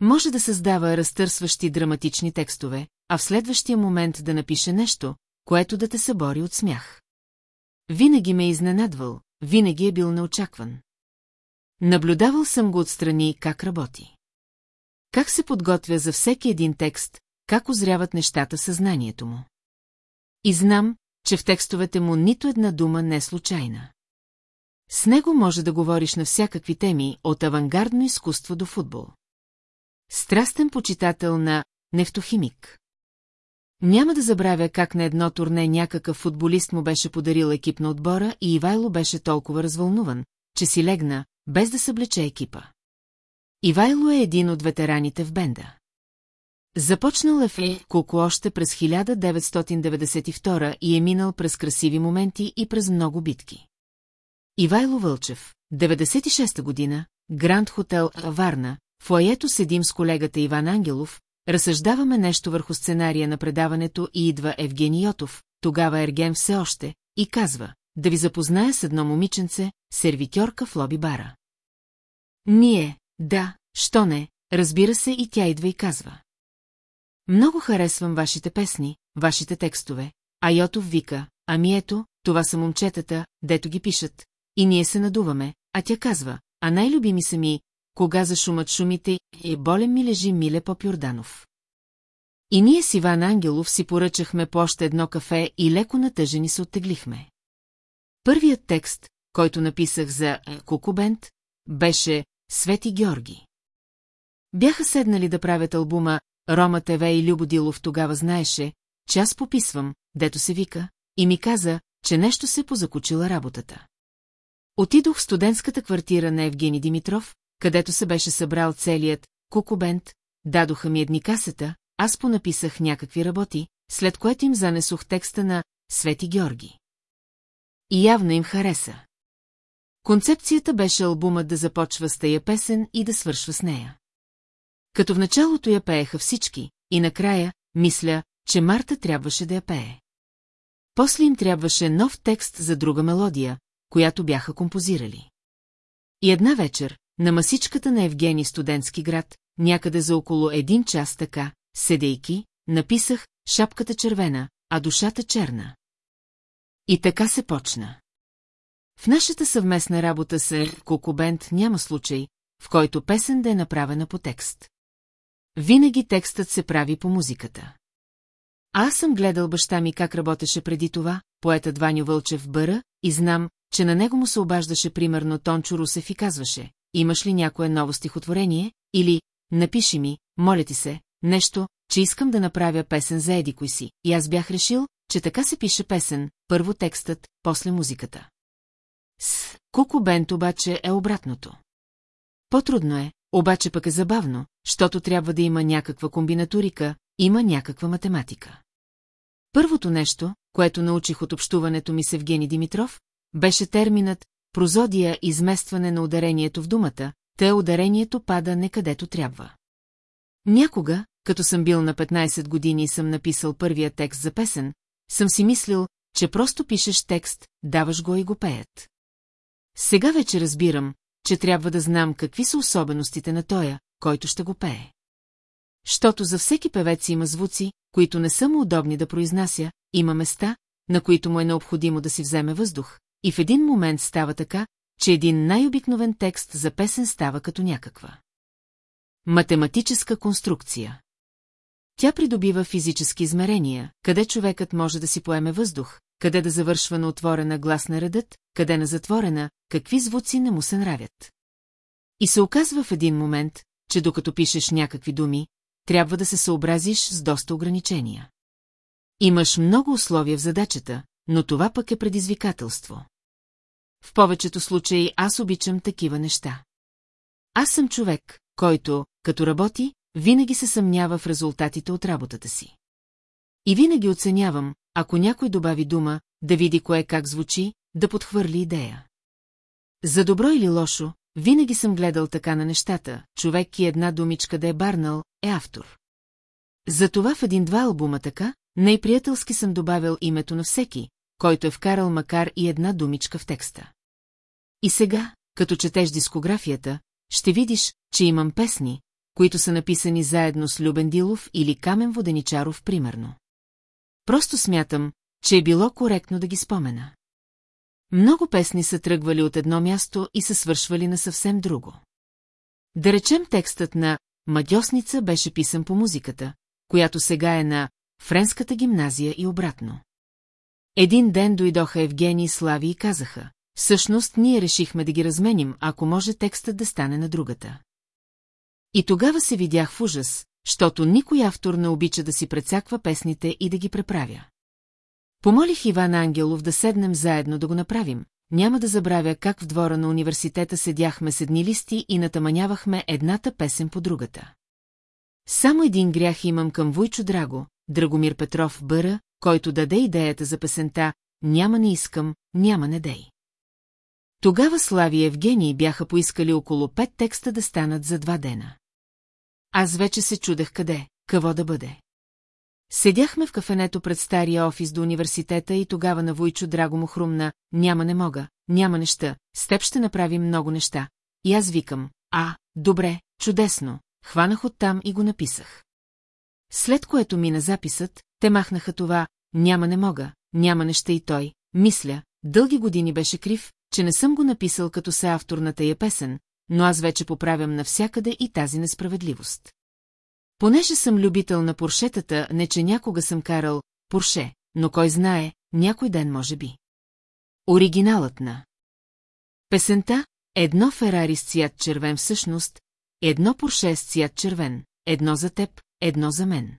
Може да създава разтърсващи драматични текстове, а в следващия момент да напише нещо, което да те събори от смях. Винаги ме е изненадвал, винаги е бил неочакван. Наблюдавал съм го отстрани как работи. Как се подготвя за всеки един текст, как озряват нещата съзнанието му. И знам, че в текстовете му нито една дума не е случайна. С него може да говориш на всякакви теми, от авангардно изкуство до футбол. Страстен почитател на нефтохимик. Няма да забравя как на едно турне някакъв футболист му беше подарил екип на отбора и Ивайло беше толкова развълнуван, че си легна, без да съблече екипа. Ивайло е един от ветераните в бенда. Започнал е в Куко още през 1992 и е минал през красиви моменти и през много битки. Ивайло Вълчев, 96-та година, Гранд Хотел Варна, в лаето седим с колегата Иван Ангелов, разсъждаваме нещо върху сценария на предаването и идва Евгений Йотов, тогава Ерген все още, и казва, да ви запозная с едно момиченце, сервитьорка в лоби бара. Ние, да, що не, разбира се и тя идва и казва. Много харесвам вашите песни, вашите текстове, а Йотов вика, ами ето, това са момчетата, дето ги пишат, и ние се надуваме, а тя казва, а най-любими са ми, кога зашумат шумите, и болен ми лежи Миле Попюрданов. И ние с Иван Ангелов си поръчахме по още едно кафе и леко натъжени се оттеглихме. Първият текст, който написах за Кукубент, беше Свети Георги. Бяха седнали да правят албума Рома ТВ и Любо Дилов тогава знаеше, че аз пописвам, дето се вика, и ми каза, че нещо се позакучила работата. Отидох в студентската квартира на Евгений Димитров, където се беше събрал целият кукубент, дадоха ми едни касета, аз понаписах някакви работи, след което им занесох текста на Свети Георги. И явно им хареса. Концепцията беше албумът да започва с тая песен и да свършва с нея. Като в началото я пееха всички, и накрая, мисля, че Марта трябваше да я пее. После им трябваше нов текст за друга мелодия, която бяха композирали. И една вечер, на масичката на Евгений студентски град, някъде за около един час така, седейки, написах «Шапката червена, а душата черна». И така се почна. В нашата съвместна работа с Кокобент няма случай, в който песен да е направена по текст. Винаги текстът се прави по музиката. Аз съм гледал баща ми как работеше преди това, поетът Ваню Вълчев бъра, и знам, че на него му се обаждаше примерно Тончо Русев и казваше, имаш ли някое ново стихотворение, или, напиши ми, моля ти се, нещо, че искам да направя песен за еди кой си, и аз бях решил, че така се пише песен, първо текстът, после музиката. С Куко Бент обаче е обратното. По-трудно е, обаче пък е забавно, защото трябва да има някаква комбинатурика, има някаква математика. Първото нещо, което научих от общуването ми с Евгений Димитров, беше терминът прозодия изместване на ударението в думата, те ударението пада не където трябва. Някога, като съм бил на 15 години и съм написал първия текст за песен, съм си мислил, че просто пишеш текст, даваш го и го пеят. Сега вече разбирам, че трябва да знам какви са особеностите на тоя, който ще го пее. Щото за всеки певец има звуци, които не са му удобни да произнася, има места, на които му е необходимо да си вземе въздух, и в един момент става така, че един най-обикновен текст за песен става като някаква. Математическа конструкция Тя придобива физически измерения, къде човекът може да си поеме въздух, къде да завършва на отворена гласна редът, къде на затворена, какви звуци не му се нравят. И се оказва в един момент, че докато пишеш някакви думи, трябва да се съобразиш с доста ограничения. Имаш много условия в задачата, но това пък е предизвикателство. В повечето случаи аз обичам такива неща. Аз съм човек, който, като работи, винаги се съмнява в резултатите от работата си. И винаги оценявам, ако някой добави дума, да види кое как звучи, да подхвърли идея. За добро или лошо, винаги съм гледал така на нещата, човек и една думичка да е барнал, е автор. Затова в един-два албума така, най-приятелски съм добавил името на всеки, който е вкарал макар и една думичка в текста. И сега, като четеш дискографията, ще видиш, че имам песни, които са написани заедно с Любен Дилов или Камен Воденичаров, примерно. Просто смятам, че е било коректно да ги спомена. Много песни са тръгвали от едно място и са свършвали на съвсем друго. Да речем текстът на «Мадьосница» беше писан по музиката, която сега е на Френската гимназия и обратно. Един ден дойдоха Евгений и Слави и казаха, всъщност ние решихме да ги разменим, ако може текстът да стане на другата. И тогава се видях в ужас, защото никой автор не обича да си прецаква песните и да ги преправя. Помолих Иван Ангелов да седнем заедно да го направим. Няма да забравя как в двора на университета седяхме с едни листи и натаманявахме едната песен по другата. Само един грях имам към Войчо Драго, Драгомир Петров Бъра, който даде идеята за песента «Няма не искам, няма не дей». Тогава Слави и Евгений бяха поискали около пет текста да станат за два дена. Аз вече се чудех къде, какво да бъде. Седяхме в кафенето пред стария офис до университета и тогава на Войчо драго му хрумна, няма не мога, няма неща, с теб ще направим много неща. И аз викам, а, добре, чудесно, хванах оттам и го написах. След което мина записът, те махнаха това, няма не мога, няма неща и той, мисля, дълги години беше крив, че не съм го написал като се автор на тая песен, но аз вече поправям навсякъде и тази несправедливост. Понеже съм любител на поршетата, не че някога съм карал порше, но кой знае, някой ден може би. Оригиналът на Песента Едно Ферари с цвят червен всъщност, едно Порше с цвят червен, едно за теб, едно за мен.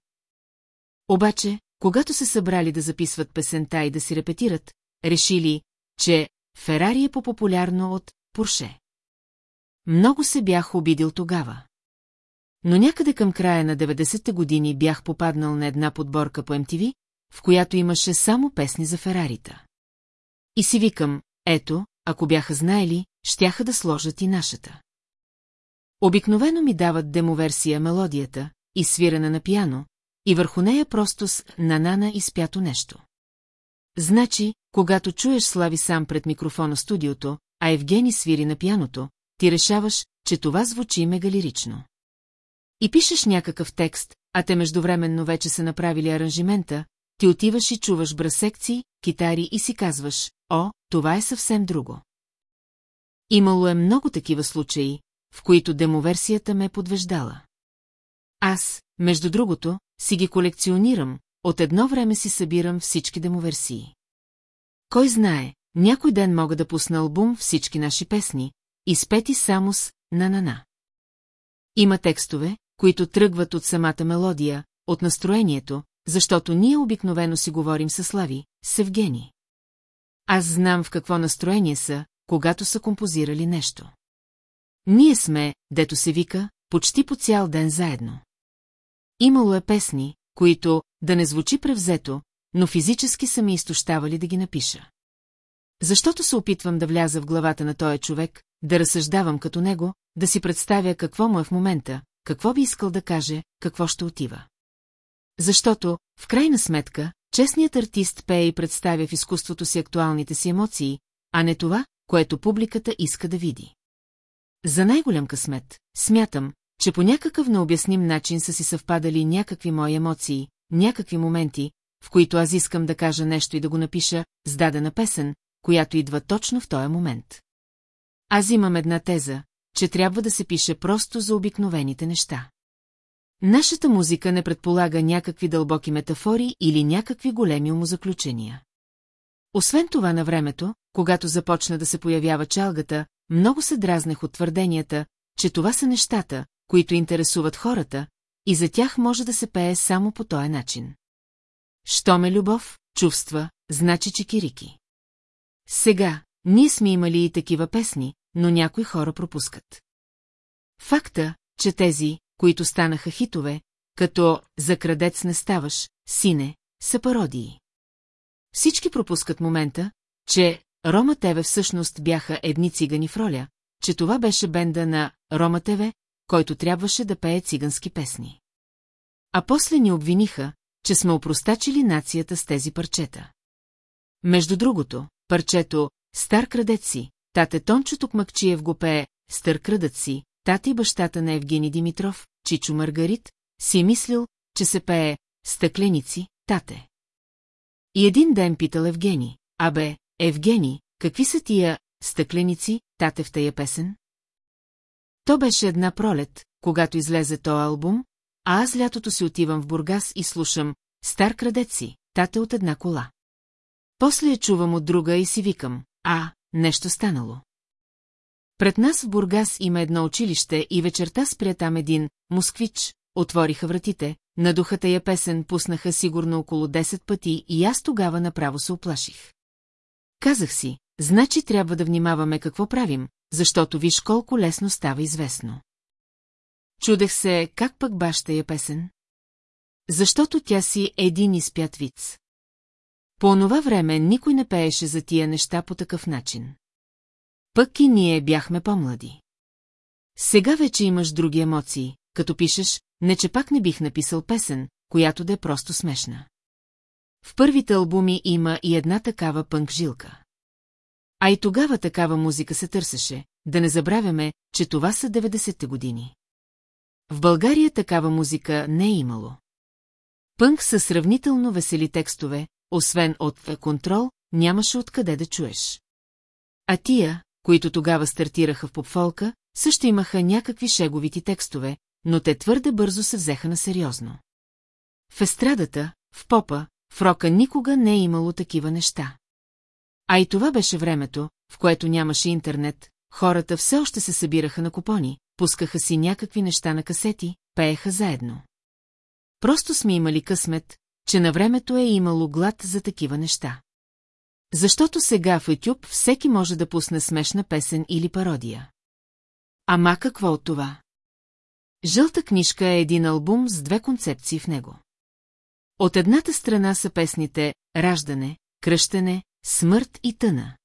Обаче, когато се събрали да записват песента и да си репетират, решили, че Ферари е по-популярно от Порше. Много се бях обидил тогава. но някъде към края на 90-те години бях попаднал на една подборка по MTV, в която имаше само песни за Ферарита. И си викам, ето, ако бяха знаели, щяха да сложат и нашата. Обикновено ми дават демоверсия мелодията, и свирена на пиано, и върху нея просто с нанана изпято нещо. Значи, когато чуеш Слави сам пред микрофона студиото, а Евгений свири на пяното, ти решаваш, че това звучи мегалирично. И пишеш някакъв текст, а те междувременно вече са направили аранжимента, ти отиваш и чуваш брасекции, китари и си казваш, о, това е съвсем друго. Имало е много такива случаи, в които демоверсията ме е подвеждала. Аз, между другото, си ги колекционирам, от едно време си събирам всички демоверсии. Кой знае, някой ден мога да пусна албум всички наши песни, изпети само с «на-на-на». Има текстове, които тръгват от самата мелодия, от настроението, защото ние обикновено си говорим с Слави, с Евгений. Аз знам в какво настроение са, когато са композирали нещо. Ние сме, дето се вика, почти по цял ден заедно. Имало е песни, които, да не звучи превзето, но физически са ми изтощавали да ги напиша. Защото се опитвам да вляза в главата на този човек, да разсъждавам като него, да си представя какво му е в момента, какво би искал да каже, какво ще отива. Защото, в крайна сметка, честният артист пее и представя в изкуството си актуалните си емоции, а не това, което публиката иска да види. За най-голям късмет, смятам, че по някакъв необясним начин са си съвпадали някакви мои емоции, някакви моменти, в които аз искам да кажа нещо и да го напиша, с дадена песен, която идва точно в този момент. Аз имам една теза, че трябва да се пише просто за обикновените неща. Нашата музика не предполага някакви дълбоки метафори или някакви големи умозаключения. Освен това на времето, когато започна да се появява чалгата, много се дразнех от твърденията, че това са нещата, които интересуват хората, и за тях може да се пее само по този начин. Що ме любов, чувства, значи чекирики. Сега, ние сме имали и такива песни, но някои хора пропускат. Факта, че тези, които станаха хитове, като «За крадец не ставаш», «Сине», са пародии. Всички пропускат момента, че Рома Теве всъщност бяха едни цигани в роля, че това беше бенда на Рома Теве, който трябваше да пее цигански песни. А после ни обвиниха, че сме опростачили нацията с тези парчета. Между другото, парчето «Стар крадец си», тате Тончо Токмакчиев го пее «Стар крадът си», и бащата на Евгений Димитров, Чичо Маргарит, си мислил, че се пее «Стъкленици», тате. И един ден питал Евгений, абе, Евгений, какви са тия стъкленици, тате в тая песен? То беше една пролет, когато излезе то албум, а аз лятото си отивам в Бургас и слушам «Стар крадец си», тате от една кола. После я чувам от друга и си викам, а, нещо станало. Пред нас в Бургас има едно училище и вечерта спря там един москвич, отвориха вратите, на духата я песен пуснаха сигурно около 10 пъти и аз тогава направо се оплаших. Казах си, значи трябва да внимаваме какво правим, защото виж колко лесно става известно. Чудех се, как пък баща я песен? Защото тя си един изпят виц. По онова време никой не пееше за тия неща по такъв начин. Пък и ние бяхме по-млади. Сега вече имаш други емоции, като пишеш, не че пак не бих написал песен, която да е просто смешна. В първите албуми има и една такава пънк жилка. А и тогава такава музика се търсеше, да не забравяме, че това са 90-те години. В България такава музика не е имало. Пънк са сравнително весели текстове, освен от контрол, нямаше откъде да чуеш. А тия, които тогава стартираха в попфолка, също имаха някакви шеговити текстове, но те твърде бързо се взеха на сериозно. В естрадата, в попа, в рока никога не е имало такива неща. А и това беше времето, в което нямаше интернет, хората все още се събираха на купони, пускаха си някакви неща на касети, пееха заедно. Просто сме имали късмет, че на времето е имало глад за такива неща. Защото сега в YouTube всеки може да пусне смешна песен или пародия. Ама какво от това? Жълта книжка е един албум с две концепции в него. От едната страна са песните «Раждане», «Кръщане», «Смърт» и «Тъна».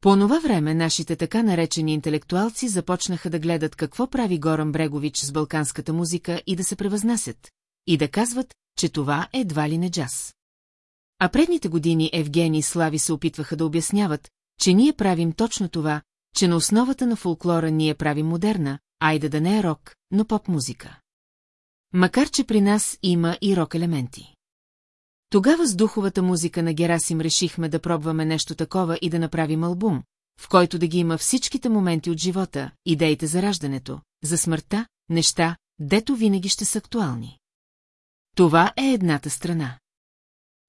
По това време нашите така наречени интелектуалци започнаха да гледат какво прави Горан Брегович с балканската музика и да се превъзнасят, и да казват, че това едва ли не джаз. А предните години Евгений и Слави се опитваха да обясняват, че ние правим точно това, че на основата на фолклора ние правим модерна, айде да не е рок, но поп-музика. Макар, че при нас има и рок-елементи. Тогава с духовата музика на Герасим решихме да пробваме нещо такова и да направим албум, в който да ги има всичките моменти от живота, идеите за раждането, за смъртта, неща, дето винаги ще са актуални. Това е едната страна.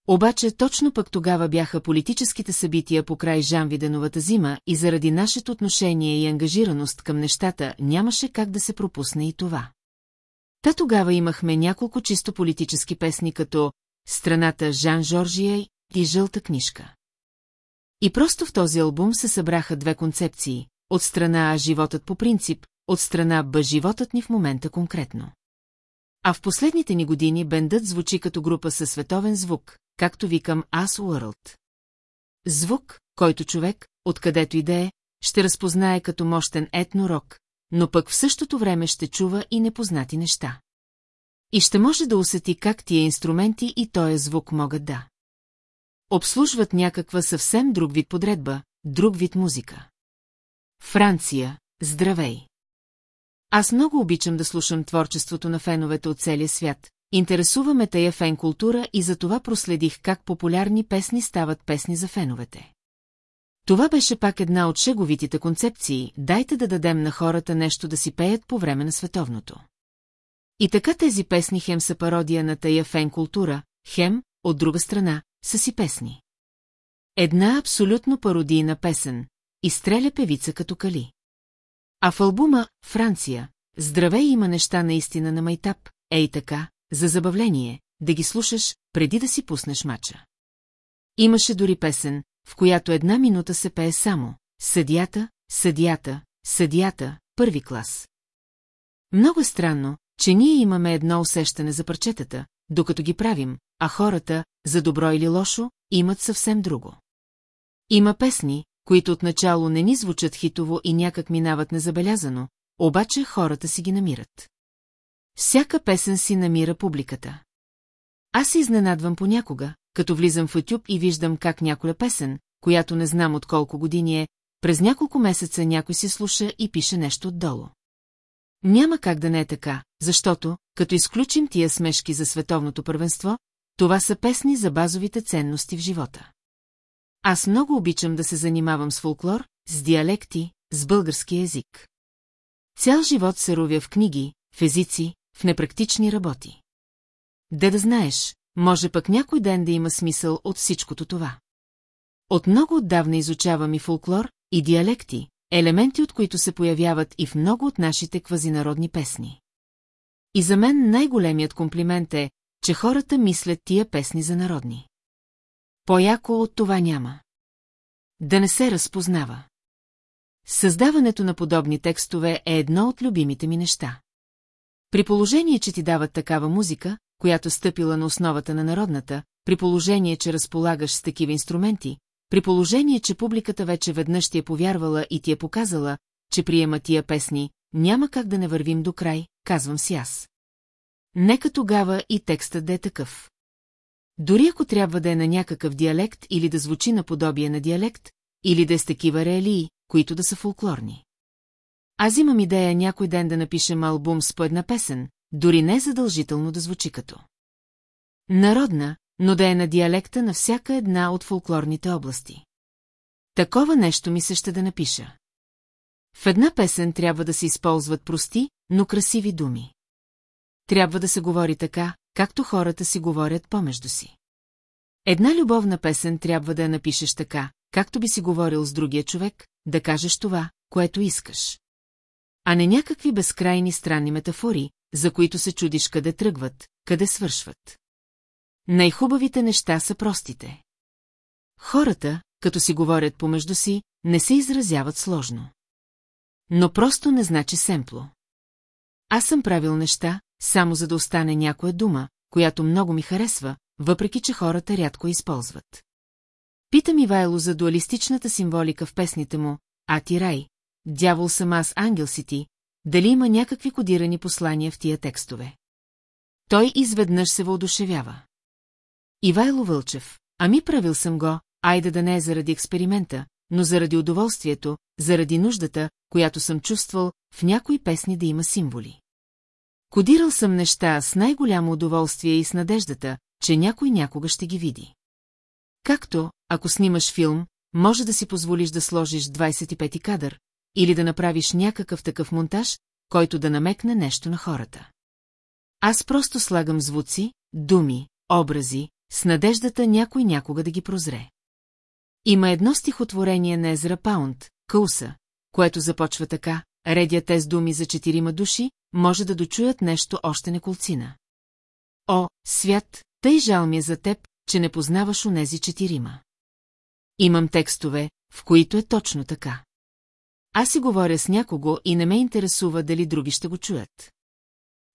Обаче точно пък тогава бяха политическите събития по край Жанвиденовата зима и заради нашето отношение и ангажираност към нещата нямаше как да се пропусне и това. Та тогава имахме няколко чисто политически песни като «Страната Жан Жоржия» и «Жълта книжка». И просто в този албум се събраха две концепции – от страна А животът по принцип, от страна Б животът ни в момента конкретно. А в последните ни години бендът звучи като група със световен звук, както викам аз World. Звук, който човек, откъдето и да е, ще разпознае като мощен етнорок, но пък в същото време ще чува и непознати неща. И ще може да усети как тия инструменти и този звук могат да. Обслужват някаква съвсем друг вид подредба, друг вид музика. Франция, здравей! Аз много обичам да слушам творчеството на феновете от целия свят, интересуваме тая фен култура и затова проследих как популярни песни стават песни за феновете. Това беше пак една от шеговитите концепции, дайте да дадем на хората нещо да си пеят по време на световното. И така тези песни хем са пародия на тая фен култура, хем, от друга страна, са си песни. Една абсолютно пародийна песен, изстреля певица като кали. А в албума «Франция» здравей има неща наистина на майтап, ей така, за забавление, да ги слушаш, преди да си пуснеш мача. Имаше дори песен, в която една минута се пее само «Съдията, съдията, съдията, първи клас». Много е странно, че ние имаме едно усещане за парчетата, докато ги правим, а хората, за добро или лошо, имат съвсем друго. Има песни, които отначало не ни звучат хитово и някак минават незабелязано, обаче хората си ги намират. Всяка песен си намира публиката. Аз се изненадвам понякога, като влизам в YouTube и виждам как някоя песен, която не знам от колко години е, през няколко месеца някой си слуша и пише нещо отдолу. Няма как да не е така, защото, като изключим тия смешки за световното първенство, това са песни за базовите ценности в живота. Аз много обичам да се занимавам с фолклор, с диалекти, с български език. Цял живот се ровя в книги, в езици, в непрактични работи. Де да знаеш, може пък някой ден да има смисъл от всичкото това. От много отдавна изучавам и фолклор, и диалекти, елементи от които се появяват и в много от нашите квазинародни песни. И за мен най-големият комплимент е, че хората мислят тия песни за народни. По-яко от това няма. Да не се разпознава. Създаването на подобни текстове е едно от любимите ми неща. При положение, че ти дават такава музика, която стъпила на основата на народната, при положение, че разполагаш с такива инструменти, при положение, че публиката вече веднъж ти е повярвала и ти е показала, че приема тия песни, няма как да не вървим до край, казвам си аз. Нека тогава и текстът да е такъв. Дори ако трябва да е на някакъв диалект или да звучи наподобие на диалект, или да е с такива реалии, които да са фолклорни. Аз имам идея някой ден да напишем албум с по една песен, дори не задължително да звучи като. Народна, но да е на диалекта на всяка една от фолклорните области. Такова нещо ми се ще да напиша. В една песен трябва да се използват прости, но красиви думи. Трябва да се говори така, както хората си говорят помежду си. Една любовна песен трябва да я напишеш така, както би си говорил с другия човек, да кажеш това, което искаш. А не някакви безкрайни странни метафори, за които се чудиш къде тръгват, къде свършват. Най-хубавите неща са простите. Хората, като си говорят помежду си, не се изразяват сложно. Но просто не значи семпло. аз съм правил неща, само за да остане някоя дума, която много ми харесва, въпреки че хората рядко използват. Питам Ивайло за дуалистичната символика в песните му «А ти рай», «Дявол съм аз, ангел си ти», дали има някакви кодирани послания в тия текстове. Той изведнъж се въодушевява. Ивайло Вълчев, ами правил съм го, айде да не е заради експеримента, но заради удоволствието, заради нуждата, която съм чувствал, в някои песни да има символи. Кодирал съм неща с най-голямо удоволствие и с надеждата, че някой някога ще ги види. Както, ако снимаш филм, може да си позволиш да сложиш 25 кадър, или да направиш някакъв такъв монтаж, който да намекне нещо на хората. Аз просто слагам звуци, думи, образи, с надеждата някой някога да ги прозре. Има едно стихотворение на Езра Паунд, Кауса, което започва така, редя с думи за четирима души, може да дочуят нещо още неколцина. О, свят, тъй жал ми е за теб, че не познаваш онези четирима. Имам текстове, в които е точно така. Аз си говоря с някого и не ме интересува дали други ще го чуят.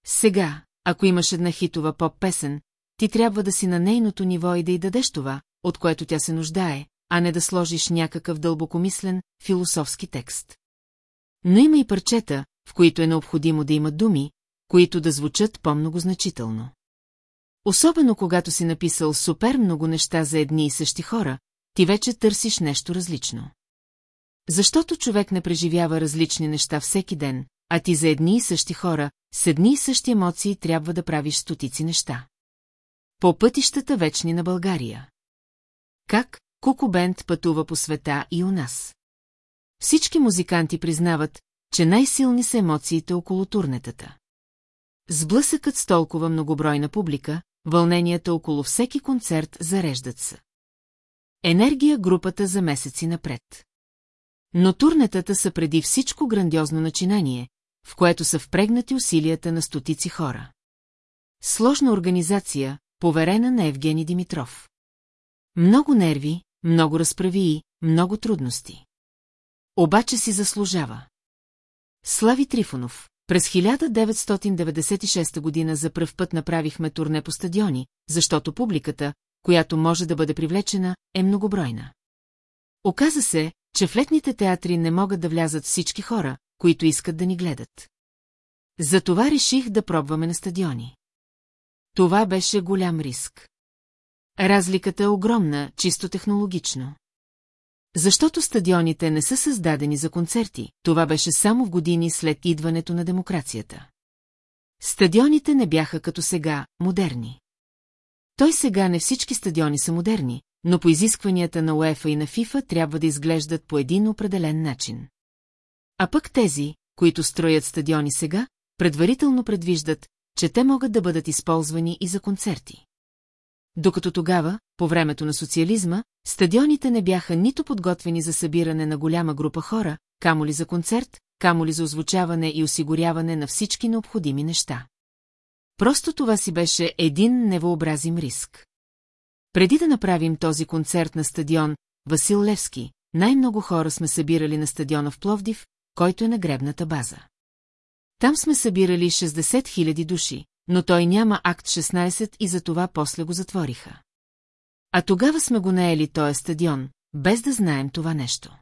Сега, ако имаш една хитова поп-песен, ти трябва да си на нейното ниво и да й дадеш това, от което тя се нуждае, а не да сложиш някакъв дълбокомислен, философски текст. Но има и парчета, в които е необходимо да има думи, които да звучат по-многозначително. Особено когато си написал супер много неща за едни и същи хора, ти вече търсиш нещо различно. Защото човек не преживява различни неща всеки ден, а ти за едни и същи хора, с едни и същи емоции трябва да правиш стотици неща. По пътищата вечни на България. Как Куку Бенд пътува по света и у нас? Всички музиканти признават, че най-силни са емоциите около турнетата. Сблъсъкът с толкова многобройна публика, вълненията около всеки концерт зареждат се. Енергия групата за месеци напред. Но турнетата са преди всичко грандиозно начинание, в което са впрегнати усилията на стотици хора. Сложна организация, поверена на Евгений Димитров. Много нерви, много разправии, много трудности. Обаче си заслужава. Слави Трифонов. През 1996 година за пръв път направихме турне по стадиони, защото публиката, която може да бъде привлечена, е многобройна. Оказа се, че в летните театри не могат да влязат всички хора, които искат да ни гледат. Затова реших да пробваме на стадиони. Това беше голям риск. Разликата е огромна, чисто технологично. Защото стадионите не са създадени за концерти, това беше само в години след идването на демокрацията. Стадионите не бяха като сега, модерни. Той сега не всички стадиони са модерни, но по изискванията на УЕФА и на ФИФА трябва да изглеждат по един определен начин. А пък тези, които строят стадиони сега, предварително предвиждат, че те могат да бъдат използвани и за концерти. Докато тогава, по времето на социализма, стадионите не бяха нито подготвени за събиране на голяма група хора, камо ли за концерт, камо ли за озвучаване и осигуряване на всички необходими неща. Просто това си беше един невообразим риск. Преди да направим този концерт на стадион Васил Левски, най-много хора сме събирали на стадиона в Пловдив, който е на гребната база. Там сме събирали 60 000 души, но той няма акт 16 и затова после го затвориха. А тогава сме го наели този стадион, без да знаем това нещо.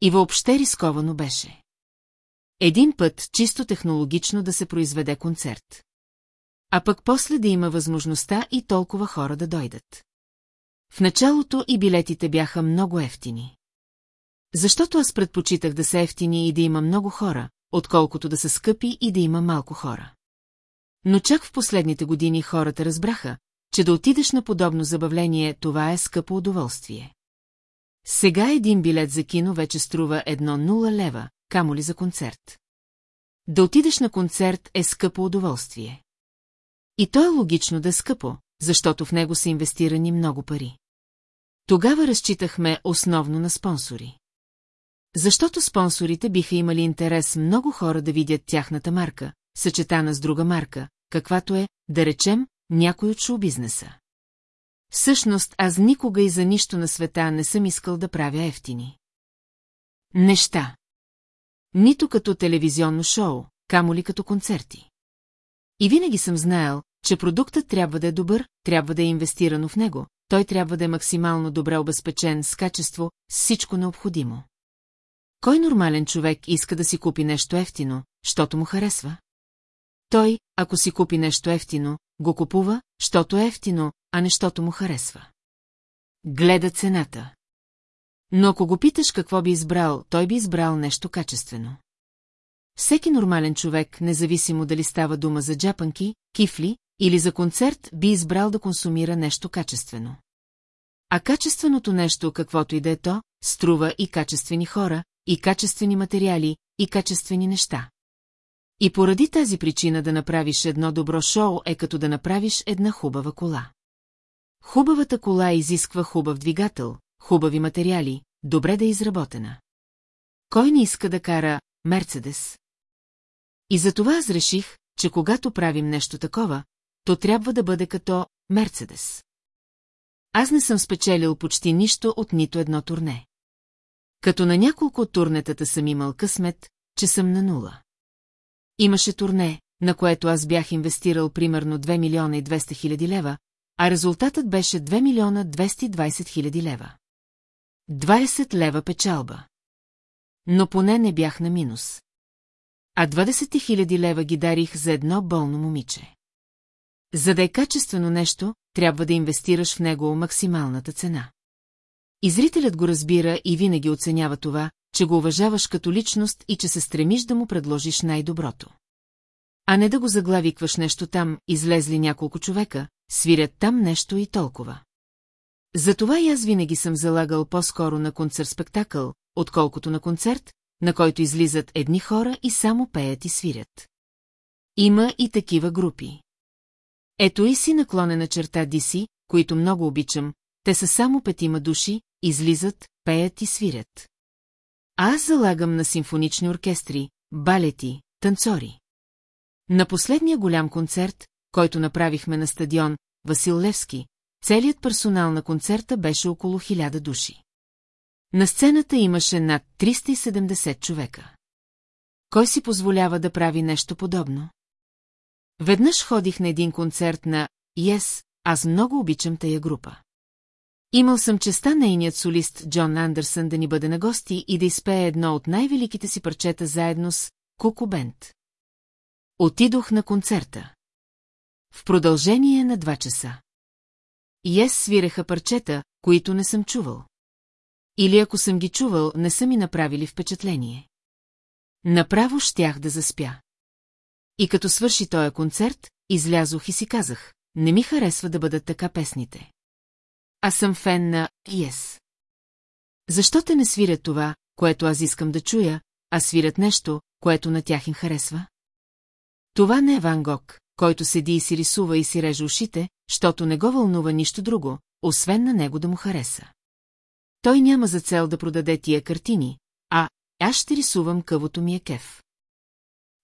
И въобще рисковано беше. Един път чисто технологично да се произведе концерт. А пък после да има възможността и толкова хора да дойдат. В началото и билетите бяха много ефтини. Защото аз предпочитах да са ефтини и да има много хора, отколкото да са скъпи и да има малко хора. Но чак в последните години хората разбраха, че да отидеш на подобно забавление, това е скъпо удоволствие. Сега един билет за кино вече струва едно нула лева, камо ли за концерт. Да отидеш на концерт е скъпо удоволствие. И то е логично да е скъпо, защото в него са инвестирани много пари. Тогава разчитахме основно на спонсори. Защото спонсорите биха имали интерес много хора да видят тяхната марка, съчетана с друга марка, каквато е, да речем, някой от шоу-бизнеса. Всъщност аз никога и за нищо на света не съм искал да правя ефтини. Неща. Нито като телевизионно шоу, камо ли като концерти. И винаги съм знаел, че продуктът трябва да е добър, трябва да е инвестирано в него, той трябва да е максимално добре обезпечен с качество, с всичко необходимо. Кой нормален човек иска да си купи нещо ефтино, щото му харесва? Той, ако си купи нещо ефтино, го купува, щото е ефтино, а нещото му харесва. Гледа цената. Но ако го питаш какво би избрал, той би избрал нещо качествено. Всеки нормален човек, независимо дали става дума за джапанки, кифли или за концерт, би избрал да консумира нещо качествено. А качественото нещо, каквото и да е то, струва и качествени хора, и качествени материали, и качествени неща. И поради тази причина да направиш едно добро шоу е като да направиш една хубава кола. Хубавата кола изисква хубав двигател, хубави материали, добре да е изработена. Кой не иска да кара Мерцедес? И затова аз реших, че когато правим нещо такова, то трябва да бъде като Мерцедес. Аз не съм спечелил почти нищо от нито едно турне. Като на няколко от турнетата съм имал късмет, че съм на нула. Имаше турне, на което аз бях инвестирал примерно 2 милиона и 200 хиляди лева, а резултатът беше 2 милиона 220 хиляди лева. 20 лева печалба. Но поне не бях на минус. А 20 хиляди лева ги дарих за едно болно момиче. За да е качествено нещо, трябва да инвестираш в него максималната цена. И зрителят го разбира и винаги оценява това, че го уважаваш като личност и че се стремиш да му предложиш най-доброто. А не да го заглавикваш нещо там, излезли няколко човека, свирят там нещо и толкова. Затова и аз винаги съм залагал по-скоро на концерт-спектакъл, отколкото на концерт, на който излизат едни хора и само пеят и свирят. Има и такива групи. Ето и си наклонена черта Диси, които много обичам, те са само петима души, излизат, пеят и свирят. Аз залагам на симфонични оркестри, балети, танцори. На последния голям концерт, който направихме на стадион Васил Левски, целият персонал на концерта беше около хиляда души. На сцената имаше над 370 човека. Кой си позволява да прави нещо подобно? Веднъж ходих на един концерт на Yes, аз много обичам тая група. Имал съм честа нейният солист Джон Андерсън да ни бъде на гости и да изпее едно от най-великите си парчета заедно с Куку Бент. Отидох на концерта. В продължение на два часа. И ес свиреха парчета, които не съм чувал. Или ако съм ги чувал, не са ми направили впечатление. Направо щях да заспя. И като свърши този концерт, излязох и си казах, не ми харесва да бъдат така песните. Аз съм фен на Yes. Защо те не свирят това, което аз искам да чуя, а свирят нещо, което на тях им харесва? Това не е Ван Гог, който седи и си рисува и си реже ушите, защото не го вълнува нищо друго, освен на него да му хареса. Той няма за цел да продаде тия картини, а аз ще рисувам къвото ми е кеф.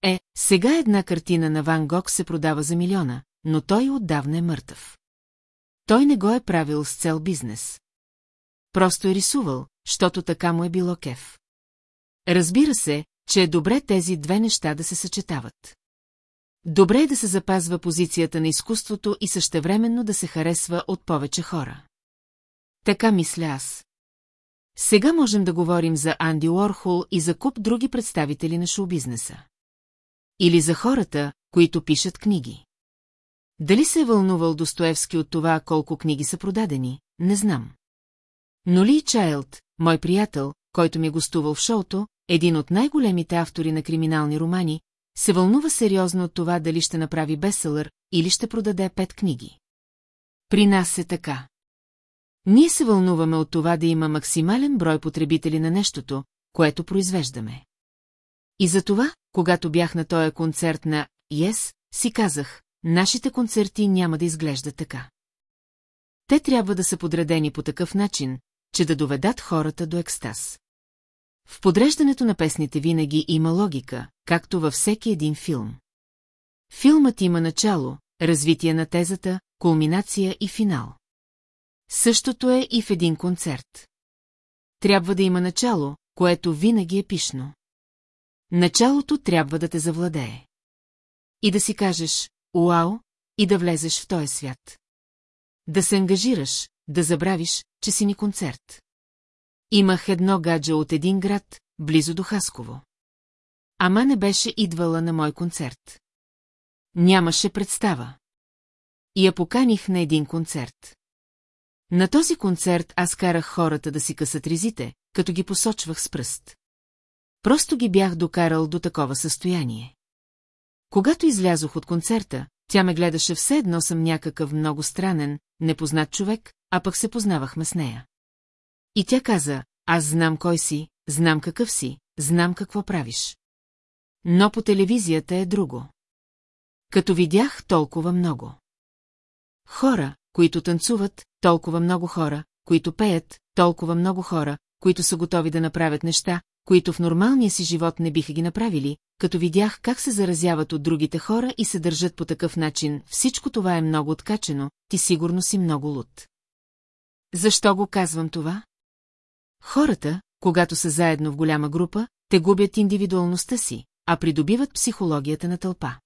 Е, сега една картина на Ван Гог се продава за милиона, но той отдавна е мъртъв. Той не го е правил с цел бизнес. Просто е рисувал, защото така му е било кеф. Разбира се, че е добре тези две неща да се съчетават. Добре е да се запазва позицията на изкуството и същевременно да се харесва от повече хора. Така мисля аз. Сега можем да говорим за Анди Уорхол и за куп други представители на шоу-бизнеса. Или за хората, които пишат книги. Дали се е вълнувал Достоевски от това, колко книги са продадени, не знам. Но Ли Чайлд, мой приятел, който ми е гостувал в шоуто, един от най-големите автори на криминални романи, се вълнува сериозно от това дали ще направи бестселър или ще продаде пет книги. При нас е така. Ние се вълнуваме от това да има максимален брой потребители на нещото, което произвеждаме. И затова, когато бях на този концерт на Yes, си казах, нашите концерти няма да изглеждат така. Те трябва да са подредени по такъв начин, че да доведат хората до екстаз. В подреждането на песните винаги има логика, както във всеки един филм. Филмът има начало, развитие на тезата, кулминация и финал. Същото е и в един концерт. Трябва да има начало, което винаги е пишно. началото трябва да те завладее. И да си кажеш «Уау» и да влезеш в този свят. Да се ангажираш, да забравиш, че си ни концерт. Имах едно гадже от един град, близо до Хасково. Ама не беше идвала на мой концерт. Нямаше представа. И я поканих на един концерт. На този концерт аз карах хората да си късат ризите, като ги посочвах с пръст. Просто ги бях докарал до такова състояние. Когато излязох от концерта, тя ме гледаше все едно съм някакъв много странен, непознат човек, а пък се познавахме с нея. И тя каза, аз знам кой си, знам какъв си, знам какво правиш. Но по телевизията е друго. Като видях толкова много. Хора, които танцуват, толкова много хора, които пеят, толкова много хора, които са готови да направят неща, които в нормалния си живот не биха ги направили, като видях как се заразяват от другите хора и се държат по такъв начин, всичко това е много откачено, ти сигурно си много луд. Защо го казвам това? Хората, когато са заедно в голяма група, те губят индивидуалността си, а придобиват психологията на тълпа.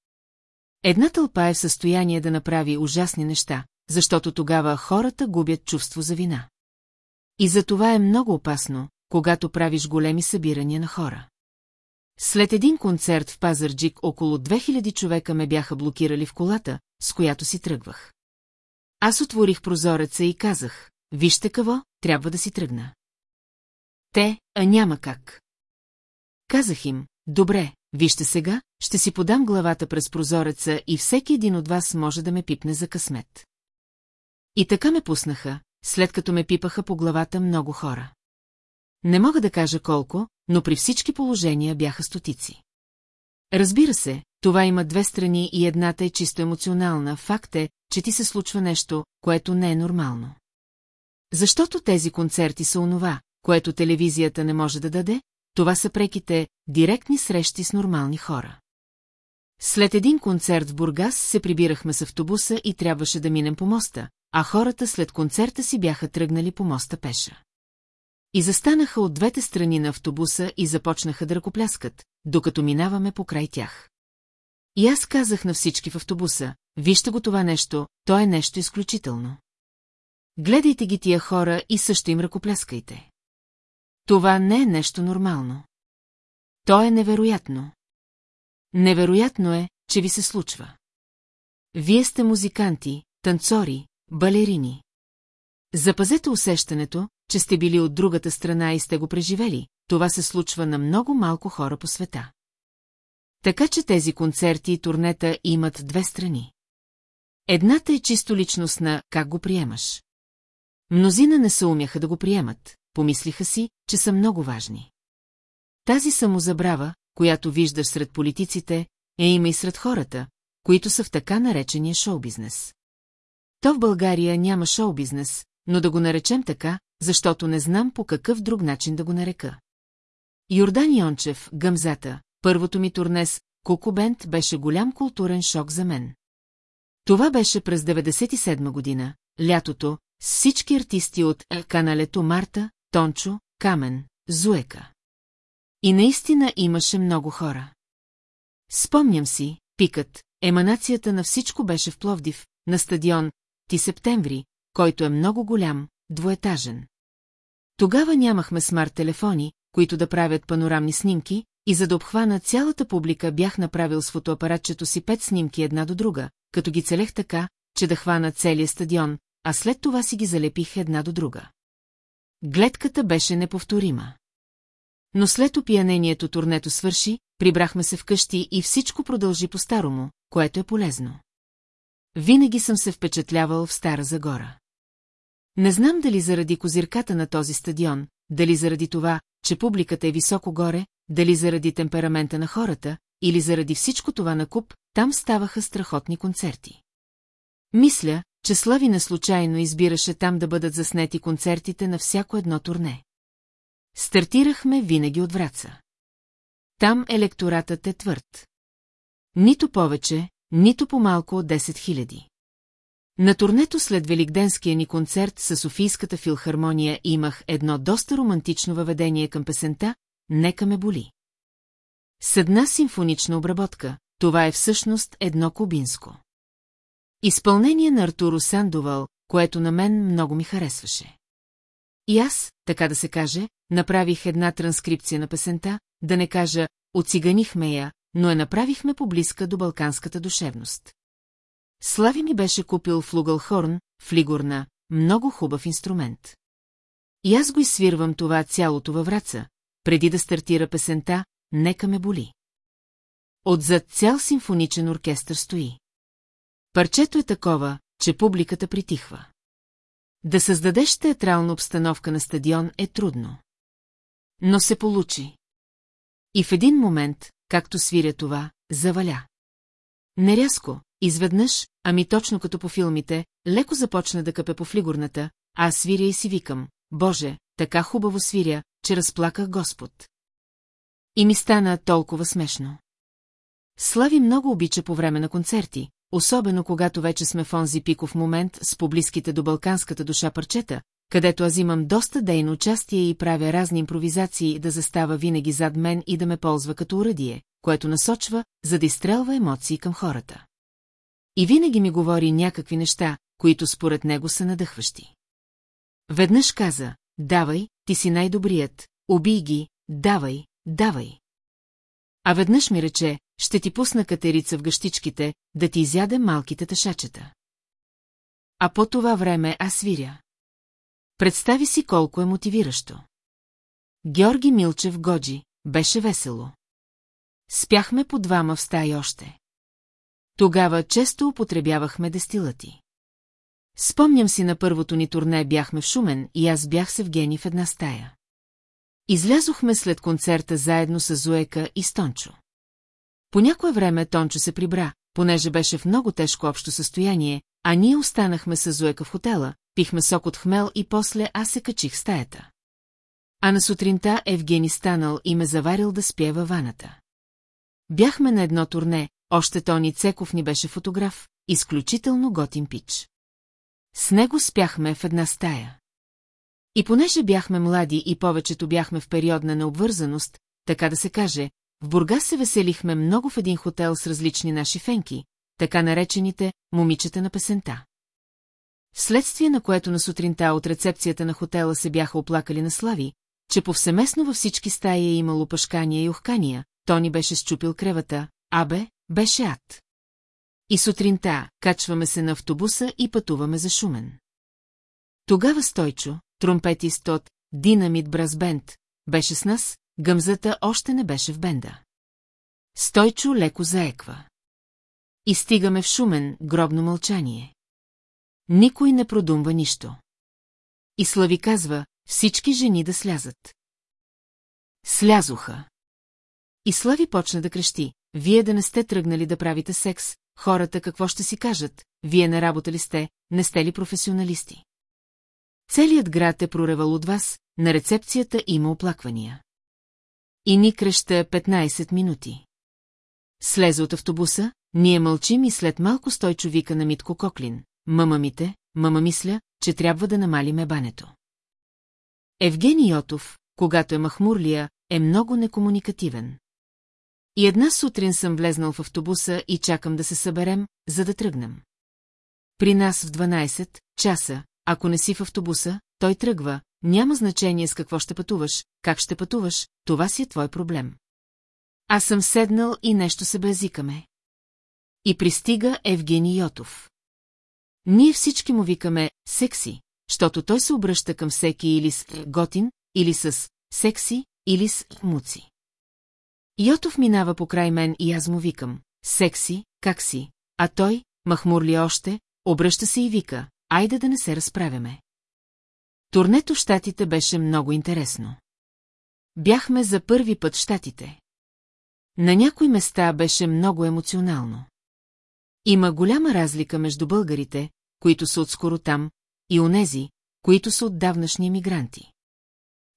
Една тълпа е в състояние да направи ужасни неща, защото тогава хората губят чувство за вина. И за това е много опасно, когато правиш големи събирания на хора. След един концерт в Пазарджик около 2000 човека ме бяха блокирали в колата, с която си тръгвах. Аз отворих прозореца и казах, вижте какво, трябва да си тръгна. Те, а няма как. Казах им, добре, вижте сега, ще си подам главата през прозореца и всеки един от вас може да ме пипне за късмет. И така ме пуснаха, след като ме пипаха по главата много хора. Не мога да кажа колко, но при всички положения бяха стотици. Разбира се, това има две страни и едната е чисто емоционална. Факт е, че ти се случва нещо, което не е нормално. Защото тези концерти са онова, което телевизията не може да даде, това са преките, директни срещи с нормални хора. След един концерт в Бургас се прибирахме с автобуса и трябваше да минем по моста, а хората след концерта си бяха тръгнали по моста пеша. И застанаха от двете страни на автобуса и започнаха да ръкопляскат, докато минаваме покрай тях. И аз казах на всички в автобуса, вижте го това нещо, то е нещо изключително. Гледайте ги тия хора и също им ръкопляскайте. Това не е нещо нормално. То е невероятно. Невероятно е, че ви се случва. Вие сте музиканти, танцори, балерини. Запазете усещането, че сте били от другата страна и сте го преживели, това се случва на много малко хора по света. Така че тези концерти и турнета имат две страни. Едната е чисто личностна, как го приемаш. Мнозина не се умяха да го приемат, помислиха си, че са много важни. Тази самозабрава, която виждаш сред политиците, е има и сред хората, които са в така наречения шоу-бизнес. То в България няма шоу-бизнес, но да го наречем така, защото не знам по какъв друг начин да го нарека. Йордан Йончев, Гъмзата, първото ми турнес, Кукубент беше голям културен шок за мен. Това беше през 97 година, лятото, с всички артисти от каналето Марта, Тончо, Камен, Зуека. И наистина имаше много хора. Спомням си, пикът, еманацията на всичко беше в Пловдив, на стадион Ти Септември, който е много голям, двоетажен. Тогава нямахме смарт-телефони, които да правят панорамни снимки, и за да обхвана цялата публика бях направил с фотоапаратчето си пет снимки една до друга, като ги целех така, че да хвана целия стадион, а след това си ги залепих една до друга. Гледката беше неповторима. Но след опиянението турнето свърши, прибрахме се вкъщи и всичко продължи по-старому, което е полезно. Винаги съм се впечатлявал в Стара Загора. Не знам дали заради козирката на този стадион, дали заради това, че публиката е високо горе, дали заради темперамента на хората, или заради всичко това на куп, там ставаха страхотни концерти. Мисля, че Слави не случайно избираше там да бъдат заснети концертите на всяко едно турне. Стартирахме винаги от Враца. Там електоратът е твърд. Нито повече, нито по-малко от 10 000. На турнето след Великденския ни концерт с Софийската филхармония имах едно доста романтично въведение към песента «Нека ме боли». С една симфонична обработка, това е всъщност едно кубинско. Изпълнение на Артуро Сандовал, което на мен много ми харесваше. И аз, така да се каже, направих една транскрипция на песента, да не кажа, оциганихме я, но я направихме поблизка до балканската душевност. Слави ми беше купил флугълхорн, флигурна, много хубав инструмент. И аз го изсвирвам това цялото във враца, преди да стартира песента «Нека ме боли». Отзад цял симфоничен оркестър стои. Парчето е такова, че публиката притихва. Да създадеш театрална обстановка на стадион е трудно. Но се получи. И в един момент, както свиря това, заваля. Нерязко, изведнъж, ами точно като по филмите, леко започна да къпе по флигурната, а аз свиря и си викам, Боже, така хубаво свиря, че разплаках Господ. И ми стана толкова смешно. Слави много обича по време на концерти, особено когато вече сме в онзи пиков момент с поблизките до балканската душа парчета, където аз имам доста дейно участие и правя разни импровизации да застава винаги зад мен и да ме ползва като уръдие, което насочва, за да изстрелва емоции към хората. И винаги ми говори някакви неща, които според него са надъхващи. Веднъж каза, давай, ти си най-добрият, убий ги, давай, давай. А веднъж ми рече, ще ти пусна катерица в гъщичките, да ти изяде малките тъшачета. А по това време аз свиря. Представи си колко е мотивиращо. Георги Милчев Годжи, беше весело. Спяхме по двама в стаи още. Тогава често употребявахме дестилати. Спомням си на първото ни турне бяхме в Шумен и аз бях с Евгений в една стая. Излязохме след концерта заедно с Зуека и Стончо. По някое време Тончо се прибра, понеже беше в много тежко общо състояние, а ние останахме с Зуека в хотела, пихме сок от хмел и после аз се качих стаята. А на сутринта Евгений станал и ме заварил да спя във ваната. Бяхме на едно турне, още Тони Цеков ни беше фотограф, изключително готин пич. С него спяхме в една стая. И понеже бяхме млади и повечето бяхме в период на необвързаност, така да се каже, в Бургас се веселихме много в един хотел с различни наши фенки, така наречените «момичета на песента». Вследствие на което на сутринта от рецепцията на хотела се бяха оплакали на Слави, че повсеместно във всички стаи е имало пашкания и ухкания, Тони беше щупил кревата, абе, беше ад. И сутринта качваме се на автобуса и пътуваме за Шумен. Тогава Стойчо, тромпетист от Динамит Бразбенд, беше с нас, гъмзата още не беше в бенда. Стойчо леко заеква. И стигаме в шумен, гробно мълчание. Никой не продумва нищо. И Слави казва, всички жени да слязат. Слязоха. И Слави почна да крещи, вие да не сте тръгнали да правите секс, хората какво ще си кажат, вие не работали сте, не сте ли професионалисти? Целият град е проревал от вас, на рецепцията има оплаквания. И ни креща 15 минути. Слезе от автобуса, ние мълчим и след малко стойчо вика на Митко Коклин. Мама мите, мама мисля, че трябва да намалиме бането. Евгений Йотов, когато е махмурлия, е много некомуникативен. И една сутрин съм влезнал в автобуса и чакам да се съберем, за да тръгнем. При нас в 12 часа, ако не си в автобуса, той тръгва, няма значение с какво ще пътуваш, как ще пътуваш, това си е твой проблем. Аз съм седнал и нещо се безикаме. И пристига Евгений Йотов. Ние всички му викаме «секси», защото той се обръща към всеки или с «готин», или с «секси», или с «муци». Йотов минава покрай мен и аз му викам «секси, как си?» А той, махмурли още, обръща се и вика «айде да не се разправяме». Турнето в Штатите беше много интересно. Бяхме за първи път в Штатите. На някои места беше много емоционално. Има голяма разлика между българите, които са отскоро там, и онези, които са отдавнашни емигранти.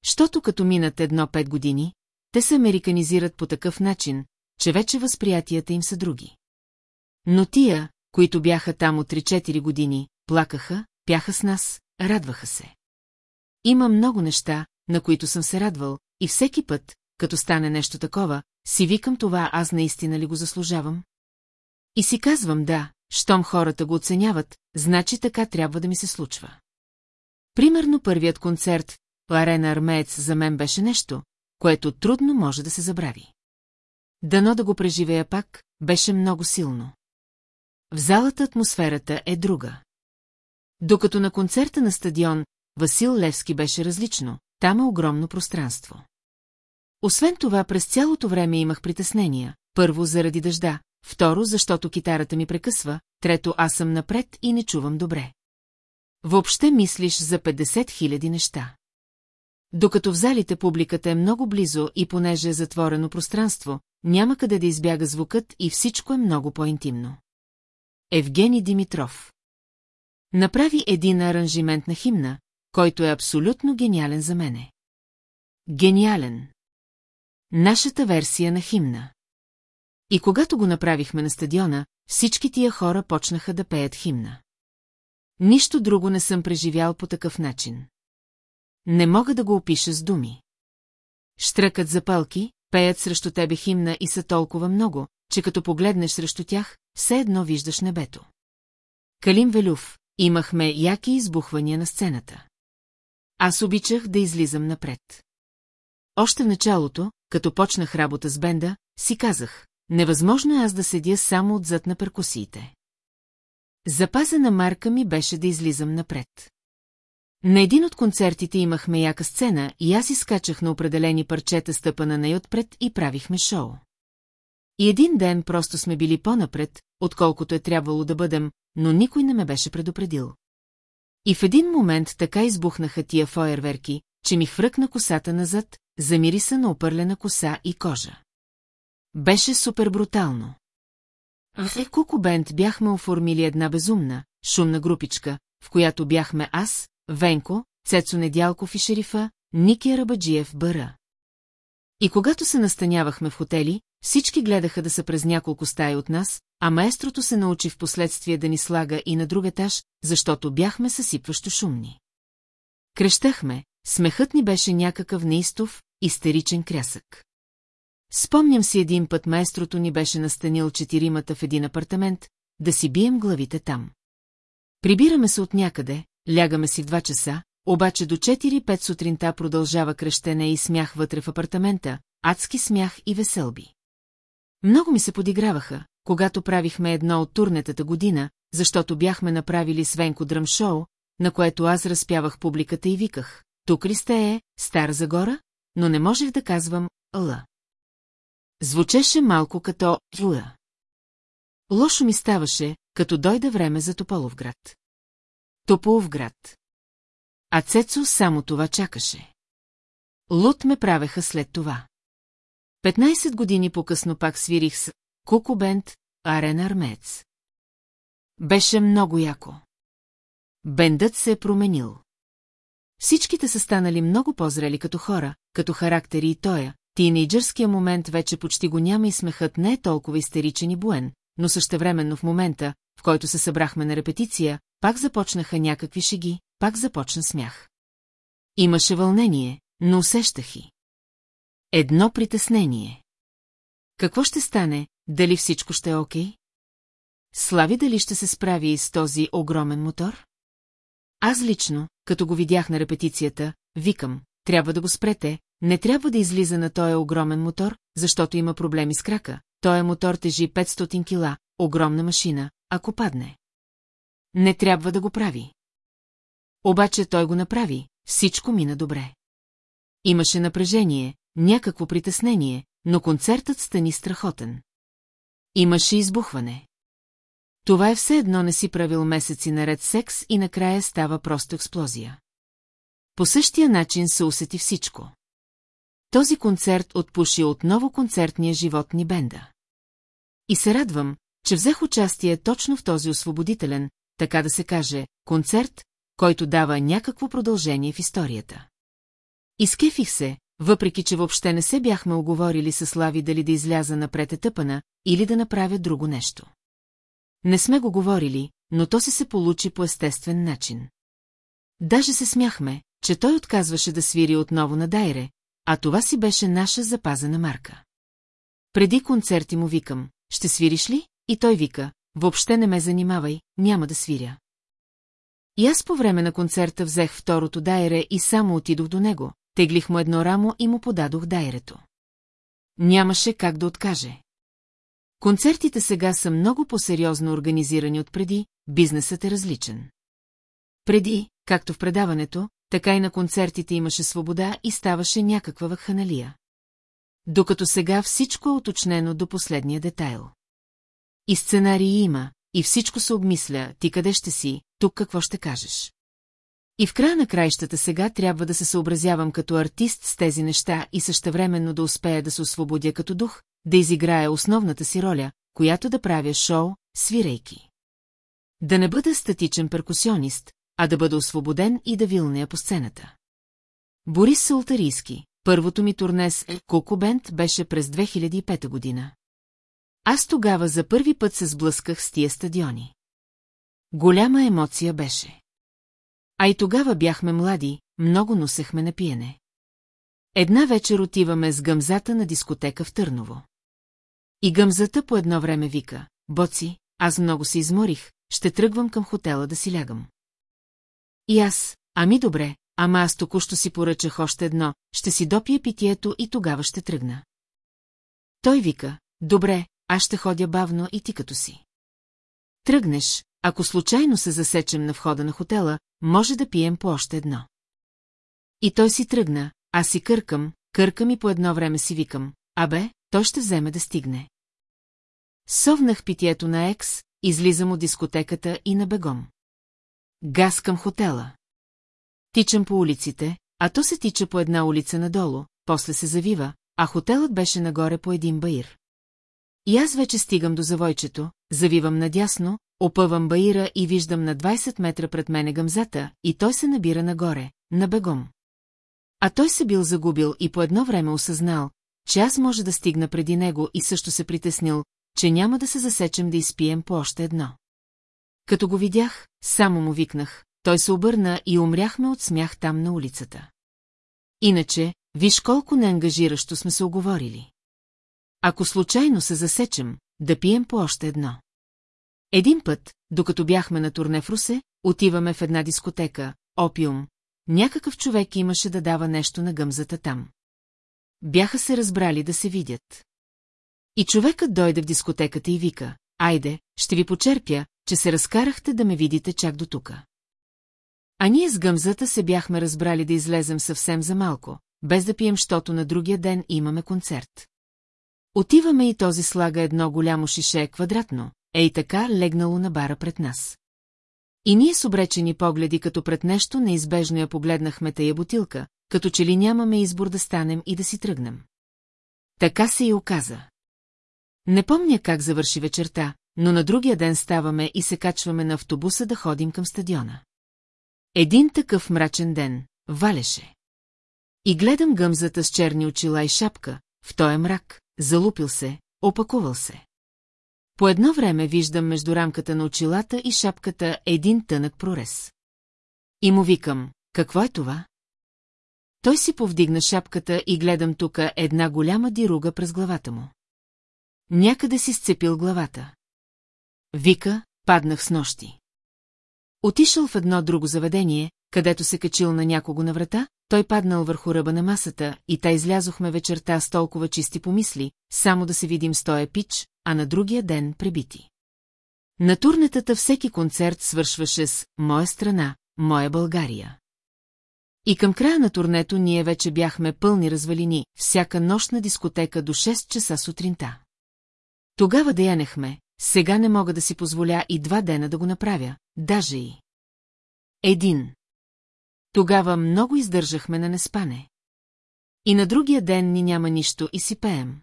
Щото като минат едно-пет години, те се американизират по такъв начин, че вече възприятията им са други. Но тия, които бяха там от 3-4 години, плакаха, пяха с нас, радваха се. Има много неща, на които съм се радвал, и всеки път, като стане нещо такова, си викам това аз наистина ли го заслужавам? И си казвам да, щом хората го оценяват, значи така трябва да ми се случва. Примерно първият концерт Арена Армеец за мен беше нещо, което трудно може да се забрави. Дано да го преживея пак, беше много силно. В залата атмосферата е друга. Докато на концерта на стадион Васил Левски беше различно, там е огромно пространство. Освен това, през цялото време имах притеснения. Първо, заради дъжда, второ, защото китарата ми прекъсва, трето, аз съм напред и не чувам добре. Въобще мислиш за 50 000 неща. Докато в залите публиката е много близо и понеже е затворено пространство, няма къде да избяга звукът и всичко е много по-интимно. Евгений Димитров Направи един аранжимент на химна, който е абсолютно гениален за мене. Гениален. Нашата версия на химна. И когато го направихме на стадиона, всички тия хора почнаха да пеят химна. Нищо друго не съм преживял по такъв начин. Не мога да го опиша с думи. Штръкат запалки, пеят срещу тебе химна и са толкова много, че като погледнеш срещу тях, все едно виждаш небето. Калим Велюв, имахме яки избухвания на сцената. Аз обичах да излизам напред. Още в началото, като почнах работа с бенда, си казах, невъзможно е аз да седя само отзад на перкусиите. Запазена марка ми беше да излизам напред. На един от концертите имахме яка сцена и аз изкачах на определени парчета стъпана най-отпред и правихме шоу. И един ден просто сме били по-напред, отколкото е трябвало да бъдем, но никой не ме беше предупредил. И в един момент така избухнаха тия фойерверки, че ми хвръкна косата назад, замириса на опърлена коса и кожа. Беше супер брутално. В Екуко Бенд бяхме оформили една безумна, шумна групичка, в която бяхме аз, Венко, Цецо Недялков и шерифа, Ники Арабаджиев Бъра. И когато се настанявахме в хотели, всички гледаха да са през няколко стаи от нас, а маестрото се научи в последствие да ни слага и на друг етаж, защото бяхме съсипващо шумни. Крещахме, смехът ни беше някакъв неистов, истеричен крясък. Спомням си един път маестрото ни беше настанил четиримата в един апартамент, да си бием главите там. Прибираме се от някъде, лягаме си два часа, обаче до 4-5 сутринта продължава крещене и смях вътре в апартамента, адски смях и веселби. Много ми се подиграваха, когато правихме едно от турнетата година, защото бяхме направили Свенко дръмшоу, на което аз разпявах публиката и виках, тук ли сте е, Стара Загора? Но не можех да казвам Л. Звучеше малко като Л. Лошо ми ставаше, като дойде време за Тополовград. Тополовград. А Цецо само това чакаше. Лут ме правеха след това. 15 години по-късно пак свирих с Кукубент, Арен Армец. Беше много яко. Бендът се е променил. Всичките са станали много по-зрели като хора, като характери и тоя, тинейджърския момент вече почти го няма и смехът не е толкова истеричен и буен, но същевременно в момента, в който се събрахме на репетиция, пак започнаха някакви шеги, пак започна смях. Имаше вълнение, но усещах и. Едно притеснение. Какво ще стане, дали всичко ще е окей? Слави дали ще се справи с този огромен мотор? Аз лично, като го видях на репетицията, викам, трябва да го спрете, не трябва да излиза на този огромен мотор, защото има проблеми с крака. Той мотор тежи 500 кила, огромна машина, ако падне. Не трябва да го прави. Обаче той го направи, всичко мина добре. Имаше напрежение, някакво притеснение, но концертът стани страхотен. Имаше избухване. Това е все едно не си правил месеци наред секс и накрая става просто експлозия. По същия начин се усети всичко. Този концерт отпуши отново концертния живот ни бенда. И се радвам, че взех участие точно в този освободителен, така да се каже, концерт, който дава някакво продължение в историята. Изкефих се, въпреки че въобще не се бяхме оговорили с Слави дали да изляза напред етъпана или да направя друго нещо. Не сме го говорили, но то си се получи по естествен начин. Даже се смяхме, че той отказваше да свири отново на Дайре, а това си беше наша запазена марка. Преди концерти му викам, ще свириш ли? И той вика, въобще не ме занимавай, няма да свиря. И аз по време на концерта взех второто дайре и само отидох до него, теглих му едно рамо и му подадох дайрето. Нямаше как да откаже. Концертите сега са много по-сериозно организирани от преди, бизнесът е различен. Преди, както в предаването, така и на концертите имаше свобода и ставаше някаква вакханалия. Докато сега всичко е уточнено до последния детайл. И сценарии има, и всичко се обмисля, ти къде ще си, тук какво ще кажеш. И в края на краищата сега трябва да се съобразявам като артист с тези неща и същевременно да успея да се освободя като дух, да изиграя основната си роля, която да правя шоу, свирейки. Да не бъда статичен перкусионист, а да бъда освободен и да вилнея по сцената. Борис Салтарийски, първото ми турне с Кокобент беше през 2005 година. Аз тогава за първи път се сблъсках с тия стадиони. Голяма емоция беше. А и тогава бяхме млади, много носехме на пиене. Една вечер отиваме с гъмзата на дискотека в Търново. И гъмзата по едно време вика, Боци, аз много се изморих, ще тръгвам към хотела да си лягам. И аз, ами добре, ама аз току-що си поръчах още едно, ще си допия питието и тогава ще тръгна. Той вика, добре, аз ще ходя бавно и ти като си. Тръгнеш, ако случайно се засечем на входа на хотела, може да пием по още едно. И той си тръгна, аз си къркам, къркам и по едно време си викам, абе, той ще вземе да стигне. Совнах питието на екс, излизам от дискотеката и на бегом. Газ към хотела. Тичам по улиците, а то се тича по една улица надолу, после се завива, а хотелът беше нагоре по един баир. И аз вече стигам до завойчето, завивам надясно, опъвам баира и виждам на 20 метра пред мене гъмзата, и той се набира нагоре, на бегом. А той се бил загубил и по едно време осъзнал, че аз може да стигна преди него и също се притеснил, че няма да се засечем да изпием по още едно. Като го видях, само му викнах, той се обърна и умряхме от смях там на улицата. Иначе, виж колко неангажиращо сме се оговорили. Ако случайно се засечем, да пием по още едно. Един път, докато бяхме на турне в Русе, отиваме в една дискотека, опиум, някакъв човек имаше да дава нещо на гъмзата там. Бяха се разбрали да се видят. И човекът дойде в дискотеката и вика, айде, ще ви почерпя, че се разкарахте да ме видите чак до тука. А ние с гъмзата се бяхме разбрали да излезем съвсем за малко, без да пием, щото на другия ден имаме концерт. Отиваме и този слага едно голямо шише квадратно, ей така легнало на бара пред нас. И ние с обречени погледи като пред нещо неизбежно я погледнахме тая бутилка, като че ли нямаме избор да станем и да си тръгнем. Така се и оказа. Не помня как завърши вечерта, но на другия ден ставаме и се качваме на автобуса да ходим към стадиона. Един такъв мрачен ден, валеше. И гледам гъмзата с черни очила и шапка, в този мрак, залупил се, опакувал се. По едно време виждам между рамката на очилата и шапката един тънък прорез. И му викам, какво е това? Той си повдигна шапката и гледам тука една голяма дируга през главата му. Някъде си сцепил главата. Вика, паднах с нощи. Отишъл в едно друго заведение, където се качил на някого на врата, той паднал върху ръба на масата и та излязохме вечерта с толкова чисти помисли, само да се видим с тоя пич, а на другия ден пребити. На турнетата всеки концерт свършваше с «Моя страна, моя България». И към края на турнето ние вече бяхме пълни развалини, всяка нощ на дискотека до 6 часа сутринта. Тогава деянехме, сега не мога да си позволя и два дена да го направя, даже и. Един. Тогава много издържахме на неспане. И на другия ден ни няма нищо и си пеем.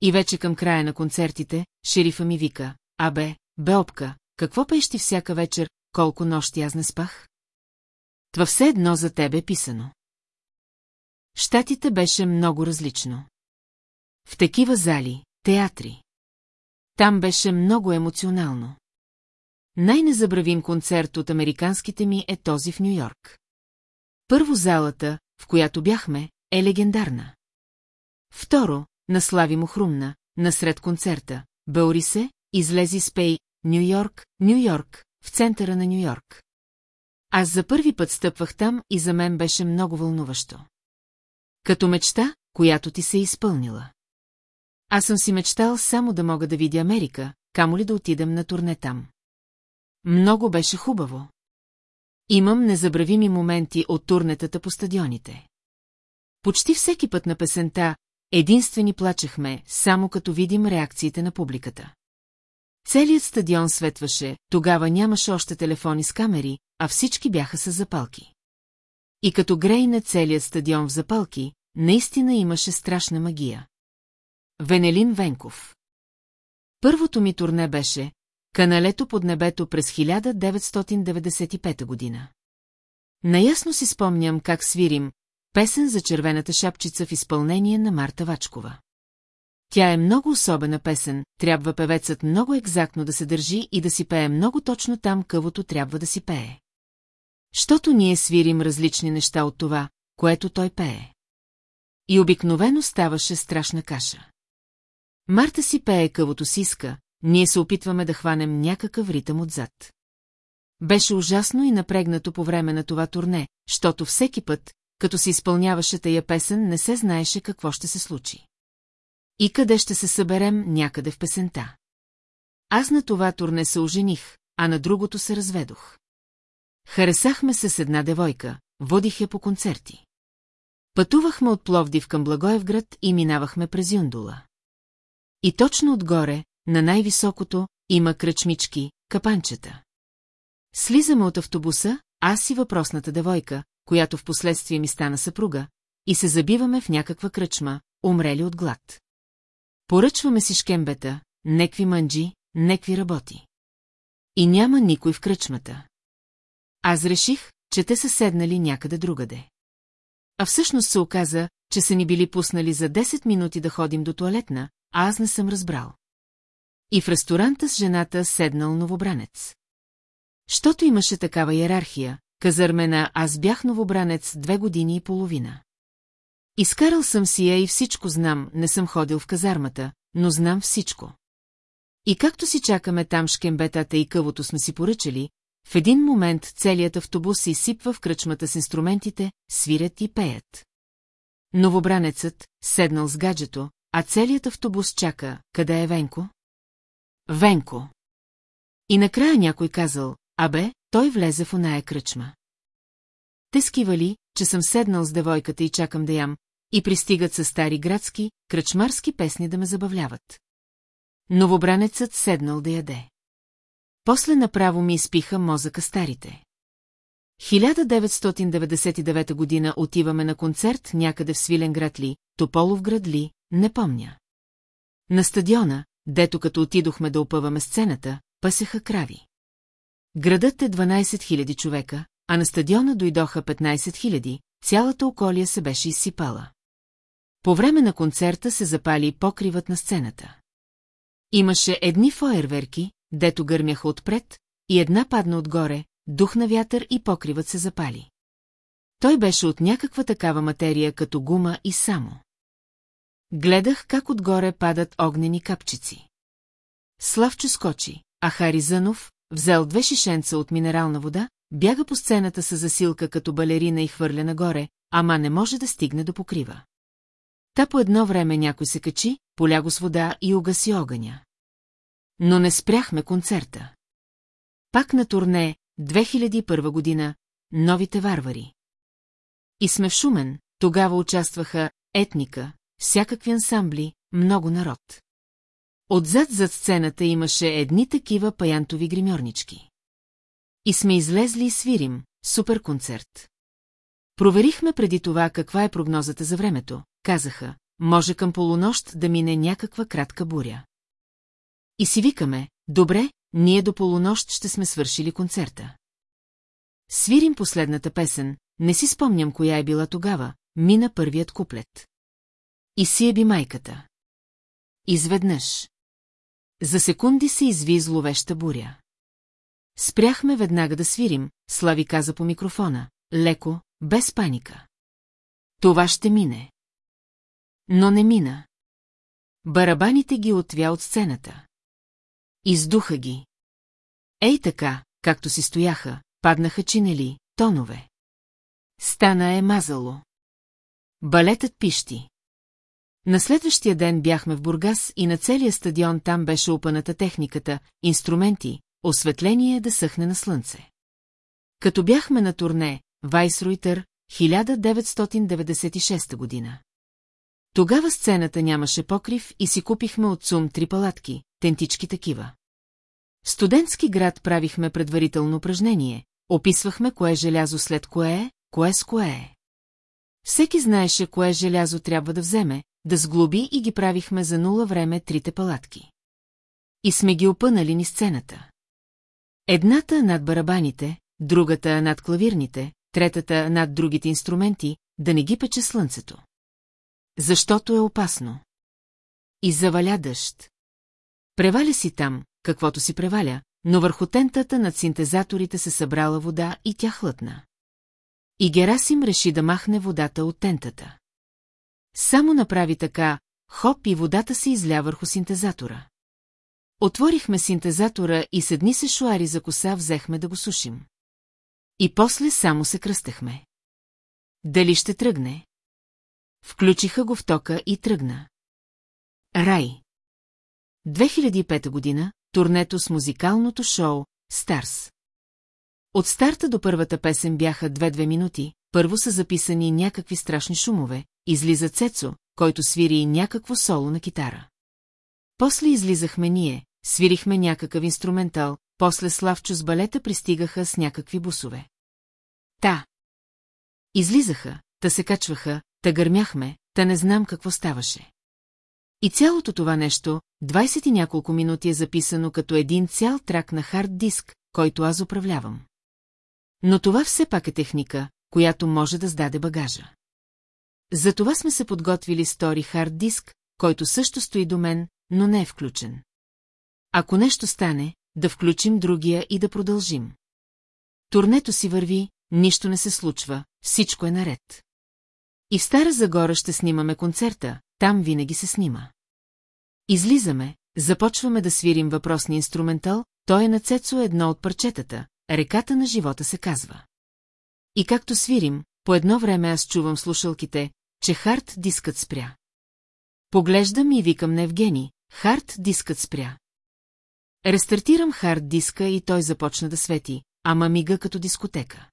И вече към края на концертите, шерифа ми вика, абе, Беопка, какво пееш ти всяка вечер, колко нощи аз не спах? Това все едно за тебе е писано. Штатите беше много различно. В такива зали, театри. Там беше много емоционално. Най-незабравим концерт от американските ми е този в Нью-Йорк. Първо залата, в която бяхме, е легендарна. Второ, на Слави му хрумна, насред концерта, Беори се, излези с Пей, Нью-Йорк, Нью-Йорк, в центъра на Нью-Йорк. Аз за първи път стъпвах там и за мен беше много вълнуващо. Като мечта, която ти се е изпълнила. Аз съм си мечтал само да мога да видя Америка, камо ли да отидем на турне там. Много беше хубаво. Имам незабравими моменти от турнетата по стадионите. Почти всеки път на песента единствени плачехме, само като видим реакциите на публиката. Целият стадион светваше, тогава нямаше още телефони с камери, а всички бяха с запалки. И като грейне целият стадион в запалки, наистина имаше страшна магия. Венелин Венков Първото ми турне беше «Каналето под небето» през 1995 година. Наясно си спомням как свирим песен за червената шапчица в изпълнение на Марта Вачкова. Тя е много особена песен, трябва певецът много екзактно да се държи и да си пее много точно там, къвото трябва да си пее. Щото ние свирим различни неща от това, което той пее. И обикновено ставаше страшна каша. Марта си пее къвото си иска, ние се опитваме да хванем някакъв ритъм отзад. Беше ужасно и напрегнато по време на това турне, защото всеки път, като се изпълняваше тая песен, не се знаеше какво ще се случи. И къде ще се съберем някъде в песента. Аз на това турне се ожених, а на другото се разведох. Харесахме се с една девойка, водих я по концерти. Пътувахме от Пловдив към Благоевград и минавахме през Юндула. И точно отгоре, на най-високото, има кръчмички, капанчета. Слизаме от автобуса, аз и въпросната девойка, която в последствие ми стана съпруга, и се забиваме в някаква кръчма, умрели от глад. Поръчваме си шкембета, некви манджи, некви работи. И няма никой в кръчмата. Аз реших, че те са седнали някъде другаде. А всъщност се оказа, че са ни били пуснали за 10 минути да ходим до туалетна, а аз не съм разбрал. И в ресторанта с жената седнал новобранец. Щото имаше такава иерархия, казармена аз бях новобранец две години и половина. Изкарал съм си я и всичко знам, не съм ходил в казармата, но знам всичко. И както си чакаме там шкембетата и къвото сме си поръчали, в един момент целият автобус се изсипва в кръчмата с инструментите, свирят и пеят. Новобранецът, седнал с гаджето, а целият автобус чака, къде е Венко? Венко. И накрая някой казал, абе, той влезе в оная кръчма. Те скивали, че съм седнал с девойката и чакам да ям, и пристигат с стари градски, кръчмарски песни да ме забавляват. Новобранецът седнал да яде. После направо ми изпиха мозъка старите. 1999 година отиваме на концерт някъде в Свиленград ли, Тополов град ли, не помня. На стадиона, дето като отидохме да опъваме сцената, пъсеха крави. Градът е 12 000 човека, а на стадиона дойдоха 15 000, цялата околия се беше изсипала. По време на концерта се запали покривът на сцената. Имаше едни фойерверки, дето гърмяха отпред, и една падна отгоре, дух на вятър и покривът се запали. Той беше от някаква такава материя като гума и само. Гледах как отгоре падат огнени капчици. Славчо скочи, а Харизанов, взел две шишенца от минерална вода, бяга по сцената с засилка като балерина и хвърля нагоре, ама не може да стигне до покрива. Та по едно време някой се качи, поляго с вода и угаси огъня. Но не спряхме концерта. Пак на турне, 2001 година, новите варвари. И сме в Шумен, тогава участваха етника, всякакви ансамбли, много народ. Отзад зад сцената имаше едни такива паянтови гримьорнички. И сме излезли и свирим, супер концерт. Проверихме преди това каква е прогнозата за времето, казаха, може към полунощ да мине някаква кратка буря. И си викаме, добре, ние до полунощ ще сме свършили концерта. Свирим последната песен, не си спомням коя е била тогава, мина първият куплет. И си е би майката. Изведнъж. За секунди се изви зловеща буря. Спряхме веднага да свирим, Слави каза по микрофона, леко, без паника. Това ще мине. Но не мина. Барабаните ги отвя от сцената. Издуха ги. Ей така, както си стояха, паднаха чинели, тонове. Стана е мазало. Балетът пищи. На следващия ден бяхме в Бургас и на целия стадион там беше опаната техниката, инструменти, осветление да съхне на слънце. Като бяхме на турне, Вайсруйтър, 1996 година. Тогава сцената нямаше покрив и си купихме от Сум три палатки, тентички такива. В студентски град правихме предварително упражнение, описвахме кое желязо след кое е, кое с кое е. Всеки знаеше кое желязо трябва да вземе, да сглоби и ги правихме за нула време трите палатки. И сме ги опънали ни сцената. Едната над барабаните, другата над клавирните, третата над другите инструменти, да не ги пече слънцето. Защото е опасно. И заваля дъжд. Преваля си там, каквото си преваля, но върху тентата над синтезаторите се събрала вода и тя хлътна. И Герасим реши да махне водата от тентата. Само направи така, хоп и водата се изля върху синтезатора. Отворихме синтезатора и седни се шуари за коса взехме да го сушим. И после само се кръстехме. Дали ще тръгне? Включиха го в тока и тръгна. Рай 2005 година, турнето с музикалното шоу «Старс». От старта до първата песен бяха две-две минути, първо са записани някакви страшни шумове, излиза Цецо, който свири някакво соло на китара. После излизахме ние, свирихме някакъв инструментал, после Славчо с балета пристигаха с някакви бусове. Та. Излизаха, та се качваха, та гърмяхме, та не знам какво ставаше. И цялото това нещо, 20 и няколко минути е записано като един цял трак на хард диск, който аз управлявам. Но това все пак е техника, която може да сдаде багажа. Затова сме се подготвили стори хард диск, който също стои до мен, но не е включен. Ако нещо стане, да включим другия и да продължим. Турнето си върви, нищо не се случва, всичко е наред. И в Стара Загора ще снимаме концерта, там винаги се снима. Излизаме, започваме да свирим въпросния инструментал, той е на Цецо едно от парчетата, реката на живота се казва. И както свирим, по едно време аз чувам слушалките, че хард дискът спря. Поглеждам и викам на Евгений, хард дискът спря. Рестартирам хард диска и той започна да свети, ама мига като дискотека.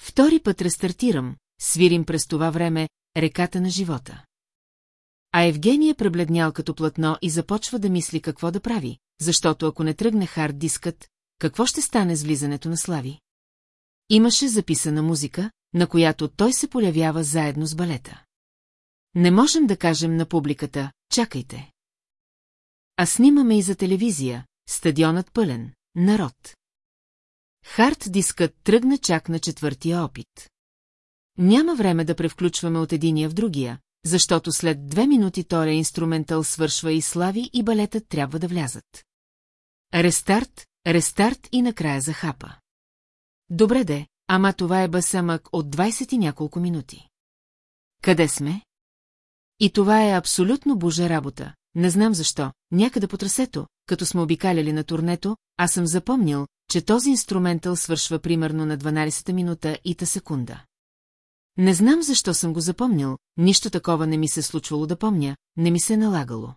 Втори път рестартирам, свирим през това време реката на живота. А Евгения е пребледнял като платно и започва да мисли какво да прави, защото ако не тръгне хард дискът, какво ще стане с влизането на Слави? Имаше записана музика, на която той се появява заедно с балета. Не можем да кажем на публиката, чакайте. А снимаме и за телевизия, стадионът пълен, народ. Хард дискът тръгна чак на четвъртия опит. Няма време да превключваме от единия в другия, защото след две минути тоя инструментал свършва и слави и балетът трябва да влязат. Рестарт, рестарт и накрая захапа. Добре де, ама това е басамък от 20 и няколко минути. Къде сме? И това е абсолютно божа работа. Не знам защо, някъде по трасето, като сме обикаляли на турнето, аз съм запомнил, че този инструментал свършва примерно на 12-та минута и та секунда. Не знам защо съм го запомнил, нищо такова не ми се случвало да помня, не ми се е налагало.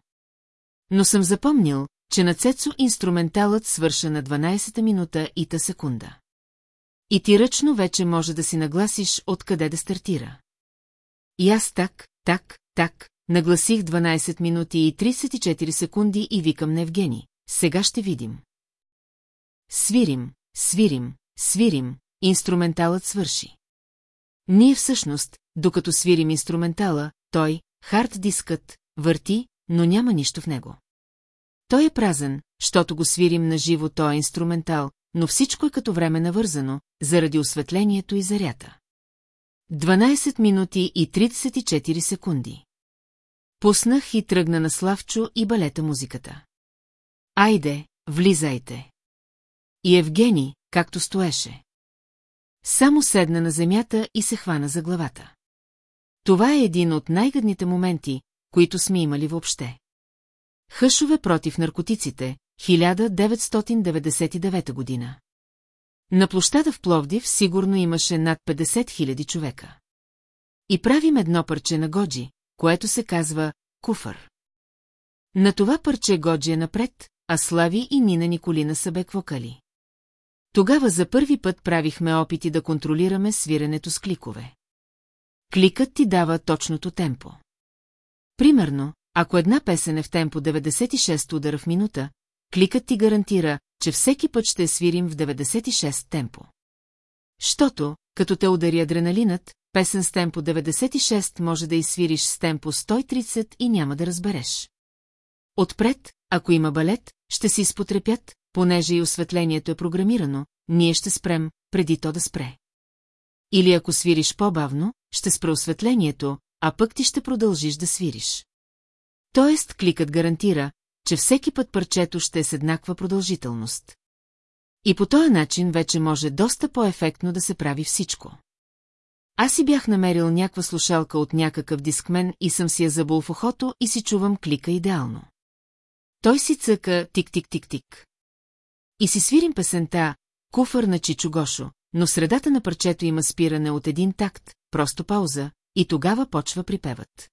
Но съм запомнил, че на Цецо инструменталът свърша на 12-та минута и та секунда. И ти ръчно вече може да си нагласиш откъде да стартира. И аз так, так, так, нагласих 12 минути и 34 секунди и викам на Евгений. Сега ще видим. Свирим, свирим, свирим, инструменталът свърши. Ние всъщност, докато свирим инструментала, той, хард дискът, върти, но няма нищо в него. Той е празен, щото го свирим на живо той е инструментал, но всичко е като време навързано, заради осветлението и зарята. 12 минути и 34 секунди. Пуснах и тръгна на Славчо и балета музиката. Айде, влизайте. И Евгений, както стоеше. Само седна на земята и се хвана за главата. Това е един от най-гъдните моменти, които сме имали въобще. Хъшове против наркотиците, 1999 година. На площада в Пловдив сигурно имаше над 50 000 човека. И правим едно парче на Годжи, което се казва куфър. На това парче Годжи е напред, а Слави и Нина Николина са бек вокали. Тогава за първи път правихме опити да контролираме свиренето с кликове. Кликът ти дава точното темпо. Примерно, ако една песен е в темпо 96 удара в минута, кликът ти гарантира, че всеки път ще свирим в 96 темпо. Щото, като те удари адреналинът, песен с темпо 96 може да изсвириш с темпо 130 и няма да разбереш. Отпред, ако има балет, ще си изпотрепят, понеже и осветлението е програмирано, ние ще спрем, преди то да спре. Или ако свириш по-бавно, ще спре осветлението, а пък ти ще продължиш да свириш. Тоест, кликът гарантира, че всеки път парчето ще е с еднаква продължителност. И по този начин вече може доста по-ефектно да се прави всичко. Аз си бях намерил някаква слушалка от някакъв дискмен и съм си я забул в ухото и си чувам клика идеално. Той си цъка тик-тик-тик-тик. И си свирим песента «Куфър на Чичо Гошо», но средата на парчето има спиране от един такт, просто пауза, и тогава почва припевът.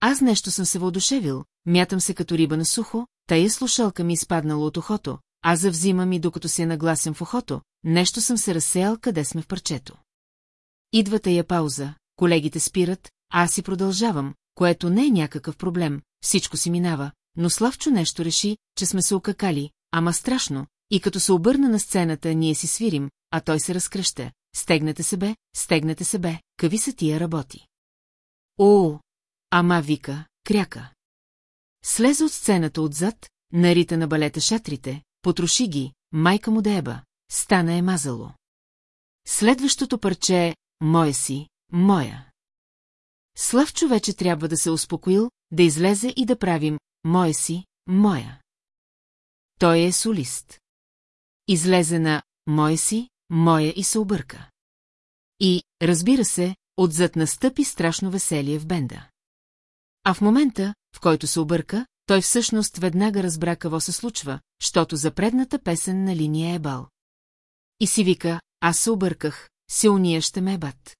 Аз нещо съм се въодушевил, мятам се като риба на сухо, тая слушалка ми изпаднала от ухото, аз завзимам и докато се нагласям в ухото, нещо съм се разсеял къде сме в парчето. Идва тая пауза, колегите спират, аз си продължавам, което не е някакъв проблем, всичко си минава, но Славчо нещо реши, че сме се окакали, ама страшно, и като се обърна на сцената, ние си свирим, а той се разкръща. Стегнете се бе, стегнете се бе, какви са тия работи. О, ама вика, кряка. Слезе от сцената отзад, нарита на балета шатрите, потроши ги, майка му да еба, стана е мазало. Следващото парче е «Моя си, моя». Славчо вече трябва да се успокоил, да излезе и да правим «Моя си, моя». Той е солист. Излезе на «Моя си, моя» и се обърка. И, разбира се, отзад настъпи страшно веселие в бенда. А в момента, в който се обърка, той всъщност веднага разбра какво се случва, защото за предната песен на линия е бал. И си вика, аз се обърках, силния ще ме ебат.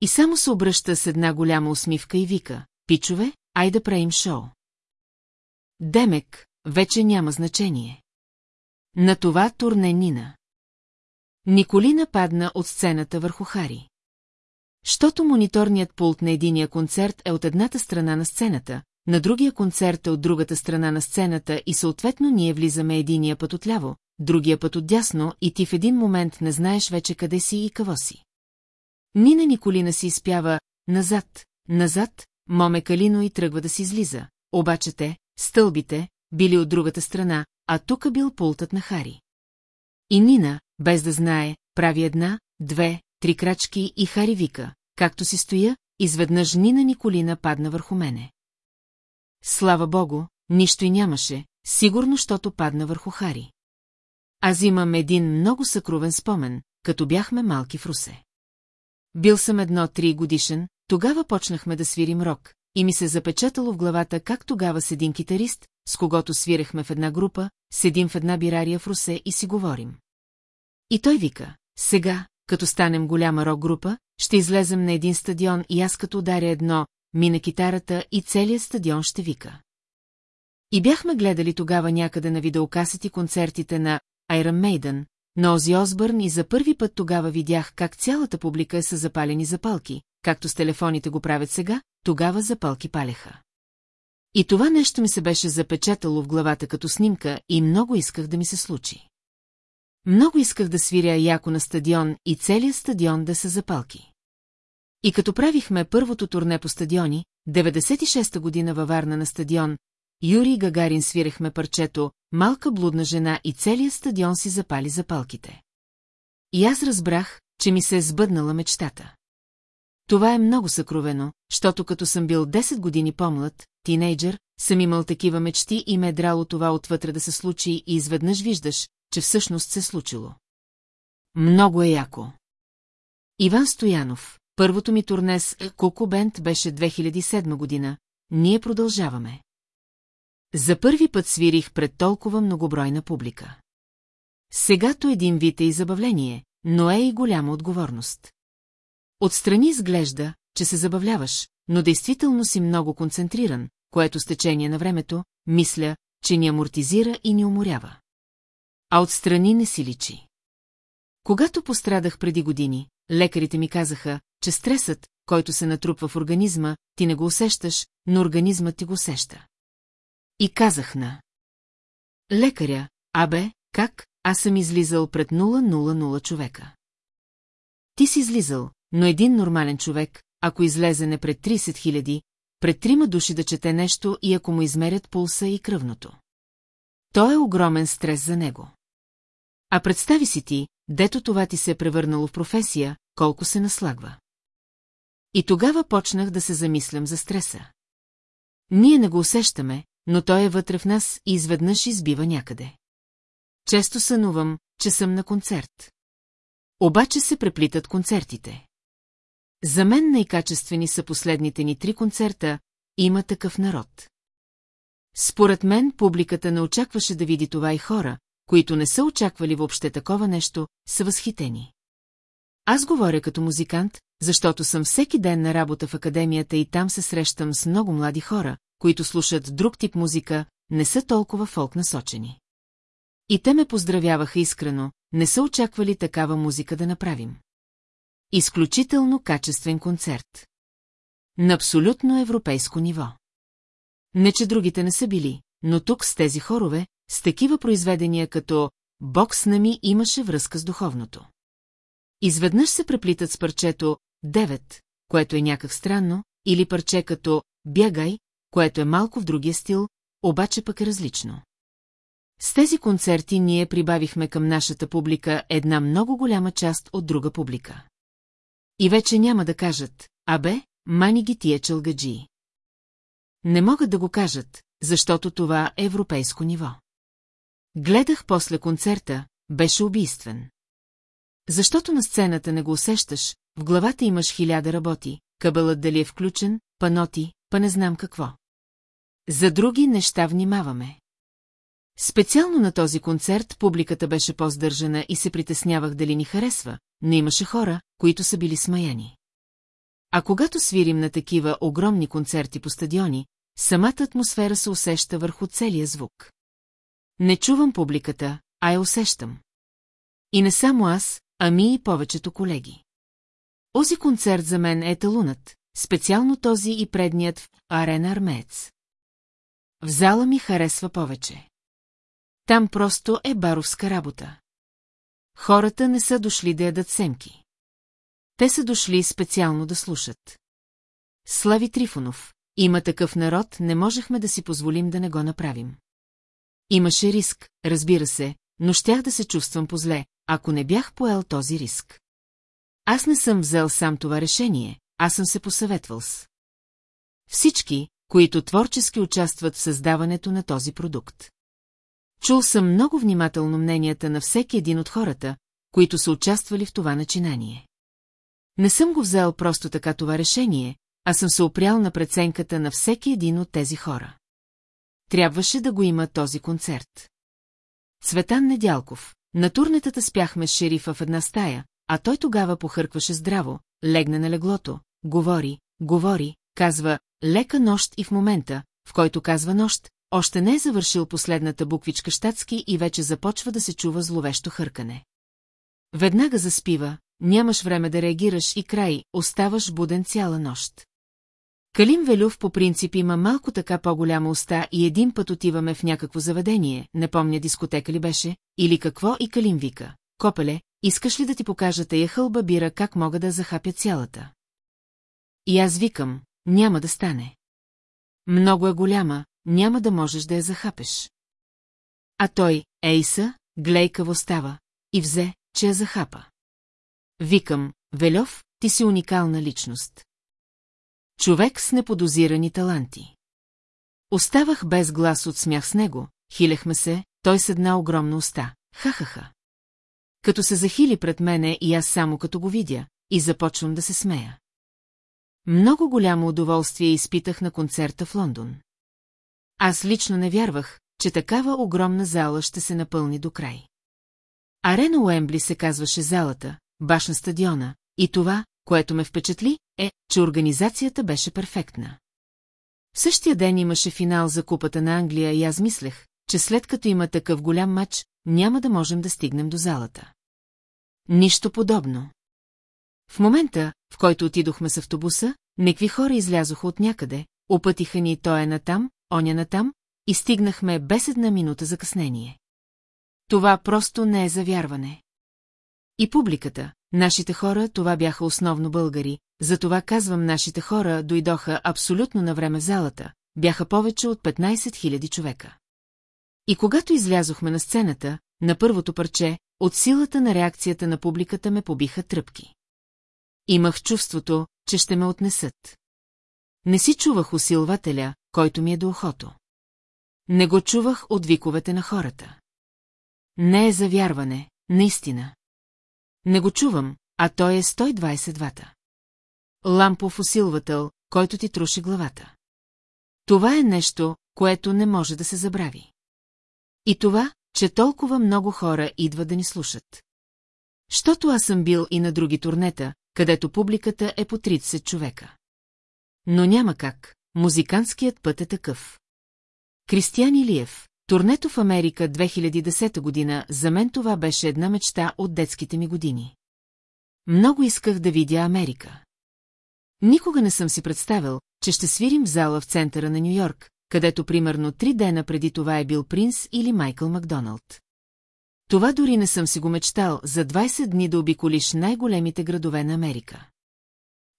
И само се обръща с една голяма усмивка и вика, пичове, ай да правим шоу. Демек, вече няма значение. На това турне Нина. Николина падна от сцената върху Хари. Щото мониторният пулт на единия концерт е от едната страна на сцената, на другия концерт е от другата страна на сцената и съответно ние влизаме единия път отляво, другия път отдясно и ти в един момент не знаеш вече къде си и какво си. Нина Николина си изпява «Назад, назад», моме Калино и тръгва да си излиза, обаче те, стълбите, били от другата страна, а тук бил пултът на Хари. И Нина, без да знае, прави една, две, три крачки и Хари вика, както си стоя, изведнъж Нина Николина падна върху мене. Слава богу, нищо и нямаше, сигурно, щото падна върху Хари. Аз имам един много съкровен спомен, като бяхме малки в Русе. Бил съм едно три годишен, тогава почнахме да свирим рок, и ми се запечатало в главата как тогава с един китарист, с когото свирехме в една група, седим в една бирария в Русе и си говорим. И той вика, сега, като станем голяма рок-група, ще излезем на един стадион и аз като ударя едно, мина китарата и целият стадион ще вика. И бяхме гледали тогава някъде на видеокасети концертите на Iron Maiden, на Ози Осбърн и за първи път тогава видях как цялата публика е са запалени запалки, както с телефоните го правят сега, тогава запалки палеха. И това нещо ми се беше запечатало в главата като снимка и много исках да ми се случи. Много исках да свиря яко на стадион и целият стадион да са запалки. И като правихме първото турне по стадиони, 96-та година във Варна на стадион, Юрий Гагарин свирехме парчето «Малка блудна жена» и целият стадион си запали запалките. И аз разбрах, че ми се е сбъднала мечтата. Това е много съкровено, защото като съм бил 10 години по-млад, тинейджър, съм имал такива мечти и ме е драло това отвътре да се случи и изведнъж виждаш, че всъщност се случило. Много е яко. Иван Стоянов, първото ми турне с Коко Бент беше 2007 година, ние продължаваме. За първи път свирих пред толкова многобройна публика. Сегато един вид е и забавление, но е и голяма отговорност. Отстрани изглежда, че се забавляваш, но действително си много концентриран, което с течение на времето, мисля, че ни амортизира и ни уморява. А отстрани не си личи. Когато пострадах преди години, лекарите ми казаха, че стресът, който се натрупва в организма, ти не го усещаш, но организмът ти го усеща. И казах на лекаря, абе, как, аз съм излизал пред 000 човека. Ти си излизал, но един нормален човек, ако излезе не пред 30 хиляди, пред трима души да чете нещо и ако му измерят пулса и кръвното. То е огромен стрес за него. А представи си ти, дето това ти се е превърнало в професия, колко се наслагва. И тогава почнах да се замислям за стреса. Ние не го усещаме, но той е вътре в нас и изведнъж избива някъде. Често сънувам, че съм на концерт. Обаче се преплитат концертите. За мен най-качествени са последните ни три концерта, има такъв народ. Според мен публиката не очакваше да види това и хора, които не са очаквали въобще такова нещо, са възхитени. Аз говоря като музикант, защото съм всеки ден на работа в академията и там се срещам с много млади хора, които слушат друг тип музика, не са толкова фолк насочени. И те ме поздравяваха искрено, не са очаквали такава музика да направим. Изключително качествен концерт. На абсолютно европейско ниво. Не, че другите не са били, но тук с тези хорове, с такива произведения като «Бокс на ми» имаше връзка с духовното. Изведнъж се преплитат с парчето «Девет», което е някак странно, или парче като «Бягай», което е малко в другия стил, обаче пък е различно. С тези концерти ние прибавихме към нашата публика една много голяма част от друга публика. И вече няма да кажат, абе, мани ги тия чългаджи. Не могат да го кажат, защото това е европейско ниво. Гледах после концерта, беше убийствен. Защото на сцената не го усещаш, в главата имаш хиляда работи, къбелът дали е включен, паноти, па не знам какво. За други неща внимаваме. Специално на този концерт публиката беше по-здържана и се притеснявах дали ни харесва, но имаше хора, които са били смаяни. А когато свирим на такива огромни концерти по стадиони, самата атмосфера се усеща върху целия звук. Не чувам публиката, а я усещам. И не само аз, ами и повечето колеги. Ози концерт за мен е талунът, специално този и предният в Арена Армеец. В зала ми харесва повече. Там просто е баровска работа. Хората не са дошли да ядат семки. Те са дошли специално да слушат. Слави Трифонов, има такъв народ, не можехме да си позволим да не го направим. Имаше риск, разбира се, но щях да се чувствам позле, ако не бях поел този риск. Аз не съм взел сам това решение, аз съм се посъветвал с. Всички, които творчески участват в създаването на този продукт. Чул съм много внимателно мненията на всеки един от хората, които са участвали в това начинание. Не съм го взел просто така това решение, а съм се опрял на преценката на всеки един от тези хора. Трябваше да го има този концерт. Цветан Недялков. На турнетата спяхме с шерифа в една стая, а той тогава похъркваше здраво, легна на леглото, говори, говори, казва лека нощ и в момента, в който казва нощ, още не е завършил последната буквичка щатски и вече започва да се чува зловещо хъркане. Веднага заспива, нямаш време да реагираш и край, оставаш буден цяла нощ. Калим Велюв по принцип има малко така по-голяма уста и един път отиваме в някакво заведение, не помня дискотека ли беше, или какво и Калим вика. Копеле, искаш ли да ти покажа тая хълба бира как мога да захапя цялата? И аз викам, няма да стане. Много е голяма, няма да можеш да я захапеш. А той, Ейса, глей какво става, и взе, че я захапа. Викам, Велев, ти си уникална личност. Човек с неподозирани таланти. Оставах без глас от смях с него, хилехме се, той с една огромна уста. Ха-ха-ха. Като се захили пред мене и аз само като го видя, и започвам да се смея. Много голямо удоволствие изпитах на концерта в Лондон. Аз лично не вярвах, че такава огромна зала ще се напълни до край. Арена Уембли се казваше залата, баш на стадиона, и това, което ме впечатли, е, че организацията беше перфектна. В същия ден имаше финал за Купата на Англия и аз мислех, че след като има такъв голям матч, няма да можем да стигнем до залата. Нищо подобно. В момента, в който отидохме с автобуса, некви хора излязоха от някъде, опътиха ни той е натам, оня натам, и стигнахме без една минута закъснение. Това просто не е завярване. И публиката, нашите хора, това бяха основно българи, затова казвам нашите хора, дойдоха абсолютно на време залата, бяха повече от 15 000 човека. И когато излязохме на сцената, на първото парче, от силата на реакцията на публиката ме побиха тръпки. Имах чувството, че ще ме отнесат. Не си чувах усилвателя, който ми е до ухото. Не го чувах от виковете на хората. Не е завярване, наистина. Не го чувам, а той е 120 вата. Лампов усилвател, който ти труши главата. Това е нещо, което не може да се забрави. И това, че толкова много хора идват да ни слушат. Щото аз съм бил и на други турнета, където публиката е по 30 човека. Но няма как, музикантският път е такъв. Кристиян Илиев, турнето в Америка 2010 година, за мен това беше една мечта от детските ми години. Много исках да видя Америка. Никога не съм си представил, че ще свирим в зала в центъра на Нью-Йорк, където примерно три дена преди това е бил Принц или Майкъл Макдоналд. Това дори не съм си го мечтал за 20 дни да обиколиш най-големите градове на Америка.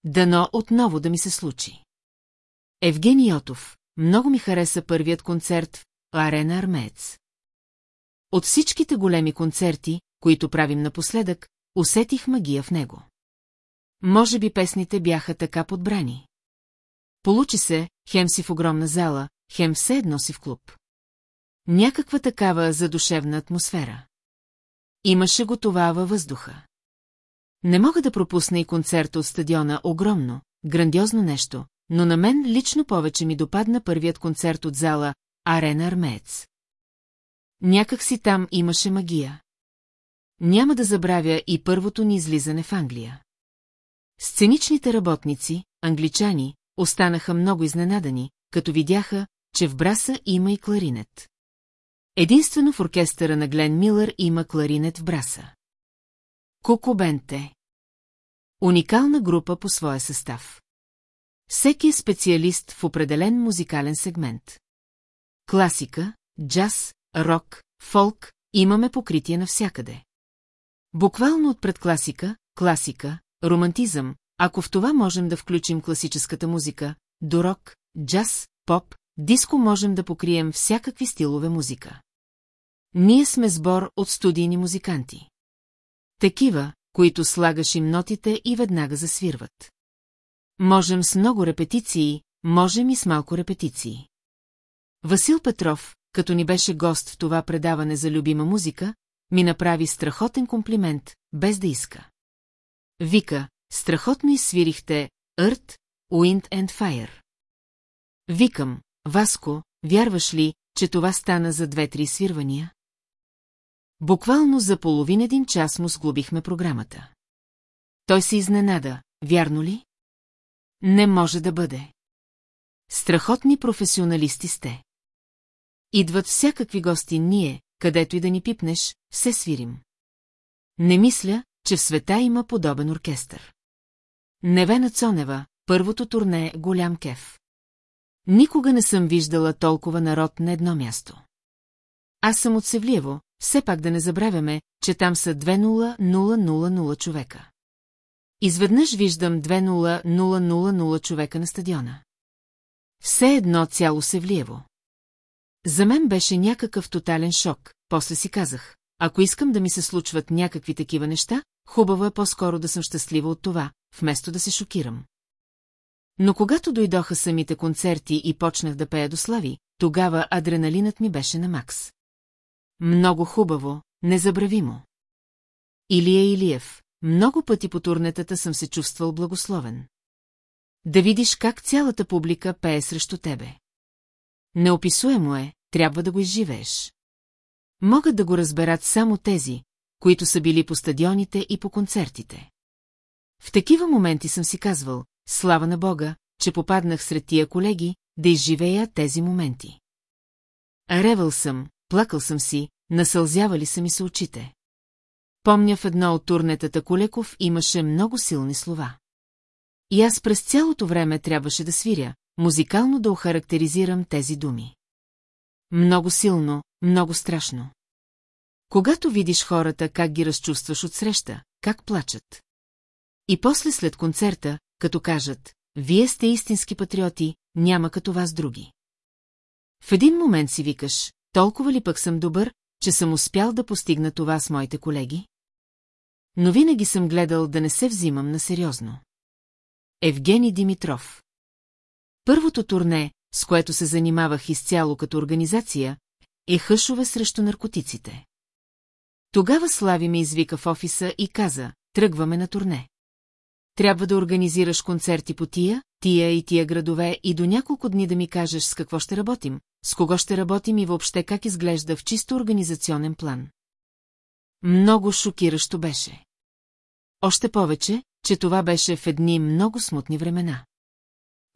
Дано отново да ми се случи. Евгений Йотов, много ми хареса първият концерт Арена Армеец. От всичките големи концерти, които правим напоследък, усетих магия в него. Може би песните бяха така подбрани. Получи се, хем си в огромна зала, хем все едно си в клуб. Някаква такава задушевна атмосфера. Имаше го това във въздуха. Не мога да пропусна и концерта от стадиона огромно, грандиозно нещо, но на мен лично повече ми допадна първият концерт от зала Арена Армеец. Някак си там имаше магия. Няма да забравя и първото ни излизане в Англия. Сценичните работници, англичани, останаха много изненадани, като видяха, че в браса има и кларинет. Единствено в оркестъра на Глен Милър има кларинет в браса. Коко Бенте Уникална група по своя състав. Всеки е специалист в определен музикален сегмент. Класика, джаз, рок, фолк, имаме покритие навсякъде. Буквално от предкласика, класика, романтизъм, ако в това можем да включим класическата музика, до рок, джаз, поп, диско можем да покрием всякакви стилове музика. Ние сме сбор от студийни музиканти. Такива, които слагаш им нотите и веднага засвирват. Можем с много репетиции, можем и с малко репетиции. Васил Петров, като ни беше гост в това предаване за любима музика, ми направи страхотен комплимент, без да иска. Вика, страхотно изсвирихте Earth, Wind and Fire. Викам, Васко, вярваш ли, че това стана за две-три свирвания? Буквално за половин един час му сглобихме програмата. Той се изненада, вярно ли? Не може да бъде. Страхотни професионалисти сте. Идват всякакви гости ние, където и да ни пипнеш, все свирим. Не мисля, че в света има подобен оркестър. Невена Цонева, първото турне голям кеф. Никога не съм виждала толкова народ на едно място. Аз съм от Севлиево, все пак да не забравяме, че там са 2-0-0-0-0 човека. Изведнъж виждам 2-0-0-0-0 човека на стадиона. Все едно цяло Севлиево. За мен беше някакъв тотален шок, после си казах, ако искам да ми се случват някакви такива неща, хубаво е по-скоро да съм щастлива от това, вместо да се шокирам. Но когато дойдоха самите концерти и почнах да пея до слави, тогава адреналинът ми беше на макс. Много хубаво, незабравимо. Илия Илиев, много пъти по турнетата съм се чувствал благословен. Да видиш как цялата публика пее срещу тебе. Неописуемо е, трябва да го изживееш. Могат да го разберат само тези, които са били по стадионите и по концертите. В такива моменти съм си казвал, слава на Бога, че попаднах сред тия колеги, да изживея тези моменти. Ревел съм, плакал съм си, насълзявали са ми се очите. Помня в едно от турнетата Колеков имаше много силни слова. И аз през цялото време трябваше да свиря, музикално да охарактеризирам тези думи. Много силно, много страшно. Когато видиш хората, как ги разчувстваш от среща, как плачат. И после след концерта, като кажат, вие сте истински патриоти, няма като вас други. В един момент си викаш, толкова ли пък съм добър, че съм успял да постигна това с моите колеги? Но винаги съм гледал да не се взимам на сериозно. Евгений Димитров Първото турне, с което се занимавах изцяло като организация, е хъшове срещу наркотиците. Тогава Слави ме извика в офиса и каза, тръгваме на турне. Трябва да организираш концерти по тия, тия и тия градове и до няколко дни да ми кажеш с какво ще работим, с кого ще работим и въобще как изглежда в чисто организационен план. Много шокиращо беше. Още повече, че това беше в едни много смутни времена.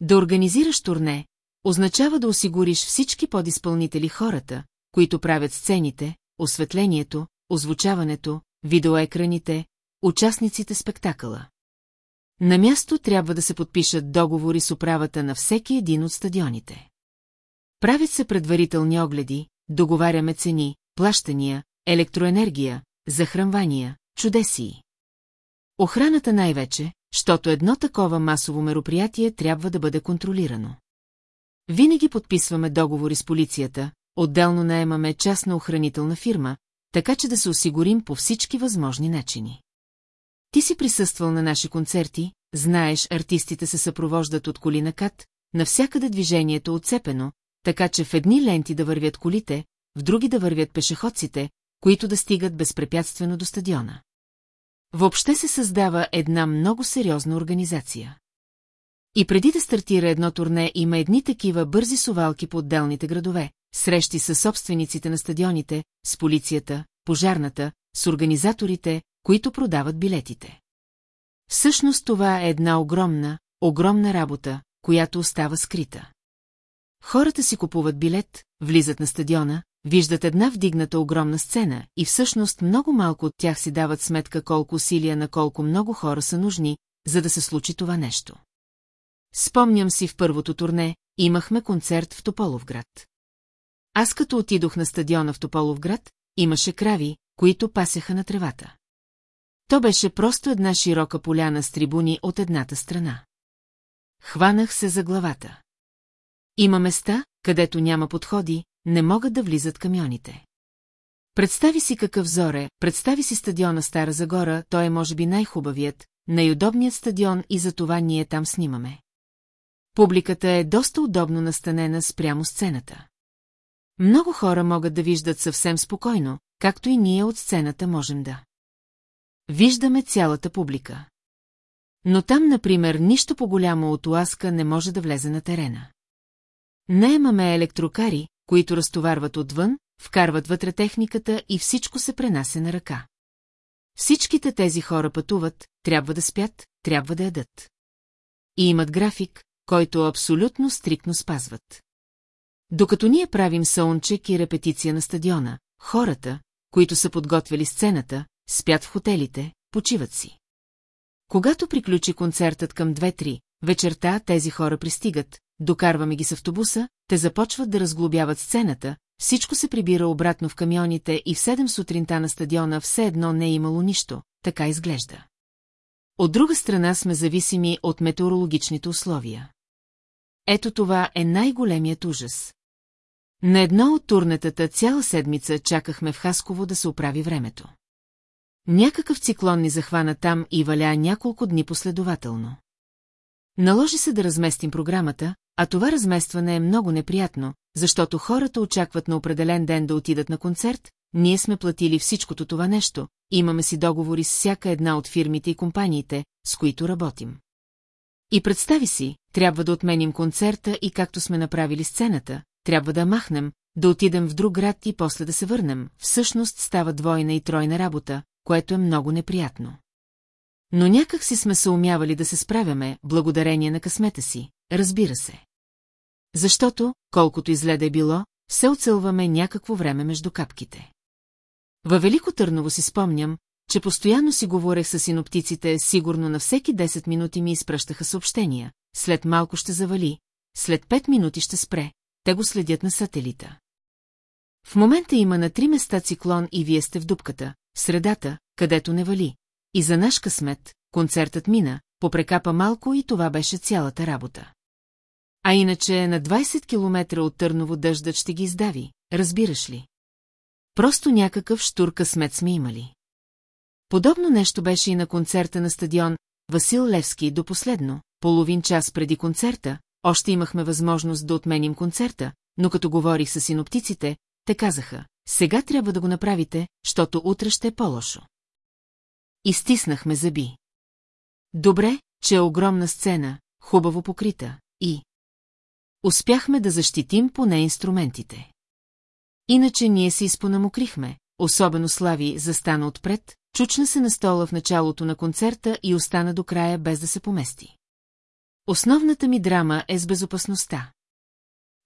Да организираш турне, означава да осигуриш всички подизпълнители хората, които правят сцените, осветлението, озвучаването, видеоекраните, участниците спектакъла. На място трябва да се подпишат договори с управата на всеки един от стадионите. Правят се предварителни огледи, договаряме цени, плащания, електроенергия, захранвания, чудесии. Охраната най-вече, защото едно такова масово мероприятие трябва да бъде контролирано. Винаги подписваме договори с полицията, отделно наемаме частна охранителна фирма, така че да се осигурим по всички възможни начини. Ти си присъствал на наши концерти, знаеш, артистите се съпровождат от коли на кат, навсякъде движението е отцепено, така че в едни ленти да вървят колите, в други да вървят пешеходците, които да стигат безпрепятствено до стадиона. Въобще се създава една много сериозна организация. И преди да стартира едно турне има едни такива бързи сувалки по отделните градове, срещи с собствениците на стадионите, с полицията, пожарната, с организаторите, които продават билетите. Всъщност това е една огромна, огромна работа, която остава скрита. Хората си купуват билет, влизат на стадиона, виждат една вдигната огромна сцена и всъщност много малко от тях си дават сметка колко усилия на колко много хора са нужни, за да се случи това нещо. Спомням си в първото турне, имахме концерт в Тополовград. Аз като отидох на стадиона в Тополовград, имаше крави, които пасеха на тревата. То беше просто една широка поляна с трибуни от едната страна. Хванах се за главата. Има места, където няма подходи, не могат да влизат камионите. Представи си какъв зоре, представи си стадиона Стара Загора, той е може би най-хубавият, най-удобният стадион и за това ние там снимаме. Публиката е доста удобно настанена спрямо сцената. Много хора могат да виждат съвсем спокойно, както и ние от сцената можем да. Виждаме цялата публика. Но там, например, нищо по-голямо от уаска не може да влезе на терена. Наемаме електрокари, които разтоварват отвън, вкарват вътре техниката и всичко се пренася на ръка. Всичките тези хора пътуват, трябва да спят, трябва да ядат. И имат график, който абсолютно стриктно спазват. Докато ние правим саунчек и репетиция на стадиона, хората, които са подготвили сцената, спят в хотелите, почиват си. Когато приключи концертът към 2-3, вечерта тези хора пристигат, докарваме ги с автобуса, те започват да разглобяват сцената, всичко се прибира обратно в камионите и в 7 сутринта на стадиона все едно не е имало нищо, така изглежда. От друга страна сме зависими от метеорологичните условия. Ето това е най-големият ужас. На едно от турнетата цяла седмица чакахме в Хасково да се оправи времето. Някакъв циклон ни захвана там и валя няколко дни последователно. Наложи се да разместим програмата, а това разместване е много неприятно, защото хората очакват на определен ден да отидат на концерт, ние сме платили всичкото това нещо, имаме си договори с всяка една от фирмите и компаниите, с които работим. И представи си, трябва да отменим концерта и както сме направили сцената, трябва да махнем, да отидем в друг град и после да се върнем. Всъщност става двойна и тройна работа, което е много неприятно. Но някак си сме се умявали да се справяме, благодарение на късмета си, разбира се. Защото, колкото изле да е било, се оцелваме някакво време между капките. Във Велико Търново си спомням, че постоянно си говорех с синоптиците, сигурно на всеки 10 минути ми изпращаха съобщения. След малко ще завали, след 5 минути ще спре, те го следят на сателита. В момента има на три места циклон и вие сте в дупката, средата, където не вали. И за наш късмет, концертът мина, попрекапа малко и това беше цялата работа. А иначе на 20 километра от Търново дъждът ще ги издави, разбираш ли? Просто някакъв штур късмет сме имали. Подобно нещо беше и на концерта на стадион Васил Левски до последно, половин час преди концерта, още имахме възможност да отменим концерта, но като говорих с синоптиците, те казаха, сега трябва да го направите, защото утре ще е по-лошо. Изтиснахме зъби. Добре, че е огромна сцена, хубаво покрита, и... Успяхме да защитим поне инструментите. Иначе ние се изпонамокрихме, особено Слави застана отпред, чучна се на стола в началото на концерта и остана до края без да се помести. Основната ми драма е с безопасността.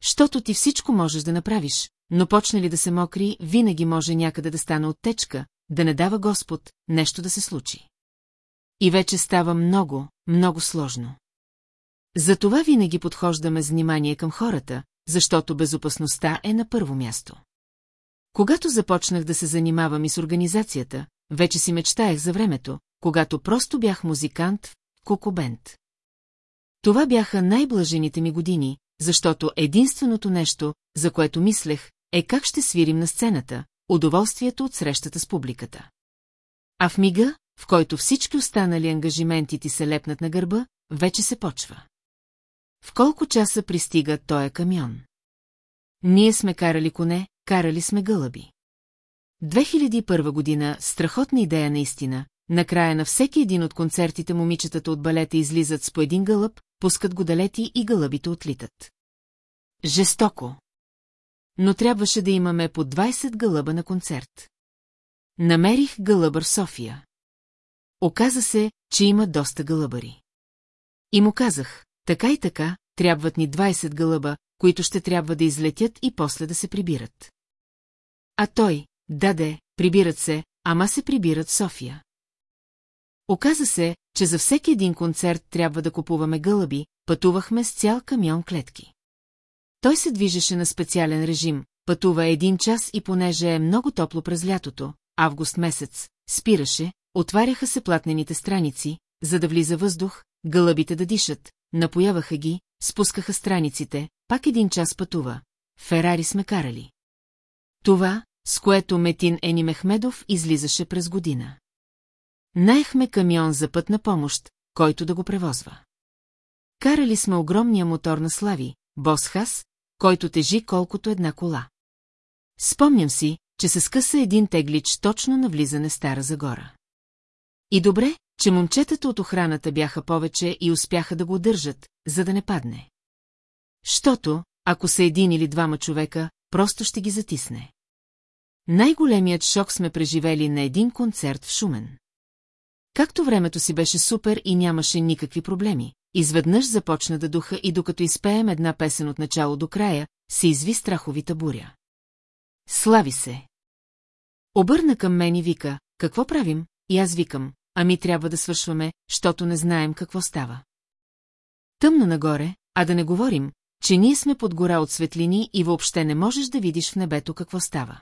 Щото ти всичко можеш да направиш, но почне ли да се мокри, винаги може някъде да стане оттечка, да не дава Господ, нещо да се случи. И вече става много, много сложно. Затова винаги подхождаме с внимание към хората, защото безопасността е на първо място. Когато започнах да се занимавам и с организацията, вече си мечтаех за времето, когато просто бях музикант в Кокобент. Това бяха най-блажените ми години, защото единственото нещо, за което мислех, е как ще свирим на сцената, удоволствието от срещата с публиката. А в мига, в който всички останали ангажименти ти се лепнат на гърба, вече се почва. В колко часа пристига тоя камион? Ние сме карали коне, карали сме гълъби. 2001 година, страхотна идея наистина, накрая на всеки един от концертите момичетата от балета излизат с по един гълъб, пускат го далети и гълъбите отлитат. Жестоко. Но трябваше да имаме по 20 гълъба на концерт. Намерих гълъбър София. Оказа се, че има доста гълъбари. И му казах, така и така, трябват ни 20 гълъба, които ще трябва да излетят и после да се прибират. А той, даде, прибират се, ама се прибират София. Оказа се, че за всеки един концерт трябва да купуваме гълъби, пътувахме с цял камион клетки. Той се движеше на специален режим, пътува един час и понеже е много топло през лятото, август месец, спираше, отваряха се платнените страници, за да влиза въздух, гълъбите да дишат, напояваха ги, спускаха страниците, пак един час пътува. Ферари сме карали. Това, с което Метин Ени Мехмедов излизаше през година. Наехме камион за пътна помощ, който да го превозва. Карали сме огромния мотор на Слави, Босхас, който тежи колкото една кола. Спомням си, че се скъса един теглич точно на влизане Стара Загора. И добре, че момчетата от охраната бяха повече и успяха да го държат, за да не падне. Щото, ако са един или двама човека, просто ще ги затисне. Най-големият шок сме преживели на един концерт в Шумен. Както времето си беше супер и нямаше никакви проблеми, изведнъж започна да духа и докато изпеем една песен от начало до края, се изви страховита буря. Слави се! Обърна към мен и вика, какво правим? И аз викам, ами трябва да свършваме, защото не знаем какво става. Тъмно нагоре, а да не говорим, че ние сме под гора от светлини и въобще не можеш да видиш в небето какво става.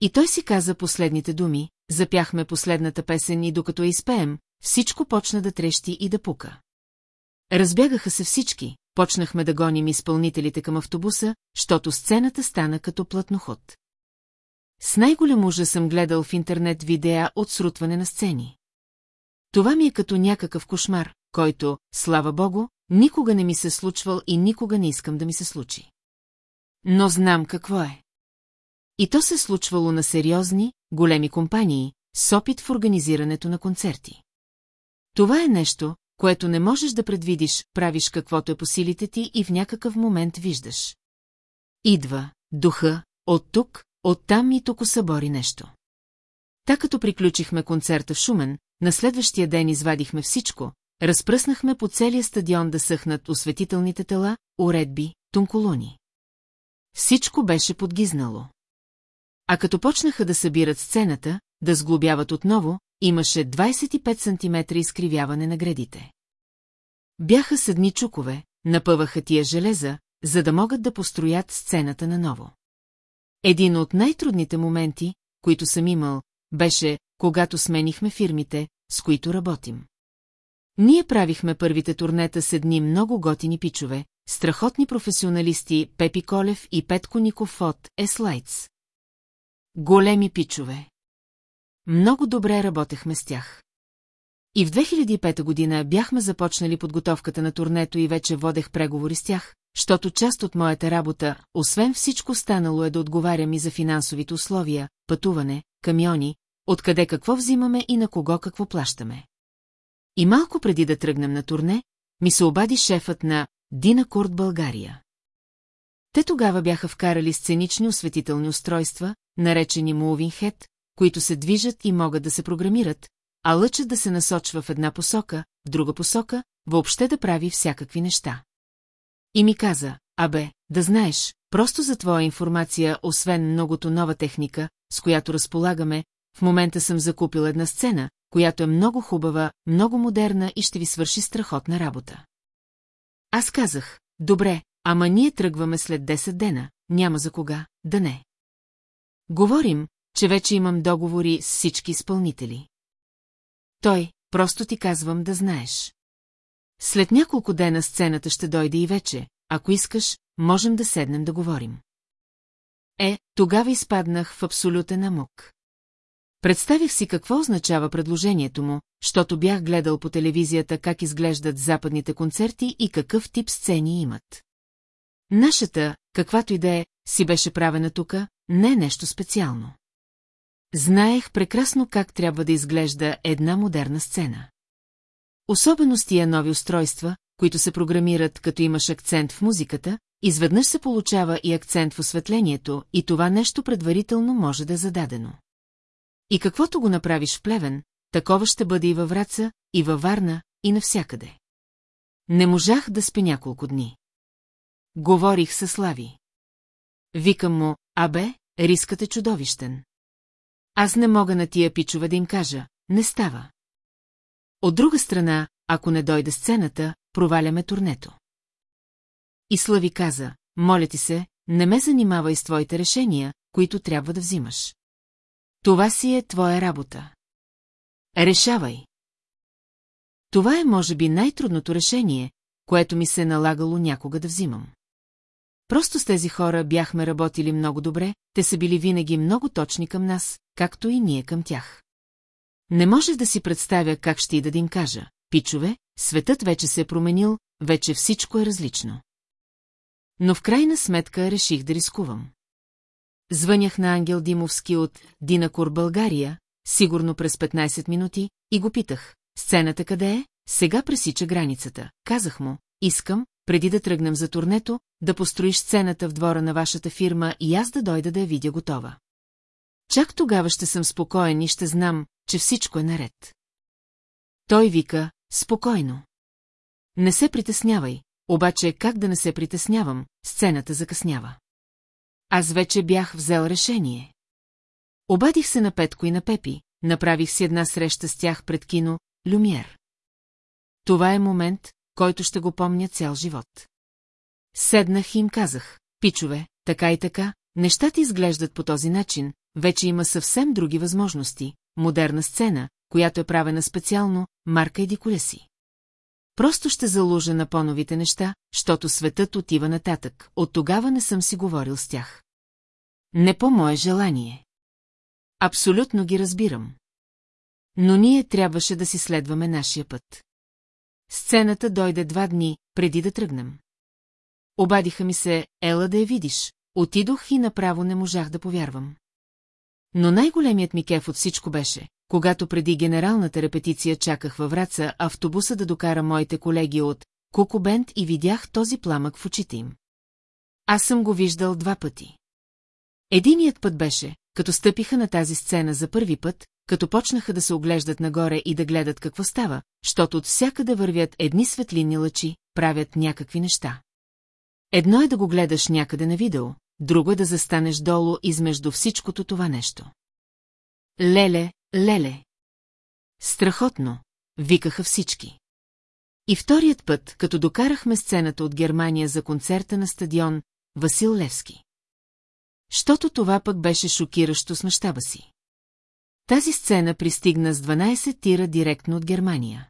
И той си каза последните думи, запяхме последната песен и докато я изпеем, всичко почна да трещи и да пука. Разбягаха се всички, почнахме да гоним изпълнителите към автобуса, защото сцената стана като плътноход. С най-голям ужас съм гледал в интернет видеа от срутване на сцени. Това ми е като някакъв кошмар, който, слава богу, никога не ми се случвал и никога не искам да ми се случи. Но знам какво е. И то се случвало на сериозни, големи компании, с опит в организирането на концерти. Това е нещо, което не можеш да предвидиш, правиш каквото е по силите ти и в някакъв момент виждаш. Идва, духа, от тук, от там и тук събори нещо. Та като приключихме концерта в Шумен, на следващия ден извадихме всичко, разпръснахме по целия стадион да съхнат осветителните тела, уредби, тунколони. Всичко беше подгизнало. А като почнаха да събират сцената, да сглобяват отново, имаше 25 см изкривяване на гредите. Бяха седни чукове, напъваха тия железа, за да могат да построят сцената наново. Един от най-трудните моменти, които съм имал, беше, когато сменихме фирмите, с които работим. Ние правихме първите турнета с едни много готини пичове, страхотни професионалисти Пепи Колев и Петко Ников от Еслайдс. Големи пичове. Много добре работехме с тях. И в 2005 година бяхме започнали подготовката на турнето и вече водех преговори с тях, защото част от моята работа, освен всичко станало е да отговарям и за финансовите условия, пътуване, камиони, откъде какво взимаме и на кого какво плащаме. И малко преди да тръгнем на турне, ми се обади шефът на Динакорд България. Те тогава бяха вкарали сценични осветителни устройства, наречени Head, които се движат и могат да се програмират, а лъчът да се насочва в една посока, в друга посока, въобще да прави всякакви неща. И ми каза, абе, да знаеш, просто за твоя информация, освен многото нова техника, с която разполагаме, в момента съм закупил една сцена, която е много хубава, много модерна и ще ви свърши страхотна работа. Аз казах, добре, ама ние тръгваме след 10 дена, няма за кога, да не. Говорим, че вече имам договори с всички изпълнители. Той, просто ти казвам да знаеш. След няколко дена сцената ще дойде и вече, ако искаш, можем да седнем да говорим. Е, тогава изпаднах в абсолютен амук. Представих си какво означава предложението му, защото бях гледал по телевизията как изглеждат западните концерти и какъв тип сцени имат. Нашата, каквато и да е, си беше правена тука, не е нещо специално. Знаех прекрасно как трябва да изглежда една модерна сцена. Особено с тия нови устройства, които се програмират като имаш акцент в музиката, изведнъж се получава и акцент в осветлението, и това нещо предварително може да е зададено. И каквото го направиш в Плевен, такова ще бъде и във Враца, и във Варна, и навсякъде. Не можах да спя няколко дни. Говорих със Слави. Викам му, абе, рискът е чудовищен. Аз не мога на тия пичове да им кажа, не става. От друга страна, ако не дойде сцената, проваляме турнето. И Слави каза, моля ти се, не ме занимавай с твоите решения, които трябва да взимаш. Това си е твоя работа. Решавай. Това е, може би, най-трудното решение, което ми се е налагало някога да взимам. Просто с тези хора бяхме работили много добре, те са били винаги много точни към нас, както и ние към тях. Не може да си представя как ще и да им кажа. Пичове, светът вече се е променил, вече всичко е различно. Но в крайна сметка реших да рискувам. Звънях на Ангел Димовски от Динакор България, сигурно през 15 минути, и го питах. Сцената къде е? Сега пресича границата. Казах му, искам, преди да тръгнем за турнето, да построиш сцената в двора на вашата фирма и аз да дойда да я видя готова. Чак тогава ще съм спокоен и ще знам, че всичко е наред. Той вика, спокойно. Не се притеснявай, обаче как да не се притеснявам, сцената закъснява. Аз вече бях взел решение. Обадих се на Петко и на Пепи, направих си една среща с тях пред кино «Люмьер». Това е момент, който ще го помня цял живот. Седнах и им казах, пичове, така и така, нещата изглеждат по този начин, вече има съвсем други възможности, модерна сцена, която е правена специално, марка и диколеси. Просто ще заложа на по-новите неща, защото светът отива нататък, от тогава не съм си говорил с тях. Не по мое желание. Абсолютно ги разбирам. Но ние трябваше да си следваме нашия път. Сцената дойде два дни, преди да тръгнем. Обадиха ми се, ела да я видиш. Отидох и направо не можах да повярвам. Но най-големият ми кеф от всичко беше, когато преди генералната репетиция чаках във Враца автобуса да докара моите колеги от Кукубент и видях този пламък в очите им. Аз съм го виждал два пъти. Единият път беше, като стъпиха на тази сцена за първи път, като почнаха да се оглеждат нагоре и да гледат какво става, защото от всякъде вървят едни светлинни лъчи, правят някакви неща. Едно е да го гледаш някъде на видео, друго е да застанеш долу измежду всичкото това нещо. Леле, леле! Страхотно, викаха всички. И вторият път, като докарахме сцената от Германия за концерта на стадион Васил Левски. Щото това пък беше шокиращо с мащаба си. Тази сцена пристигна с 12 тира директно от Германия.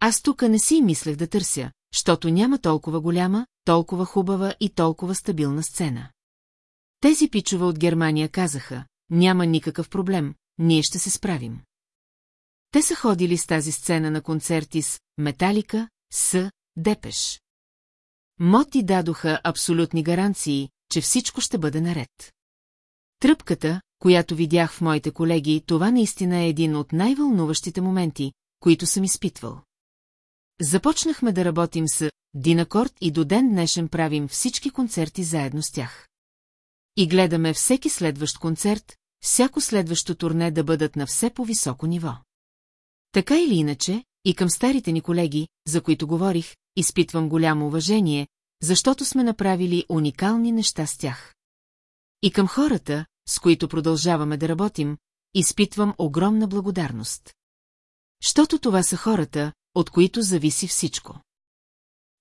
Аз тука не си мислех да търся, защото няма толкова голяма, толкова хубава и толкова стабилна сцена. Тези пичове от Германия казаха, няма никакъв проблем, ние ще се справим. Те са ходили с тази сцена на концерти с Металика, с Депеш. Моти дадоха абсолютни гаранции, че всичко ще бъде наред. Тръпката, която видях в моите колеги, това наистина е един от най-вълнуващите моменти, които съм изпитвал. Започнахме да работим с Динакорд и до ден днешен правим всички концерти заедно с тях. И гледаме всеки следващ концерт, всяко следващо турне да бъдат на все по-високо ниво. Така или иначе, и към старите ни колеги, за които говорих, изпитвам голямо уважение, защото сме направили уникални неща с тях. И към хората, с които продължаваме да работим, изпитвам огромна благодарност. Щото това са хората, от които зависи всичко.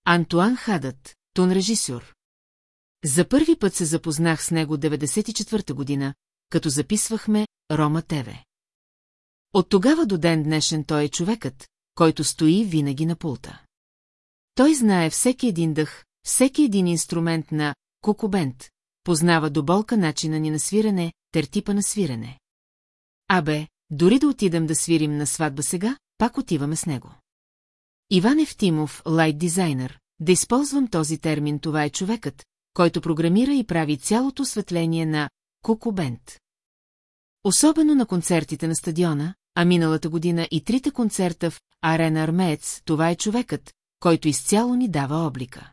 Антуан Хадът, тон режисьор. За първи път се запознах с него 94-та година, като записвахме Рома ТВ. От тогава до ден днешен той е човекът, който стои винаги на пулта. Той знае всеки един дъх, всеки един инструмент на кукубент, познава до болка начина ни на свирене, тертипа на свирене. Абе, дори да отидем да свирим на сватба сега, пак отиваме с него. Иван Евтимов, лайт дизайнер, да използвам този термин, това е човекът, който програмира и прави цялото осветление на Кукубент. Особено на концертите на стадиона, а миналата година и трите концерта в Арена Армеец, това е човекът, който изцяло ни дава облика.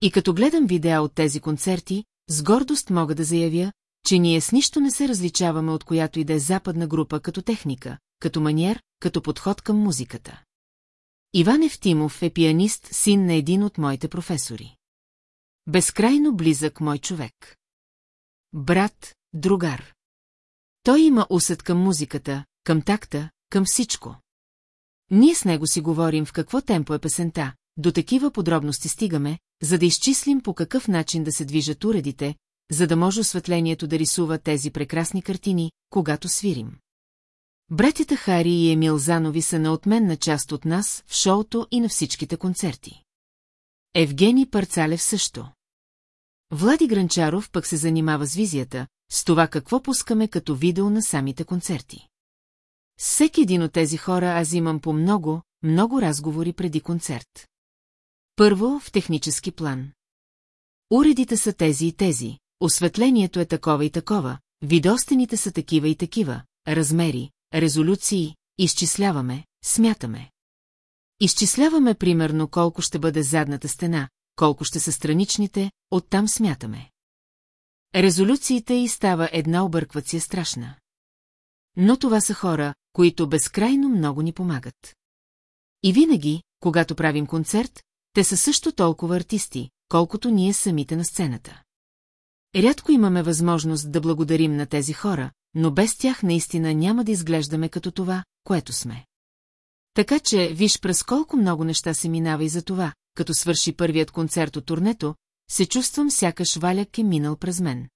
И като гледам видеа от тези концерти, с гордост мога да заявя, че ние с нищо не се различаваме от която и да е западна група като техника, като маниер, като подход към музиката. Иван Евтимов е пианист, син на един от моите професори. Безкрайно близък мой човек. Брат, другар. Той има усет към музиката, към такта, към всичко. Ние с него си говорим в какво темпо е песента, до такива подробности стигаме, за да изчислим по какъв начин да се движат уредите, за да може осветлението да рисува тези прекрасни картини, когато свирим. Братята Хари и Емил Занови са неотменна част от нас в шоуто и на всичките концерти. Евгений Парцалев също. Влади Гранчаров пък се занимава с визията, с това какво пускаме като видео на самите концерти. всеки един от тези хора аз имам по много, много разговори преди концерт. Първо, в технически план. Уредите са тези и тези, осветлението е такова и такова, видостените са такива и такива, размери, резолюции, изчисляваме, смятаме. Изчисляваме примерно колко ще бъде задната стена, колко ще са страничните, оттам смятаме. Резолюциите и става една обърквация страшна. Но това са хора, които безкрайно много ни помагат. И винаги, когато правим концерт, те са също толкова артисти, колкото ние самите на сцената. Рядко имаме възможност да благодарим на тези хора, но без тях наистина няма да изглеждаме като това, което сме. Така че, виж през колко много неща се минава и за това, като свърши първият концерт от турнето, се чувствам сякаш валяк е минал през мен.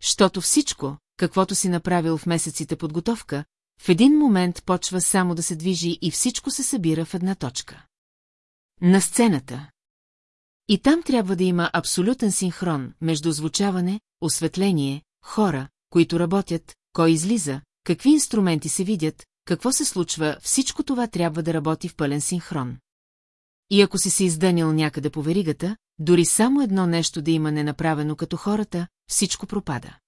Щото всичко, каквото си направил в месеците подготовка, в един момент почва само да се движи и всичко се събира в една точка. На сцената. И там трябва да има абсолютен синхрон между звучаване, осветление, хора, които работят, кой излиза, какви инструменти се видят, какво се случва, всичко това трябва да работи в пълен синхрон. И ако си се издънил някъде по веригата, дори само едно нещо да има ненаправено като хората, всичко пропада.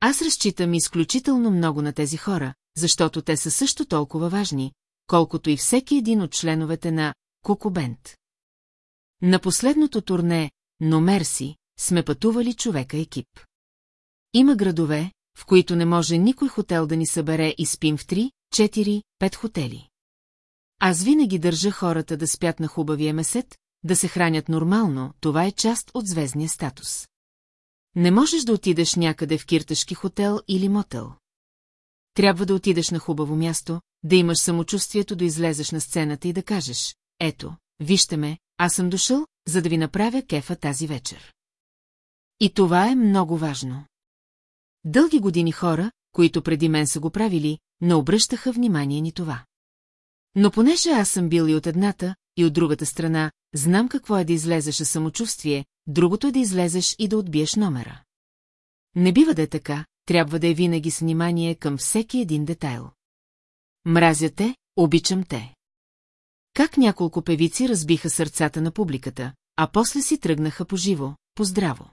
Аз разчитам изключително много на тези хора, защото те са също толкова важни, колкото и всеки един от членовете на Кукубент. На последното турне, но Мерси, сме пътували човека екип. Има градове, в които не може никой хотел да ни събере и спим в три, четири, пет хотели. Аз винаги държа хората да спят на хубавия месет, да се хранят нормално, това е част от звездния статус. Не можеш да отидеш някъде в кирташки хотел или мотел. Трябва да отидеш на хубаво място, да имаш самочувствието да излезеш на сцената и да кажеш, ето, вижте ме, аз съм дошъл, за да ви направя кефа тази вечер. И това е много важно. Дълги години хора, които преди мен са го правили, не обръщаха внимание ни това. Но понеже аз съм бил и от едната, и от другата страна, знам какво е да излезеш със самочувствие, другото е да излезеш и да отбиеш номера. Не бива да е така, трябва да е винаги с внимание към всеки един детайл. Мразя те, обичам те. Как няколко певици разбиха сърцата на публиката, а после си тръгнаха по живо, по здраво.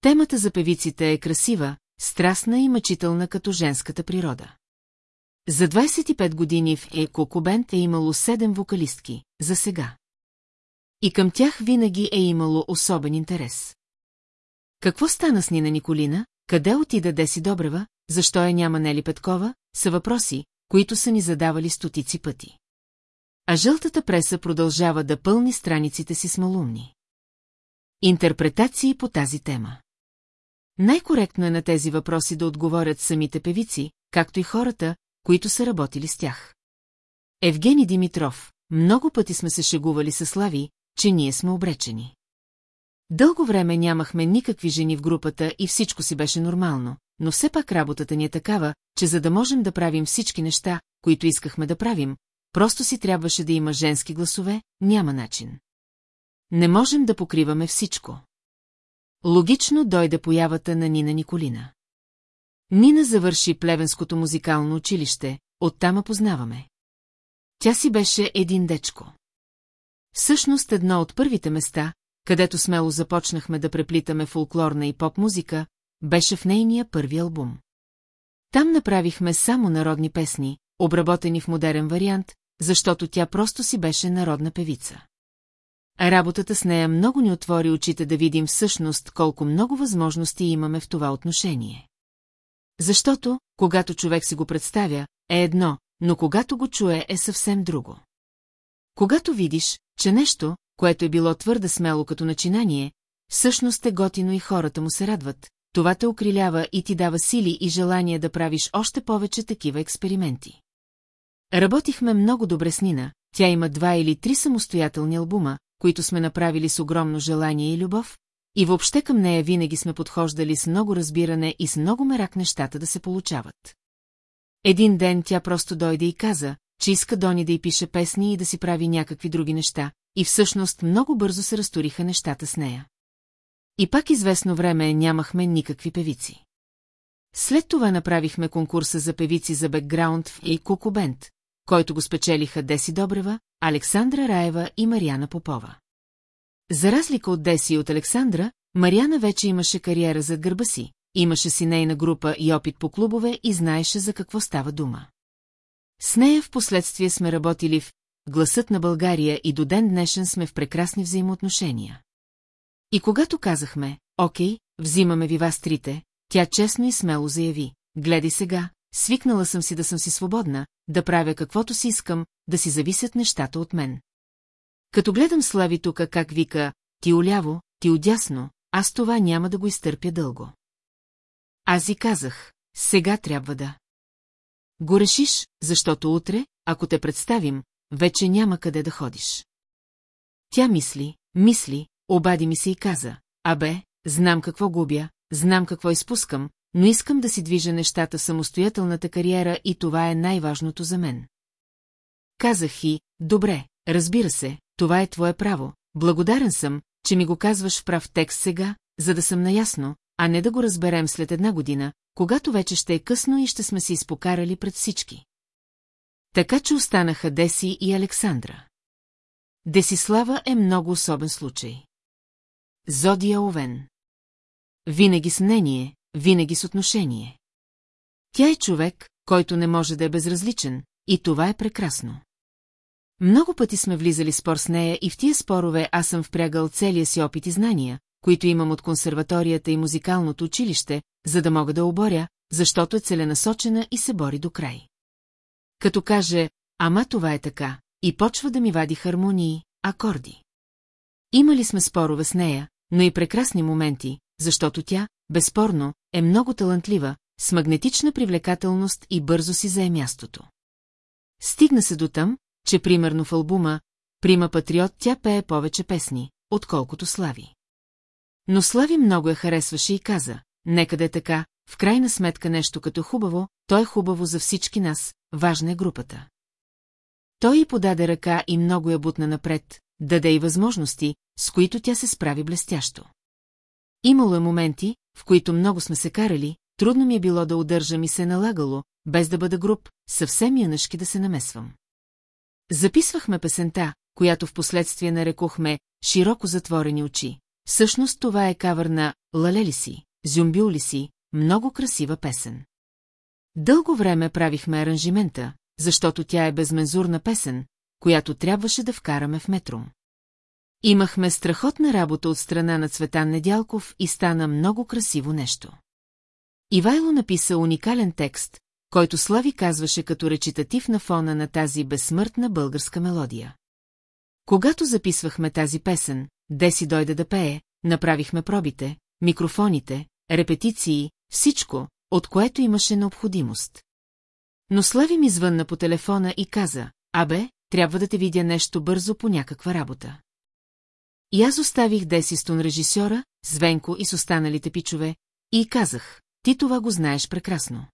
Темата за певиците е красива, страстна и мъчителна като женската природа. За 25 години в Екокубент е имало 7 вокалистки, за сега. И към тях винаги е имало особен интерес. Какво стана с Нина Николина, къде отида Деси Добрева, защо я няма Нели Петкова, са въпроси, които са ни задавали стотици пъти. А жълтата преса продължава да пълни страниците си с малумни. Интерпретации по тази тема. Най-коректно е на тези въпроси да отговорят самите певици, както и хората, които са работили с тях. Евгений Димитров, много пъти сме се шегували с Слави, че ние сме обречени. Дълго време нямахме никакви жени в групата и всичко си беше нормално, но все пак работата ни е такава, че за да можем да правим всички неща, които искахме да правим, просто си трябваше да има женски гласове, няма начин. Не можем да покриваме всичко. Логично дойде появата на Нина Николина. Нина завърши Плевенското музикално училище, оттам познаваме. Тя си беше един дечко. Всъщност едно от първите места, където смело започнахме да преплитаме фолклорна и поп-музика, беше в нейния първи албум. Там направихме само народни песни, обработени в модерен вариант, защото тя просто си беше народна певица. Работата с нея много ни отвори очите да видим всъщност колко много възможности имаме в това отношение. Защото, когато човек си го представя, е едно, но когато го чуе е съвсем друго. Когато видиш, че нещо, което е било твърде смело като начинание, всъщност е готино и хората му се радват, това те окрилява и ти дава сили и желание да правиш още повече такива експерименти. Работихме много добре с Нина, тя има два или три самостоятелни албума, които сме направили с огромно желание и любов, и въобще към нея винаги сме подхождали с много разбиране и с много мерак нещата да се получават. Един ден тя просто дойде и каза, че иска Дони да й пише песни и да си прави някакви други неща, и всъщност много бързо се разториха нещата с нея. И пак известно време нямахме никакви певици. След това направихме конкурса за певици за бекграунд в и Кукубент, който го спечелиха Деси Добрева, Александра Раева и Марияна Попова. За разлика от Деси и от Александра, Марияна вече имаше кариера зад гърба си, имаше си нейна група и опит по клубове и знаеше за какво става дума. С нея в последствие сме работили в Гласът на България и до ден днешен сме в прекрасни взаимоотношения. И когато казахме, окей, взимаме ви вас трите, тя честно и смело заяви, гледай сега, свикнала съм си да съм си свободна, да правя каквото си искам, да си зависят нещата от мен. Като гледам Слави тука как вика, ти уляво, ти удясно, аз това няма да го изтърпя дълго. Аз и казах, сега трябва да. Го решиш, защото утре, ако те представим, вече няма къде да ходиш. Тя мисли, мисли, обади ми се и каза, абе, знам какво губя, знам какво изпускам, но искам да си движа нещата в самостоятелната кариера и това е най-важното за мен. Казах и, добре, разбира се, това е твое право, благодарен съм, че ми го казваш в прав текст сега, за да съм наясно, а не да го разберем след една година, когато вече ще е късно и ще сме се изпокарали пред всички. Така че останаха Деси и Александра. Десислава е много особен случай. Зодия Овен. Винаги с мнение, винаги с отношение. Тя е човек, който не може да е безразличен, и това е прекрасно. Много пъти сме влизали спор с нея и в тия спорове аз съм впрягал целия си опит и знания, които имам от консерваторията и музикалното училище, за да мога да оборя, защото е целенасочена и се бори до край. Като каже, ама това е така, и почва да ми вади хармонии, акорди. Имали сме спорове с нея, но и прекрасни моменти, защото тя, безспорно, е много талантлива, с магнетична привлекателност и бързо си зае мястото. Стигна се до там, че примерно в албума «Прима Патриот» тя пее повече песни, отколкото Слави. Но Слави много я харесваше и каза, нека да е така, в крайна сметка нещо като хубаво, то е хубаво за всички нас, важна е групата. Той й подаде ръка и много я бутна напред, даде и възможности, с които тя се справи блестящо. Имало е моменти, в които много сме се карали, трудно ми е било да удържам и се е налагало, без да бъда груб, съвсем янъшки да се намесвам. Записвахме песента, която в последствие нарекохме «Широко затворени очи». Всъщност това е кавър на «Лалели си», «Зюмбюл ли си», много красива песен. Дълго време правихме аранжимента, защото тя е безмензурна песен, която трябваше да вкараме в метрум. Имахме страхотна работа от страна на Цветан Недялков и стана много красиво нещо. Ивайло написа уникален текст, който Слави казваше като речитатив на фона на тази безсмъртна българска мелодия. Когато записвахме тази песен, Деси дойде да пее, направихме пробите, микрофоните, репетиции, всичко, от което имаше необходимост. Но Слави ми звънна по телефона и каза, абе, трябва да те видя нещо бързо по някаква работа. И аз оставих Деси с тон режисьора, с Венко и с останалите пичове, и казах, ти това го знаеш прекрасно.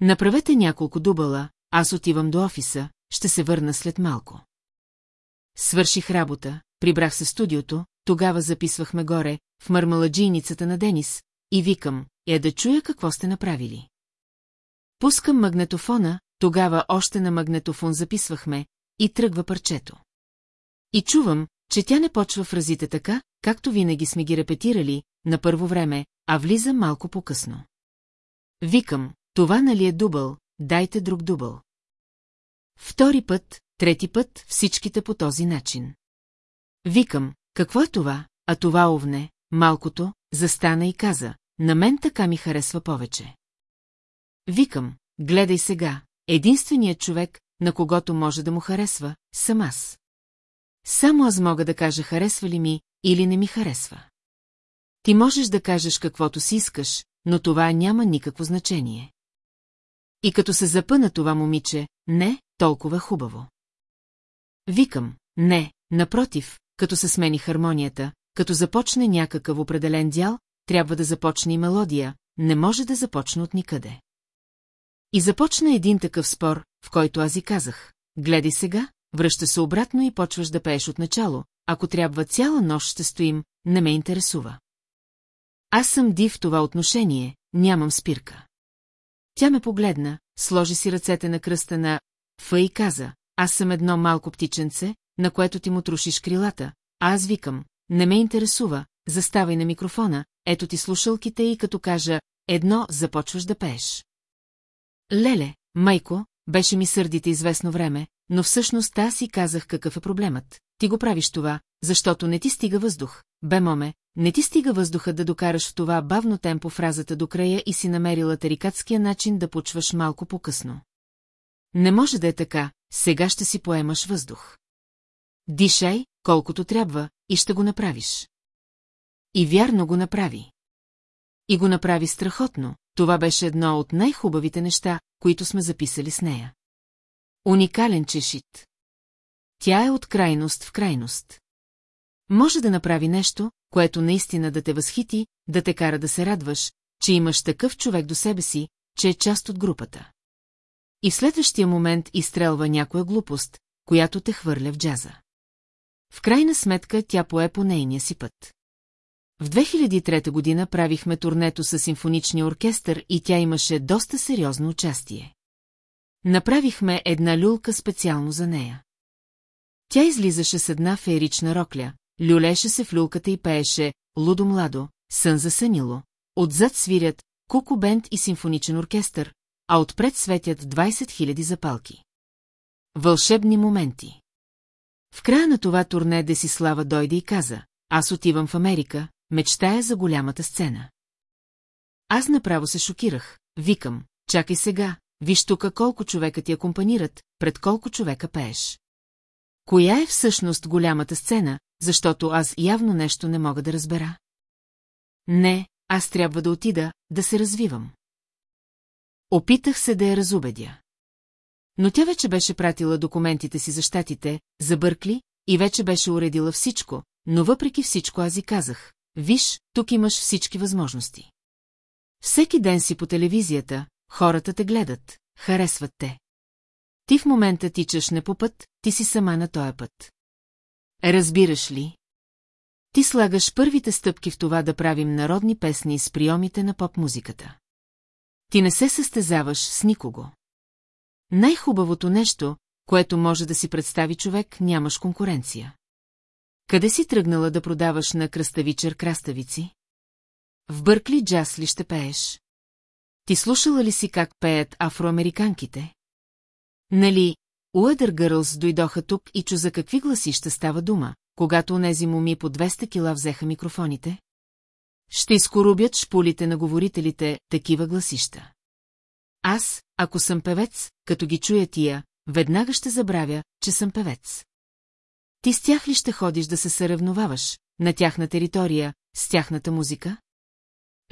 Направете няколко дубала, аз отивам до офиса, ще се върна след малко. Свърших работа, прибрах се студиото, тогава записвахме горе, в мърмаладжийницата на Денис, и викам, е да чуя какво сте направили. Пускам магнетофона, тогава още на магнетофон записвахме, и тръгва парчето. И чувам, че тя не почва фразите така, както винаги сме ги репетирали, на първо време, а влиза малко по-късно. Викам, това нали е дубъл, дайте друг дубъл. Втори път, трети път, всичките по този начин. Викам, какво е това, а това овне, малкото, застана и каза, на мен така ми харесва повече. Викам, гледай сега, единственият човек, на когото може да му харесва, съм аз. Само аз мога да кажа харесва ли ми или не ми харесва. Ти можеш да кажеш каквото си искаш, но това няма никакво значение. И като се запъна това момиче, не, толкова хубаво. Викам, не, напротив, като се смени хармонията, като започне някакъв определен дял, трябва да започне и мелодия, не може да започне от никъде. И започна един такъв спор, в който аз и казах, гледай сега, връща се обратно и почваш да пееш от начало, ако трябва цяла нощ ще стоим, не ме интересува. Аз съм див в това отношение, нямам спирка. Тя ме погледна, сложи си ръцете на кръста на Фа и каза, аз съм едно малко птиченце, на което ти му трушиш крилата, а аз викам, не ме интересува, заставай на микрофона, ето ти слушалките и като кажа, едно започваш да пееш. Леле, майко, беше ми сърдите известно време, но всъщност аз си казах какъв е проблемът. Ти го правиш това, защото не ти стига въздух. Бе, моме, не ти стига въздуха да докараш в това бавно темпо фразата до края и си намерила тарикатския начин да почваш малко по-късно. Не може да е така, сега ще си поемаш въздух. Дишай, колкото трябва, и ще го направиш. И вярно го направи. И го направи страхотно, това беше едно от най-хубавите неща, които сме записали с нея. Уникален чешит. Тя е от крайност в крайност. Може да направи нещо, което наистина да те възхити, да те кара да се радваш, че имаш такъв човек до себе си, че е част от групата. И в следващия момент изстрелва някоя глупост, която те хвърля в джаза. В крайна сметка тя пое по нейния си път. В 2003 година правихме турнето с симфоничния оркестър и тя имаше доста сериозно участие. Направихме една люлка специално за нея. Тя излизаше с една феерична рокля, люлеше се в люлката и пееше «Лудо младо», «Сън за сънило». Отзад свирят «Куку бенд» и симфоничен оркестър, а отпред светят 20 000 запалки. Вълшебни моменти. В края на това турне Десислава дойде и каза, аз отивам в Америка, мечтая за голямата сцена. Аз направо се шокирах, викам, чакай сега, виж тука колко човека ти акомпанират, пред колко човека пееш. Коя е всъщност голямата сцена, защото аз явно нещо не мога да разбера? Не, аз трябва да отида, да се развивам. Опитах се да я разубедя. Но тя вече беше пратила документите си за щатите, за Бъркли, и вече беше уредила всичко, но въпреки всичко аз и казах, виж, тук имаш всички възможности. Всеки ден си по телевизията, хората те гледат, харесват те. Ти в момента тичаш не по път, ти си сама на този път. Разбираш ли? Ти слагаш първите стъпки в това да правим народни песни с приемите на поп-музиката. Ти не се състезаваш с никого. Най-хубавото нещо, което може да си представи човек, нямаш конкуренция. Къде си тръгнала да продаваш на кръставичър краставици? В Бъркли джаз ли ще пееш? Ти слушала ли си как пеят афроамериканките? Нали, Уедър Гърлс дойдоха тук и чу за какви гласища става дума, когато онези моми по 200 кила взеха микрофоните? Ще изкорубят шпулите на говорителите такива гласища. Аз, ако съм певец, като ги чуя тия, веднага ще забравя, че съм певец. Ти с тях ли ще ходиш да се съревноваваш, на тяхна територия, с тяхната музика?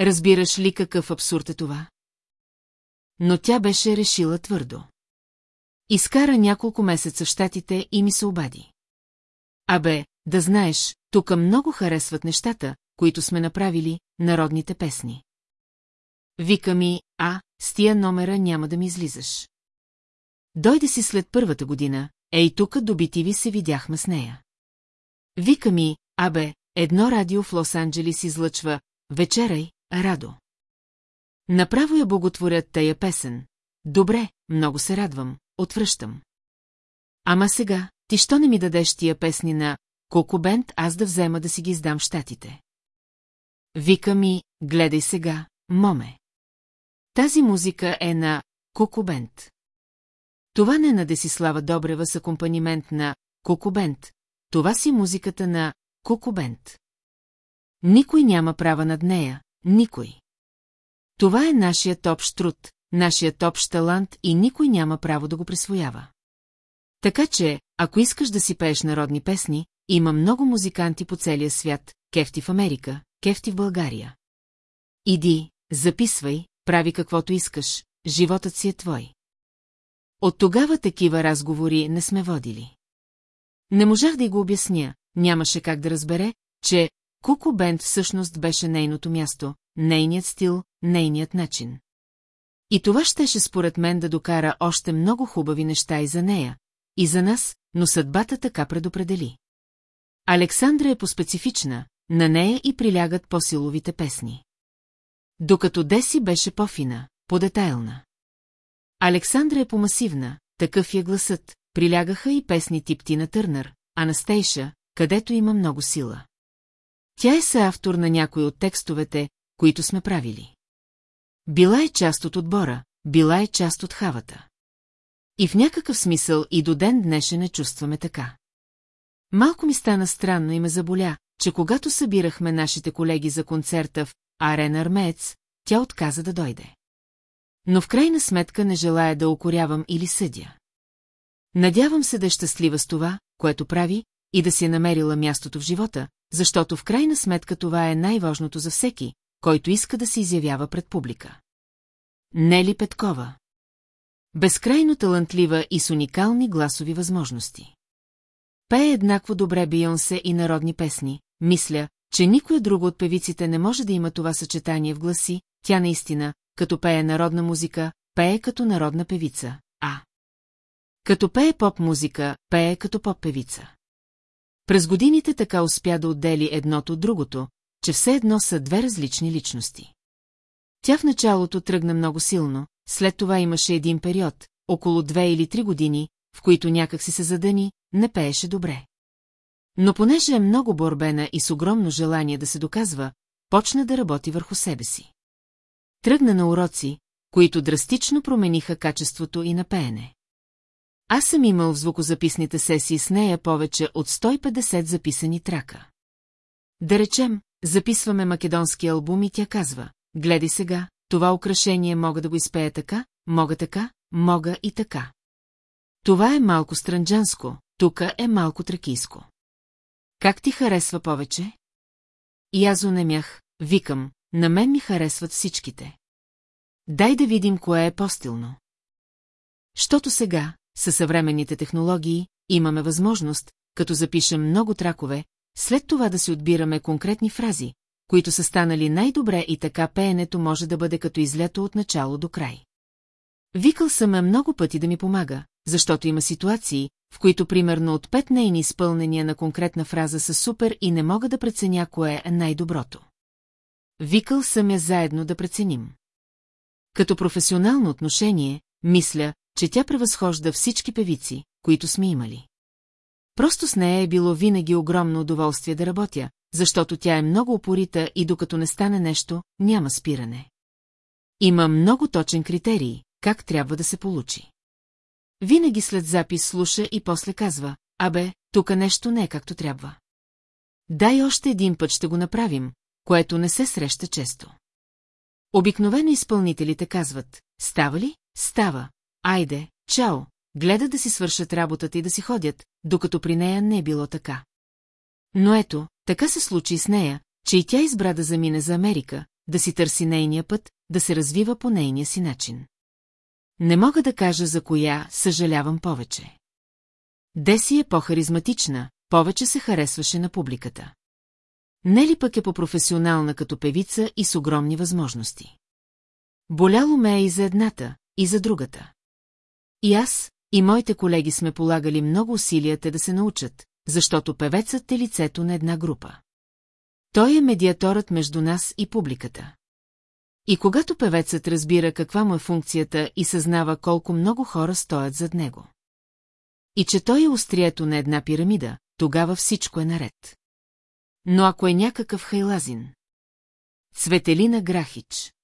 Разбираш ли какъв абсурд е това? Но тя беше решила твърдо. Изкара няколко месеца в щатите и ми се обади. Абе, да знаеш, тук много харесват нещата, които сме направили, народните песни. Вика ми, а, с тия номера няма да ми излизаш. Дойде си след първата година, ей тук до BTV се видяхме с нея. Вика ми, абе, едно радио в Лос-Анджелис излъчва «Вечерай, Радо». Направо я боготворят тая песен. Добре, много се радвам, отвръщам. Ама сега, ти що не ми дадеш тия песни на Коко Бент, аз да взема да си ги издам в щатите? Вика ми, гледай сега, моме. Тази музика е на Кокобент. Това не е на Десислава Добрева с акомпанимент на Кокобент, това си музиката на Кокобент. Никой няма права над нея, никой. Това е нашият общ труд, нашият общ талант и никой няма право да го присвоява. Така че, ако искаш да си пееш народни песни, има много музиканти по целия свят, кефти в Америка, кефти в България. Иди, записвай, прави каквото искаш, животът си е твой. От тогава такива разговори не сме водили. Не можах да й го обясня, нямаше как да разбере, че Куко Бенд всъщност беше нейното място, нейният стил, нейният начин. И това щеше според мен да докара още много хубави неща и за нея, и за нас, но съдбата така предопредели. Александра е по-специфична, на нея и прилягат по-силовите песни. Докато Деси беше по-фина, по-детайлна. Александра е по-масивна, такъв е гласът, прилягаха и песни тип Тина Търнър, Анастейша, където има много сила. Тя е съавтор на някои от текстовете, които сме правили. Била е част от отбора, била е част от хавата. И в някакъв смисъл и до ден днешен не чувстваме така. Малко ми стана странно и ме заболя, че когато събирахме нашите колеги за концерта в Арена Армеец, тя отказа да дойде. Но в крайна сметка не желая да окорявам или съдя. Надявам се да е щастлива с това, което прави, и да си е намерила мястото в живота, защото в крайна сметка това е най-важното за всеки, който иска да се изявява пред публика. Нели Петкова Безкрайно талантлива и с уникални гласови възможности. Пее еднакво добре Бионсе и народни песни, мисля, че никоя друга от певиците не може да има това съчетание в гласи, тя наистина, като пее народна музика, пее като народна певица, а... Като пее поп-музика, пее като поп-певица. През годините така успя да отдели едното от другото, че все едно са две различни личности. Тя в началото тръгна много силно, след това имаше един период, около две или три години, в които някак си се задъни, не пееше добре. Но понеже е много борбена и с огромно желание да се доказва, почна да работи върху себе си. Тръгна на уроци, които драстично промениха качеството и на пеене. Аз съм имал в звукозаписните сесии с нея повече от 150 записани трака. Да речем, записваме македонски албум и тя казва, гледай сега, това украшение мога да го изпея така, мога така, мога и така. Това е малко странджанско, тука е малко тракийско. Как ти харесва повече? И аз онемях, викам, на мен ми харесват всичките. Дай да видим кое е по-стилно. Щото сега, със съвременните технологии, имаме възможност, като запишем много тракове, след това да си отбираме конкретни фрази, които са станали най-добре и така пеенето може да бъде като излято от начало до край. Викал съм ме много пъти да ми помага, защото има ситуации, в които примерно от пет нейни изпълнения на конкретна фраза са супер и не мога да преценя кое е най-доброто. Викал съм я заедно да преценим. Като професионално отношение, мисля, че тя превъзхожда всички певици, които сме имали. Просто с нея е било винаги огромно удоволствие да работя, защото тя е много опорита и докато не стане нещо, няма спиране. Има много точен критерий, как трябва да се получи. Винаги след запис слуша и после казва, абе, тук нещо не е както трябва. Дай още един път ще го направим, което не се среща често. Обикновено изпълнителите казват, става ли? Става. Айде, чао, гледа да си свършат работата и да си ходят, докато при нея не е било така. Но ето, така се случи с нея, че и тя избра да замине за Америка, да си търси нейния път, да се развива по нейния си начин. Не мога да кажа за коя съжалявам повече. Деси е по-харизматична, повече се харесваше на публиката. Не ли пък е по-професионална като певица и с огромни възможности? Боляло ме е и за едната, и за другата. И аз, и моите колеги сме полагали много усилия те да се научат, защото певецът е лицето на една група. Той е медиаторът между нас и публиката. И когато певецът разбира каква му е функцията и съзнава колко много хора стоят зад него. И че той е острието на една пирамида, тогава всичко е наред. Но ако е някакъв хайлазин... Цветелина Грахич.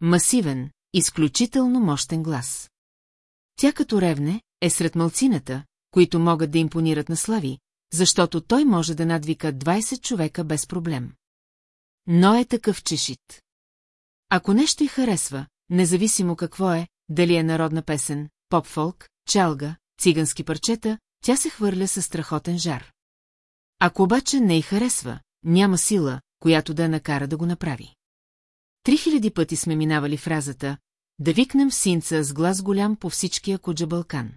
Масивен, изключително мощен глас. Тя като ревне е сред мълцината, които могат да импонират на Слави, защото той може да надвика 20 човека без проблем. Но е такъв чешит. Ако нещо й харесва, независимо какво е, дали е народна песен, поп-фолк, чалга, цигански парчета, тя се хвърля със страхотен жар. Ако обаче не й харесва, няма сила, която да я накара да го направи. Три хиляди пъти сме минавали фразата «Да викнем синца с глас голям по всичкия Куджа Балкан».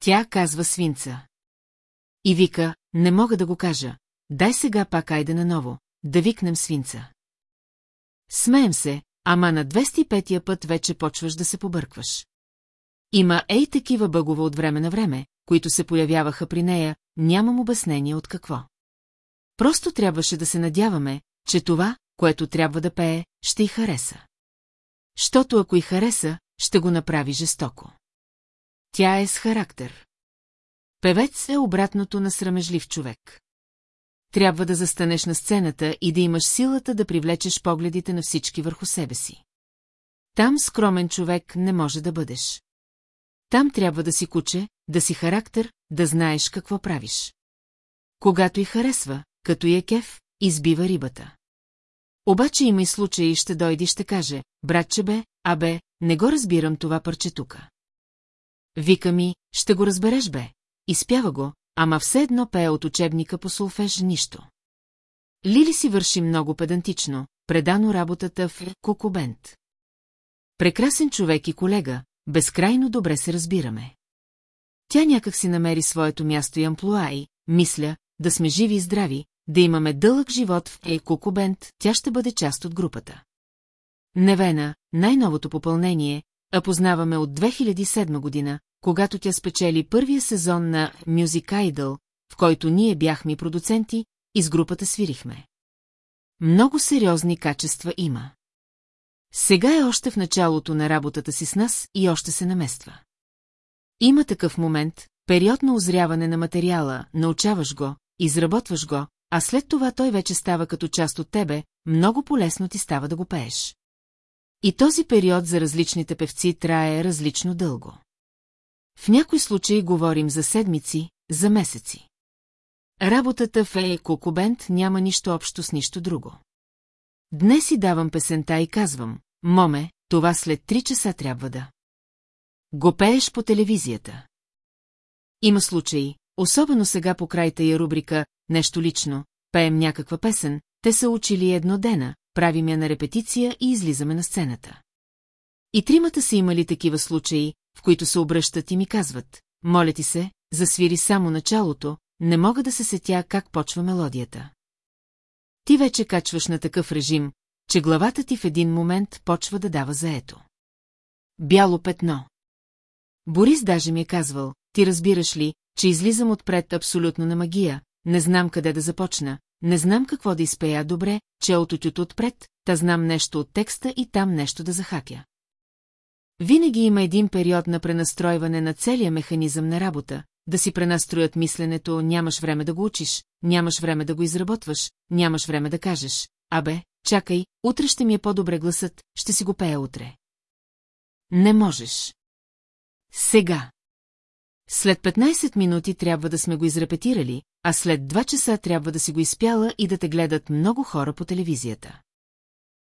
Тя казва свинца. И вика, не мога да го кажа, дай сега пак айде наново, да викнем свинца. Смеем се, ама на 205-я път вече почваш да се побъркваш. Има ей такива бъгове от време на време, които се появяваха при нея, нямам обяснение от какво. Просто трябваше да се надяваме, че това, което трябва да пее, ще й хареса. Щото ако й хареса, ще го направи жестоко. Тя е с характер. Певец е обратното на срамежлив човек. Трябва да застанеш на сцената и да имаш силата да привлечеш погледите на всички върху себе си. Там скромен човек не може да бъдеш. Там трябва да си куче, да си характер, да знаеш какво правиш. Когато й харесва, като и е кеф, избива рибата. Обаче има и случаи, ще дойде и ще каже, братче бе, абе, не го разбирам това парче тука. Вика ми, ще го разбереш бе, изпява го, ама все едно пее от учебника по солфеж нищо. Лили си върши много педантично, предано работата в Кокобент. Прекрасен човек и колега, безкрайно добре се разбираме. Тя някак си намери своето място и амплуа и, мисля, да сме живи и здрави, да имаме дълъг живот в Ей Кокобент, тя ще бъде част от групата. Невена, най-новото попълнение, а познаваме от 2007 година, когато тя спечели първия сезон на Music Idol, в който ние бяхме продуценти, и с групата свирихме. Много сериозни качества има. Сега е още в началото на работата си с нас и още се намества. Има такъв момент, период на озряване на материала, научаваш го, изработваш го, а след това той вече става като част от тебе, много полезно ти става да го пееш. И този период за различните певци трае различно дълго. В някои случаи говорим за седмици, за месеци. Работата в Ей Кокобент няма нищо общо с нищо друго. Днес си давам песента и казвам, моме, това след три часа трябва да. Го пееш по телевизията. Има случаи, особено сега по край тая рубрика «Нещо лично», пеем някаква песен, те са учили едно дена, правим я на репетиция и излизаме на сцената. И тримата са имали такива случаи, в които се обръщат и ми казват, моля ти се, засвири само началото, не мога да се сетя как почва мелодията. Ти вече качваш на такъв режим, че главата ти в един момент почва да дава заето. Бяло петно. Борис даже ми е казвал, ти разбираш ли, че излизам отпред абсолютно на магия, не знам къде да започна, не знам какво да изпея добре, че от отюто отпред, та знам нещо от текста и там нещо да захакя. Винаги има един период на пренастройване на целия механизъм на работа, да си пренастроят мисленето, нямаш време да го учиш, нямаш време да го изработваш, нямаш време да кажеш, абе, чакай, утре ще ми е по-добре гласът, ще си го пея утре. Не можеш. Сега. След 15 минути трябва да сме го изрепетирали, а след 2 часа трябва да си го изпяла и да те гледат много хора по телевизията.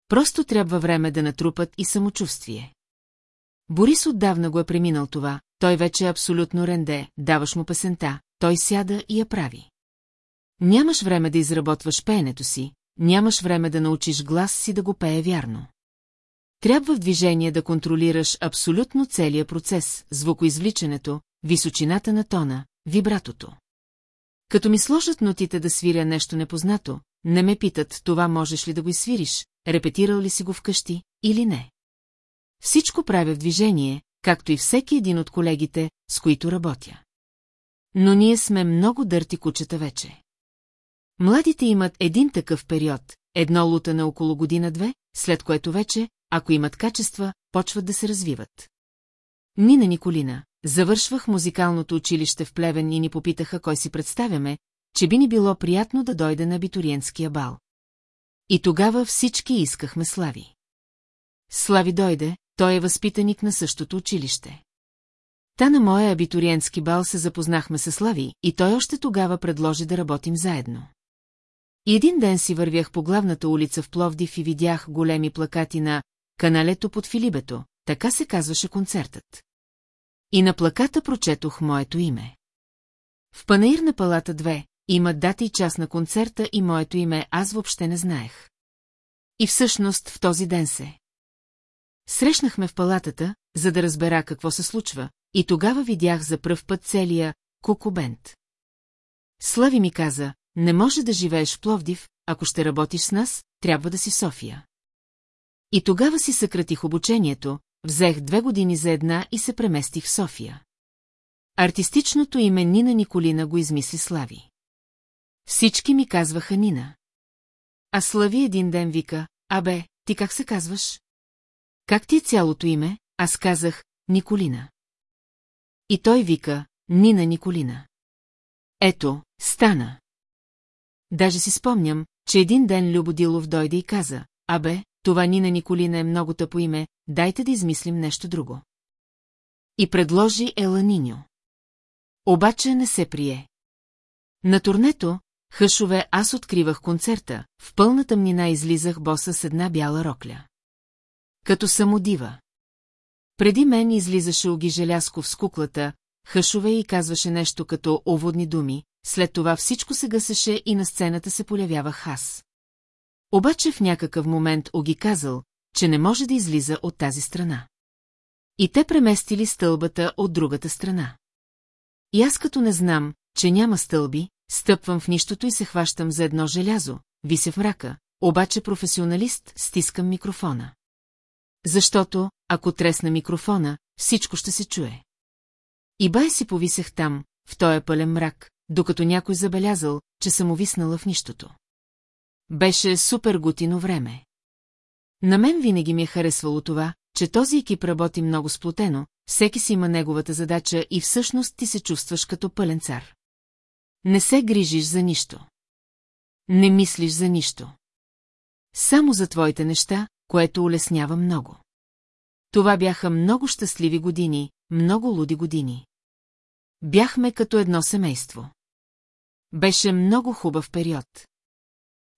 Просто трябва време да натрупат и самочувствие. Борис отдавна го е преминал това, той вече е абсолютно ренде, даваш му песента, той сяда и я прави. Нямаш време да изработваш пеенето си, нямаш време да научиш глас си да го пее вярно. Трябва в движение да контролираш абсолютно целия процес, звукоизвличането, височината на тона, вибратото. Като ми сложат нотите да свиря нещо непознато, не ме питат, това можеш ли да го изсвириш, репетирал ли си го вкъщи или не. Всичко правя в движение, както и всеки един от колегите, с които работя. Но ние сме много дърти кучета вече. Младите имат един такъв период, едно лутане около година-две, след което вече, ако имат качества, почват да се развиват. Нина Николина, завършвах музикалното училище в Плевен и ни попитаха кой си представяме, че би ни било приятно да дойде на абитуриентския бал. И тогава всички искахме Слави. Слави дойде, той е възпитаник на същото училище. Та на моя абитуриентски бал се запознахме с Слави и той още тогава предложи да работим заедно. И един ден си вървях по главната улица в Пловдив и видях големи плакати на «Каналето под Филибето», така се казваше концертът. И на плаката прочетох моето име. В панаир на палата 2 има дата и час на концерта и моето име аз въобще не знаех. И всъщност в този ден се. Срещнахме в палатата, за да разбера какво се случва, и тогава видях за пръв път целия кукубент. Слави ми каза, не може да живееш в Пловдив, ако ще работиш с нас, трябва да си София. И тогава си съкратих обучението, взех две години за една и се преместих в София. Артистичното име Нина Николина го измисли Слави. Всички ми казваха Нина. А Слави един ден вика, абе, ти как се казваш? Как ти е цялото име? Аз казах Николина. И той вика Нина Николина. Ето, стана. Даже си спомням, че един ден Любодилов дойде и каза, абе, това Нина Николина е много тъпо име, дайте да измислим нещо друго. И предложи Еланиньо. Обаче не се прие. На турнето, хъшове аз откривах концерта, в пълна тъмнина излизах боса с една бяла рокля. Като самодива. Преди мен излизаше Оги Желясков с куклата, хъшове и казваше нещо като оводни думи, след това всичко се гъсеше и на сцената се полявявах аз. Обаче в някакъв момент Оги казал, че не може да излиза от тази страна. И те преместили стълбата от другата страна. И аз като не знам, че няма стълби, стъпвам в нищото и се хващам за едно желязо, вися в мрака, обаче професионалист стискам микрофона. Защото, ако тресна микрофона, всичко ще се чуе. И бай си повисех там, в този пълен мрак, докато някой забелязал, че съм увиснала в нищото. Беше супер готино време. На мен винаги ми е харесвало това, че този екип работи много сплотено, всеки си има неговата задача и всъщност ти се чувстваш като пълен цар. Не се грижиш за нищо. Не мислиш за нищо. Само за твоите неща, което улеснява много. Това бяха много щастливи години, много луди години. Бяхме като едно семейство. Беше много хубав период.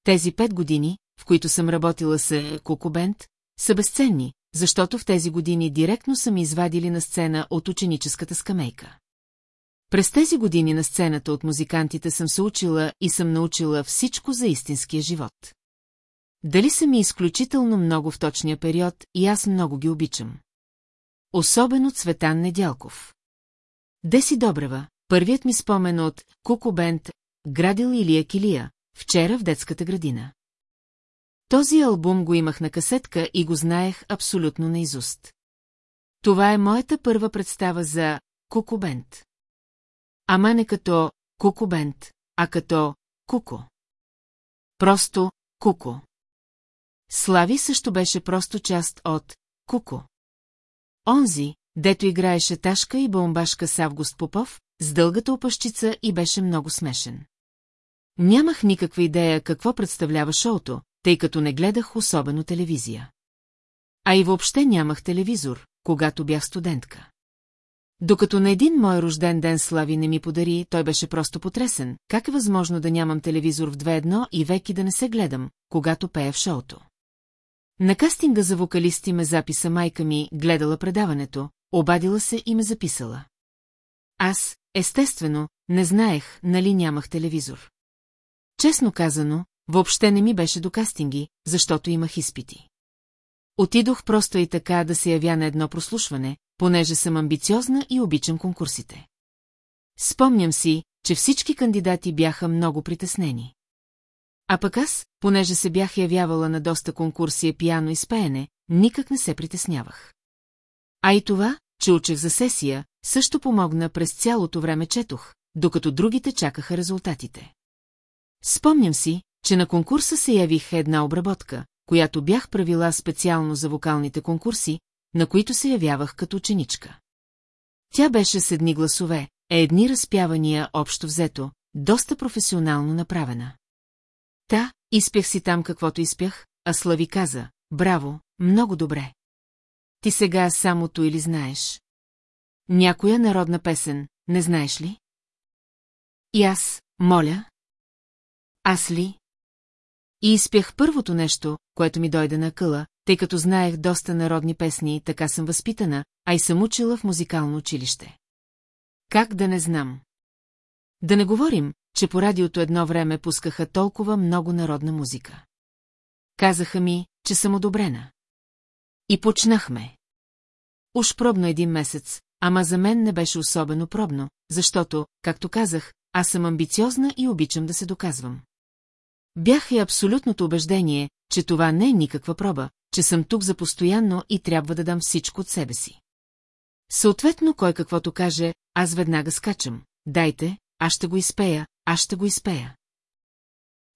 Тези пет години, в които съм работила с Кокобент, са безценни, защото в тези години директно са ми извадили на сцена от ученическата скамейка. През тези години на сцената от музикантите съм се учила и съм научила всичко за истинския живот. Дали са ми изключително много в точния период и аз много ги обичам. Особено Цветан Недялков. Деси Добрева, първият ми спомен от Куко Бенд, Градил Илия Килия, вчера в детската градина. Този албум го имах на касетка и го знаех абсолютно наизуст. Това е моята първа представа за Кукубент. Ама не като Кукубент, а като Куко. Просто Куко. Слави също беше просто част от Куко. Онзи, дето играеше Ташка и бомбашка с Август Попов, с дългата опащица и беше много смешен. Нямах никаква идея какво представлява шоуто, тъй като не гледах особено телевизия. А и въобще нямах телевизор, когато бях студентка. Докато на един мой рожден ден Слави не ми подари, той беше просто потресен. Как е възможно да нямам телевизор в 2-1 и веки да не се гледам, когато пея в шоуто? На кастинга за вокалисти ме записа майка ми, гледала предаването, обадила се и ме записала. Аз, естествено, не знаех, нали нямах телевизор. Честно казано, въобще не ми беше до кастинги, защото имах изпити. Отидох просто и така да се явя на едно прослушване, понеже съм амбициозна и обичам конкурсите. Спомням си, че всички кандидати бяха много притеснени. А пък аз, понеже се бях явявала на доста конкурси пияно и спеене, никак не се притеснявах. А и това, че учех за сесия, също помогна през цялото време четох, докато другите чакаха резултатите. Спомням си, че на конкурса се явих една обработка, която бях правила специално за вокалните конкурси, на които се явявах като ученичка. Тя беше с едни гласове, е едни разпявания общо взето, доста професионално направена. Та, изпях си там каквото изпях, а Слави каза, браво, много добре. Ти сега самото или знаеш? Някоя народна песен, не знаеш ли? И аз, моля. Аз ли? И изпях първото нещо, което ми дойде на къла, тъй като знаех доста народни песни, така съм възпитана, а и съм учила в музикално училище. Как да не знам? Да не говорим, че по радиото едно време пускаха толкова много народна музика. Казаха ми, че съм одобрена. И почнахме. Уж пробно един месец, ама за мен не беше особено пробно, защото, както казах, аз съм амбициозна и обичам да се доказвам. Бях и абсолютното убеждение, че това не е никаква проба, че съм тук за постоянно и трябва да дам всичко от себе си. Съответно, кой каквото каже, аз веднага скачам. Дайте, аз ще го изпея, аз ще го изпея.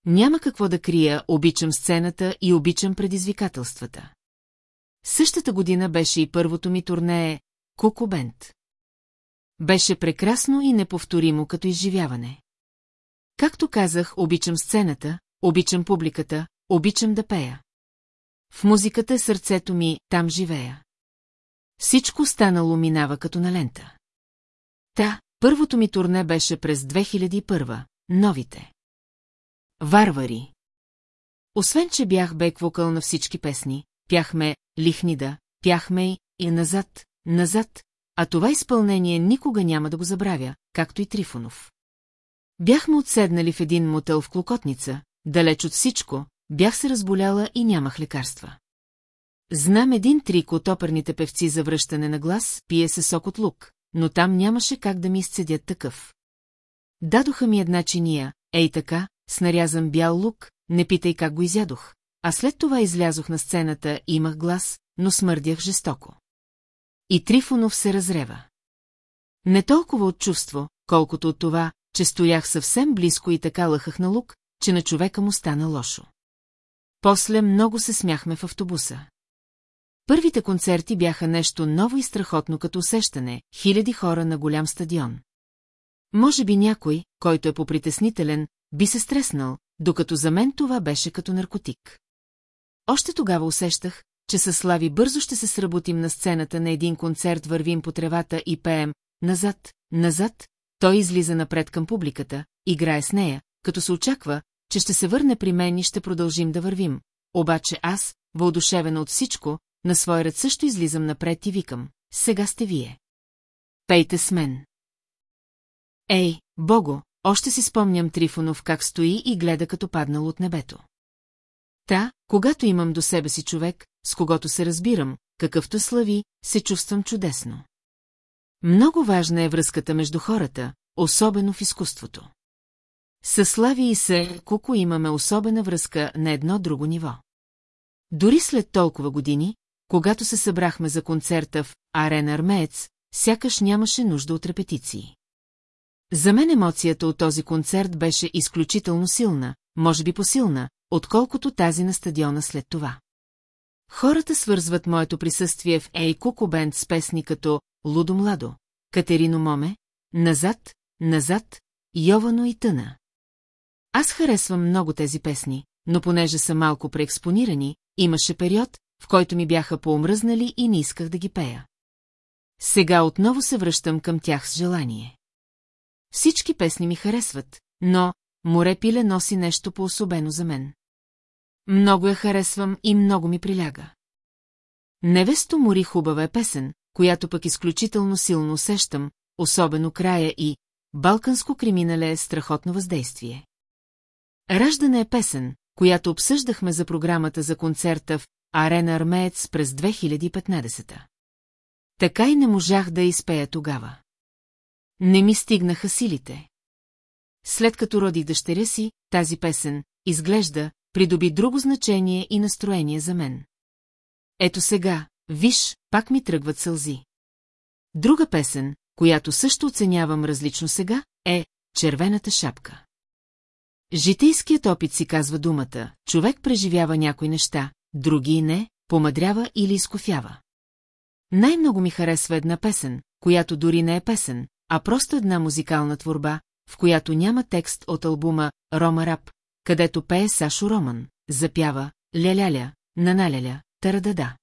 Няма какво да крия, обичам сцената и обичам предизвикателствата. Същата година беше и първото ми турнее Куко Бент. Беше прекрасно и неповторимо като изживяване. Както казах, обичам сцената, обичам публиката, обичам да пея. В музиката сърцето ми, там живея. Всичко станало минава като на лента. Та, първото ми турне беше през 2001, новите. Варвари. Освен, че бях бек-вокъл на всички песни, пяхме Лихнида, пяхме и назад, назад, а това изпълнение никога няма да го забравя, както и Трифонов. Бяхме отседнали в един мотел в Клокотница, далеч от всичко, бях се разболяла и нямах лекарства. Знам един трик от оперните певци за връщане на глас, пие се сок от лук, но там нямаше как да ми изцедят такъв. Дадоха ми една чиния, ей така, с нарязан бял лук, не питай как го изядох, а след това излязох на сцената и имах глас, но смърдях жестоко. И Трифонов се разрева. Не толкова от чувство, колкото от това, че стоях съвсем близко и така лъхах на лук, че на човека му стана лошо. После много се смяхме в автобуса. Първите концерти бяха нещо ново и страхотно като усещане, хиляди хора на голям стадион. Може би някой, който е попритеснителен, би се стреснал, докато за мен това беше като наркотик. Още тогава усещах, че със Слави бързо ще се сработим на сцената на един концерт, вървим по тревата и пеем «Назад, назад», той излиза напред към публиката, играе с нея, като се очаква, че ще се върне при мен и ще продължим да вървим. Обаче аз, въодушевена от всичко, на свой ред също излизам напред и викам. Сега сте вие. Пейте с мен. Ей, Бого, още си спомням Трифонов как стои и гледа като паднал от небето. Та, когато имам до себе си човек, с когото се разбирам, какъвто слави, се чувствам чудесно. Много важна е връзката между хората, особено в изкуството. Със Слави и се Куко имаме особена връзка на едно друго ниво. Дори след толкова години, когато се събрахме за концерта в Арена Армеец, сякаш нямаше нужда от репетиции. За мен емоцията от този концерт беше изключително силна, може би посилна, отколкото тази на стадиона след това. Хората свързват моето присъствие в Ей Куко Бенд с песни като Лудо Младо, Катерино Моме, Назад, Назад, Йовано и Тъна. Аз харесвам много тези песни, но понеже са малко преекспонирани, имаше период, в който ми бяха поумръзнали и не исках да ги пея. Сега отново се връщам към тях с желание. Всички песни ми харесват, но море пиле носи нещо по-особено за мен. Много я харесвам и много ми приляга. Невесто мори хубава е песен, която пък изключително силно усещам, особено края и «Балканско криминале е страхотно въздействие». Раждане е песен, която обсъждахме за програмата за концерта в Арена Армеец през 2015 Така и не можах да изпея тогава. Не ми стигнаха силите. След като родих дъщеря си, тази песен, изглежда, придоби друго значение и настроение за мен. Ето сега, виж, пак ми тръгват сълзи. Друга песен, която също оценявам различно сега, е «Червената шапка». Житейският опит си казва думата, човек преживява някои неща, други не, помадрява или изкофява. Най-много ми харесва една песен, която дори не е песен, а просто една музикална творба, в която няма текст от албума «Рома Рап», където пее Сашо Роман, запява «Ля-ля-ля», «Наналяля», «Тарадада».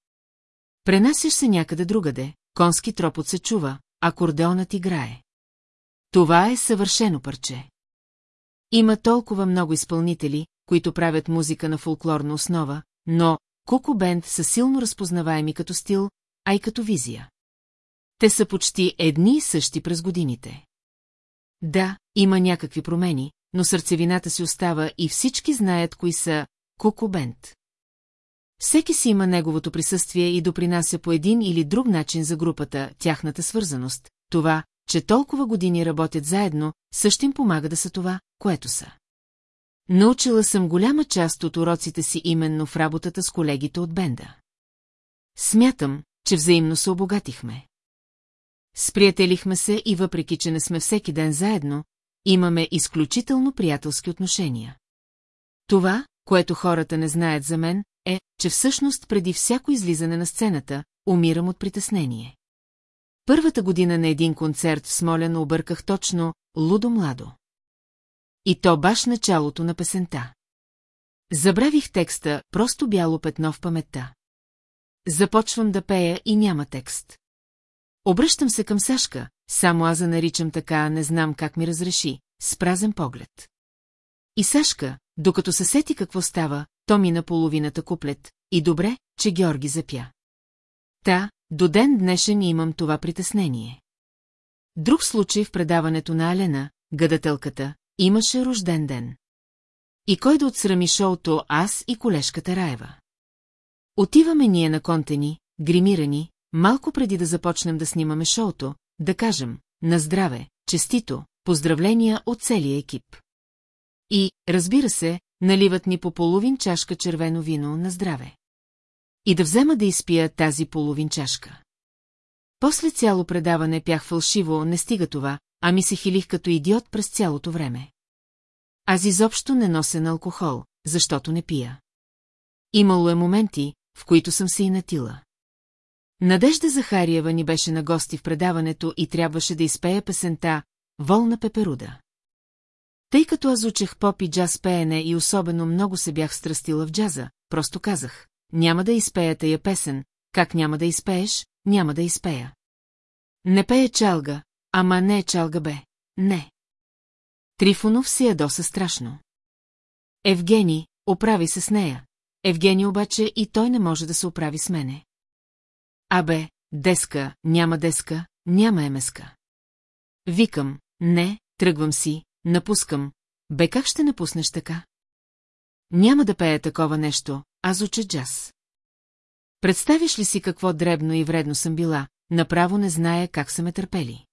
Пренасяш се някъде другаде, конски тропот се чува, акордеонът играе. Това е съвършено парче. Има толкова много изпълнители, които правят музика на фолклорна основа, но Куко Бенд са силно разпознаваеми като стил, а и като визия. Те са почти едни и същи през годините. Да, има някакви промени, но сърцевината си остава и всички знаят кои са Куко Бенд. Всеки си има неговото присъствие и допринася по един или друг начин за групата, тяхната свързаност, това, че толкова години работят заедно, също им помага да са това, което са. Научила съм голяма част от уроците си именно в работата с колегите от бенда. Смятам, че взаимно се обогатихме. Сприятелихме се и въпреки, че не сме всеки ден заедно, имаме изключително приятелски отношения. Това, което хората не знаят за мен, е, че всъщност преди всяко излизане на сцената, умирам от притеснение. Първата година на един концерт в Смолян обърках точно «Лудо младо». И то баш началото на песента. Забравих текста, просто бяло петно в паметта. Започвам да пея и няма текст. Обръщам се към Сашка, само аз наричам така, не знам как ми разреши, с празен поглед. И Сашка, докато се сети какво става, то мина половината куплет, и добре, че Георги запя. Та, до ден днешен имам това притеснение. Друг случай в предаването на Алена, гадателката, имаше рожден ден. И кой да отсрами шоуто аз и колежката Раева. Отиваме ние на контени, гримирани, малко преди да започнем да снимаме шоуто, да кажем, на здраве, честито, поздравления от целия екип. И, разбира се, наливат ни по половин чашка червено вино на здраве. И да взема да изпия тази половин чашка. После цяло предаване пях фалшиво, не стига това, а ми се хилих като идиот през цялото време. Аз изобщо не нося на алкохол, защото не пия. Имало е моменти, в които съм се и натила. Надежда Захариева ни беше на гости в предаването и трябваше да изпее песента «Волна пеперуда». Тъй като аз учех поп и джаз пеене и особено много се бях страстила в джаза, просто казах, няма да изпея тая песен, как няма да изпееш, няма да изпея. Не пее чалга, ама не е чалга бе, не. Трифонов се ядоса страшно. Евгений, оправи се с нея. Евгений обаче и той не може да се оправи с мене. Абе, деска, няма деска, няма емеска. Викам, не, тръгвам си, напускам. Бе как ще напуснеш така? Няма да пея такова нещо, аз уча джаз. Представиш ли си какво дребно и вредно съм била, направо не зная как са ме търпели.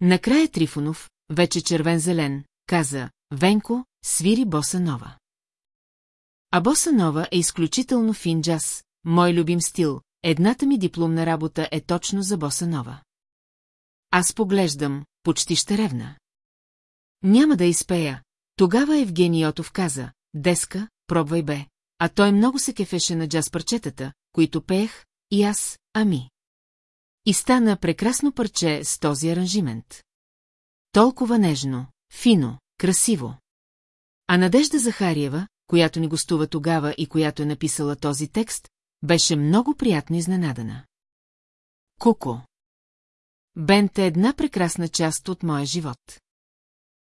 Накрая Трифонов, вече червен-зелен, каза, Венко, свири боса нова. А боса нова е изключително фин джаз, мой любим стил, едната ми дипломна работа е точно за боса нова. Аз поглеждам, почти ще ревна. Няма да изпея. Тогава Евгений Отов каза, Деска, пробвай бе. А той много се кефеше на джаз парчетата, които пеех, и аз, ами. И стана прекрасно парче с този аранжимент. Толкова нежно, фино, красиво. А Надежда Захариева, която ни гостува тогава и която е написала този текст, беше много приятно изненадана. Куко. Бент е една прекрасна част от моя живот.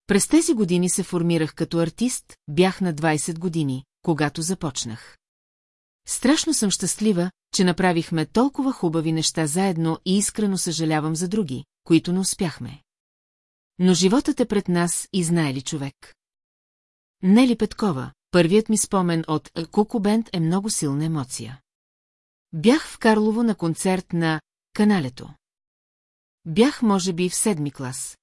През тези години се формирах като артист, бях на 20 години, когато започнах. Страшно съм щастлива, че направихме толкова хубави неща заедно и искрено съжалявам за други, които не успяхме. Но животът е пред нас и знае ли човек? Нели Петкова, първият ми спомен от Куку Бенд е много силна емоция. Бях в Карлово на концерт на «Каналето». Бях, може би, в седми клас.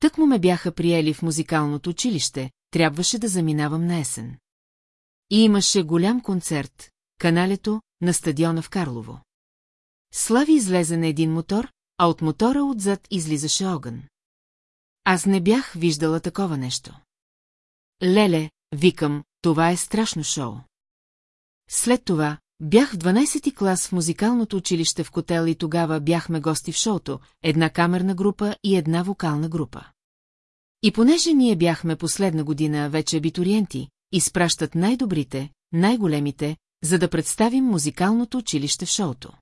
Тък му ме бяха приели в музикалното училище, трябваше да заминавам на есен. И имаше голям концерт, каналето, на стадиона в Карлово. Слави излезе на един мотор, а от мотора отзад излизаше огън. Аз не бях виждала такова нещо. Леле, викам, това е страшно шоу. След това, бях в 12-ти клас в музикалното училище в Котел и тогава бяхме гости в шоуто, една камерна група и една вокална група. И понеже ние бяхме последна година вече абитуриенти, изпращат най-добрите, най-големите, за да представим музикалното училище в шоуто.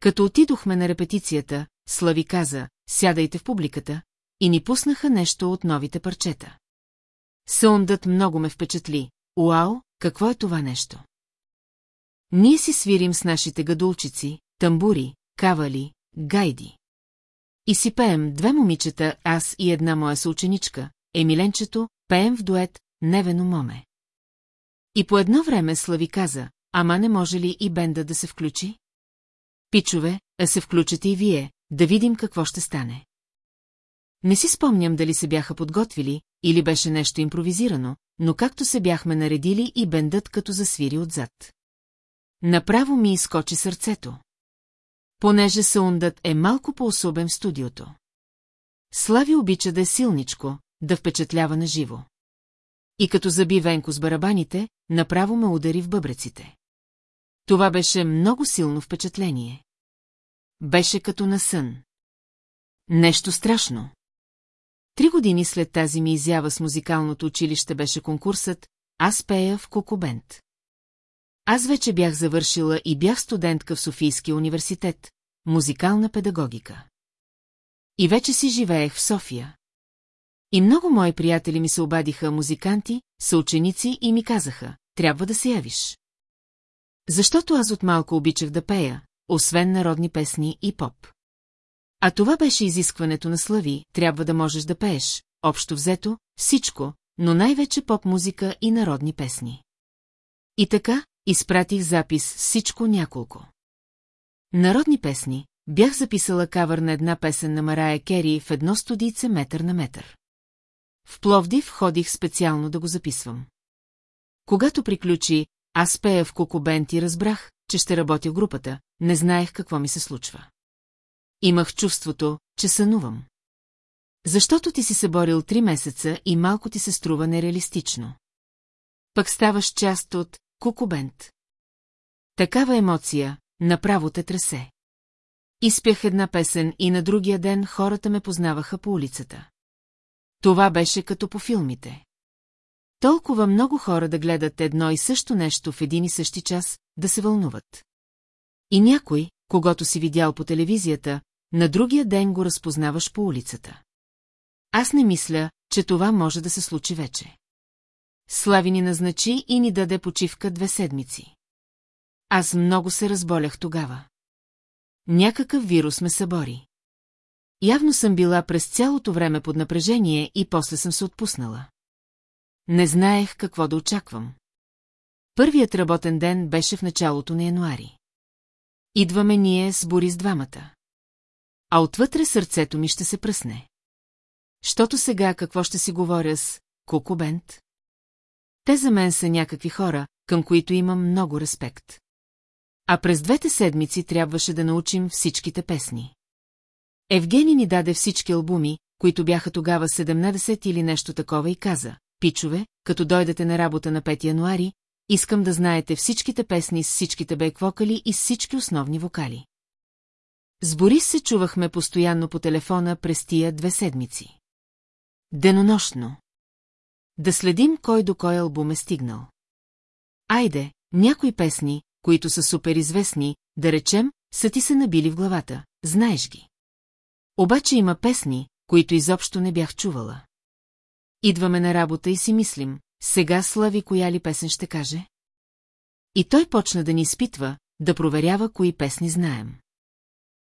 Като отидохме на репетицията, Слави каза, сядайте в публиката, и ни пуснаха нещо от новите парчета. Саундът много ме впечатли. Уау, какво е това нещо? Ние си свирим с нашите гадулчици, тамбури, кавали, гайди. И си пеем две момичета, аз и една моя съученичка, Емиленчето, пеем в дует «Невено моме». И по едно време Слави каза, ама не може ли и бенда да се включи? Пичове, а се включате и вие, да видим какво ще стане. Не си спомням дали се бяха подготвили, или беше нещо импровизирано, но както се бяхме наредили и бендът като засвири отзад. Направо ми изкочи сърцето. Понеже саундът е малко по-особен в студиото. Слави обича да е силничко, да впечатлява на живо. И като заби Венко с барабаните, направо ме удари в бъбреците. Това беше много силно впечатление. Беше като на сън. Нещо страшно. Три години след тази ми изява с музикалното училище беше конкурсът «Аз пея в Кокобент». Аз вече бях завършила и бях студентка в Софийския университет, музикална педагогика. И вече си живеех в София. И много мои приятели ми се обадиха музиканти, съученици и ми казаха, трябва да се явиш. Защото аз от малко обичах да пея, освен народни песни и поп. А това беше изискването на Слави, трябва да можеш да пееш, общо взето, всичко, но най-вече поп-музика и народни песни. И така, изпратих запис всичко няколко. Народни песни, бях записала кавър на една песен на Марая Кери в едно студийце метър на метър. В Пловдив ходих специално да го записвам. Когато приключи, аз пея в Кокобент и разбрах, че ще работя групата, не знаех какво ми се случва. Имах чувството, че сънувам. Защото ти си се борил три месеца и малко ти се струва нереалистично. Пък ставаш част от Кукубент. Такава емоция, направо те тресе. Изпях една песен и на другия ден хората ме познаваха по улицата. Това беше като по филмите. Толкова много хора да гледат едно и също нещо в един и същи час, да се вълнуват. И някой, когато си видял по телевизията, на другия ден го разпознаваш по улицата. Аз не мисля, че това може да се случи вече. Слави ни назначи и ни даде почивка две седмици. Аз много се разболях тогава. Някакъв вирус ме събори. Явно съм била през цялото време под напрежение и после съм се отпуснала. Не знаех какво да очаквам. Първият работен ден беше в началото на януари. Идваме ние с Борис двамата. А отвътре сърцето ми ще се пръсне. Щото сега какво ще си говоря с Кукубент? Те за мен са някакви хора, към които имам много респект. А през двете седмици трябваше да научим всичките песни. Евгений ни даде всички албуми, които бяха тогава 17 или нещо такова и каза, пичове, като дойдете на работа на 5 януари, искам да знаете всичките песни с всичките бейк-вокали и с всички основни вокали. С Борис се чувахме постоянно по телефона през тия две седмици. Денонощно. Да следим кой до кой албум е стигнал. Айде, някои песни, които са супер известни, да речем, са ти се набили в главата, знаеш ги. Обаче има песни, които изобщо не бях чувала. Идваме на работа и си мислим, сега Слави коя ли песен ще каже? И той почна да ни изпитва, да проверява кои песни знаем.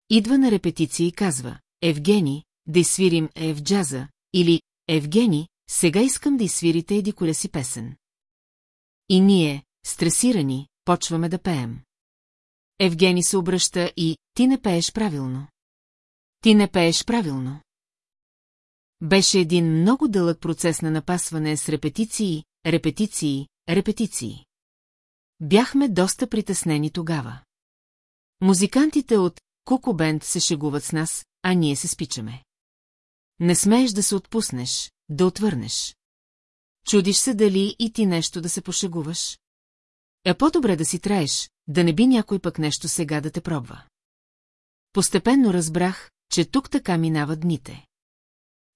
Идва на репетиция и казва, Евгени, да изсвирим Ев джаза, или Евгени, сега искам да изсвирите еди коля си песен. И ние, стресирани, почваме да пеем. Евгени се обръща и ти не пееш правилно. Ти не пееш правилно. Беше един много дълъг процес на напасване с репетиции, репетиции, репетиции. Бяхме доста притеснени тогава. Музикантите от Куко Бенд се шегуват с нас, а ние се спичаме. Не смееш да се отпуснеш, да отвърнеш. Чудиш се дали и ти нещо да се пошегуваш. Е по-добре да си траеш, да не би някой пък нещо сега да те пробва. Постепенно разбрах, че тук така минават дните.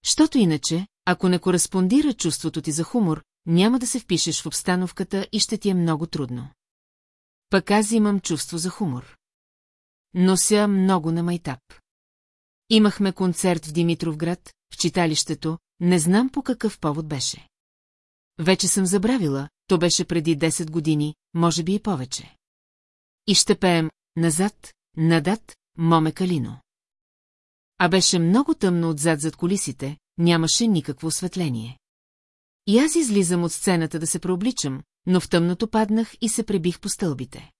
Щото иначе, ако не кореспондира чувството ти за хумор, няма да се впишеш в обстановката и ще ти е много трудно. Пък аз имам чувство за хумор. Нося много на майтап. Имахме концерт в Димитровград, в читалището, не знам по какъв повод беше. Вече съм забравила, то беше преди 10 години, може би и повече. И ще пеем «Назад, надад, моме Калино». А беше много тъмно отзад зад колисите, нямаше никакво осветление. И аз излизам от сцената да се преобличам, но в тъмното паднах и се пребих по стълбите.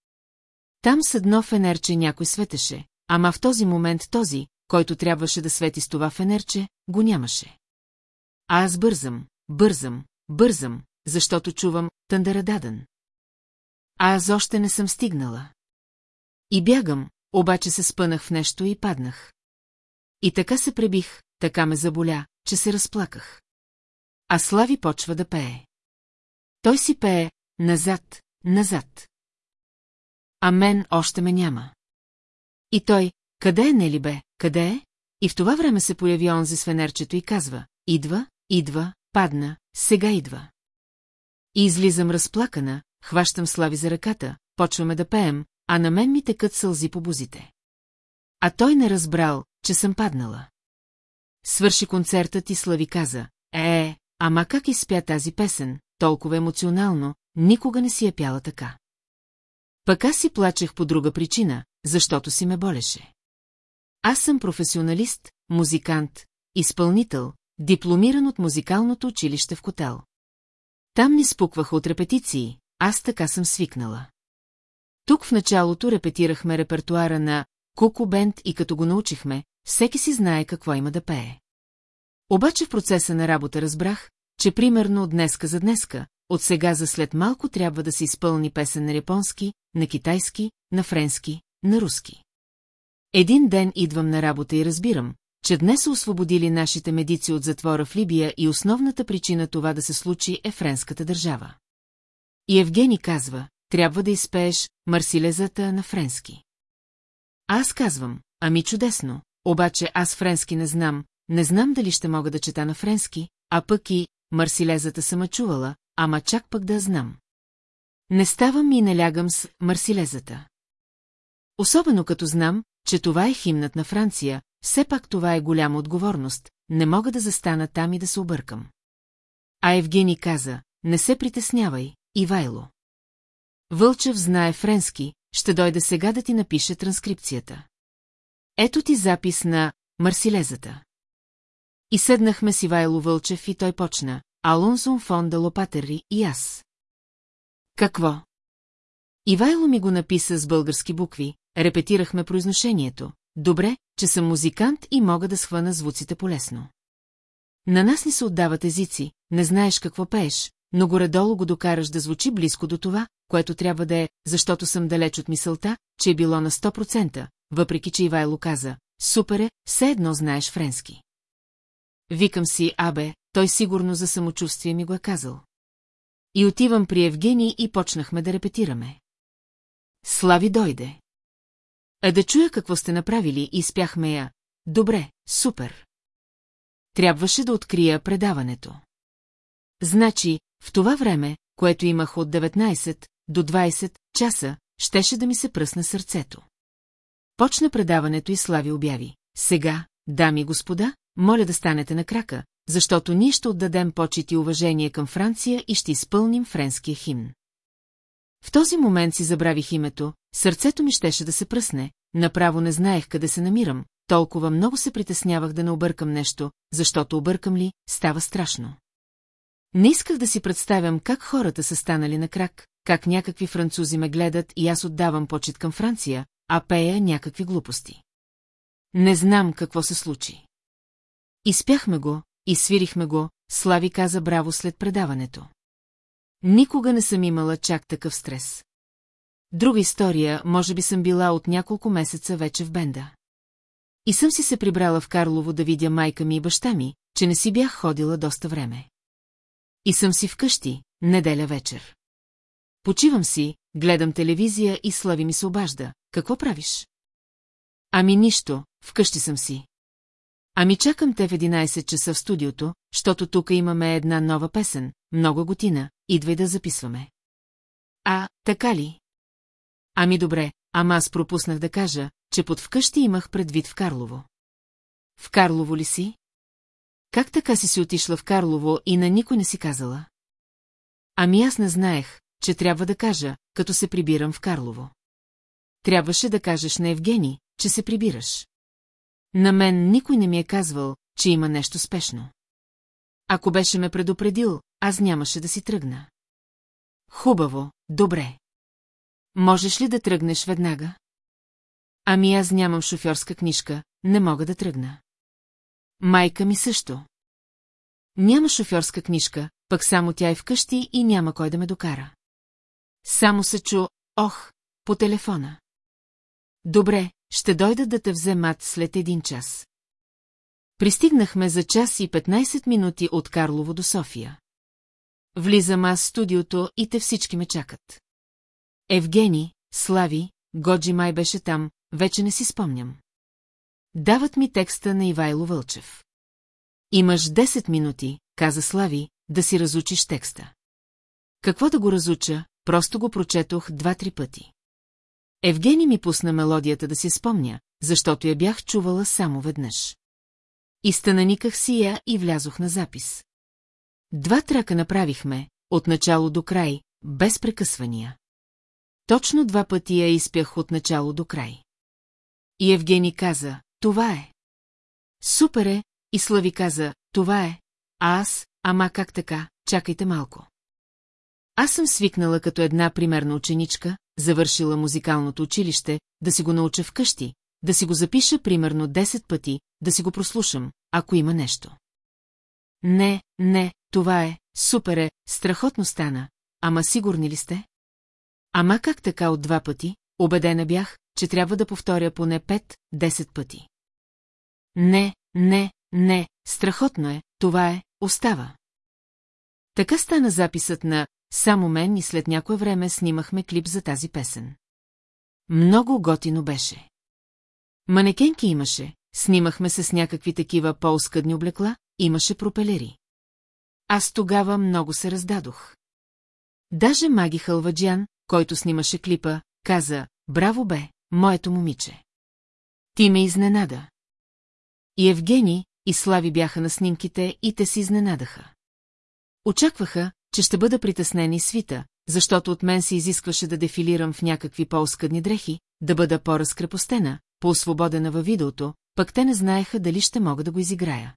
Там с фенерче някой светеше, ама в този момент този, който трябваше да свети с това фенерче, го нямаше. А аз бързам, бързам, бързам, защото чувам Тъндарададън. А аз още не съм стигнала. И бягам, обаче се спънах в нещо и паднах. И така се пребих, така ме заболя, че се разплаках. А Слави почва да пее. Той си пее назад, назад. А мен още ме няма. И той, къде е, нели бе, къде е? И в това време се появи онзи с фенерчето и казва, идва, идва, падна, сега идва. И излизам разплакана, хващам Слави за ръката, почваме да пеем, а на мен ми текат сълзи по бузите. А той не разбрал, че съм паднала. Свърши концертът и Слави каза, е, ама как изпя тази песен, толкова емоционално, никога не си я пяла така. Пък аз си плачех по друга причина, защото си ме болеше. Аз съм професионалист, музикант, изпълнител, дипломиран от музикалното училище в Котел. Там ни спукваха от репетиции, аз така съм свикнала. Тук в началото репетирахме репертуара на Куку Бенд и като го научихме, всеки си знае какво има да пее. Обаче в процеса на работа разбрах, че примерно от днеска за днеска, от сега за след малко трябва да се изпълни песен на японски, на китайски, на френски, на руски. Един ден идвам на работа и разбирам, че днес са освободили нашите медици от затвора в Либия и основната причина това да се случи е френската държава. И Евгений казва, трябва да изпееш Марсилезата на френски. Аз казвам, ами чудесно, обаче аз френски не знам, не знам дали ще мога да чета на френски, а пък и Марсилезата съм чувала, ама чак пък да знам. Не ставам и не лягам с Марсилезата. Особено като знам, че това е химнат на Франция, все пак това е голяма отговорност, не мога да застана там и да се объркам. А Евгений каза, не се притеснявай, Ивайло. Вълчев знае френски, ще дойде сега да ти напише транскрипцията. Ето ти запис на Марсилезата. И седнахме с Ивайло Вълчев и той почна. Алонсон фон да Лопатери и аз. Какво? Ивайло ми го написа с български букви, репетирахме произношението. Добре, че съм музикант и мога да схвана звуците полесно. На нас ни се отдават езици, не знаеш какво пееш, но горе-долу го докараш да звучи близко до това, което трябва да е, защото съм далеч от мисълта, че е било на 100%, въпреки че Ивайло каза, супер е, все едно знаеш френски. Викам си, абе, той сигурно за самочувствие ми го е казал. И отивам при Евгений и почнахме да репетираме. Слави дойде. А да чуя какво сте направили и спяхме я. Добре, супер. Трябваше да открия предаването. Значи, в това време, което имах от 19 до 20 часа, щеше да ми се пръсне сърцето. Почна предаването и Слави обяви. Сега, дами и господа, моля да станете на крака, защото ние ще отдадем почет и уважение към Франция и ще изпълним френския химн. В този момент си забравих името, сърцето ми щеше да се пръсне, направо не знаех къде се намирам, толкова много се притеснявах да не объркам нещо, защото объркам ли, става страшно. Не исках да си представям как хората са станали на крак, как някакви французи ме гледат и аз отдавам почет към Франция, а пея някакви глупости. Не знам какво се случи. Изпяхме го, изсвирихме го, Слави каза браво след предаването. Никога не съм имала чак такъв стрес. Друга история, може би съм била от няколко месеца вече в бенда. И съм си се прибрала в Карлово да видя майка ми и баща ми, че не си бях ходила доста време. И съм си вкъщи, неделя вечер. Почивам си, гледам телевизия и Слави ми се обажда. Какво правиш? Ами нищо, вкъщи съм си. Ами чакам те в 11 часа в студиото, защото тук имаме една нова песен, много готина, идвай да записваме. А, така ли? Ами добре, ама аз пропуснах да кажа, че под вкъщи имах предвид в Карлово. В Карлово ли си? Как така си си отишла в Карлово и на никой не си казала? Ами аз не знаех, че трябва да кажа, като се прибирам в Карлово. Трябваше да кажеш на Евгений, че се прибираш. На мен никой не ми е казвал, че има нещо спешно. Ако беше ме предупредил, аз нямаше да си тръгна. Хубаво, добре. Можеш ли да тръгнеш веднага? Ами аз нямам шофьорска книжка, не мога да тръгна. Майка ми също. Няма шофьорска книжка, пък само тя е вкъщи и няма кой да ме докара. Само се чу, ох, по телефона. Добре, ще дойда да те вземат след един час. Пристигнахме за час и 15 минути от Карлово до София. Влизам аз в студиото и те всички ме чакат. Евгени, Слави, Годжи май беше там, вече не си спомням. Дават ми текста на Ивайло Вълчев. Имаш 10 минути, каза Слави, да си разучиш текста. Какво да го разуча, просто го прочетох два-три пъти. Евгений ми пусна мелодията да си спомня, защото я бях чувала само веднъж. Изтънаниках си я и влязох на запис. Два трака направихме, от начало до край, без прекъсвания. Точно два пъти я изпях от начало до край. И Евгений каза, това е. Супер е, и Слави каза, това е, а аз, ама как така, чакайте малко. Аз съм свикнала като една примерна ученичка, завършила музикалното училище, да си го науча вкъщи, да си го запиша примерно 10 пъти, да си го прослушам, ако има нещо. Не, не, това е, супер е, страхотно стана, ама сигурни ли сте? Ама как така от два пъти, убедена бях, че трябва да повторя поне 5-10 пъти. Не, не, не, страхотно е, това е, остава. Така стана записът на «Само мен» и след някое време снимахме клип за тази песен. Много готино беше. Манекенки имаше, снимахме се с някакви такива по-оскъдни облекла, имаше пропелери. Аз тогава много се раздадох. Даже Маги Халваджян, който снимаше клипа, каза, браво бе, моето момиче. Ти ме изненада. И Евгений, и Слави бяха на снимките и те се изненадаха. Очакваха, че ще бъда притеснен и свита, защото от мен се изискваше да дефилирам в някакви по-оскъдни дрехи, да бъда по-разкрепостена, по-освободена във видеото, пък те не знаеха дали ще мога да го изиграя.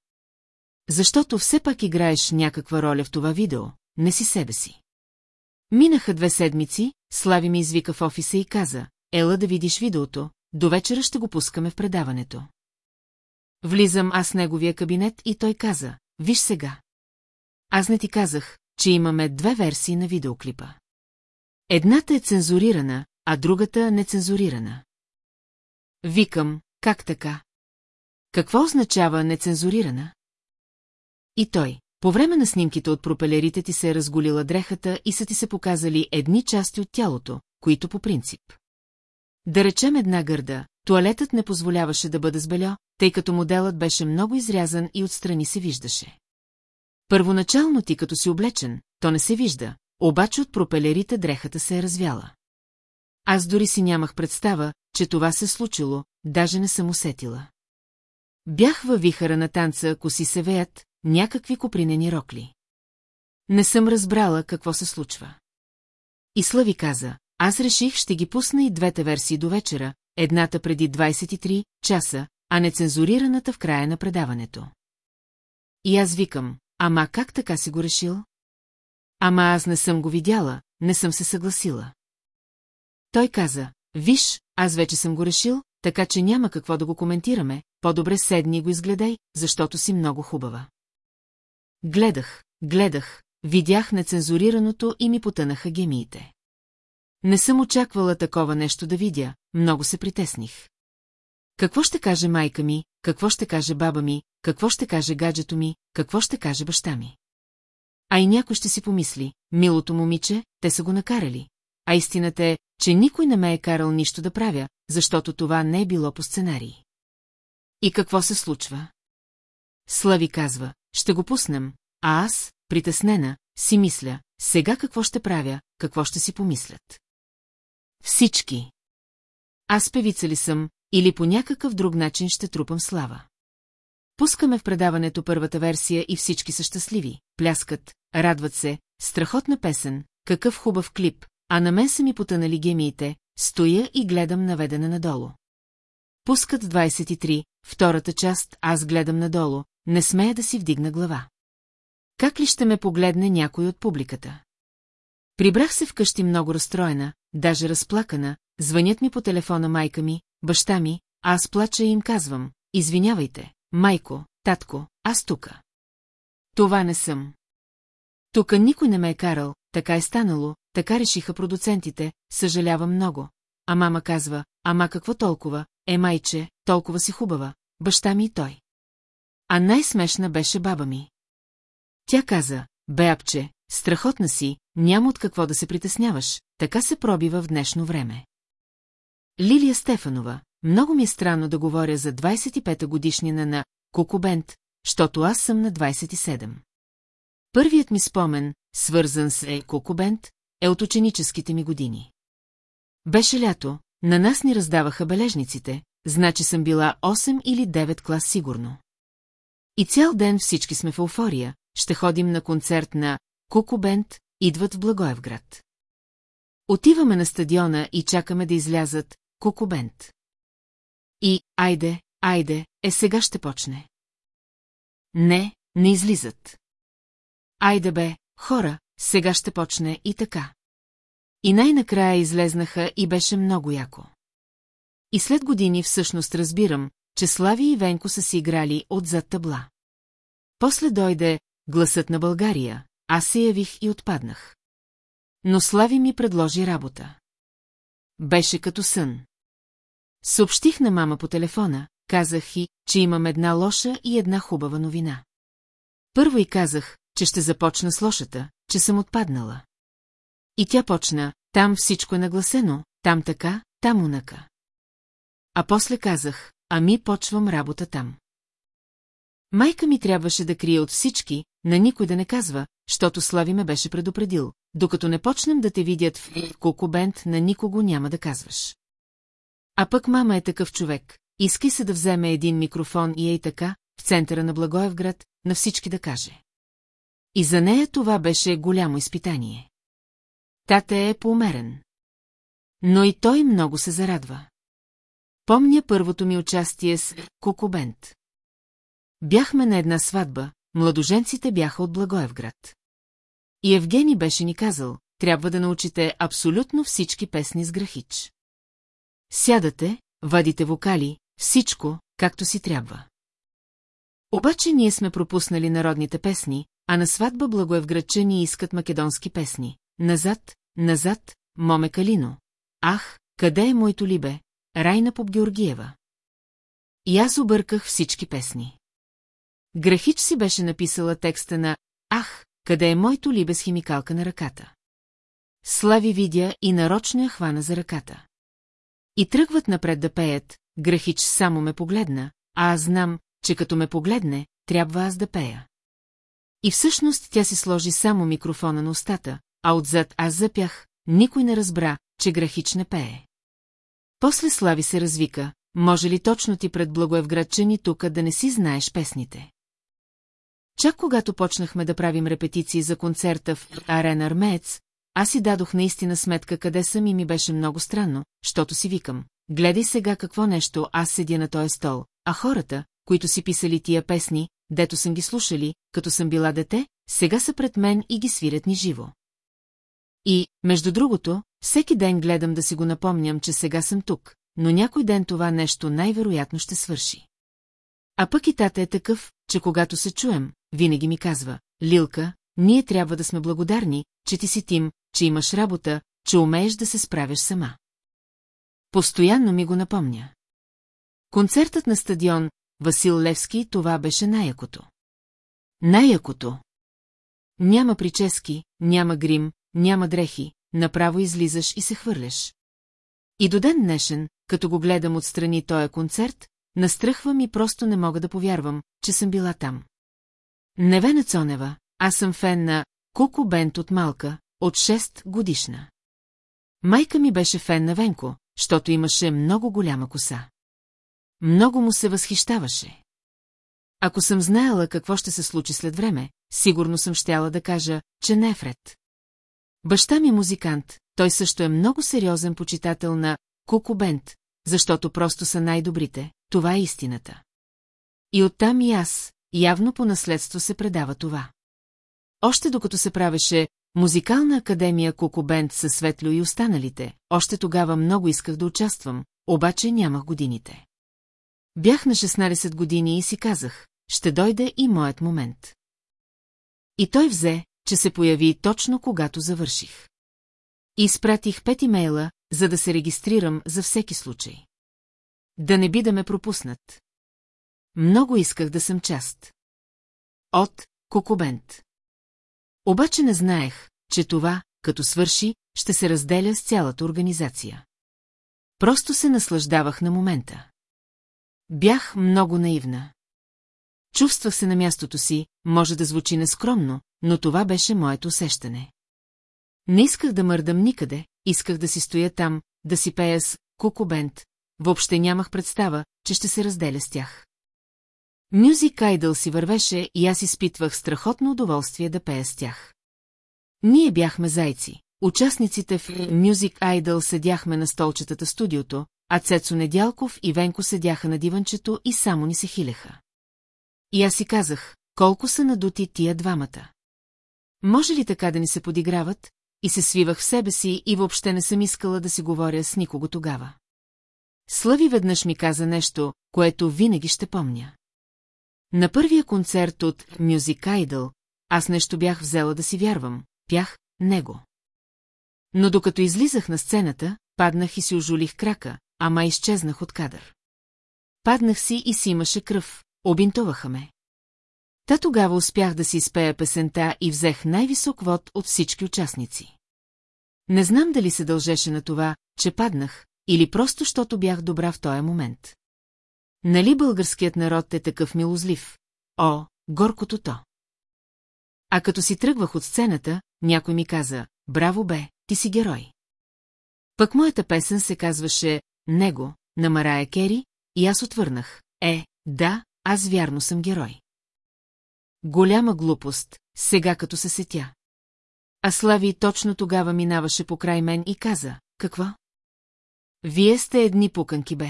Защото все пак играеш някаква роля в това видео, не си себе си. Минаха две седмици, Слави ми извика в офиса и каза, ела да видиш видеото, до вечера ще го пускаме в предаването. Влизам аз в неговия кабинет и той каза, виж сега. Аз не ти казах, че имаме две версии на видеоклипа. Едната е цензурирана, а другата нецензурирана. Викам, как така? Какво означава нецензурирана? И той, по време на снимките от пропелерите ти се е разголила дрехата и са ти се показали едни части от тялото, които по принцип. Да речем една гърда, туалетът не позволяваше да бъде с бельо, тъй като моделът беше много изрязан и отстрани се виждаше. Първоначално ти като си облечен, то не се вижда, обаче от пропелерите дрехата се е развяла. Аз дори си нямах представа, че това се случило, даже не съм усетила. Бях във вихара на танца, ако си се веят, някакви копринени рокли. Не съм разбрала какво се случва. И Слави каза, аз реших ще ги пусна и двете версии до вечера, едната преди 23 часа, а нецензурираната в края на предаването. И аз викам, ама как така си го решил? Ама аз не съм го видяла, не съм се съгласила. Той каза, виж, аз вече съм го решил, така че няма какво да го коментираме, по-добре седни и го изгледай, защото си много хубава. Гледах, гледах, видях нецензурираното и ми потънаха гемиите. Не съм очаквала такова нещо да видя, много се притесних. Какво ще каже майка ми, какво ще каже баба ми, какво ще каже гаджето ми, какво ще каже баща ми? А и някой ще си помисли, милото момиче, те са го накарали. А истината е, че никой не ме е карал нищо да правя, защото това не е било по сценарий. И какво се случва? Слави казва, ще го пуснем, а аз, притеснена, си мисля, сега какво ще правя, какво ще си помислят. Всички. Аз певица ли съм, или по някакъв друг начин ще трупам слава. Пускаме в предаването първата версия и всички са щастливи, пляскат, радват се, страхотна песен, какъв хубав клип, а на мен са ми потънали гемиите, стоя и гледам наведена надолу. Пускат 23, втората част, аз гледам надолу, не смея да си вдигна глава. Как ли ще ме погледне някой от публиката? Прибрах се вкъщи много разстроена, даже разплакана, звънят ми по телефона майка ми, баща ми, а аз плача и им казвам, извинявайте, майко, татко, аз тука. Това не съм. Тука никой не ме е карал, така е станало, така решиха продуцентите, съжалявам много. А мама казва, ама какво толкова, е майче, толкова си хубава, баща ми и той. А най-смешна беше баба ми. Тя каза, беапче, страхотна си, няма от какво да се притесняваш, така се пробива в днешно време. Лилия Стефанова, много ми е странно да говоря за 25-та годишнина на Кокобент, защото аз съм на 27. Първият ми спомен, свързан с Е Кокобент, е от ученическите ми години. Беше лято, на нас ни раздаваха бележниците, значи съм била 8 или 9 клас сигурно. И цял ден всички сме в еуфория, ще ходим на концерт на Кукубент, идват в Благоевград. Отиваме на стадиона и чакаме да излязат Кукубент. И, айде, айде, е сега ще почне. Не, не излизат. Айде бе, хора, сега ще почне и така. И най-накрая излезнаха и беше много яко. И след години всъщност разбирам, че Слави и Венко са си играли отзад табла. После дойде гласът на България, аз се явих и отпаднах. Но Слави ми предложи работа. Беше като сън. Съобщих на мама по телефона, казах и, че имам една лоша и една хубава новина. Първо и казах, че ще започна с лошата, че съм отпаднала. И тя почна, там всичко е нагласено, там така, там унака. А после казах, ами почвам работа там. Майка ми трябваше да крие от всички, на никой да не казва, щото Слави ме беше предупредил, докато не почнем да те видят в кокобент, на никого няма да казваш. А пък мама е такъв човек, искай се да вземе един микрофон и ей така, в центъра на Благоевград, на всички да каже. И за нея това беше голямо изпитание. Тате е поумерен. Но и той много се зарадва. Помня първото ми участие с Кокобент. Бяхме на една сватба, младоженците бяха от Благоевград. И Евгений беше ни казал, трябва да научите абсолютно всички песни с грахич. Сядате, вадите вокали, всичко, както си трябва. Обаче ние сме пропуснали народните песни, а на сватба благоевградчани искат македонски песни. Назад, назад, моме Калино. Ах, къде е моето либе? Райна Поп Георгиева. И аз обърках всички песни. Грахич си беше написала текста на «Ах, къде е моето либе с химикалка на ръката?» Слави видя и нарочно я хвана за ръката. И тръгват напред да пеят, Грахич само ме погледна, а аз знам, че като ме погледне, трябва аз да пея. И всъщност тя си сложи само микрофона на устата, а отзад аз запях, никой не разбра, че Грахич не пее. После Слави се развика, може ли точно ти пред благоевградчани тука да не си знаеш песните? Чак когато почнахме да правим репетиции за концерта в Арена Армеец, аз си дадох наистина сметка къде съм и ми беше много странно, защото си викам. Гледай сега какво нещо аз седя на този стол, а хората, които си писали тия песни, дето съм ги слушали, като съм била дете, сега са пред мен и ги свирят ни живо. И, между другото, всеки ден гледам да си го напомням, че сега съм тук, но някой ден това нещо най-вероятно ще свърши. А пък и тата е такъв, че когато се чуем, винаги ми казва, Лилка, ние трябва да сме благодарни, че ти си тим, че имаш работа, че умееш да се справяш сама. Постоянно ми го напомня. Концертът на стадион Васил Левски това беше най-якото. Най-якото. Няма прически, няма грим, няма дрехи, направо излизаш и се хвърляш. И до ден днешен, като го гледам отстрани този концерт, настръхвам и просто не мога да повярвам, че съм била там. Невена Цонева, аз съм фен на Куко Бент от малка, от 6 годишна. Майка ми беше фен на Венко, защото имаше много голяма коса. Много му се възхищаваше. Ако съм знаела какво ще се случи след време, сигурно съм щяла да кажа, че не е Фред. Баща ми е музикант, той също е много сериозен почитател на Куко Бент, защото просто са най-добрите, това е истината. И оттам и аз, явно по наследство се предава това. Още докато се правеше Музикална академия Кокобент със Светло и останалите, още тогава много исках да участвам, обаче нямах годините. Бях на 16 години и си казах, ще дойде и моят момент. И той взе, че се появи точно когато завърших. Изпратих пет имейла, за да се регистрирам за всеки случай. Да не би да ме пропуснат. Много исках да съм част. От Кокобент. Обаче не знаех, че това, като свърши, ще се разделя с цялата организация. Просто се наслаждавах на момента. Бях много наивна. Чувствах се на мястото си, може да звучи нескромно, но това беше моето усещане. Не исках да мърдам никъде, исках да си стоя там, да си пея с кукобент, въобще нямах представа, че ще се разделя с тях. Мюзик Айдъл си вървеше и аз изпитвах страхотно удоволствие да пея с тях. Ние бяхме зайци. Участниците в Music Idol седяхме на столчетата студиото, а Цецо Недялков и Венко седяха на диванчето и само ни се хилеха. И аз си казах, колко са надути тия двамата. Може ли така да ни се подиграват? И се свивах в себе си и въобще не съм искала да си говоря с никого тогава. Слави веднъж ми каза нещо, което винаги ще помня. На първия концерт от Music Idol аз нещо бях взела да си вярвам, пях него. Но докато излизах на сцената, паднах и си ожулих крака, ама изчезнах от кадър. Паднах си и си имаше кръв, обинтуваха ме. Та тогава успях да си изпея песента и взех най-висок вод от всички участници. Не знам дали се дължеше на това, че паднах, или просто, защото бях добра в този момент. Нали българският народ е такъв милозлив? О, горкото то! А като си тръгвах от сцената, някой ми каза, браво бе, ти си герой. Пък моята песен се казваше «Него» на Марая Кери и аз отвърнах. Е, да, аз вярно съм герой. Голяма глупост, сега като се сетя. А Слави точно тогава минаваше покрай мен и каза, какво? Вие сте едни пуканки, бе.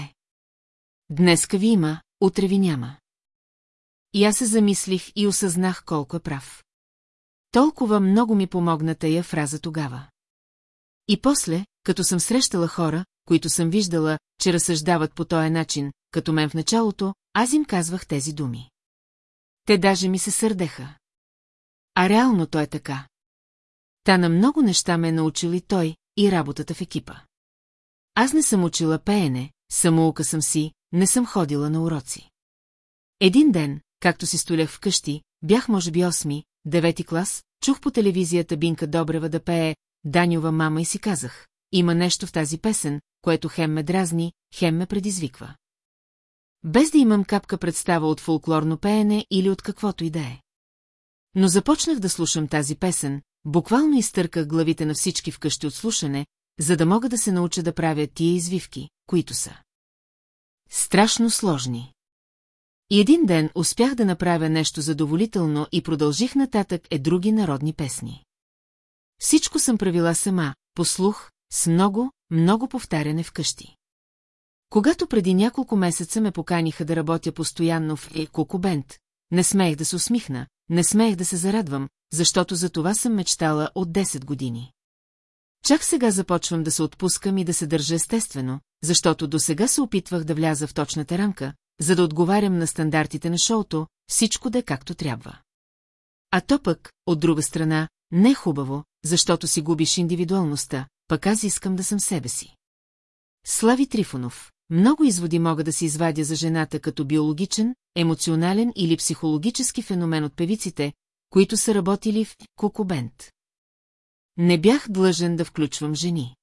Днеска ви има, утре ви няма. И аз се замислих и осъзнах колко е прав. Толкова много ми помогна тая фраза тогава. И после, като съм срещала хора, които съм виждала, че разсъждават по този начин, като мен в началото, аз им казвах тези думи. Те даже ми се сърдеха. А реално то е така. Та на много неща ме е научил и той, и работата в екипа. Аз не съм учила пеене, самоука съм си, не съм ходила на уроци. Един ден, както си столях вкъщи, бях може би осми, девети клас, чух по телевизията Бинка Добрева да пее Данюва мама и си казах, има нещо в тази песен, което хем ме дразни, хем ме предизвиква. Без да имам капка представа от фолклорно пеене или от каквото и да е. Но започнах да слушам тази песен, буквално изтърках главите на всички вкъщи от слушане, за да мога да се науча да правя тия извивки, които са. Страшно сложни. И един ден успях да направя нещо задоволително и продължих нататък е други народни песни. Всичко съм правила сама, по слух, с много, много повтаряне вкъщи. Когато преди няколко месеца ме поканиха да работя постоянно в Екокобент, не смеех да се усмихна, не смеех да се зарадвам, защото за това съм мечтала от 10 години. Чак сега започвам да се отпускам и да се държа естествено, защото до сега се опитвах да вляза в точната рамка, за да отговарям на стандартите на шоуто, всичко да е както трябва. А то пък, от друга страна, не е хубаво, защото си губиш индивидуалността, пък аз искам да съм себе си. Слави Трифонов. Много изводи мога да се извадя за жената като биологичен, емоционален или психологически феномен от певиците, които са работили в Кокобент. Не бях длъжен да включвам жени.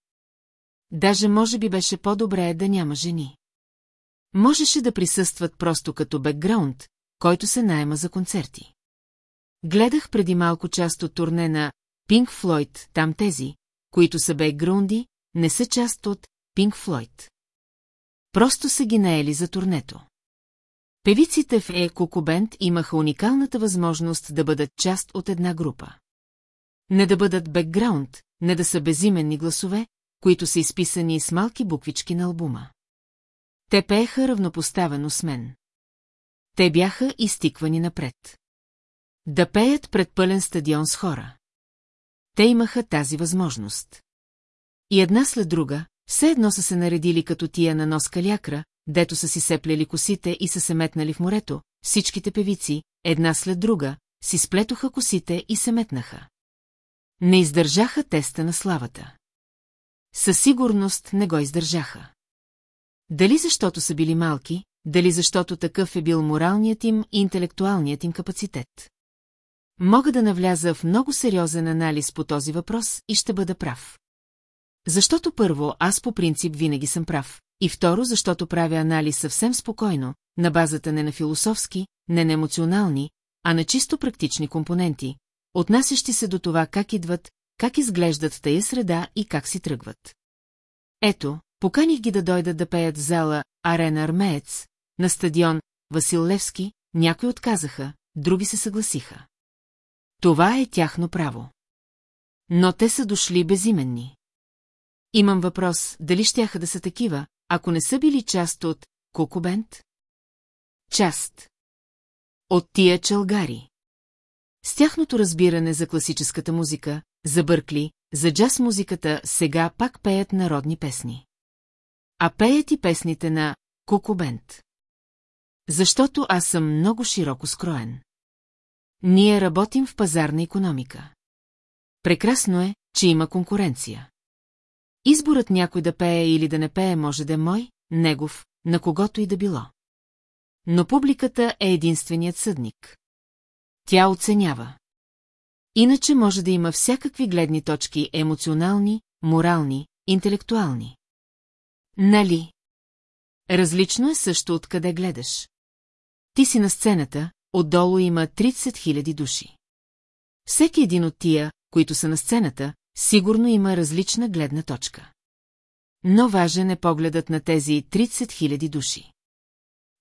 Даже може би беше по-добре да няма жени. Можеше да присъстват просто като бекграунд, който се найема за концерти. Гледах преди малко част от турне на Пинк Флойд, там тези, които са бекграунди, не са част от Пинк Флойд. Просто са ги наели за турнето. Певиците в Екокобент имаха уникалната възможност да бъдат част от една група. Не да бъдат бекграунд, не да са безименни гласове, които са изписани с малки буквички на албума. Те пееха равнопоставено с мен. Те бяха изтиквани напред. Да пеят пред пълен стадион с хора. Те имаха тази възможност. И една след друга, все едно са се наредили като тия на нос калякра, дето са си сеплели косите и са се метнали в морето, всичките певици, една след друга, си сплетоха косите и се метнаха. Не издържаха теста на славата. Със сигурност не го издържаха. Дали защото са били малки, дали защото такъв е бил моралният им и интелектуалният им капацитет. Мога да навляза в много сериозен анализ по този въпрос и ще бъда прав. Защото първо, аз по принцип винаги съм прав, и второ, защото правя анализ съвсем спокойно, на базата не на философски, не на емоционални, а на чисто практични компоненти, отнасящи се до това как идват, как изглеждат тая среда и как си тръгват. Ето, поканих ги да дойдат да пеят зала Арена Армеец, на стадион Васил Левски, някои отказаха, други се съгласиха. Това е тяхно право. Но те са дошли безименни. Имам въпрос, дали щяха да са такива, ако не са били част от Кокобент? Част. От тия чалгари. С тяхното разбиране за класическата музика, за Бъркли, за джаз музиката сега пак пеят народни песни. А пеят и песните на Кокобент. Защото аз съм много широко скроен. Ние работим в пазарна економика. Прекрасно е, че има конкуренция. Изборът някой да пее или да не пее може да е мой, негов, на когото и да било. Но публиката е единственият съдник. Тя оценява. Иначе може да има всякакви гледни точки емоционални, морални, интелектуални. Нали? Различно е също откъде гледаш. Ти си на сцената, отдолу има 30 000 души. Всеки един от тия, които са на сцената, сигурно има различна гледна точка. Но важен е погледът на тези 30 000 души.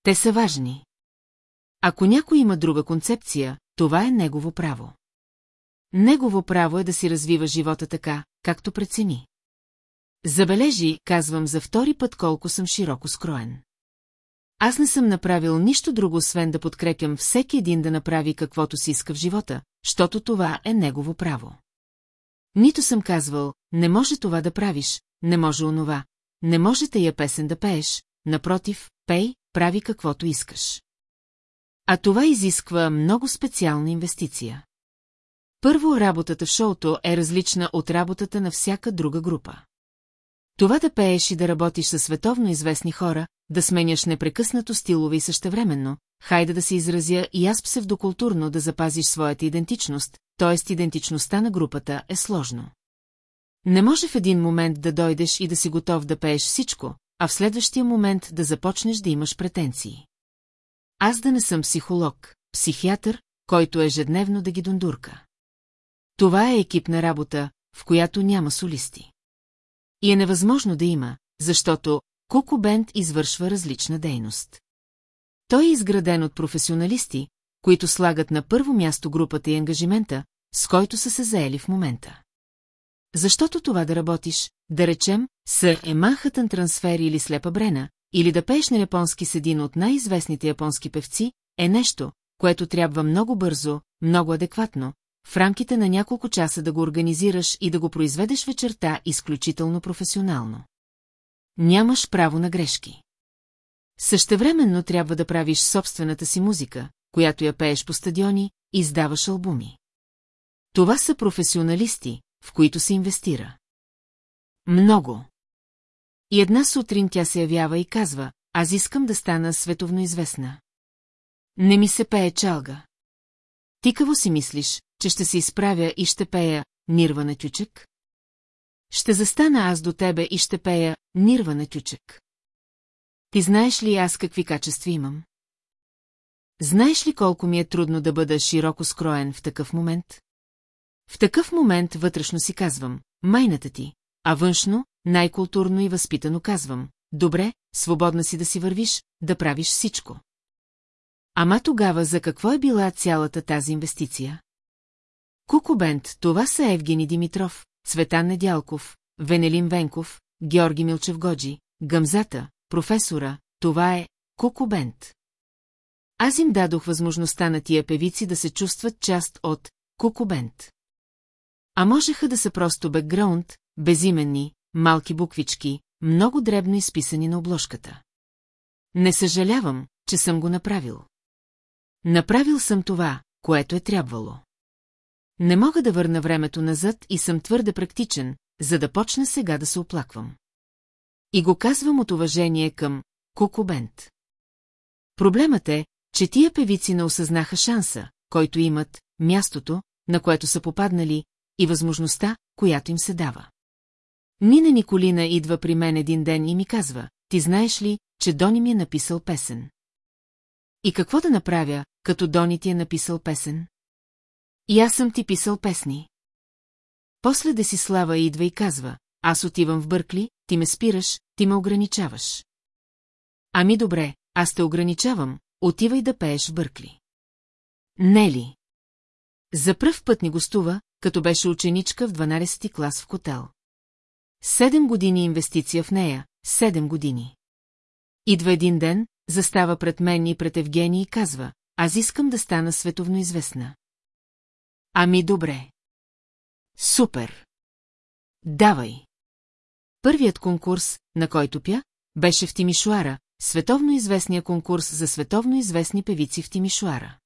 Те са важни. Ако някой има друга концепция, това е негово право. Негово право е да си развива живота така, както прецени. Забележи, казвам за втори път колко съм широко скроен. Аз не съм направил нищо друго, освен да подкрепям всеки един да направи каквото си иска в живота, защото това е негово право. Нито съм казвал, не може това да правиш, не може онова, не може тая песен да пееш, напротив, пей, прави каквото искаш. А това изисква много специална инвестиция. Първо, работата в шоуто е различна от работата на всяка друга група. Това да пееш и да работиш със световно известни хора, да сменяш непрекъснато стилове и същевременно, хайде да се изразя и аз псевдокултурно да запазиш своята идентичност, т.е. идентичността на групата е сложно. Не може в един момент да дойдеш и да си готов да пееш всичко, а в следващия момент да започнеш да имаш претенции. Аз да не съм психолог, психиатър, който ежедневно да ги дондурка. Това е екипна работа, в която няма солисти. И е невъзможно да има, защото Куку Бенд извършва различна дейност. Той е изграден от професионалисти, които слагат на първо място групата и ангажимента, с който са се заели в момента. Защото това да работиш, да речем, с е Манхатън трансфер или слепа брена, или да пееш на японски с един от най-известните японски певци, е нещо, което трябва много бързо, много адекватно, в рамките на няколко часа да го организираш и да го произведеш вечерта изключително професионално. Нямаш право на грешки. Същевременно трябва да правиш собствената си музика, която я пееш по стадиони, издаваш албуми. Това са професионалисти, в които се инвестира. Много. И една сутрин тя се явява и казва, аз искам да стана световно известна. Не ми се пее чалга. Ти какво си мислиш, че ще се изправя и ще пея «Нирва на тючек»? Ще застана аз до тебе и ще пея «Нирва на тючек». Ти знаеш ли аз какви качества имам? Знаеш ли колко ми е трудно да бъда широко скроен в такъв момент? В такъв момент вътрешно си казвам, майната ти, а външно, най-културно и възпитано казвам, добре, свободна си да си вървиш, да правиш всичко. Ама тогава за какво е била цялата тази инвестиция? Кукубент, това са Евгений Димитров, Цветан Недялков, Венелин Венков, Георги Милчев Годжи, Гъмзата, професора, това е Кукубент. Аз им дадох възможността на тия певици да се чувстват част от Кукубент. А можеха да са просто бекграунд, безименни, малки буквички, много дребно изписани на обложката. Не съжалявам, че съм го направил. Направил съм това, което е трябвало. Не мога да върна времето назад и съм твърде практичен, за да почна сега да се оплаквам. И го казвам от уважение към Кукубент. Проблемът е, че тия певици не осъзнаха шанса, който имат, мястото, на което са попаднали, и възможността, която им се дава. Нина Николина идва при мен един ден и ми казва, ти знаеш ли, че Дони ми е написал песен? И какво да направя, като Дони ти е написал песен? И аз съм ти писал песни. После да си слава идва и казва, аз отивам в Бъркли, ти ме спираш, ти ме ограничаваш. Ами добре, аз те ограничавам, отивай да пееш в Бъркли. Не ли? За пръв път ни гостува, като беше ученичка в 12-ти клас в котел. Седем години инвестиция в нея, седем години. Идва един ден, застава пред мен и пред Евгений и казва, аз искам да стана световно известна. Ами добре. Супер. Давай. Първият конкурс, на който пя, беше в Тимишуара, световно известния конкурс за световно известни певици в Тимишуара.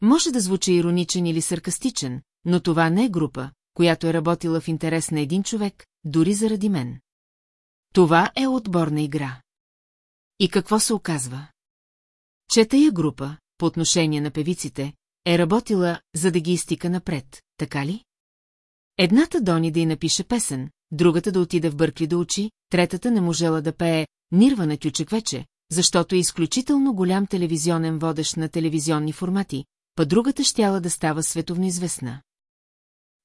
Може да звучи ироничен или саркастичен, но това не е група, която е работила в интерес на един човек, дори заради мен. Това е отборна игра. И какво се оказва? Че тая група, по отношение на певиците, е работила, за да ги изтика напред, така ли? Едната Дони да й напише песен, другата да отиде в Бъркли да учи, третата не можела да пее «Нирва на тючек вече», защото е изключително голям телевизионен водещ на телевизионни формати, па другата щяла да става световно известна.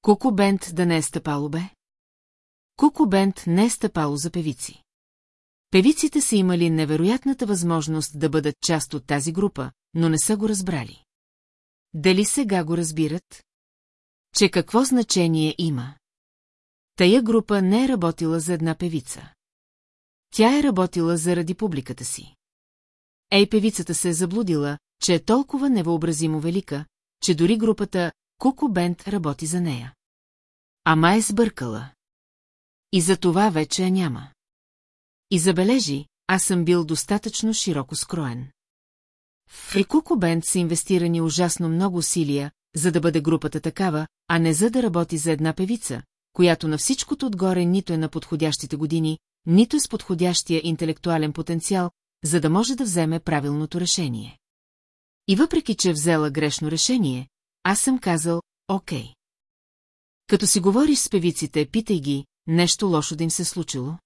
Куку Бент да не е стъпало бе? Куку Бент не е стъпало за певици. Певиците са имали невероятната възможност да бъдат част от тази група, но не са го разбрали. Дали сега го разбират? Че какво значение има? Тая група не е работила за една певица. Тя е работила заради публиката си. Ей, певицата се е заблудила, че е толкова невъобразимо велика, че дори групата Куку Бент работи за нея. Ама е сбъркала. И за това вече я няма. И забележи, аз съм бил достатъчно широко скроен. В Рикуко Бенд са инвестирани ужасно много усилия, за да бъде групата такава, а не за да работи за една певица, която на всичкото отгоре нито е на подходящите години, нито е с подходящия интелектуален потенциал, за да може да вземе правилното решение. И въпреки, че е взела грешно решение, аз съм казал «Окей». Като си говориш с певиците, питай ги, нещо лошо да им се случило.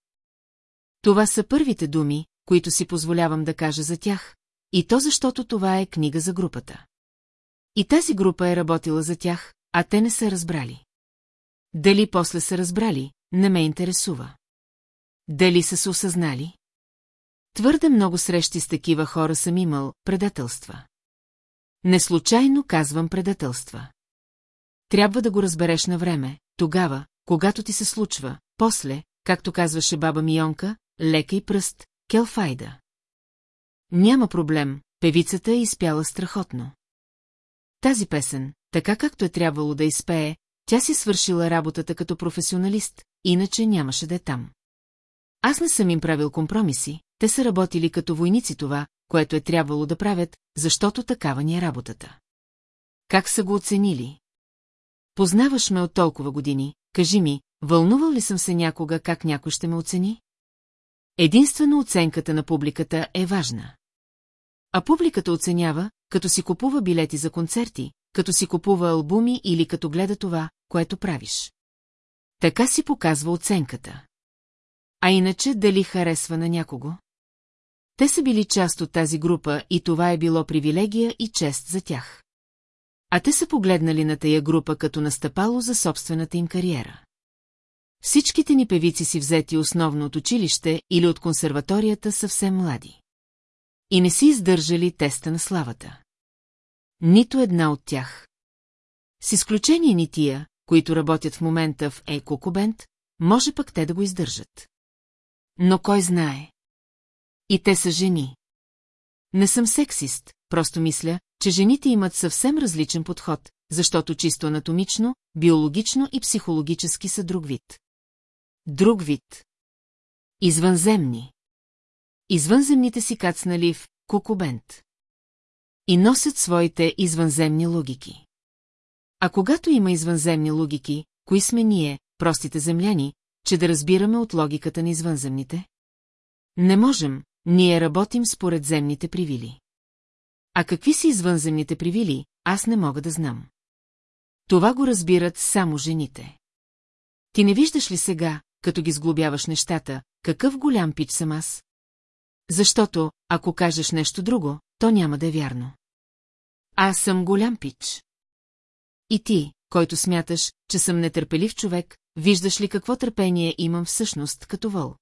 Това са първите думи, които си позволявам да кажа за тях, и то защото това е книга за групата. И тази група е работила за тях, а те не са разбрали. Дали после са разбрали, не ме интересува. Дали са се осъзнали? Твърде много срещи с такива хора съм имал, предателства. Неслучайно казвам предателства. Трябва да го разбереш на време, тогава, когато ти се случва, после, както казваше баба Мионка, лека и пръст, келфайда. Няма проблем, певицата е изпяла страхотно. Тази песен, така както е трябвало да изпее, тя си свършила работата като професионалист, иначе нямаше да е там. Аз не съм им правил компромиси, те са работили като войници това, което е трябвало да правят, защото такава ни е работата. Как са го оценили? Познаваш ме от толкова години, кажи ми, вълнувал ли съм се някога как някой ще ме оцени? Единствено оценката на публиката е важна. А публиката оценява, като си купува билети за концерти, като си купува албуми или като гледа това, което правиш. Така си показва оценката. А иначе дали харесва на някого? Те са били част от тази група и това е било привилегия и чест за тях. А те са погледнали на тая група като настъпало за собствената им кариера. Всичките ни певици си взети основно от училище или от консерваторията съвсем млади. И не си издържали теста на славата. Нито една от тях. С изключение ни тия, които работят в момента в Екокобент, може пък те да го издържат. Но кой знае? И те са жени. Не съм сексист, просто мисля, че жените имат съвсем различен подход, защото чисто анатомично, биологично и психологически са друг вид. Друг вид. Извънземни. Извънземните си кацнали в кукубент. И носят своите извънземни логики. А когато има извънземни логики, кои сме ние, простите земляни, че да разбираме от логиката на извънземните? Не можем, ние работим според земните привили. А какви са извънземните привили, аз не мога да знам. Това го разбират само жените. Ти не виждаш ли сега, като ги сглобяваш нещата, какъв голям пич съм аз? Защото, ако кажеш нещо друго, то няма да е вярно. Аз съм голям пич. И ти, който смяташ, че съм нетърпелив човек, виждаш ли какво търпение имам всъщност като вол?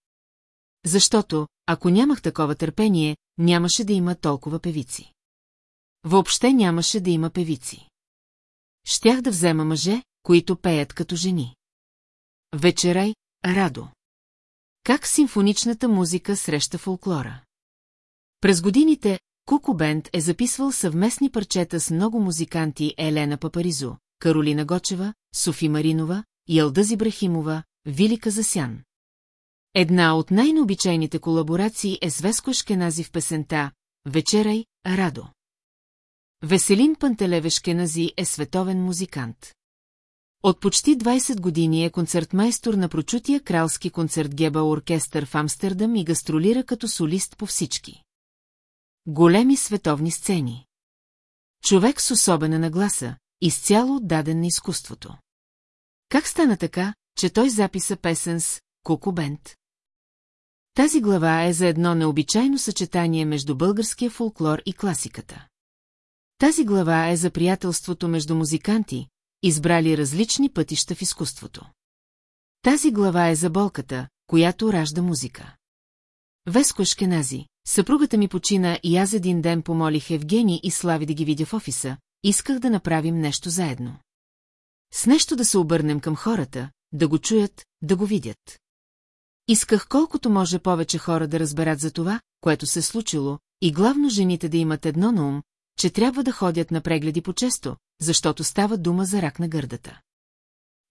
Защото, ако нямах такова търпение, нямаше да има толкова певици. Въобще нямаше да има певици. Щях да взема мъже, които пеят като жени. Вечерай, Радо. Как симфоничната музика среща фолклора? През годините Куко Бенд е записвал съвместни парчета с много музиканти Елена Папаризо, Каролина Гочева, Софи Маринова, Ялдъз Ибрахимова, Вилика Засян. Една от най-необичайните колаборации е с Веско Шкенази в песента «Вечерай, Радо». Веселин Пантелевешкенази е световен музикант. От почти 20 години е концертмайстор на прочутия кралски концерт Геба оркестър в Амстердам и гастролира като солист по всички. Големи световни сцени. Човек с особена нагласа, изцяло отдаден на изкуството. Как стана така, че той записа песен с Куку Бент? Тази глава е за едно необичайно съчетание между българския фолклор и класиката. Тази глава е за приятелството между музиканти, избрали различни пътища в изкуството. Тази глава е за болката, която ражда музика. Веско Ешкенази, съпругата ми почина и аз един ден помолих Евгений и Слави да ги видя в офиса, исках да направим нещо заедно. С нещо да се обърнем към хората, да го чуят, да го видят. Исках колкото може повече хора да разберат за това, което се случило, и главно жените да имат едно на ум, че трябва да ходят на прегледи по-често, защото става дума за рак на гърдата.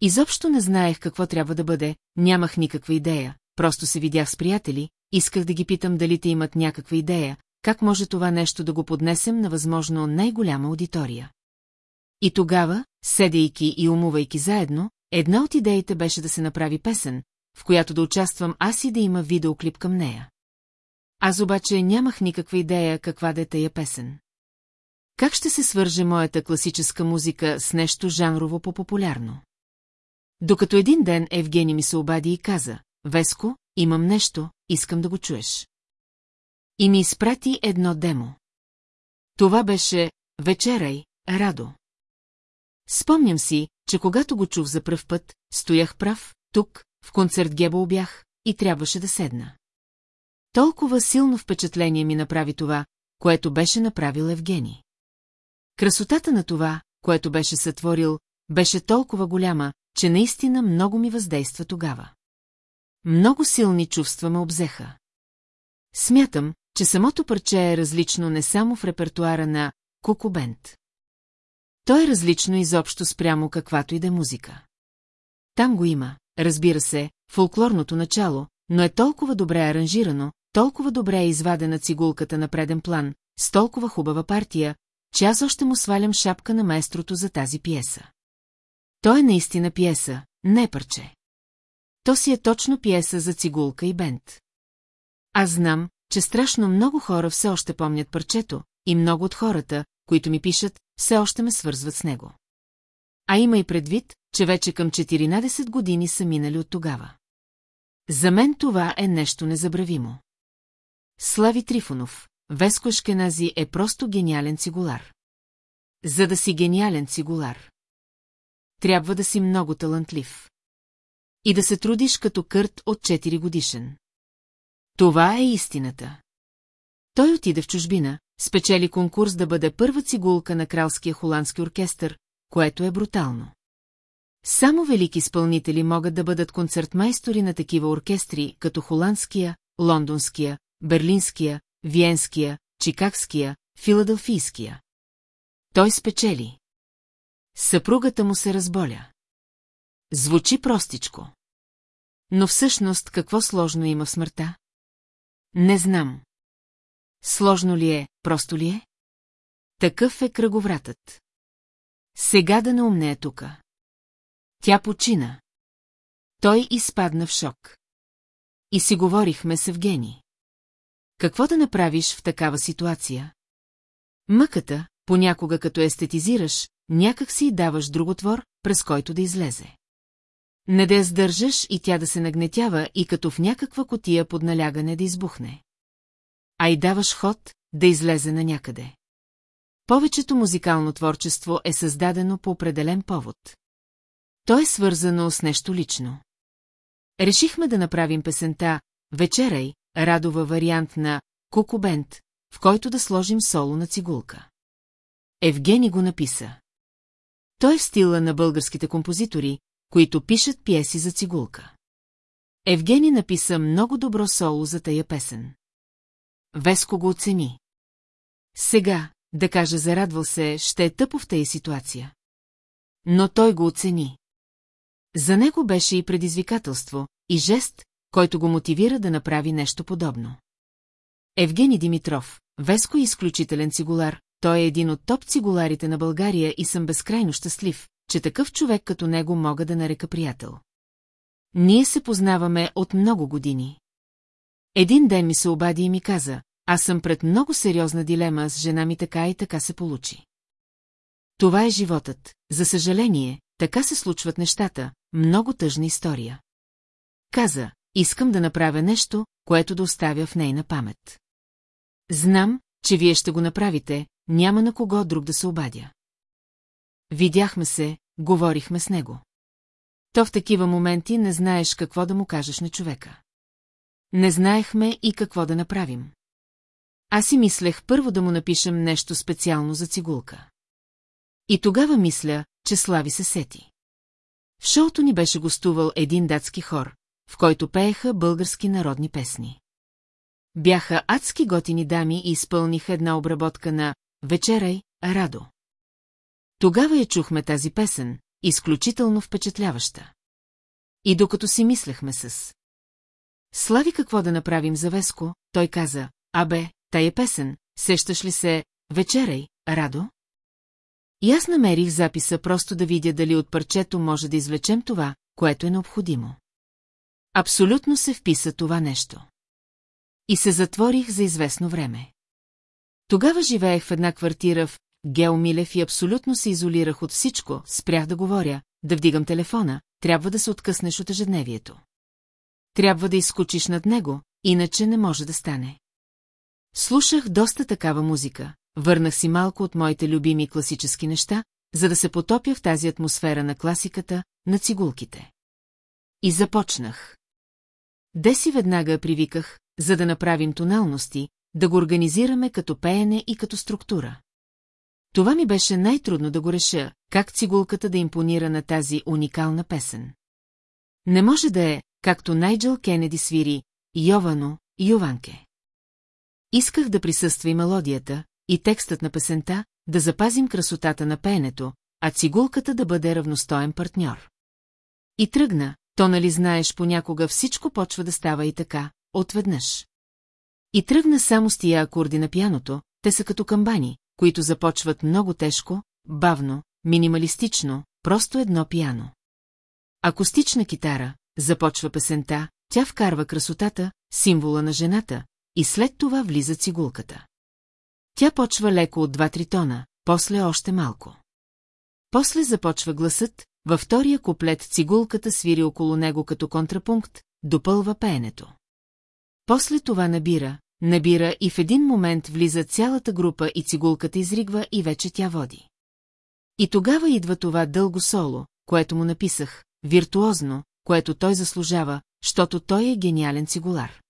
Изобщо не знаех какво трябва да бъде, нямах никаква идея, просто се видях с приятели, исках да ги питам дали те имат някаква идея, как може това нещо да го поднесем на възможно най-голяма аудитория. И тогава, седейки и умувайки заедно, една от идеите беше да се направи песен, в която да участвам аз и да има видеоклип към нея. Аз обаче нямах никаква идея каква да е тая песен. Как ще се свърже моята класическа музика с нещо жанрово по-популярно? Докато един ден Евгений ми се обади и каза, Веско, имам нещо, искам да го чуеш. И ми изпрати едно демо. Това беше «Вечерай, Радо». Спомням си, че когато го чух за пръв път, стоях прав, тук, в концерт Гебо бях, и трябваше да седна. Толкова силно впечатление ми направи това, което беше направил Евгений. Красотата на това, което беше сътворил, беше толкова голяма, че наистина много ми въздейства тогава. Много силни чувства ме обзеха. Смятам, че самото парче е различно не само в репертуара на Кукубент. То е различно изобщо спрямо каквато и да е музика. Там го има, разбира се, фолклорното начало, но е толкова добре аранжирано, толкова добре е извадена цигулката на преден план, с толкова хубава партия, че аз още му свалям шапка на маестрото за тази пиеса. То е наистина пиеса, не парче. То си е точно пиеса за цигулка и бент. Аз знам, че страшно много хора все още помнят парчето, и много от хората, които ми пишат, все още ме свързват с него. А има и предвид, че вече към 14 години са минали от тогава. За мен това е нещо незабравимо. Слави Трифонов, Веско Шкенази е просто гениален цигулар. За да си гениален цигулар. Трябва да си много талантлив. И да се трудиш като кърт от 4 годишен. Това е истината. Той отиде в чужбина, спечели конкурс да бъде първа цигулка на Кралския холандски оркестър, което е брутално. Само велики изпълнители могат да бъдат концертмайстори на такива оркестри, като холандския, лондонския, берлинския, виенския, чикагския, филаделфийския. Той спечели. Съпругата му се разболя. Звучи простичко. Но всъщност какво сложно има в смъртта? Не знам. Сложно ли е, просто ли е? Такъв е кръговратът. Сега да не умнее тука. Тя почина. Той изпадна в шок. И си говорихме с Евгений. Какво да направиш в такава ситуация? Мъката, понякога като естетизираш, някак си даваш друг отвор, през който да излезе. Не да я сдържаш и тя да се нагнетява и като в някаква котия под налягане да избухне. А и даваш ход, да излезе на някъде. Повечето музикално творчество е създадено по определен повод. То е свързано с нещо лично. Решихме да направим песента «Вечерай», радова вариант на «Кукубент», в който да сложим соло на цигулка. Евгений го написа. Той е в стила на българските композитори, които пишат пиеси за цигулка. Евгений написа много добро соло за тая песен. Веско го оцени. Сега, да кажа зарадвал се, ще е тъпо в тая ситуация. Но той го оцени. За него беше и предизвикателство, и жест, който го мотивира да направи нещо подобно. Евгений Димитров, Веско е изключителен цигулар, той е един от топ цигуларите на България и съм безкрайно щастлив, че такъв човек като него мога да нарека приятел. Ние се познаваме от много години. Един ден ми се обади и ми каза, аз съм пред много сериозна дилема с жена ми така и така се получи. Това е животът. За съжаление, така се случват нещата, много тъжна история. Каза, искам да направя нещо, което да оставя в нейна памет. Знам, че вие ще го направите, няма на кого друг да се обадя. Видяхме се, говорихме с него. То в такива моменти не знаеш какво да му кажеш на човека. Не знаехме и какво да направим. Аз си мислех първо да му напишем нещо специално за цигулка. И тогава мисля, че Слави се сети. В шоуто ни беше гостувал един датски хор, в който пееха български народни песни. Бяха адски готини дами и изпълниха една обработка на «Вечерай, Радо». Тогава я чухме тази песен, изключително впечатляваща. И докато си мислехме с... Слави какво да направим за Веско, той каза, абе, тая песен, сещаш ли се, вечерай, Радо? И аз намерих записа просто да видя дали от парчето може да извлечем това, което е необходимо. Абсолютно се вписа това нещо. И се затворих за известно време. Тогава живеех в една квартира в Геомилев и абсолютно се изолирах от всичко, спрях да говоря, да вдигам телефона, трябва да се откъснеш от ежедневието. Трябва да изкочиш над него, иначе не може да стане. Слушах доста такава музика, върнах си малко от моите любими класически неща, за да се потопя в тази атмосфера на класиката, на цигулките. И започнах. Деси веднага привиках, за да направим тоналности, да го организираме като пеене и като структура. Това ми беше най-трудно да го реша, как цигулката да импонира на тази уникална песен. Не може да е, както Найджел Кенеди свири, Йовано, Йованке. Исках да присъства и мелодията, и текстът на песента, да запазим красотата на пеенето, а цигулката да бъде равностоен партньор. И тръгна, то нали знаеш, понякога всичко почва да става и така, отведнъж. И тръгна само с тия акорди на пяното, те са като камбани, които започват много тежко, бавно, минималистично, просто едно пияно. Акустична китара, започва песента, тя вкарва красотата, символа на жената, и след това влиза цигулката. Тя почва леко от два-три тона, после още малко. После започва гласът, във втория куплет цигулката свири около него като контрапункт, допълва пеенето. После това набира, набира и в един момент влиза цялата група и цигулката изригва и вече тя води. И тогава идва това дълго соло, което му написах, виртуозно, което той заслужава, защото той е гениален цигулар.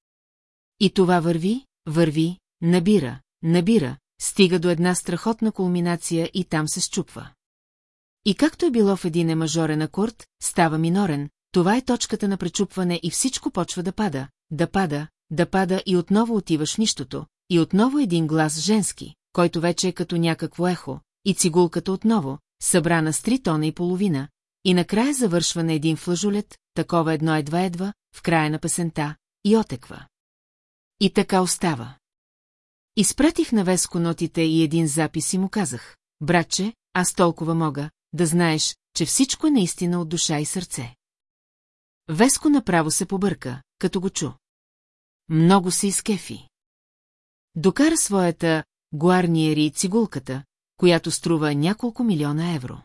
И това върви, върви, набира, набира, стига до една страхотна кулминация и там се счупва. И както е било в един емажорен акорд, става минорен, това е точката на пречупване и всичко почва да пада, да пада, да пада и отново отиваш нищото, и отново един глас женски, който вече е като някакво ехо, и цигулката отново, събрана с три тона и половина, и накрая завършва на един флажулет, такова едно едва-едва, в края на песента, и отеква. И така остава. Изпратих на Веско нотите и един запис и му казах, братче, аз толкова мога, да знаеш, че всичко е наистина от душа и сърце. Веско направо се побърка, като го чу. Много се изкефи. Докара своята гуарниери цигулката, която струва няколко милиона евро.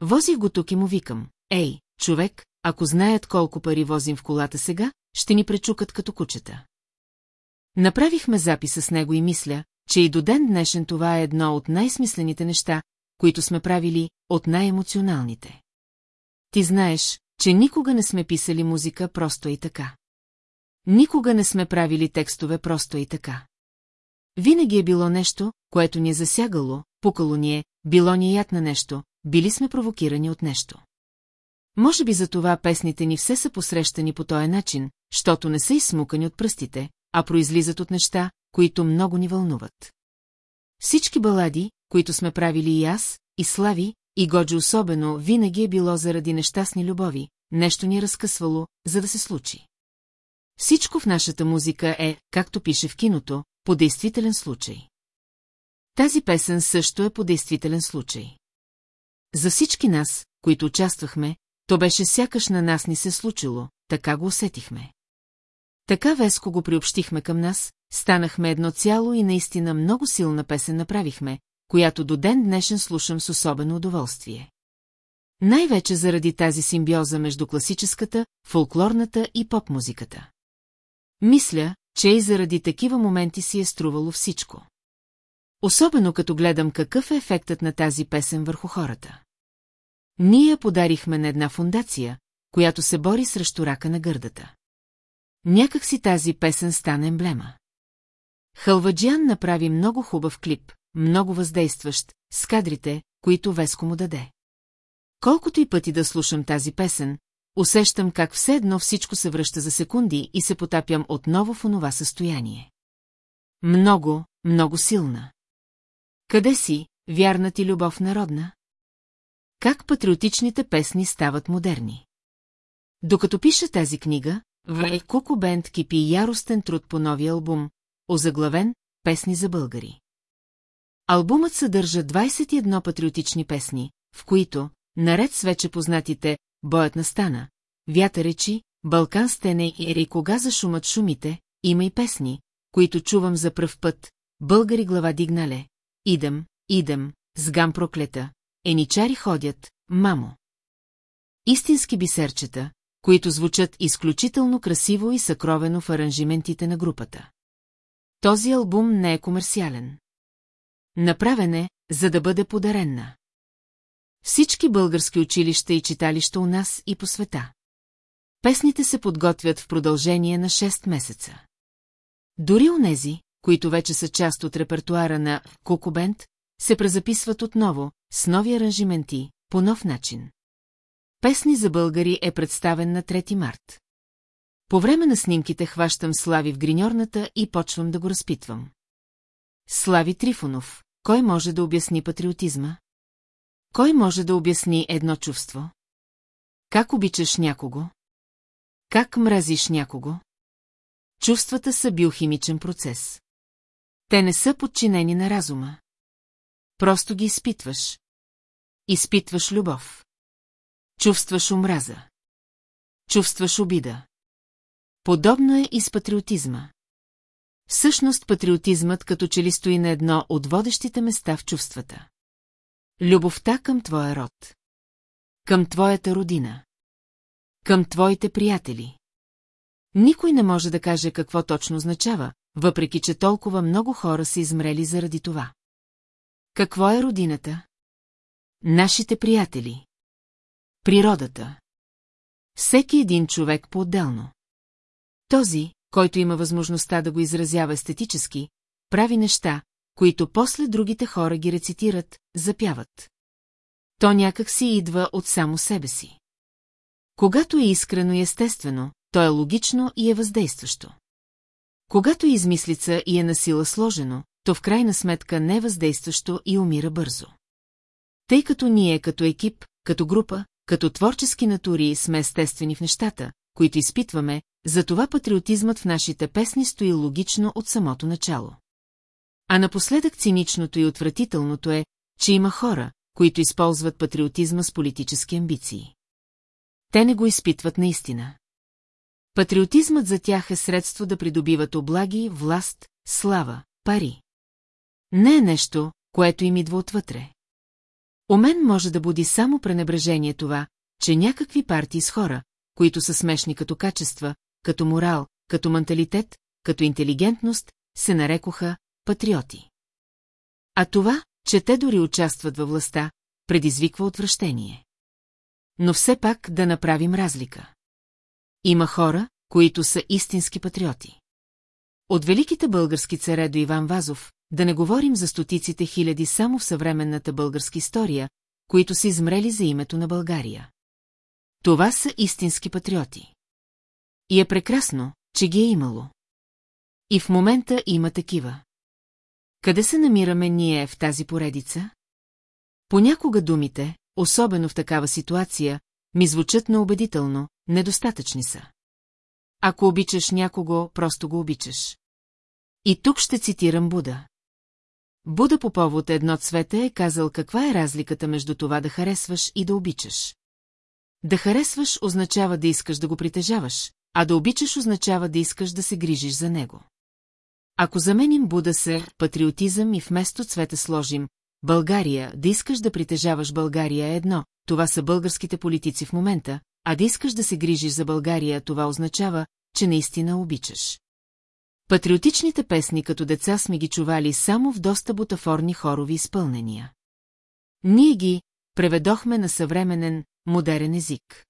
Возих го тук и му викам, ей, човек, ако знаят колко пари возим в колата сега, ще ни пречукат като кучета. Направихме записа с него и мисля, че и до ден днешен това е едно от най-смислените неща, които сме правили, от най-емоционалните. Ти знаеш, че никога не сме писали музика просто и така. Никога не сме правили текстове просто и така. Винаги е било нещо, което ни е засягало, пукало ни е, било ни е яд на нещо, били сме провокирани от нещо. Може би за това песните ни все са посрещани по този начин, защото не са изсмукани от пръстите, а произлизат от неща, които много ни вълнуват. Всички балади, които сме правили и аз, и Слави, и Годжи особено, винаги е било заради нещастни любови, нещо ни е разкъсвало, за да се случи. Всичко в нашата музика е, както пише в киното, по действителен случай. Тази песен също е по действителен случай. За всички нас, които участвахме, то беше сякаш на нас ни се случило, така го усетихме. Така веско го приобщихме към нас, станахме едно цяло и наистина много силна песен направихме, която до ден днешен слушам с особено удоволствие. Най-вече заради тази симбиоза между класическата, фолклорната и поп-музиката. Мисля, че и заради такива моменти си е струвало всичко. Особено като гледам какъв е ефектът на тази песен върху хората. Ние подарихме на една фундация, която се бори срещу рака на гърдата. Някак си тази песен стана емблема. Халваджиан направи много хубав клип, много въздействащ, с кадрите, които Веско му даде. Колкото и пъти да слушам тази песен, усещам как все едно всичко се връща за секунди и се потапям отново в онова състояние. Много, много силна. Къде си, вярна ти любов народна? Как патриотичните песни стават модерни? Докато пиша тази книга, в Куко Бенд кипи яростен труд по новия албум, озаглавен «Песни за българи». Албумът съдържа 21 патриотични песни, в които, наред с вече познатите «Боят на стана», «Вята речи», «Балкан стене» и «Ери кога за шумът шумите», има и песни, които чувам за пръв път, «Българи глава дигнале», «Идем», «Идем», «Сгам проклета», «Еничари ходят», «Мамо». Истински бисерчета, които звучат изключително красиво и съкровено в аранжиментите на групата. Този албум не е комерциален. Направен е, за да бъде подаренна. Всички български училища и читалища у нас и по света. Песните се подготвят в продължение на 6 месеца. Дори онези, които вече са част от репертуара на Кокобент, се презаписват отново, с нови аранжименти, по нов начин. Песни за българи е представен на 3 март. По време на снимките хващам Слави в гриньорната и почвам да го разпитвам. Слави Трифонов, кой може да обясни патриотизма? Кой може да обясни едно чувство? Как обичаш някого? Как мразиш някого? Чувствата са биохимичен процес. Те не са подчинени на разума. Просто ги изпитваш. Изпитваш любов. Чувстваш омраза. Чувстваш обида. Подобно е и с патриотизма. Всъщност патриотизмът като че ли стои на едно от водещите места в чувствата. Любовта към твоя род. Към твоята родина. Към твоите приятели. Никой не може да каже какво точно означава, въпреки че толкова много хора са измрели заради това. Какво е родината? Нашите приятели. Природата. Всеки един човек по-отделно. Този, който има възможността да го изразява естетически, прави неща, които после другите хора ги рецитират, запяват. То някак си идва от само себе си. Когато е искрено и естествено, то е логично и е въздействащо. Когато е измислица и е насила сложено, то в крайна сметка не е въздействащо и умира бързо. Тъй като ние като екип, като група, като творчески натури сме естествени в нещата, които изпитваме, затова патриотизмът в нашите песни стои логично от самото начало. А напоследък циничното и отвратителното е, че има хора, които използват патриотизма с политически амбиции. Те не го изпитват наистина. Патриотизмът за тях е средство да придобиват облаги, власт, слава, пари. Не е нещо, което им идва отвътре. У мен може да буди само пренебрежение това, че някакви партии с хора, които са смешни като качества, като морал, като менталитет, като интелигентност, се нарекоха патриоти. А това, че те дори участват във властта, предизвиква отвращение. Но все пак да направим разлика. Има хора, които са истински патриоти. От великите български царе до Иван Вазов, да не говорим за стотиците хиляди само в съвременната българска история, които са измрели за името на България. Това са истински патриоти. И е прекрасно, че ги е имало. И в момента има такива. Къде се намираме ние в тази поредица? Понякога думите, особено в такава ситуация, ми звучат неубедително, недостатъчни са. Ако обичаш някого, просто го обичаш. И тук ще цитирам Буда. Буда по повод едно цвете е казал каква е разликата между това да харесваш и да обичаш. Да харесваш означава да искаш да го притежаваш, а да обичаш означава да искаш да се грижиш за него. Ако заменим Буда се патриотизъм и вместо цвета сложим България, да искаш да притежаваш България е едно, това са българските политици в момента, а да искаш да се грижиш за България, това означава, че наистина обичаш. Патриотичните песни като деца сме ги чували само в доста бутафорни хорови изпълнения. Ние ги преведохме на съвременен, модерен език.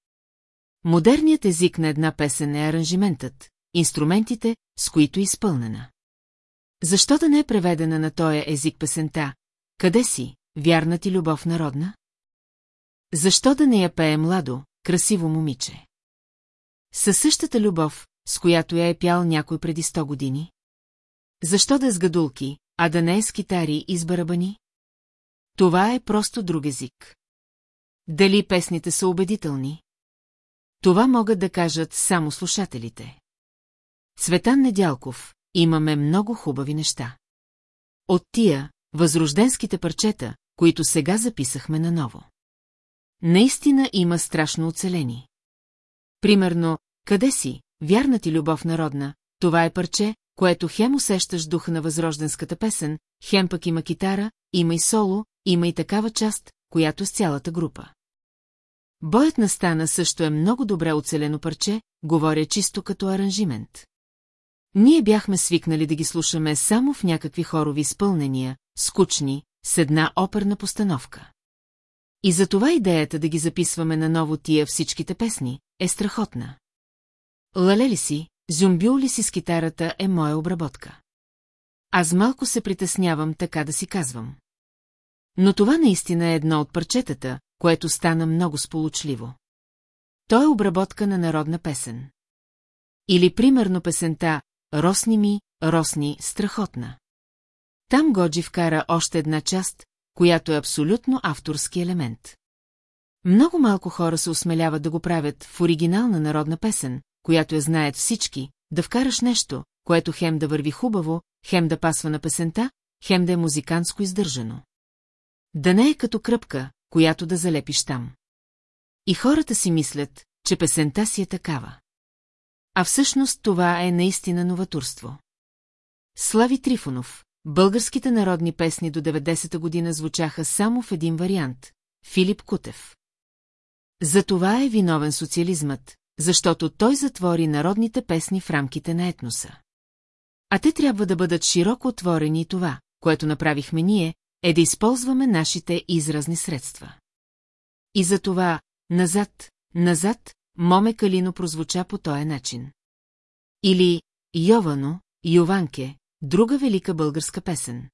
Модерният език на една песен е аранжиментът, инструментите, с които е изпълнена. Защо да не е преведена на този език песента? Къде си, вярна ти любов народна? Защо да не я пее младо, красиво момиче? Със същата любов, с която я е пял някой преди сто години? Защо да е с гадулки, а да не е с китари и с барабани? Това е просто друг език. Дали песните са убедителни? Това могат да кажат само слушателите. Цветан Недялков, имаме много хубави неща. От тия, възрожденските парчета, които сега записахме наново. Наистина има страшно оцелени. Примерно, къде си, вярна ти любов народна, това е парче, което хем усещаш духа на възрожденската песен, хем пък има китара, има и соло, има и такава част, която с цялата група. Боят на стана също е много добре оцелено парче, говоря чисто като аранжимент. Ние бяхме свикнали да ги слушаме само в някакви хорови изпълнения, скучни, с една оперна постановка. И за това идеята да ги записваме наново тия всичките песни е страхотна. Лале ли си, зюмбюл ли си с китарата е моя обработка. Аз малко се притеснявам така да си казвам. Но това наистина е едно от парчетата, което стана много сполучливо. То е обработка на народна песен. Или примерно песента «Росни ми, росни, страхотна». Там Годжи вкара още една част, която е абсолютно авторски елемент. Много малко хора се осмеляват да го правят в оригинална народна песен, която я знаят всички, да вкараш нещо, което хем да върви хубаво, хем да пасва на песента, хем да е музиканско издържано. Да не е като кръпка, която да залепиш там. И хората си мислят, че песента си е такава. А всъщност това е наистина новатурство. Слави Трифонов, българските народни песни до 90-та година звучаха само в един вариант – Филип Кутев. За това е виновен социализмът, защото той затвори народните песни в рамките на етноса. А те трябва да бъдат широко отворени и това, което направихме ние, е да използваме нашите изразни средства. И за това, назад, назад, Моме Калино прозвуча по този начин. Или Йовано, Йованке, друга велика българска песен.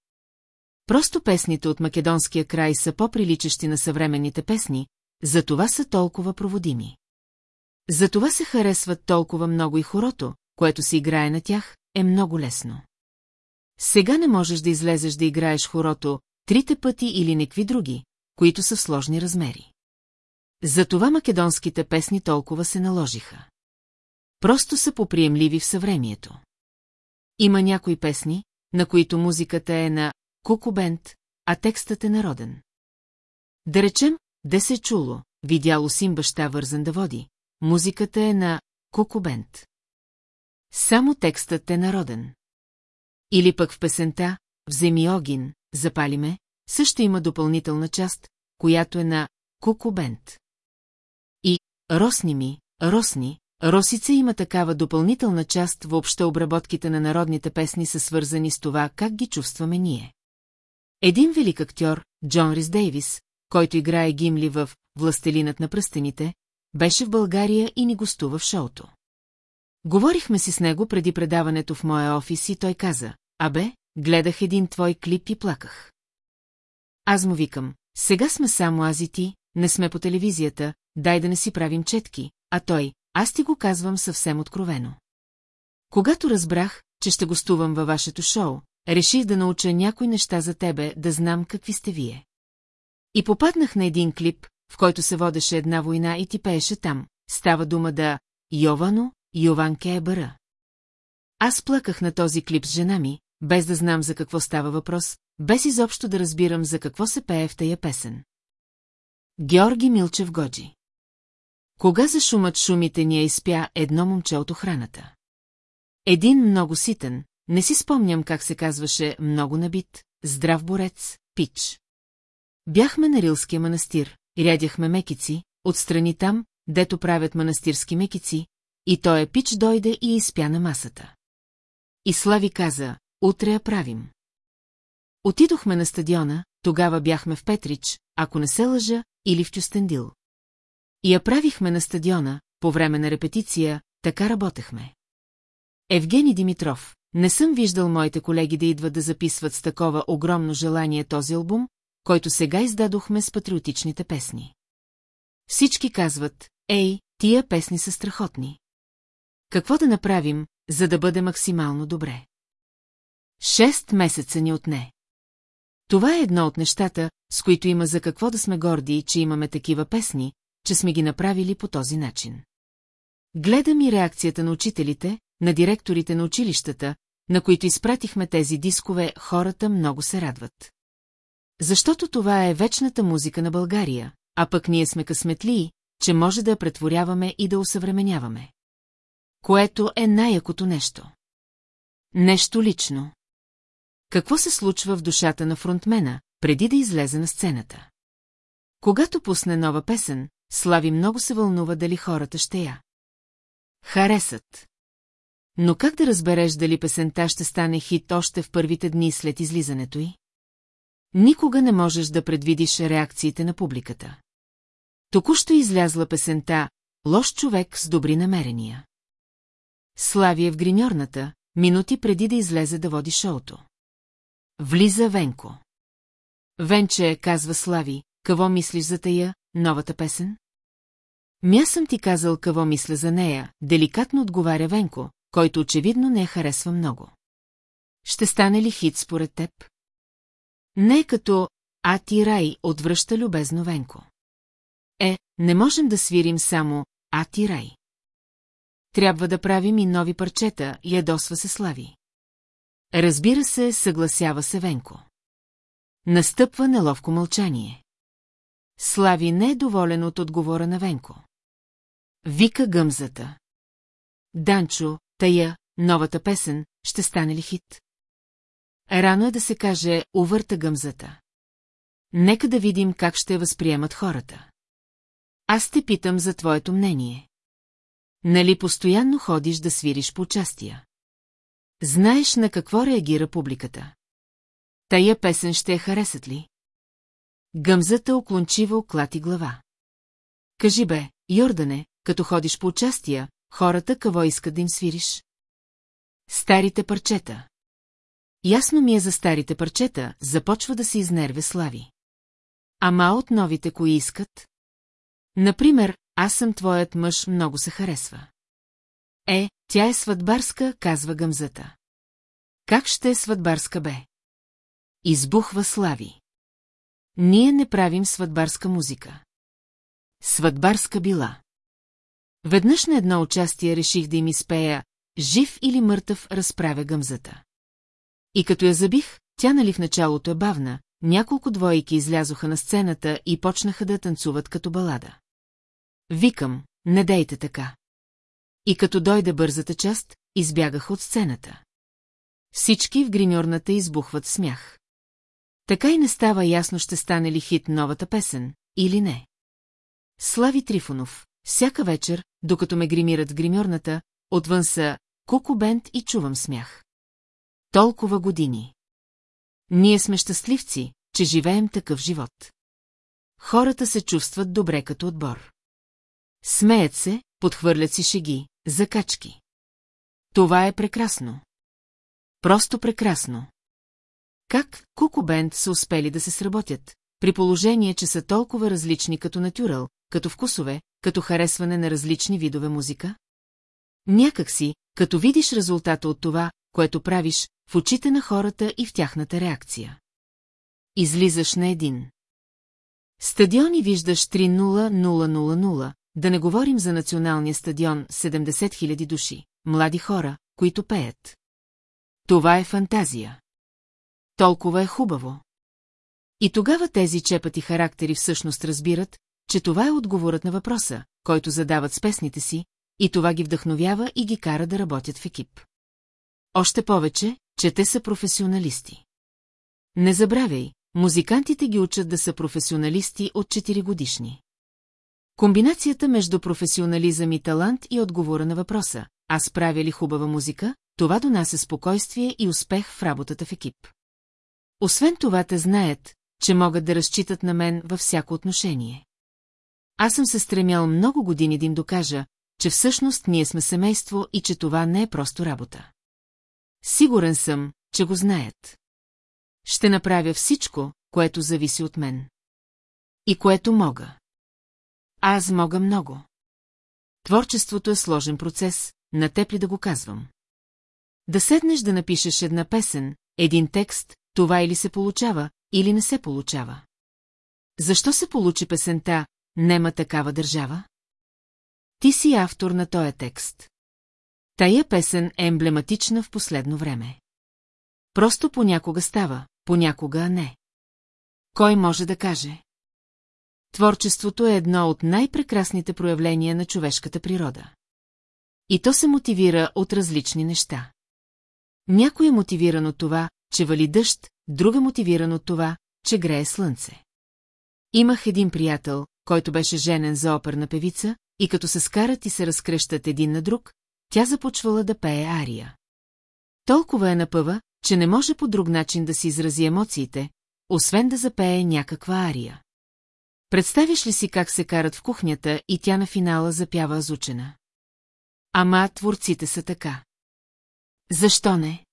Просто песните от македонския край са по-приличащи на съвременните песни, затова са толкова проводими. Затова се харесват толкова много и хорото, което се играе на тях, е много лесно. Сега не можеш да излезеш да играеш хорото трите пъти или некви други, които са в сложни размери. Затова македонските песни толкова се наложиха. Просто са поприемливи в съвремието. Има някои песни, на които музиката е на кукубент, а текстът е народен. Да речем, де се чуло, видяло син баща вързан да води, музиката е на кукубент. Само текстът е народен. Или пък в песента «Вземи огин, запали ме», също има допълнителна част, която е на кукубент. И «Росни ми, росни», Росица има такава допълнителна част, въобще обработките на народните песни са свързани с това, как ги чувстваме ние. Един велик актьор, Джон Рис Дейвис, който играе Гимли в «Властелинът на пръстените», беше в България и ни гостува в шоуто. Говорихме си с него преди предаването в моя офис и той каза, абе, гледах един твой клип и плаках. Аз му викам, сега сме само аз и ти, не сме по телевизията, дай да не си правим четки, а той, аз ти го казвам съвсем откровено. Когато разбрах, че ще гостувам във вашето шоу, реших да науча някои неща за тебе, да знам какви сте вие. И попаднах на един клип, в който се водеше една война и ти пееше там. Става дума да Йовано, Йованке е бъра. Аз плаках на този клип с жена ми, без да знам за какво става въпрос, без изобщо да разбирам за какво се пее в тая песен. Георги Милчев Годжи Кога за шумът шумите ни е изпя едно момче от охраната? Един много ситен, не си спомням как се казваше, много набит, здрав борец, пич. Бяхме на Рилския манастир, рядяхме мекици, отстрани там, дето правят манастирски мекици, и той е пич дойде и изпя на масата. И Слави каза, утре я правим. Отидохме на стадиона, тогава бяхме в Петрич, ако не се лъжа, или в Чустендил. И я правихме на стадиона, по време на репетиция, така работехме. Евгений Димитров, не съм виждал моите колеги да идват да записват с такова огромно желание този албум, който сега издадохме с патриотичните песни. Всички казват, ей, тия песни са страхотни. Какво да направим, за да бъде максимално добре? Шест месеца ни отне. Това е едно от нещата, с които има за какво да сме горди, че имаме такива песни, че сме ги направили по този начин. Гледам и реакцията на учителите, на директорите на училищата, на които изпратихме тези дискове, хората много се радват. Защото това е вечната музика на България, а пък ние сме късметлии, че може да я претворяваме и да усъвременяваме. Което е най-якото нещо. Нещо лично. Какво се случва в душата на фронтмена, преди да излезе на сцената? Когато пусне нова песен, Слави много се вълнува дали хората ще я. Харесат. Но как да разбереш дали песента ще стане хит още в първите дни след излизането й? Никога не можеш да предвидиш реакциите на публиката. Току-що излязла песента «Лош човек с добри намерения». Слави е в гриньорната, минути преди да излезе да води шоуто. Влиза Венко. Венче, казва Слави, какво мислиш за тая, новата песен? Мя съм ти казал какво мисля за нея, деликатно отговаря Венко, който очевидно не я харесва много. Ще стане ли хит според теб? Не като «А ти рай» отвръща любезно Венко. Е, не можем да свирим само «А ти рай». Трябва да правим и нови парчета, ядосва се Слави. Разбира се, съгласява се Венко. Настъпва неловко мълчание. Слави не е доволен от отговора на Венко. Вика гъмзата. Данчо, тая, новата песен, ще стане ли хит? Рано е да се каже «увърта гъмзата». Нека да видим как ще възприемат хората. Аз те питам за твоето мнение. Нали постоянно ходиш да свириш по участия? Знаеш на какво реагира публиката. Тая песен ще я харесат ли? Гъмзата оклончива оклати глава. Кажи бе, Йордане, като ходиш по участия, хората какво искат да им свириш? Старите парчета. Ясно ми е за старите парчета, започва да се изнерве слави. Ама от новите кои искат? Например, аз съм твоят мъж, много се харесва. Е, тя е сватбарска, казва гъмзата. Как ще е сватбарска бе? Избухва Слави. Ние не правим сватбарска музика. Сватбарска била. Веднъж на едно участие реших да им изпея «Жив или мъртъв» разправя гъмзата. И като я забих, тя нали в началото е бавна, няколко двойки излязоха на сцената и почнаха да танцуват като балада. Викам, не дейте така. И като дойде бързата част, избягаха от сцената. Всички в гриньорната избухват смях. Така и не става ясно ще стане ли хит новата песен, или не. Слави Трифонов, всяка вечер, докато ме гримират в гримьорната, отвън са куку бент и чувам смях. Толкова години. Ние сме щастливци, че живеем такъв живот. Хората се чувстват добре като отбор. Смеят се, подхвърлят си шеги, закачки. Това е прекрасно. Просто прекрасно. Как Бенд са успели да се сработят, при положение, че са толкова различни като натюрал, като вкусове, като харесване на различни видове музика? Някак си, като видиш резултата от това, което правиш, в очите на хората и в тяхната реакция. Излизаш на един. Стадион и виждаш 3-0-0-0-0, да не говорим за националния стадион 70 000 души, млади хора, които пеят. Това е фантазия. Толкова е хубаво. И тогава тези чепати характери всъщност разбират, че това е отговорът на въпроса, който задават с песните си, и това ги вдъхновява и ги кара да работят в екип. Още повече, че те са професионалисти. Не забравяй, музикантите ги учат да са професионалисти от 4 годишни. Комбинацията между професионализъм и талант и отговора на въпроса, аз правя ли хубава музика, това донася спокойствие и успех в работата в екип. Освен това те знаят, че могат да разчитат на мен във всяко отношение. Аз съм се стремял много години да им докажа, че всъщност ние сме семейство и че това не е просто работа. Сигурен съм, че го знаят. Ще направя всичко, което зависи от мен. И което мога. Аз мога много. Творчеството е сложен процес, на теб ли да го казвам. Да седнеш да напишеш една песен, един текст, това или се получава, или не се получава. Защо се получи песента «Нема такава държава»? Ти си автор на този текст. Тая песен е емблематична в последно време. Просто понякога става, понякога не. Кой може да каже? Творчеството е едно от най-прекрасните проявления на човешката природа. И то се мотивира от различни неща. Някой е мотивиран от това, че вали дъжд, друг е мотивиран от това, че грее слънце. Имах един приятел, който беше женен за оперна певица, и като се скарат и се разкръщат един на друг, тя започвала да пее ария. Толкова е напъва, че не може по друг начин да си изрази емоциите, освен да запее някаква ария. Представиш ли си как се карат в кухнята и тя на финала запява азучена? Ама творците са така. Защо не?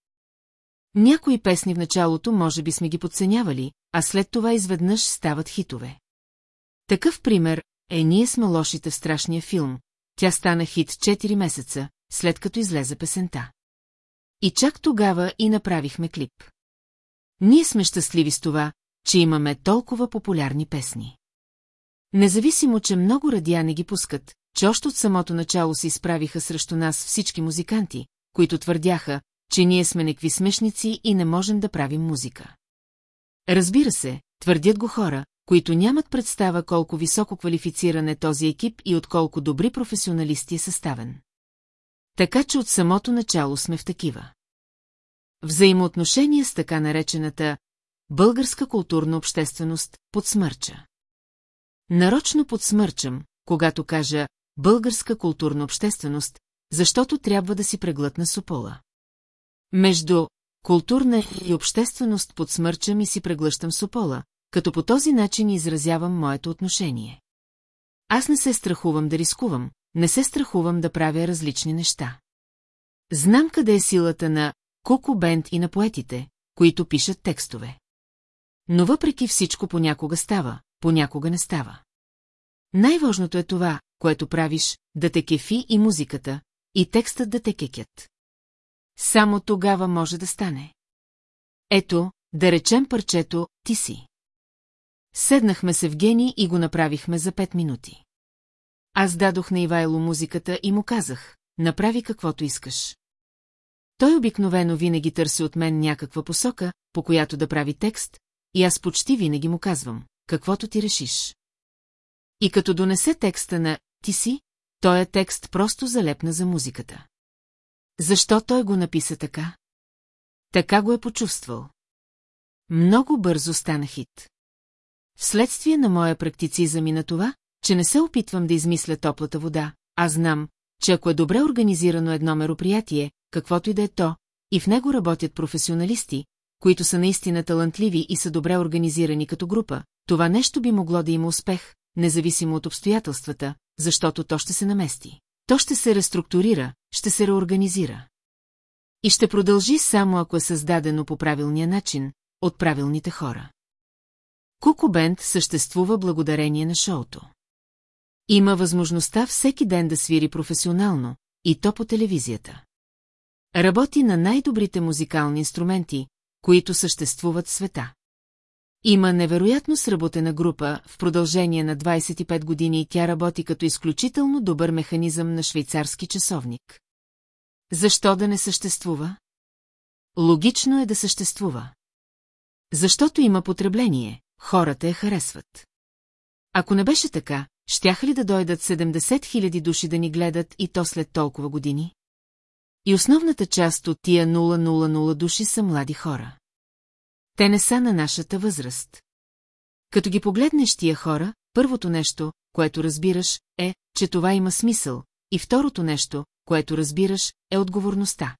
Някои песни в началото може би сме ги подценявали, а след това изведнъж стават хитове. Такъв пример е Ние сме лошите в страшния филм. Тя стана хит 4 месеца, след като излезе песента. И чак тогава и направихме клип. Ние сме щастливи с това, че имаме толкова популярни песни. Независимо, че много радиа не ги пускат, че още от самото начало се изправиха срещу нас всички музиканти, които твърдяха, че ние сме некви смешници и не можем да правим музика. Разбира се, твърдят го хора, които нямат представа колко високо квалифициран е този екип и от колко добри професионалисти е съставен. Така че от самото начало сме в такива. Взаимоотношения с така наречената българска културна общественост подсмърча. Нарочно подсмърчам, когато кажа българска културна общественост, защото трябва да си преглътна сопола. Между културна и общественост подсмърчам и си преглъщам сопола, като по този начин изразявам моето отношение. Аз не се страхувам да рискувам, не се страхувам да правя различни неща. Знам къде е силата на Куку Бенд и на поетите, които пишат текстове. Но въпреки всичко понякога става, понякога не става. Най-важното е това, което правиш, да те кефи и музиката, и текстът да те кекят. Само тогава може да стане. Ето, да речем парчето «Ти си». Седнахме се в гени и го направихме за пет минути. Аз дадох на Ивайло музиката и му казах, направи каквото искаш. Той обикновено винаги търси от мен някаква посока, по която да прави текст, и аз почти винаги му казвам, каквото ти решиш. И като донесе текста на «Ти си», той е текст просто залепна за музиката. Защо той го написа така? Така го е почувствал. Много бързо стана хит. Вследствие на моя практицизъм и на това, че не се опитвам да измисля топлата вода, аз знам, че ако е добре организирано едно мероприятие, каквото и да е то, и в него работят професионалисти, които са наистина талантливи и са добре организирани като група, това нещо би могло да има успех, независимо от обстоятелствата, защото то ще се намести. То ще се реструктурира, ще се реорганизира. И ще продължи само ако е създадено по правилния начин, от правилните хора. Куко Бенд съществува благодарение на шоуто. Има възможността всеки ден да свири професионално, и то по телевизията. Работи на най-добрите музикални инструменти, които съществуват в света. Има невероятно сработена група, в продължение на 25 години и тя работи като изключително добър механизъм на швейцарски часовник. Защо да не съществува? Логично е да съществува. Защото има потребление, хората я харесват. Ако не беше така, щяха ли да дойдат 70 000 души да ни гледат и то след толкова години? И основната част от тия 000 души са млади хора. Те не са на нашата възраст. Като ги погледнеш тия хора, първото нещо, което разбираш, е, че това има смисъл, и второто нещо, което разбираш, е отговорността.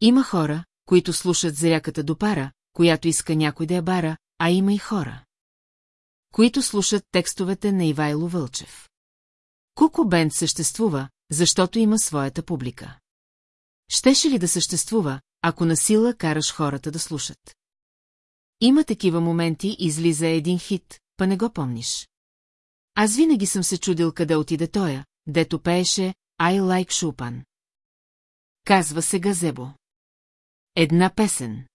Има хора, които слушат заряката до пара, която иска някой да я бара, а има и хора, които слушат текстовете на Ивайло Вълчев. Куко Бенд съществува, защото има своята публика. Щеше ли да съществува, ако насила караш хората да слушат? Има такива моменти, излиза един хит, па не го помниш. Аз винаги съм се чудил къде отиде тоя, дето пееше I like Chopin. Казва се Газебо. Една песен.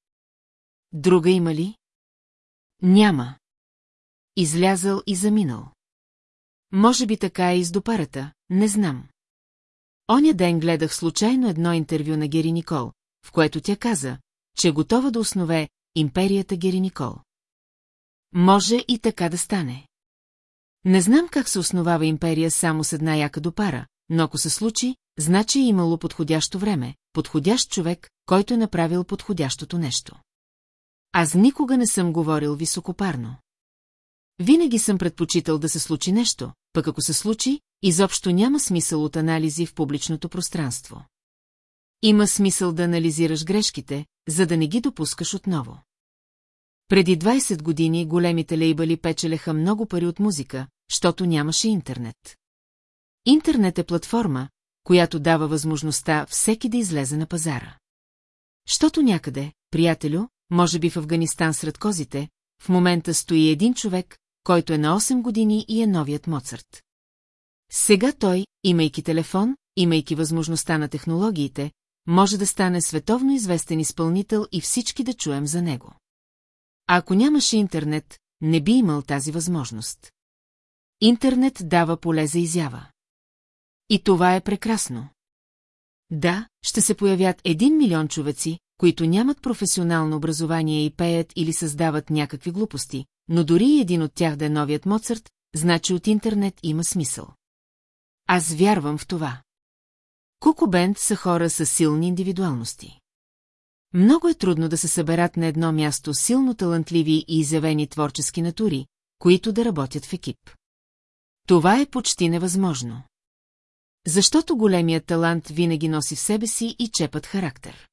Друга има ли? Няма. Излязъл и заминал. Може би така е и с допарата, не знам. Оня ден гледах случайно едно интервю на Гери Никол, в което тя каза, че готова да основе империята Гери Никол. Може и така да стане. Не знам как се основава империя само с една яка допара, но ако се случи, значи е имало подходящо време, подходящ човек, който е направил подходящото нещо. Аз никога не съм говорил високопарно. Винаги съм предпочитал да се случи нещо, пък ако се случи, изобщо няма смисъл от анализи в публичното пространство. Има смисъл да анализираш грешките, за да не ги допускаш отново. Преди 20 години големите лейбали печелеха много пари от музика, защото нямаше интернет. Интернет е платформа, която дава възможността всеки да излезе на пазара. Щото някъде, приятелю, може би в Афганистан сред козите, в момента стои един човек, който е на 8 години и е новият Моцарт. Сега той, имайки телефон, имайки възможността на технологиите, може да стане световно известен изпълнител и всички да чуем за него. А ако нямаше интернет, не би имал тази възможност. Интернет дава поле за изява. И това е прекрасно. Да, ще се появят един милион човеци, които нямат професионално образование и пеят или създават някакви глупости, но дори един от тях да е новият Моцарт, значи от интернет има смисъл. Аз вярвам в това. Куко Бенд са хора с силни индивидуалности. Много е трудно да се съберат на едно място силно талантливи и изявени творчески натури, които да работят в екип. Това е почти невъзможно. Защото големият талант винаги носи в себе си и чепът характер.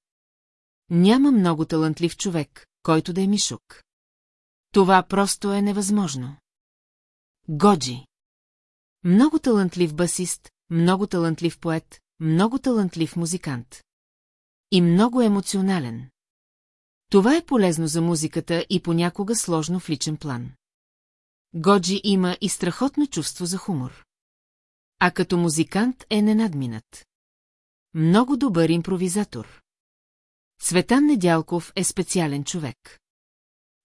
Няма много талантлив човек, който да е мишук. Това просто е невъзможно. Годжи. Много талантлив басист, много талантлив поет, много талантлив музикант. И много емоционален. Това е полезно за музиката и понякога сложно в личен план. Годжи има и страхотно чувство за хумор. А като музикант е ненадминат. Много добър импровизатор. Цветан Недялков е специален човек.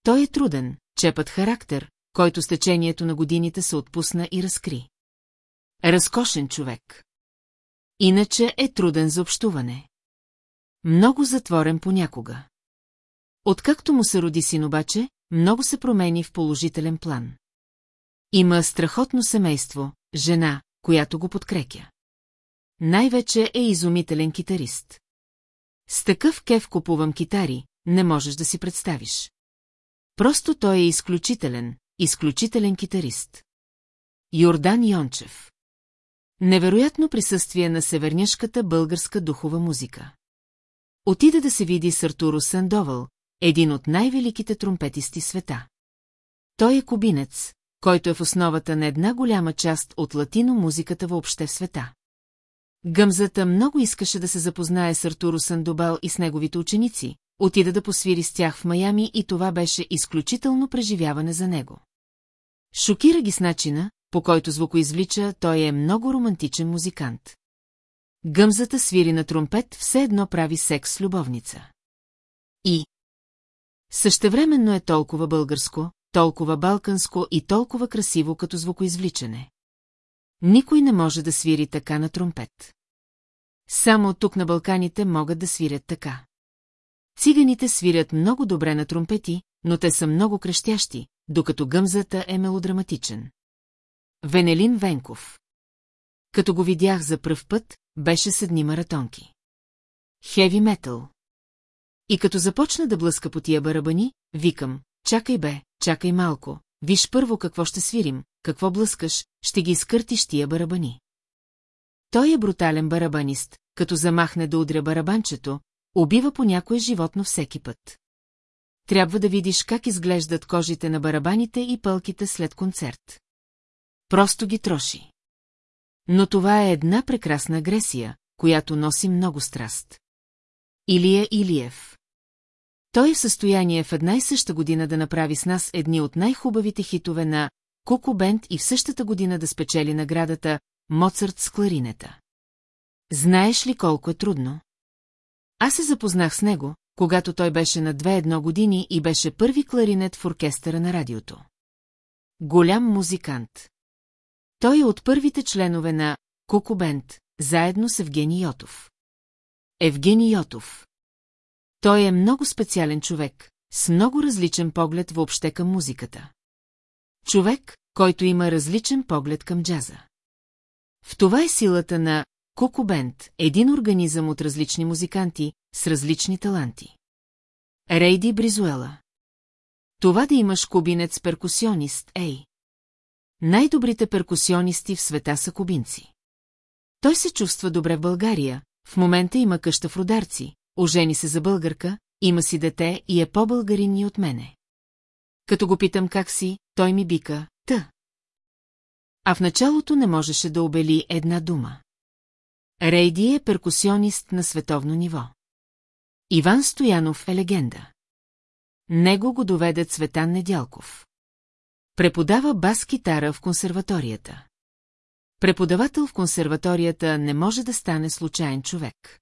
Той е труден, чепът характер, който с течението на годините се отпусна и разкри. Разкошен човек. Иначе е труден за общуване. Много затворен понякога. Откакто му се роди син обаче, много се промени в положителен план. Има страхотно семейство, жена, която го подкрепя. Най-вече е изумителен китарист. С такъв кев купувам китари, не можеш да си представиш. Просто той е изключителен, изключителен китарист. Йордан Йончев Невероятно присъствие на северняшката българска духова музика. Отида да се види с Артуро Сандовал, един от най-великите тромпетисти света. Той е кубинец, който е в основата на една голяма част от латино-музиката въобще в света. Гъмзата много искаше да се запознае с Артуро Сандобал и с неговите ученици, отида да посвири с тях в Майами и това беше изключително преживяване за него. Шокира ги с начина, по който звукоизвлича, той е много романтичен музикант. Гъмзата свири на тромпет, все едно прави секс с любовница. И... Същевременно е толкова българско, толкова балканско и толкова красиво като звукоизвличане. Никой не може да свири така на тромпет. Само тук на Балканите могат да свирят така. Циганите свирят много добре на тромпети, но те са много крещящи, докато гъмзата е мелодраматичен. Венелин Венков Като го видях за пръв път, беше седни маратонки. Хеви метал. И като започна да блъска по тия барабани, викам, чакай бе, чакай малко, виж първо какво ще свирим, какво блъскаш, ще ги изкъртиш тия барабани. Той е брутален барабанист, като замахне да удря барабанчето, убива по някое животно всеки път. Трябва да видиш как изглеждат кожите на барабаните и пълките след концерт. Просто ги троши. Но това е една прекрасна агресия, която носи много страст. Илия Илиев Той е в състояние в една и съща година да направи с нас едни от най-хубавите хитове на Куку Бенд и в същата година да спечели наградата Моцарт с кларинета. Знаеш ли колко е трудно? Аз се запознах с него, когато той беше на две-едно години и беше първи кларинет в оркестъра на радиото. Голям музикант. Той е от първите членове на Куку Бенд, заедно с Евгений Йотов. Евгений Йотов. Той е много специален човек, с много различен поглед въобще към музиката. Човек, който има различен поглед към джаза. В това е силата на Куку Бенд, един организъм от различни музиканти, с различни таланти. Рейди Бризуела. Това да имаш кубинец-перкусионист, ей. Най-добрите перкусионисти в света са кубинци. Той се чувства добре в България, в момента има къща в Родарци, ожени се за българка, има си дете и е по-българин от мене. Като го питам как си, той ми бика, та. А в началото не можеше да обели една дума. Рейди е перкусионист на световно ниво. Иван Стоянов е легенда. Него го доведе Цветан Недялков. Преподава бас-китара в консерваторията. Преподавател в консерваторията не може да стане случайен човек.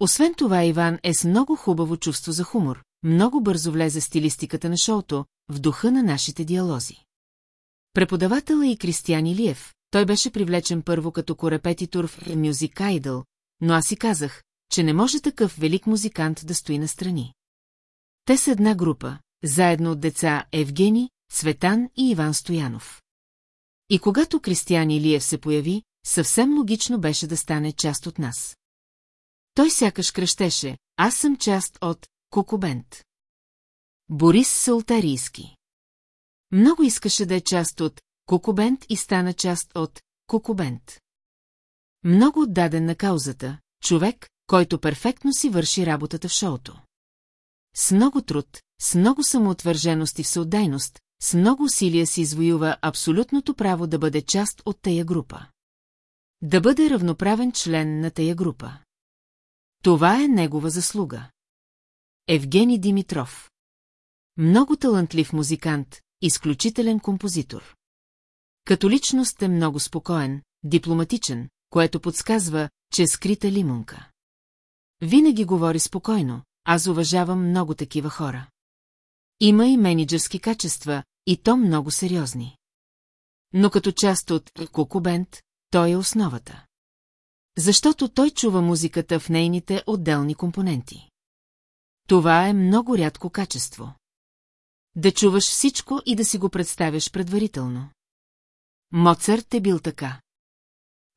Освен това Иван е с много хубаво чувство за хумор, много бързо влезе стилистиката на шоуто, в духа на нашите диалози. Преподавател е и Кристиян Илиев, той беше привлечен първо като корепетитор в Music Idol, но аз си казах, че не може такъв велик музикант да стои настрани. Те са една група, заедно от деца Евгений, Цветан и Иван Стоянов. И когато Кристиян Илиев се появи, съвсем логично беше да стане част от нас. Той сякаш крещеше, аз съм част от Кукубент. Борис Салтарийски. Много искаше да е част от Кукубент и стана част от Кукубент. Много отдаден на каузата, човек, който перфектно си върши работата в шоуто. С много труд, с много самоотвърженост и всеотдайност, с много усилия си извоюва абсолютното право да бъде част от тая група. Да бъде равноправен член на тая група. Това е негова заслуга. Евгений Димитров Много талантлив музикант, изключителен композитор. Като личност е много спокоен, дипломатичен, което подсказва, че е скрита лимунка. Винаги говори спокойно, аз уважавам много такива хора. Има и менеджерски качества, и то много сериозни. Но като част от Кукубент, той е основата. Защото той чува музиката в нейните отделни компоненти. Това е много рядко качество. Да чуваш всичко и да си го представяш предварително. Моцарт е бил така.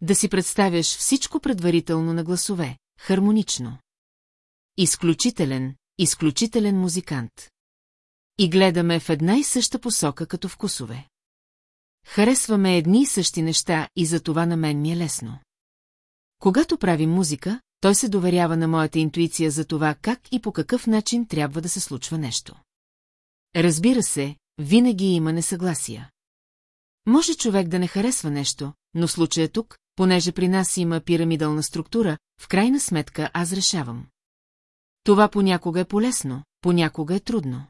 Да си представяш всичко предварително на гласове, хармонично. Изключителен, изключителен музикант. И гледаме в една и съща посока като вкусове. Харесваме едни и същи неща и за това на мен ми е лесно. Когато правим музика, той се доверява на моята интуиция за това как и по какъв начин трябва да се случва нещо. Разбира се, винаги има несъгласия. Може човек да не харесва нещо, но в случая тук, понеже при нас има пирамидална структура, в крайна сметка аз решавам. Това понякога е полезно, понякога е трудно.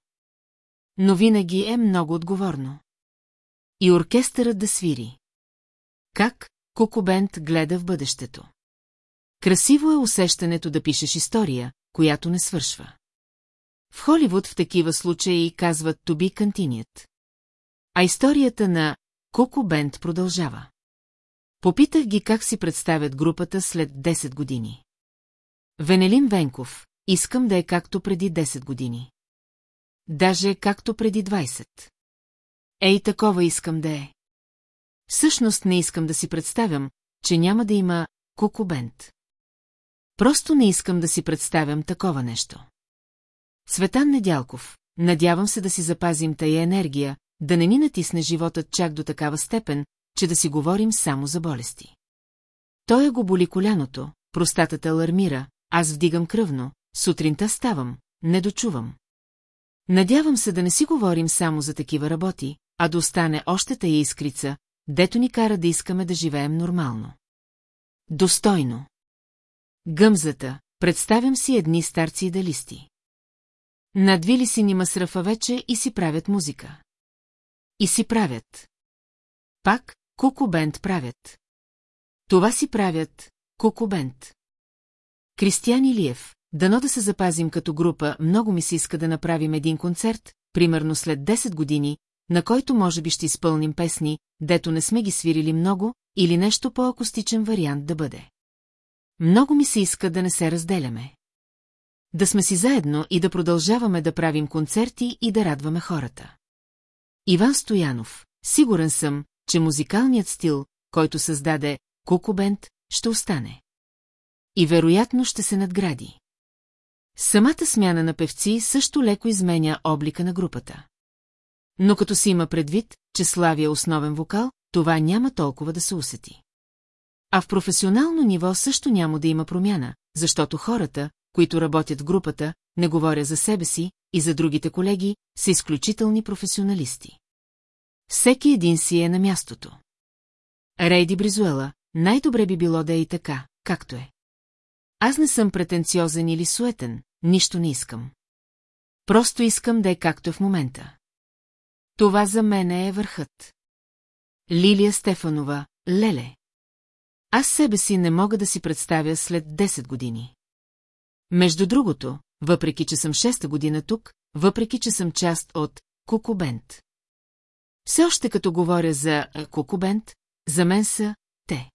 Но винаги е много отговорно. И оркестърът да свири. Как Кокобент гледа в бъдещето. Красиво е усещането да пишеш история, която не свършва. В Холивуд в такива случаи казват to be continued. А историята на Коко Бенд продължава. Попитах ги как си представят групата след 10 години. Венелин Венков, искам да е както преди 10 години. Даже както преди 20. Ей, такова искам да е. Всъщност не искам да си представям, че няма да има Бенд. Просто не искам да си представям такова нещо. Светан Недялков, надявам се да си запазим тая енергия, да не ни натисне животът чак до такава степен, че да си говорим само за болести. Той го боли коляното, простатата алармира, аз вдигам кръвно, сутринта ставам, не дочувам. Надявам се да не си говорим само за такива работи, а да остане още тая искрица, дето ни кара да искаме да живеем нормално. Достойно. Гъмзата, представям си едни старци идеалисти. Надвили си ни масрафа вече и си правят музика. И си правят. Пак, кукубент правят. Това си правят, кукубент. Кристиян Илиев, дано да се запазим като група, много ми се иска да направим един концерт, примерно след 10 години, на който може би ще изпълним песни, дето не сме ги свирили много, или нещо по-акустичен вариант да бъде. Много ми се иска да не се разделяме. Да сме си заедно и да продължаваме да правим концерти и да радваме хората. Иван Стоянов, сигурен съм, че музикалният стил, който създаде Кукубент, ще остане. И вероятно ще се надгради. Самата смяна на певци също леко изменя облика на групата. Но като си има предвид, че Славия основен вокал, това няма толкова да се усети. А в професионално ниво също няма да има промяна, защото хората, които работят в групата, не говоря за себе си и за другите колеги, са изключителни професионалисти. Всеки един си е на мястото. Рейди Бризуела, най-добре би било да е и така, както е. Аз не съм претенциозен или суетен, нищо не искам. Просто искам да е както е в момента. Това за мен е върхът. Лилия Стефанова, Леле. Аз себе си не мога да си представя след 10 години. Между другото, въпреки че съм шеста година тук, въпреки че съм част от Кукубент. Все още като говоря за Кукубент, за мен са те.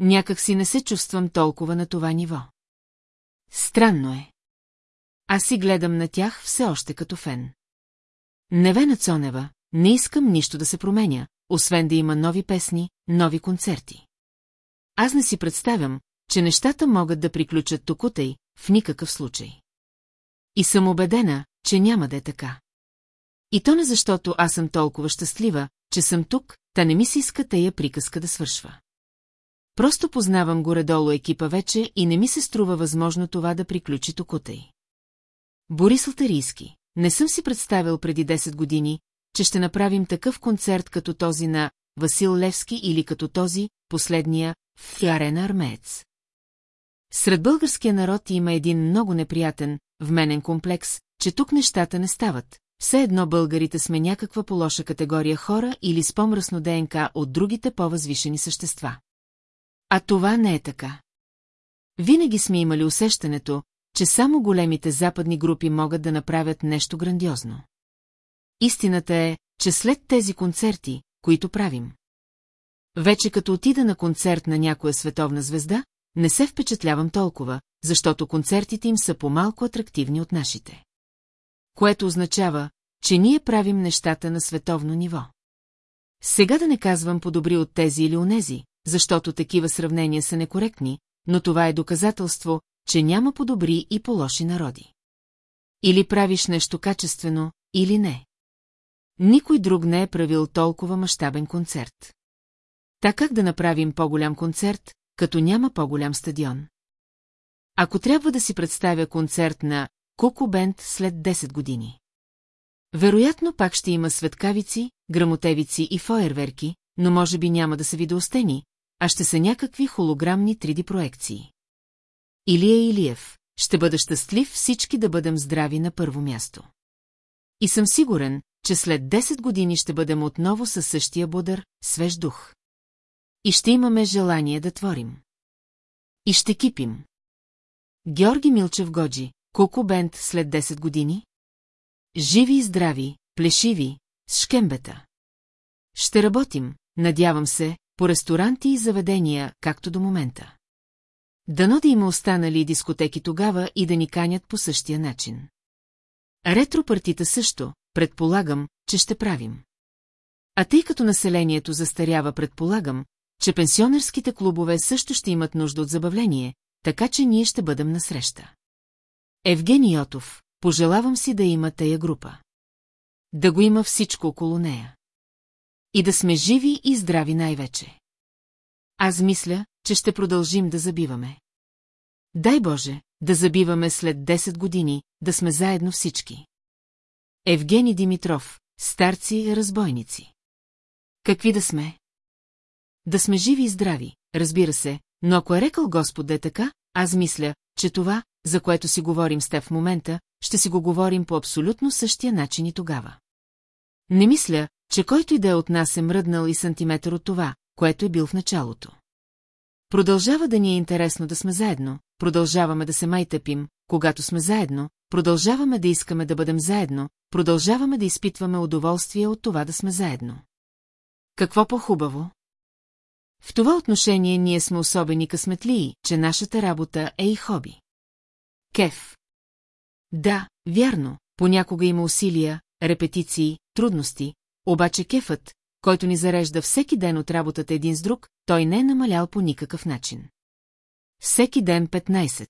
Някак си не се чувствам толкова на това ниво. Странно е. Аз си гледам на тях все още като фен. Невена Цонева, не искам нищо да се променя, освен да има нови песни, нови концерти. Аз не си представям, че нещата могат да приключат токутай, в никакъв случай. И съм убедена, че няма да е така. И то не защото аз съм толкова щастлива, че съм тук, та не ми се иска тая приказка да свършва. Просто познавам горе-долу екипа вече и не ми се струва възможно това да приключи токутай. Борис Лтарийски, не съм си представил преди 10 години, че ще направим такъв концерт като този на Васил Левски или като този, последния, в Арена Армеец. Сред българския народ има един много неприятен, вменен комплекс, че тук нещата не стават. Все едно българите сме някаква по-лоша категория хора или с по-мръсно ДНК от другите по-възвишени същества. А това не е така. Винаги сме имали усещането, че само големите западни групи могат да направят нещо грандиозно. Истината е, че след тези концерти, които правим, вече като отида на концерт на някоя световна звезда, не се впечатлявам толкова, защото концертите им са по-малко атрактивни от нашите. Което означава, че ние правим нещата на световно ниво. Сега да не казвам по-добри от тези или онези, защото такива сравнения са некоректни, но това е доказателство, че няма по-добри и по-лоши народи. Или правиш нещо качествено, или не. Никой друг не е правил толкова мащабен концерт. Така как да направим по-голям концерт, като няма по-голям стадион? Ако трябва да си представя концерт на Куку Бенд след 10 години. Вероятно пак ще има светкавици, грамотевици и фойерверки, но може би няма да са видеостени, а ще са някакви холограмни 3D проекции. Илия Илиев, ще бъда щастлив всички да бъдем здрави на първо място. И съм сигурен, че след 10 години ще бъдем отново със същия бодър, свеж дух. И ще имаме желание да творим. И ще кипим. Георги Милчев Годжи, Куку Бенд след 10 години? Живи и здрави, плешиви, с шкембета. Ще работим, надявам се, по ресторанти и заведения, както до момента. Дано да има останали дискотеки тогава и да ни канят по същия начин. Ретропартита също, предполагам, че ще правим. А тъй като населението застарява, предполагам, че пенсионерските клубове също ще имат нужда от забавление, така че ние ще бъдем на среща. Евгений Йотов, пожелавам си да има тая група. Да го има всичко около нея. И да сме живи и здрави най-вече. Аз мисля, че ще продължим да забиваме. Дай Боже, да забиваме след 10 години, да сме заедно всички. Евгений Димитров, старци разбойници. Какви да сме? Да сме живи и здрави, разбира се, но ако е рекал Господ да е така, аз мисля, че това, за което си говорим с теб в момента, ще си го говорим по абсолютно същия начин и тогава. Не мисля, че който и да е от нас е мръднал и сантиметър от това, което е бил в началото. Продължава да ни е интересно да сме заедно, продължаваме да се майтъпим, когато сме заедно, продължаваме да искаме да бъдем заедно, продължаваме да изпитваме удоволствие от това да сме заедно. Какво по-хубаво? В това отношение ние сме особени късметлии, че нашата работа е и хоби. Кеф. Да, вярно, понякога има усилия, репетиции, трудности, обаче кефът, който ни зарежда всеки ден от работата един с друг, той не е намалял по никакъв начин. Всеки ден 15.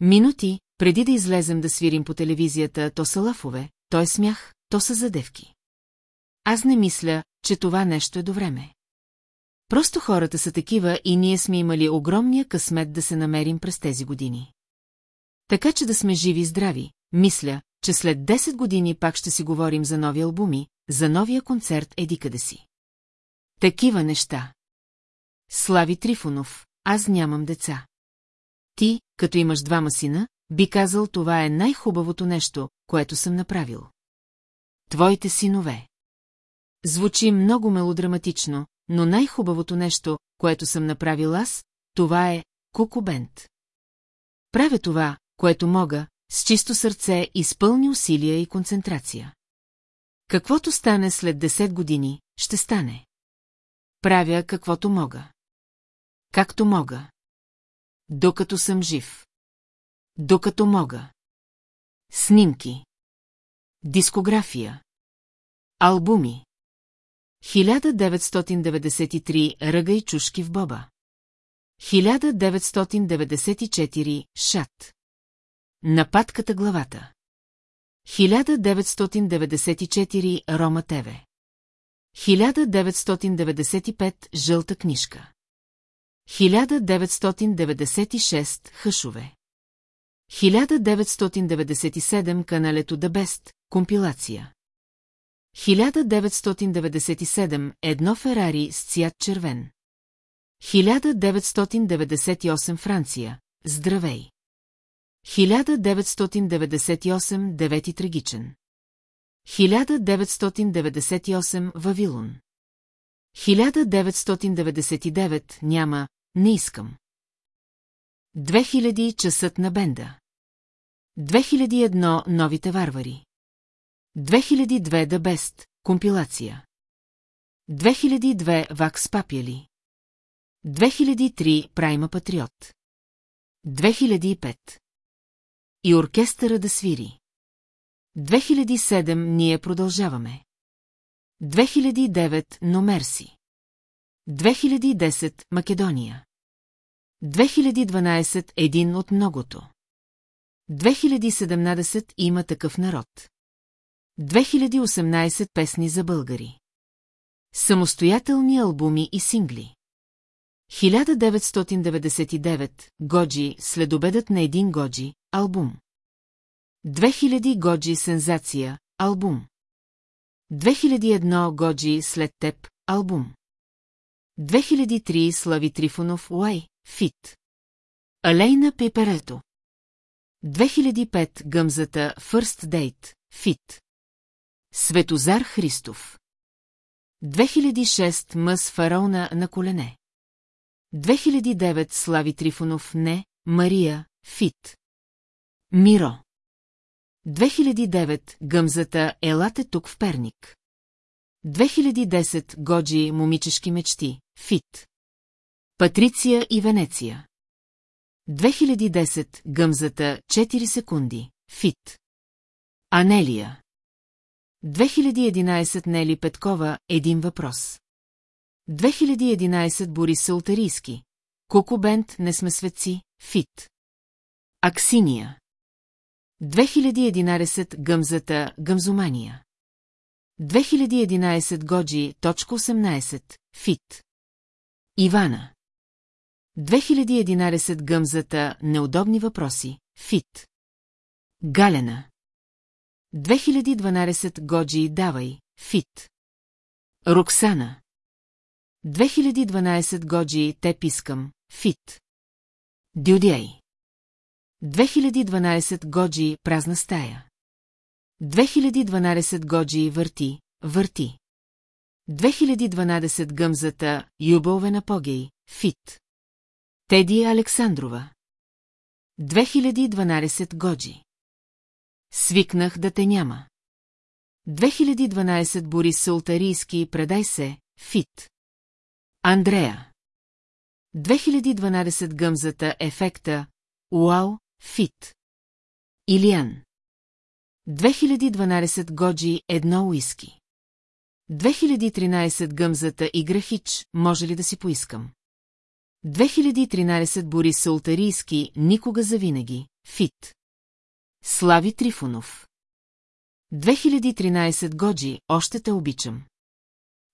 Минути, преди да излезем да свирим по телевизията, то са лафове, то е смях, то са задевки. Аз не мисля, че това нещо е до време. Просто хората са такива и ние сме имали огромния късмет да се намерим през тези години. Така че да сме живи и здрави, мисля, че след 10 години пак ще си говорим за нови албуми, за новия концерт еди къде си. Такива неща. Слави Трифонов, аз нямам деца. Ти, като имаш двама сина, би казал това е най-хубавото нещо, което съм направил. Твоите синове. Звучи много мелодраматично, но най-хубавото нещо, което съм направил аз, това е кукубент. Правя това, което мога, с чисто сърце и с пълни усилия и концентрация. Каквото стане след 10 години, ще стане. Правя каквото мога. Както мога. Докато съм жив. Докато мога. Снимки. Дискография. Албуми. 1993 Ръга и чушки в Боба. 1994 Шат. Нападката главата. 1994 Рома ТВ. 1995 Жълта книжка. 1996 Хъшове. 1997 Каналето да Бест, компилация. 1997 Едно Ферари с цвят червен. 1998 Франция. Здравей! 1998 Девети трагичен. 1998 Вавилон. 1999 Няма, не искам. 2000 Часът на бенда. 2001 Новите варвари. 2002 Да Бест, компилация. 2002 Вакс Папиели. 2003 Прайма Патриот. 2005 И оркестъра да свири. 2007 Ние продължаваме. 2009 Номерси. 2010 Македония. 2012 Един от многото. 2017 Има такъв народ. 2018 Песни за българи. Самостоятелни албуми и сингли. 1999 Годжи Следобедът на един Годжи албум. 2000 Годжи Сензация албум. 2001 Годжи След теб албум. 2003 Слави Трифонов Уай Фит. Алейна Пеперето. 2005 Гъмзата First Date Фит. Светозар Христов. 2006 Мъс Фараона на колене. 2009 Слави Трифонов Не, Мария, Фит. Миро. 2009 Гъмзата Елате тук в Перник. 2010 Годжи Момичешки мечти, Фит. Патриция и Венеция. 2010 Гъмзата 4 секунди, Фит. Анелия. 2011 Нели Петкова – един въпрос. 2011 Борис Салтарийски. Кукубент не сме светци, Фит. Аксиния. 2011 Гъмзата Гъмзомания. 2011 Годжи, точка 18, Фит. Ивана. 2011 Гъмзата Неудобни въпроси, Фит. Галена. 2012 Годжи давай, фит. Роксана. 2012 Годжи теб искам, фит. Дюдяй. 2012 Годжи празна стая. 2012 Годжи върти, върти. 2012 Гъмзата, Юбове на Погей, Фит. Теди Александрова. 2012 Годжи. Свикнах да те няма. 2012 Борис Султарийски, предай се, Фит. Андрея. 2012 Гъмзата, Ефекта, Уау, Фит. Илиан. 2012 Годжи, едно уиски. 2013 Гъмзата и Грахич, може ли да си поискам? 2013 Борис Салтарийски, никога завинаги, Фит. Слави Трифонов. 2013 Годжи, още те обичам.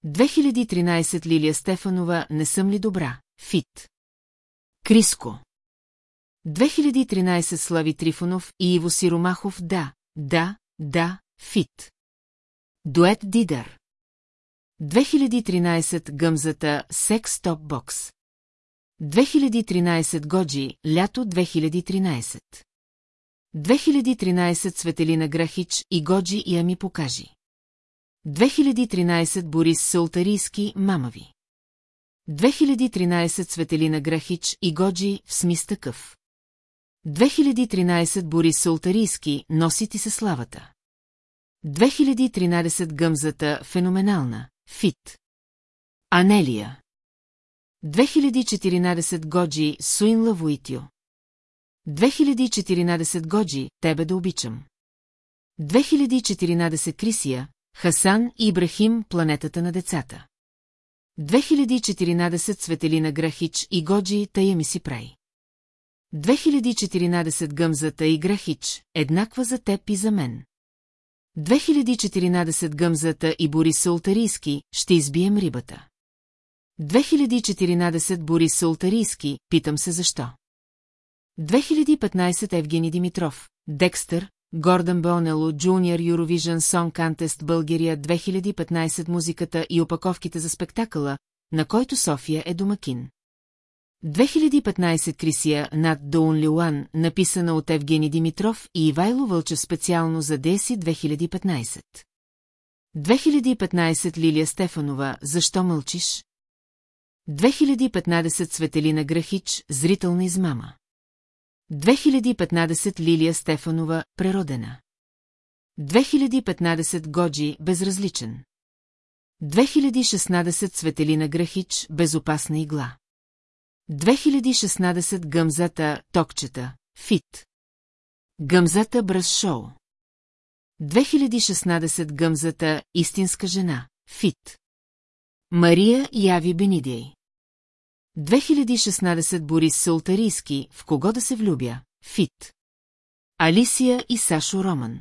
2013 Лилия Стефанова, не съм ли добра, Фит. Криско. 2013 Слави Трифонов и Иво Сиромахов, да, да, да, Фит. Дует Дидър. 2013 Гъмзата Секс Топ Бокс. 2013 Годжи, лято 2013. 2013 Светелина Грахич и Годжи я ми покажи. 2013 Борис Салтарийски, мама ви. 2013 Светелина Грахич и Годжи, в смис такъв. 2013 Борис Салтарийски, носи ти се славата. 2013 Гъмзата, феноменална, фит. Анелия. 2014 Годжи Суин Лавуитио. 2014 Годжи Тебе да обичам. 2014 Крисия Хасан и Ибрахим Планетата на децата. 2014 Светелина Грахич и Годжи Тая ми си прай. 2014 Гъмзата и Грахич Еднаква за теб и за мен. 2014 Гъмзата и Борис Салтарийски Ще избием рибата. 2014 Борис Салтарийски, питам се защо. 2015 Евгений Димитров, Декстър, Гордън Бонело, Junior Eurovision Song Contest България 2015 музиката и опаковките за спектакъла, на който София е домакин. 2015 Крисия над The Only One, написана от Евгений Димитров и Ивайло Вълчев специално за Деси 2015. 2015 Лилия Стефанова, защо мълчиш? 2015 Светелина Грахич, зрителна измама. 2015 Лилия Стефанова, преродена. 2015 Годжи, безразличен. 2016 Светелина Грахич, безопасна игла. 2016 Гъмзата, токчета, фит. Гъмзата Бръс Шоу. 2016 Гъмзата, истинска жена, фит. Мария Яви Бенидей. 2016 Борис Салтарийски, в кого да се влюбя, Фит. Алисия и Сашо Роман.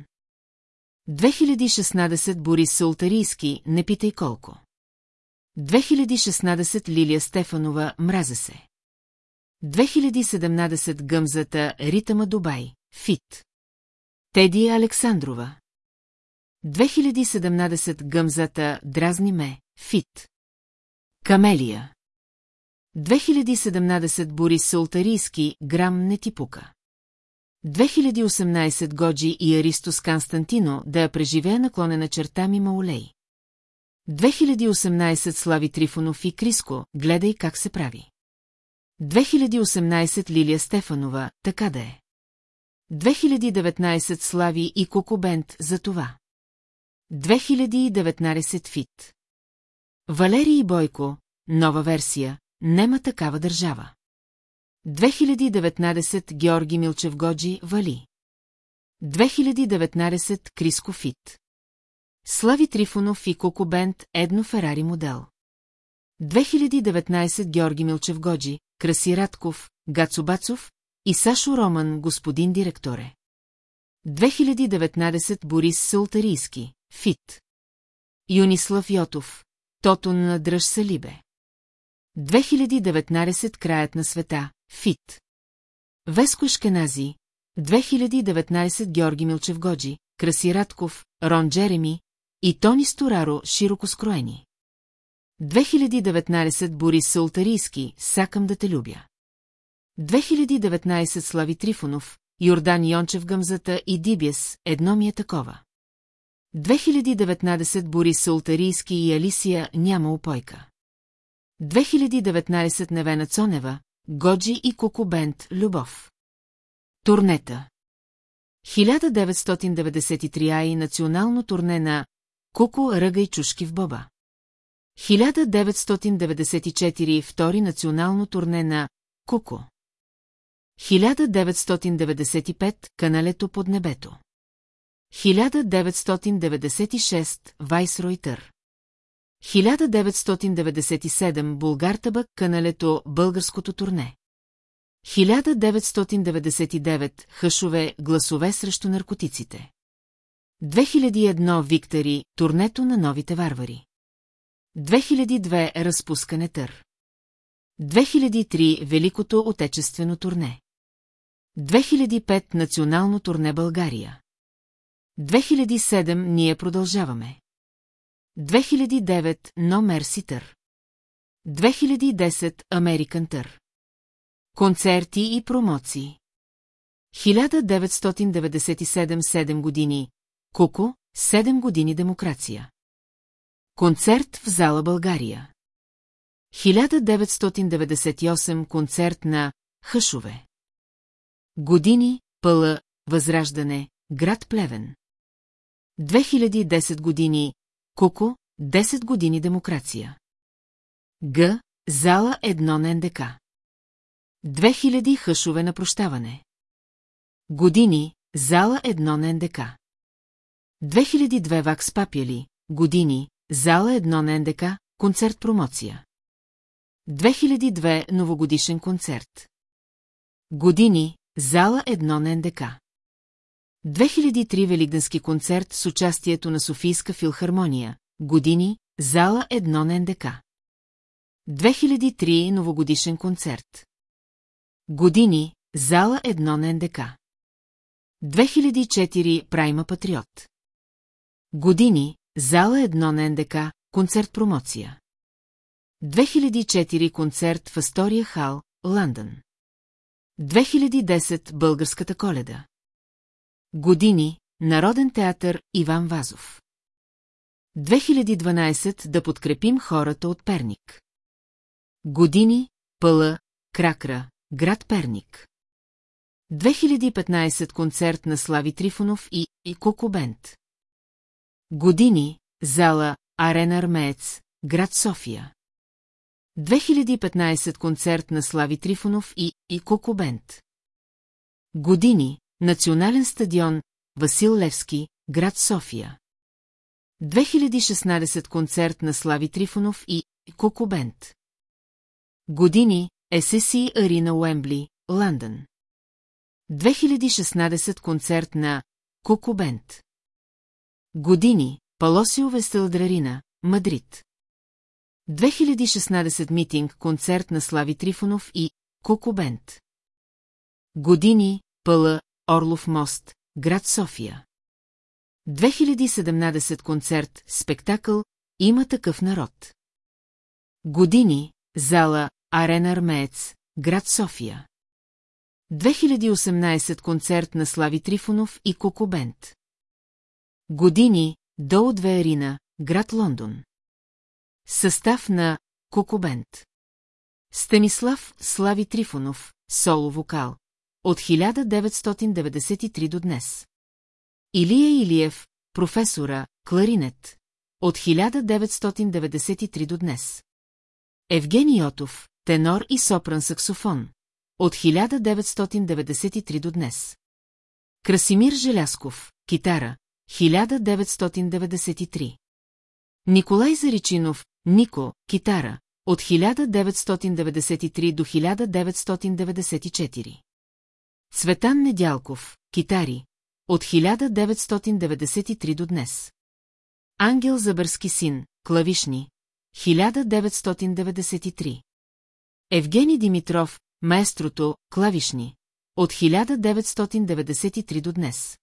2016 Борис Салтарийски, не питай колко. 2016 Лилия Стефанова, мраза се. 2017 Гъмзата, Ритама Дубай, Фит. Теди Александрова. 2017 Гъмзата, Дразни ме, Фит. Камелия. 2017 Борис Салтарийски, грам не ти пука. 2018 Годжи и Аристос Константино да я преживее наклонена черта ми Маулей. 2018 Слави Трифонов и Криско, гледай как се прави. 2018 Лилия Стефанова, така да е. 2019 Слави и Кокобент за това. 2019 Фит. Валерий и Бойко, нова версия, Нема такава държава. 2019 Георги Милчев Годжи, Вали. 2019 Криско Фит. Слави Трифонов и Коко Бент, Едно Ферари модел. 2019 Георги Милчев Годжи, Краси Радков, Гацо Бацов и Сашо Роман, господин директоре. 2019 Борис Салтарийски, Фит. Юнислав Йотов, Тотон на Дръж Салибе. 2019 Краят на света, ФИТ. Веско Шкенази, 2019 Георги Милчев Годжи, Краси Радков, Рон Джереми и Тони Стораро широко скроени. 2019 Борис Салтарийски, Сакам да те любя. 2019 Слави Трифонов, Йордан Йончев Гъмзата и Дибиес, едно ми е такова. 2019 Борис Салтарийски и Алисия няма опойка. 2019 Невена Цонева, Годжи и Куку Бент, Любов. Турнета 1993 и национално турне на Куко Ръга и Чушки в Боба. 1994 втори национално турне на Куко. 1995 Каналето под небето. 1996 Вайс Ройтър. 1997 Булгартабък каналето Българското турне. 1999 Хъшове гласове срещу наркотиците. 2001 Виктори турнето на новите варвари. 2002 Разпускане тър. 2003 Великото отечествено турне. 2005 Национално турне България. 2007 Ние продължаваме. 2009 No Mercy Тър. 2010 American Тър. Концерти и промоции. 1997 7 години. Куко, 7 години демокрация. Концерт в зала България. 1998 концерт на Хъшове. Години, Пъла, Възраждане, град Плевен. 2010 години Куко, 10 години демокрация Г. Зала 1 на НДК 2000 хъшове на прощаване. Години, зала 1 на НДК. 2002 Вакс Папяли, години, зала 1 на НДК, концерт промоция. 2002 Новогодишен концерт. Години, зала 1 на НДК. 2003 Великденски концерт с участието на Софийска филхармония. Години, зала 1 на НДК. 2003 Новогодишен концерт. Години, зала 1 на НДК. 2004 Прайма Патриот. Години, зала 1 на НДК, концерт промоция. 2004 концерт в Астория Хал, Лондон. 2010 Българската коледа. Години, Народен театър Иван Вазов. 2012 да подкрепим хората от Перник. Години, Пъла, Кракра, Град Перник. 2015 концерт на Слави Трифонов и, и Кокобент. Години, зала Арена Армеец, град София. 2015 концерт на Слави Трифонов и, и Кокобент. Години, Национален стадион Васил Левски, град София. 2016 концерт на Слави Трифонов и, Кокобент. Години, SSC Арина Уембли, Лондон. 2016 концерт на Куку Бент. Години, Палосио Вестелдрарина, Мадрид. 2016 митинг, концерт на Слави Трифонов и Куку Бент. Години, Пъла, Орлов мост, град София. 2017 концерт, спектакъл Има такъв народ. Години, зала Арена Армеец, град София. 2018 концерт на Слави Трифонов и Кокобент. Години Доу две Арина, град Лондон. Състав на Кокобент. Станислав Слави Трифонов, соло вокал. От 1993 до днес. Илия Илиев, професора, кларинет. От 1993 до днес. Евгений Йотов, тенор и сопран саксофон. От 1993 до днес. Красимир Желясков, китара, 1993. Николай Заричинов, Нико, китара, от 1993 до 1994. Цветан Недялков, китари, от 1993 до днес. Ангел Забърски син, клавишни, 1993. Евгений Димитров, маестрото, клавишни. От 1993 до днес.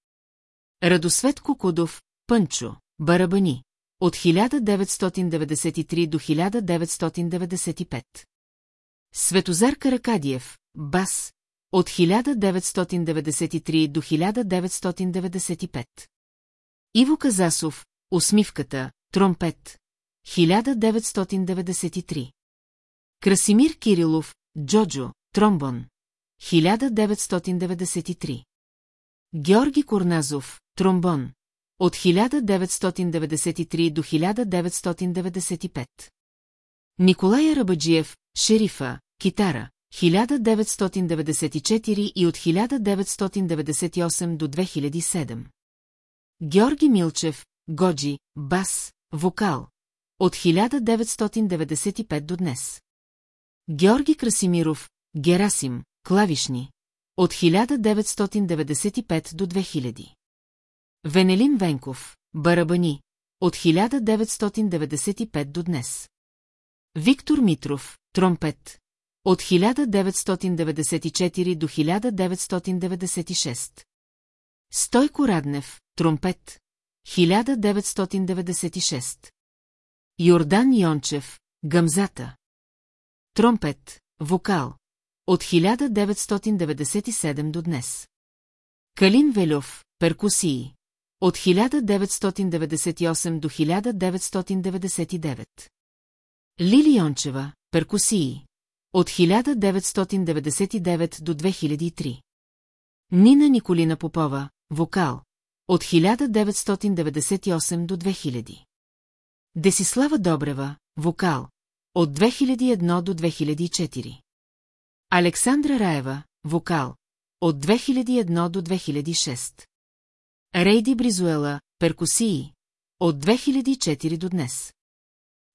Радосвет Кокудов, Пънчо, Барабани. От 1993 до 1995. Светозар Каракадиев, Бас. От 1993 до 1995. Иво Казасов, Усмивката, Тромпет. 1993. Красимир Кирилов, Джоджо, Тромбон. 1993. Георги Корназов, Тромбон. От 1993 до 1995. Николай Рабаджиев, Шерифа, Китара, 1994 и от 1998 до 2007. Георги Милчев, Годжи, Бас, Вокал. От 1995 до днес. Георги Красимиров, Герасим, Клавишни. От 1995 до 2000. Венелин Венков, Барабани. От 1995 до днес. Виктор Митров, Тромпет. От 1994 до 1996. Стойко Раднев, Тромпет. 1996. Йордан Йончев, Гъмзата. Тромпет, вокал. От 1997 до днес. Калин Велев, перкусии. От 1998 до 1999. Лили Йончева, перкусии. От 1999 до 2003. Нина Николина Попова, вокал. От 1998 до 2000. Десислава Добрева, вокал. От 2001 до 2004. Александра Раева, вокал. От 2001 до 2006. Рейди Бризуела, перкусии. От 2004 до днес.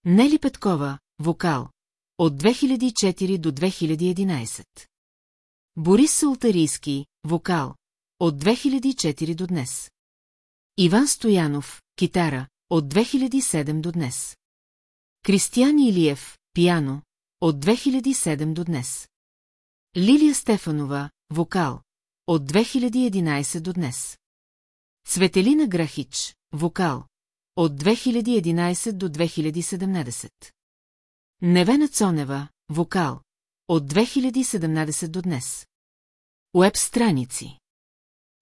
Нели Петкова, вокал. От 2004 до 2011. Борис Султарийски, вокал. От 2004 до днес. Иван Стоянов, китара. От 2007 до днес. Кристиян Илиев, пиано. От 2007 до днес. Лилия Стефанова, вокал. От 2011 до днес. Цветелина Грахич, вокал. От 2011 до 2017. Невена Цонева, вокал. От 2017 до днес. Уеб страници.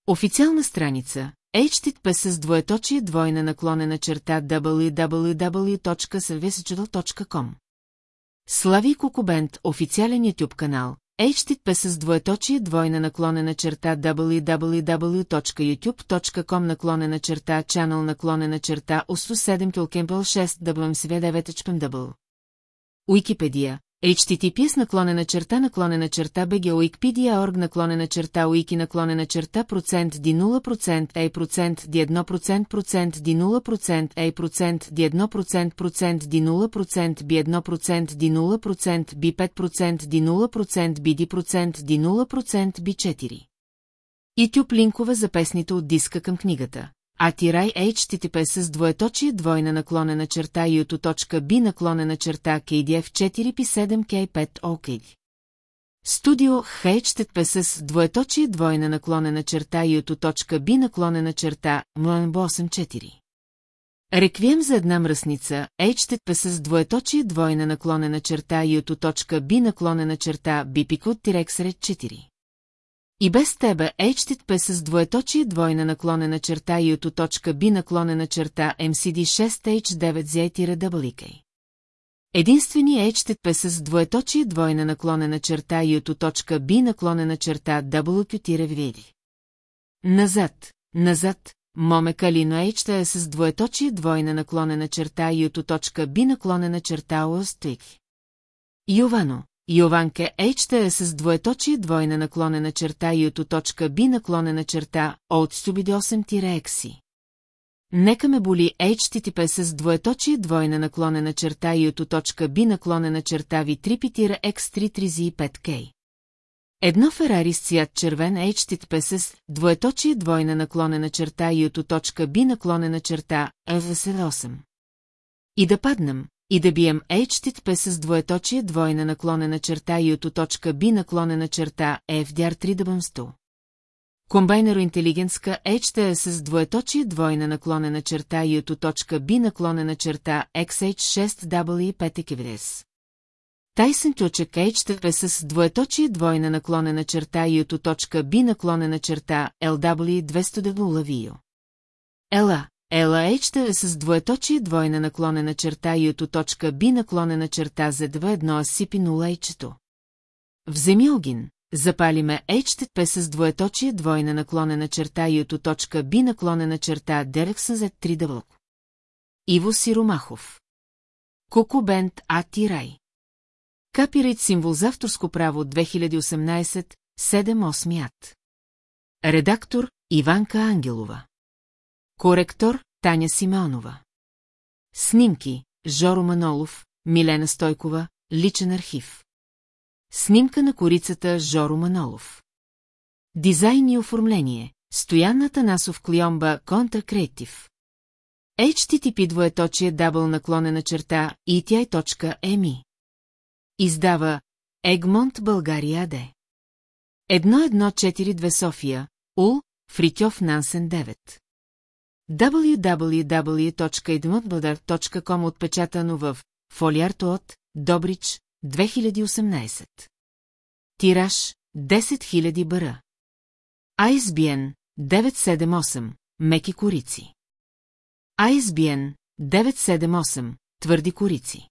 Официална страница HTTP с двоеточие двойна наклонена черта www.servicedigital.com Слави Кокубент, официален YouTube канал, HTTP с двоеточие двойна наклонена черта www.youtube.com наклонена черта channel наклонена черта ОСУ 7 Килкемпел 6 WMSV 9 HPMW. Уикипедия. Https наклонена черта наклонена черта bg wikipedia.org наклонена черта wiki наклонена черта процент ди 0% a процент ди 1% процент ди 0% a процент ди 1% процент ди 0% b 1% ди 0% b 5% ди 0% bd процент ди 0% b 4 YouTube линкове за песните от диска към книгата атирай http с двоеточие двойна наклонена черта youtube.b наклонена черта kdf 4p7k5 ok. Студио http с двоеточие двойна наклонена черта youtube.b наклонена черта mlnb 84. Реквием за една мръсница, http с двоеточие двойна наклонена черта youtube.b наклонена черта bpcode 4. И без тебе HTTP с двоеточие двойна наклонена черта и от точка B наклонена черта MCD6H9Z-WK. Единствени HTTP с двоеточие двойна наклонена черта и от точка B наклонена черта WQ-VD. Назад, назад, Моме Калино HTTP с двоеточие двойна наклонена черта и от точка B наклонена черта ОСТИК. Йовано, Йованке е с двоеточие двойна наклонена черта и от точка B наклонена черта от стюбиди 8-екси. Нека ме боли HTTP с двоеточие двойна наклонена черта и от точка B наклонена черта ви 3 питира X33Z5K. Едно Ферари с цвят червен HTTP с двоеточие двойна наклонена черта и от точка B наклонена черта FS8. И да паднем, и да бием HTTP с двоеточие двойна наклонена черта и от точка B наклонена черта FDR3 да Комбайнеро интелигентска HTS с двоеточие двойна наклонена черта YouTube.B наклонена черта XH6W5 Тайсън Тючек HTP с двоеточие двойна наклонена черта YouTube.B наклонена черта LW200W Ела, Ела HTP с двоеточие двойна наклонена черта YouTube.B наклонена черта Z21 Сипи 0 H2. Вземи огин, запалиме HTTP с двоеточие двойна наклонена черта YouTube.B наклонена черта Дерекса Z3 дълъг. Иво Сиромахов. Коко Бент Ати Рай. Капирайт символ за авторско право 2018 7 ят. Редактор Иванка Ангелова. Коректор Таня Симеонова. Снимки Жоро Манолов, Милена Стойкова, личен архив. Снимка на корицата Жоро Манолов. Дизайн и оформление Стоян Атанасов Клиомба Контра Креатив. HTTP двоеточие дабл наклонена черта ETI.me Издава Егмонт България АД. 1142 София, Ул, Фритьов Нансен 9. www.edmontbladar.com отпечатано в Фолиарто от Добрич, 2018. Тираж 10 000 бара. ISBN 978 Меки корици. ISBN 978 Твърди корици.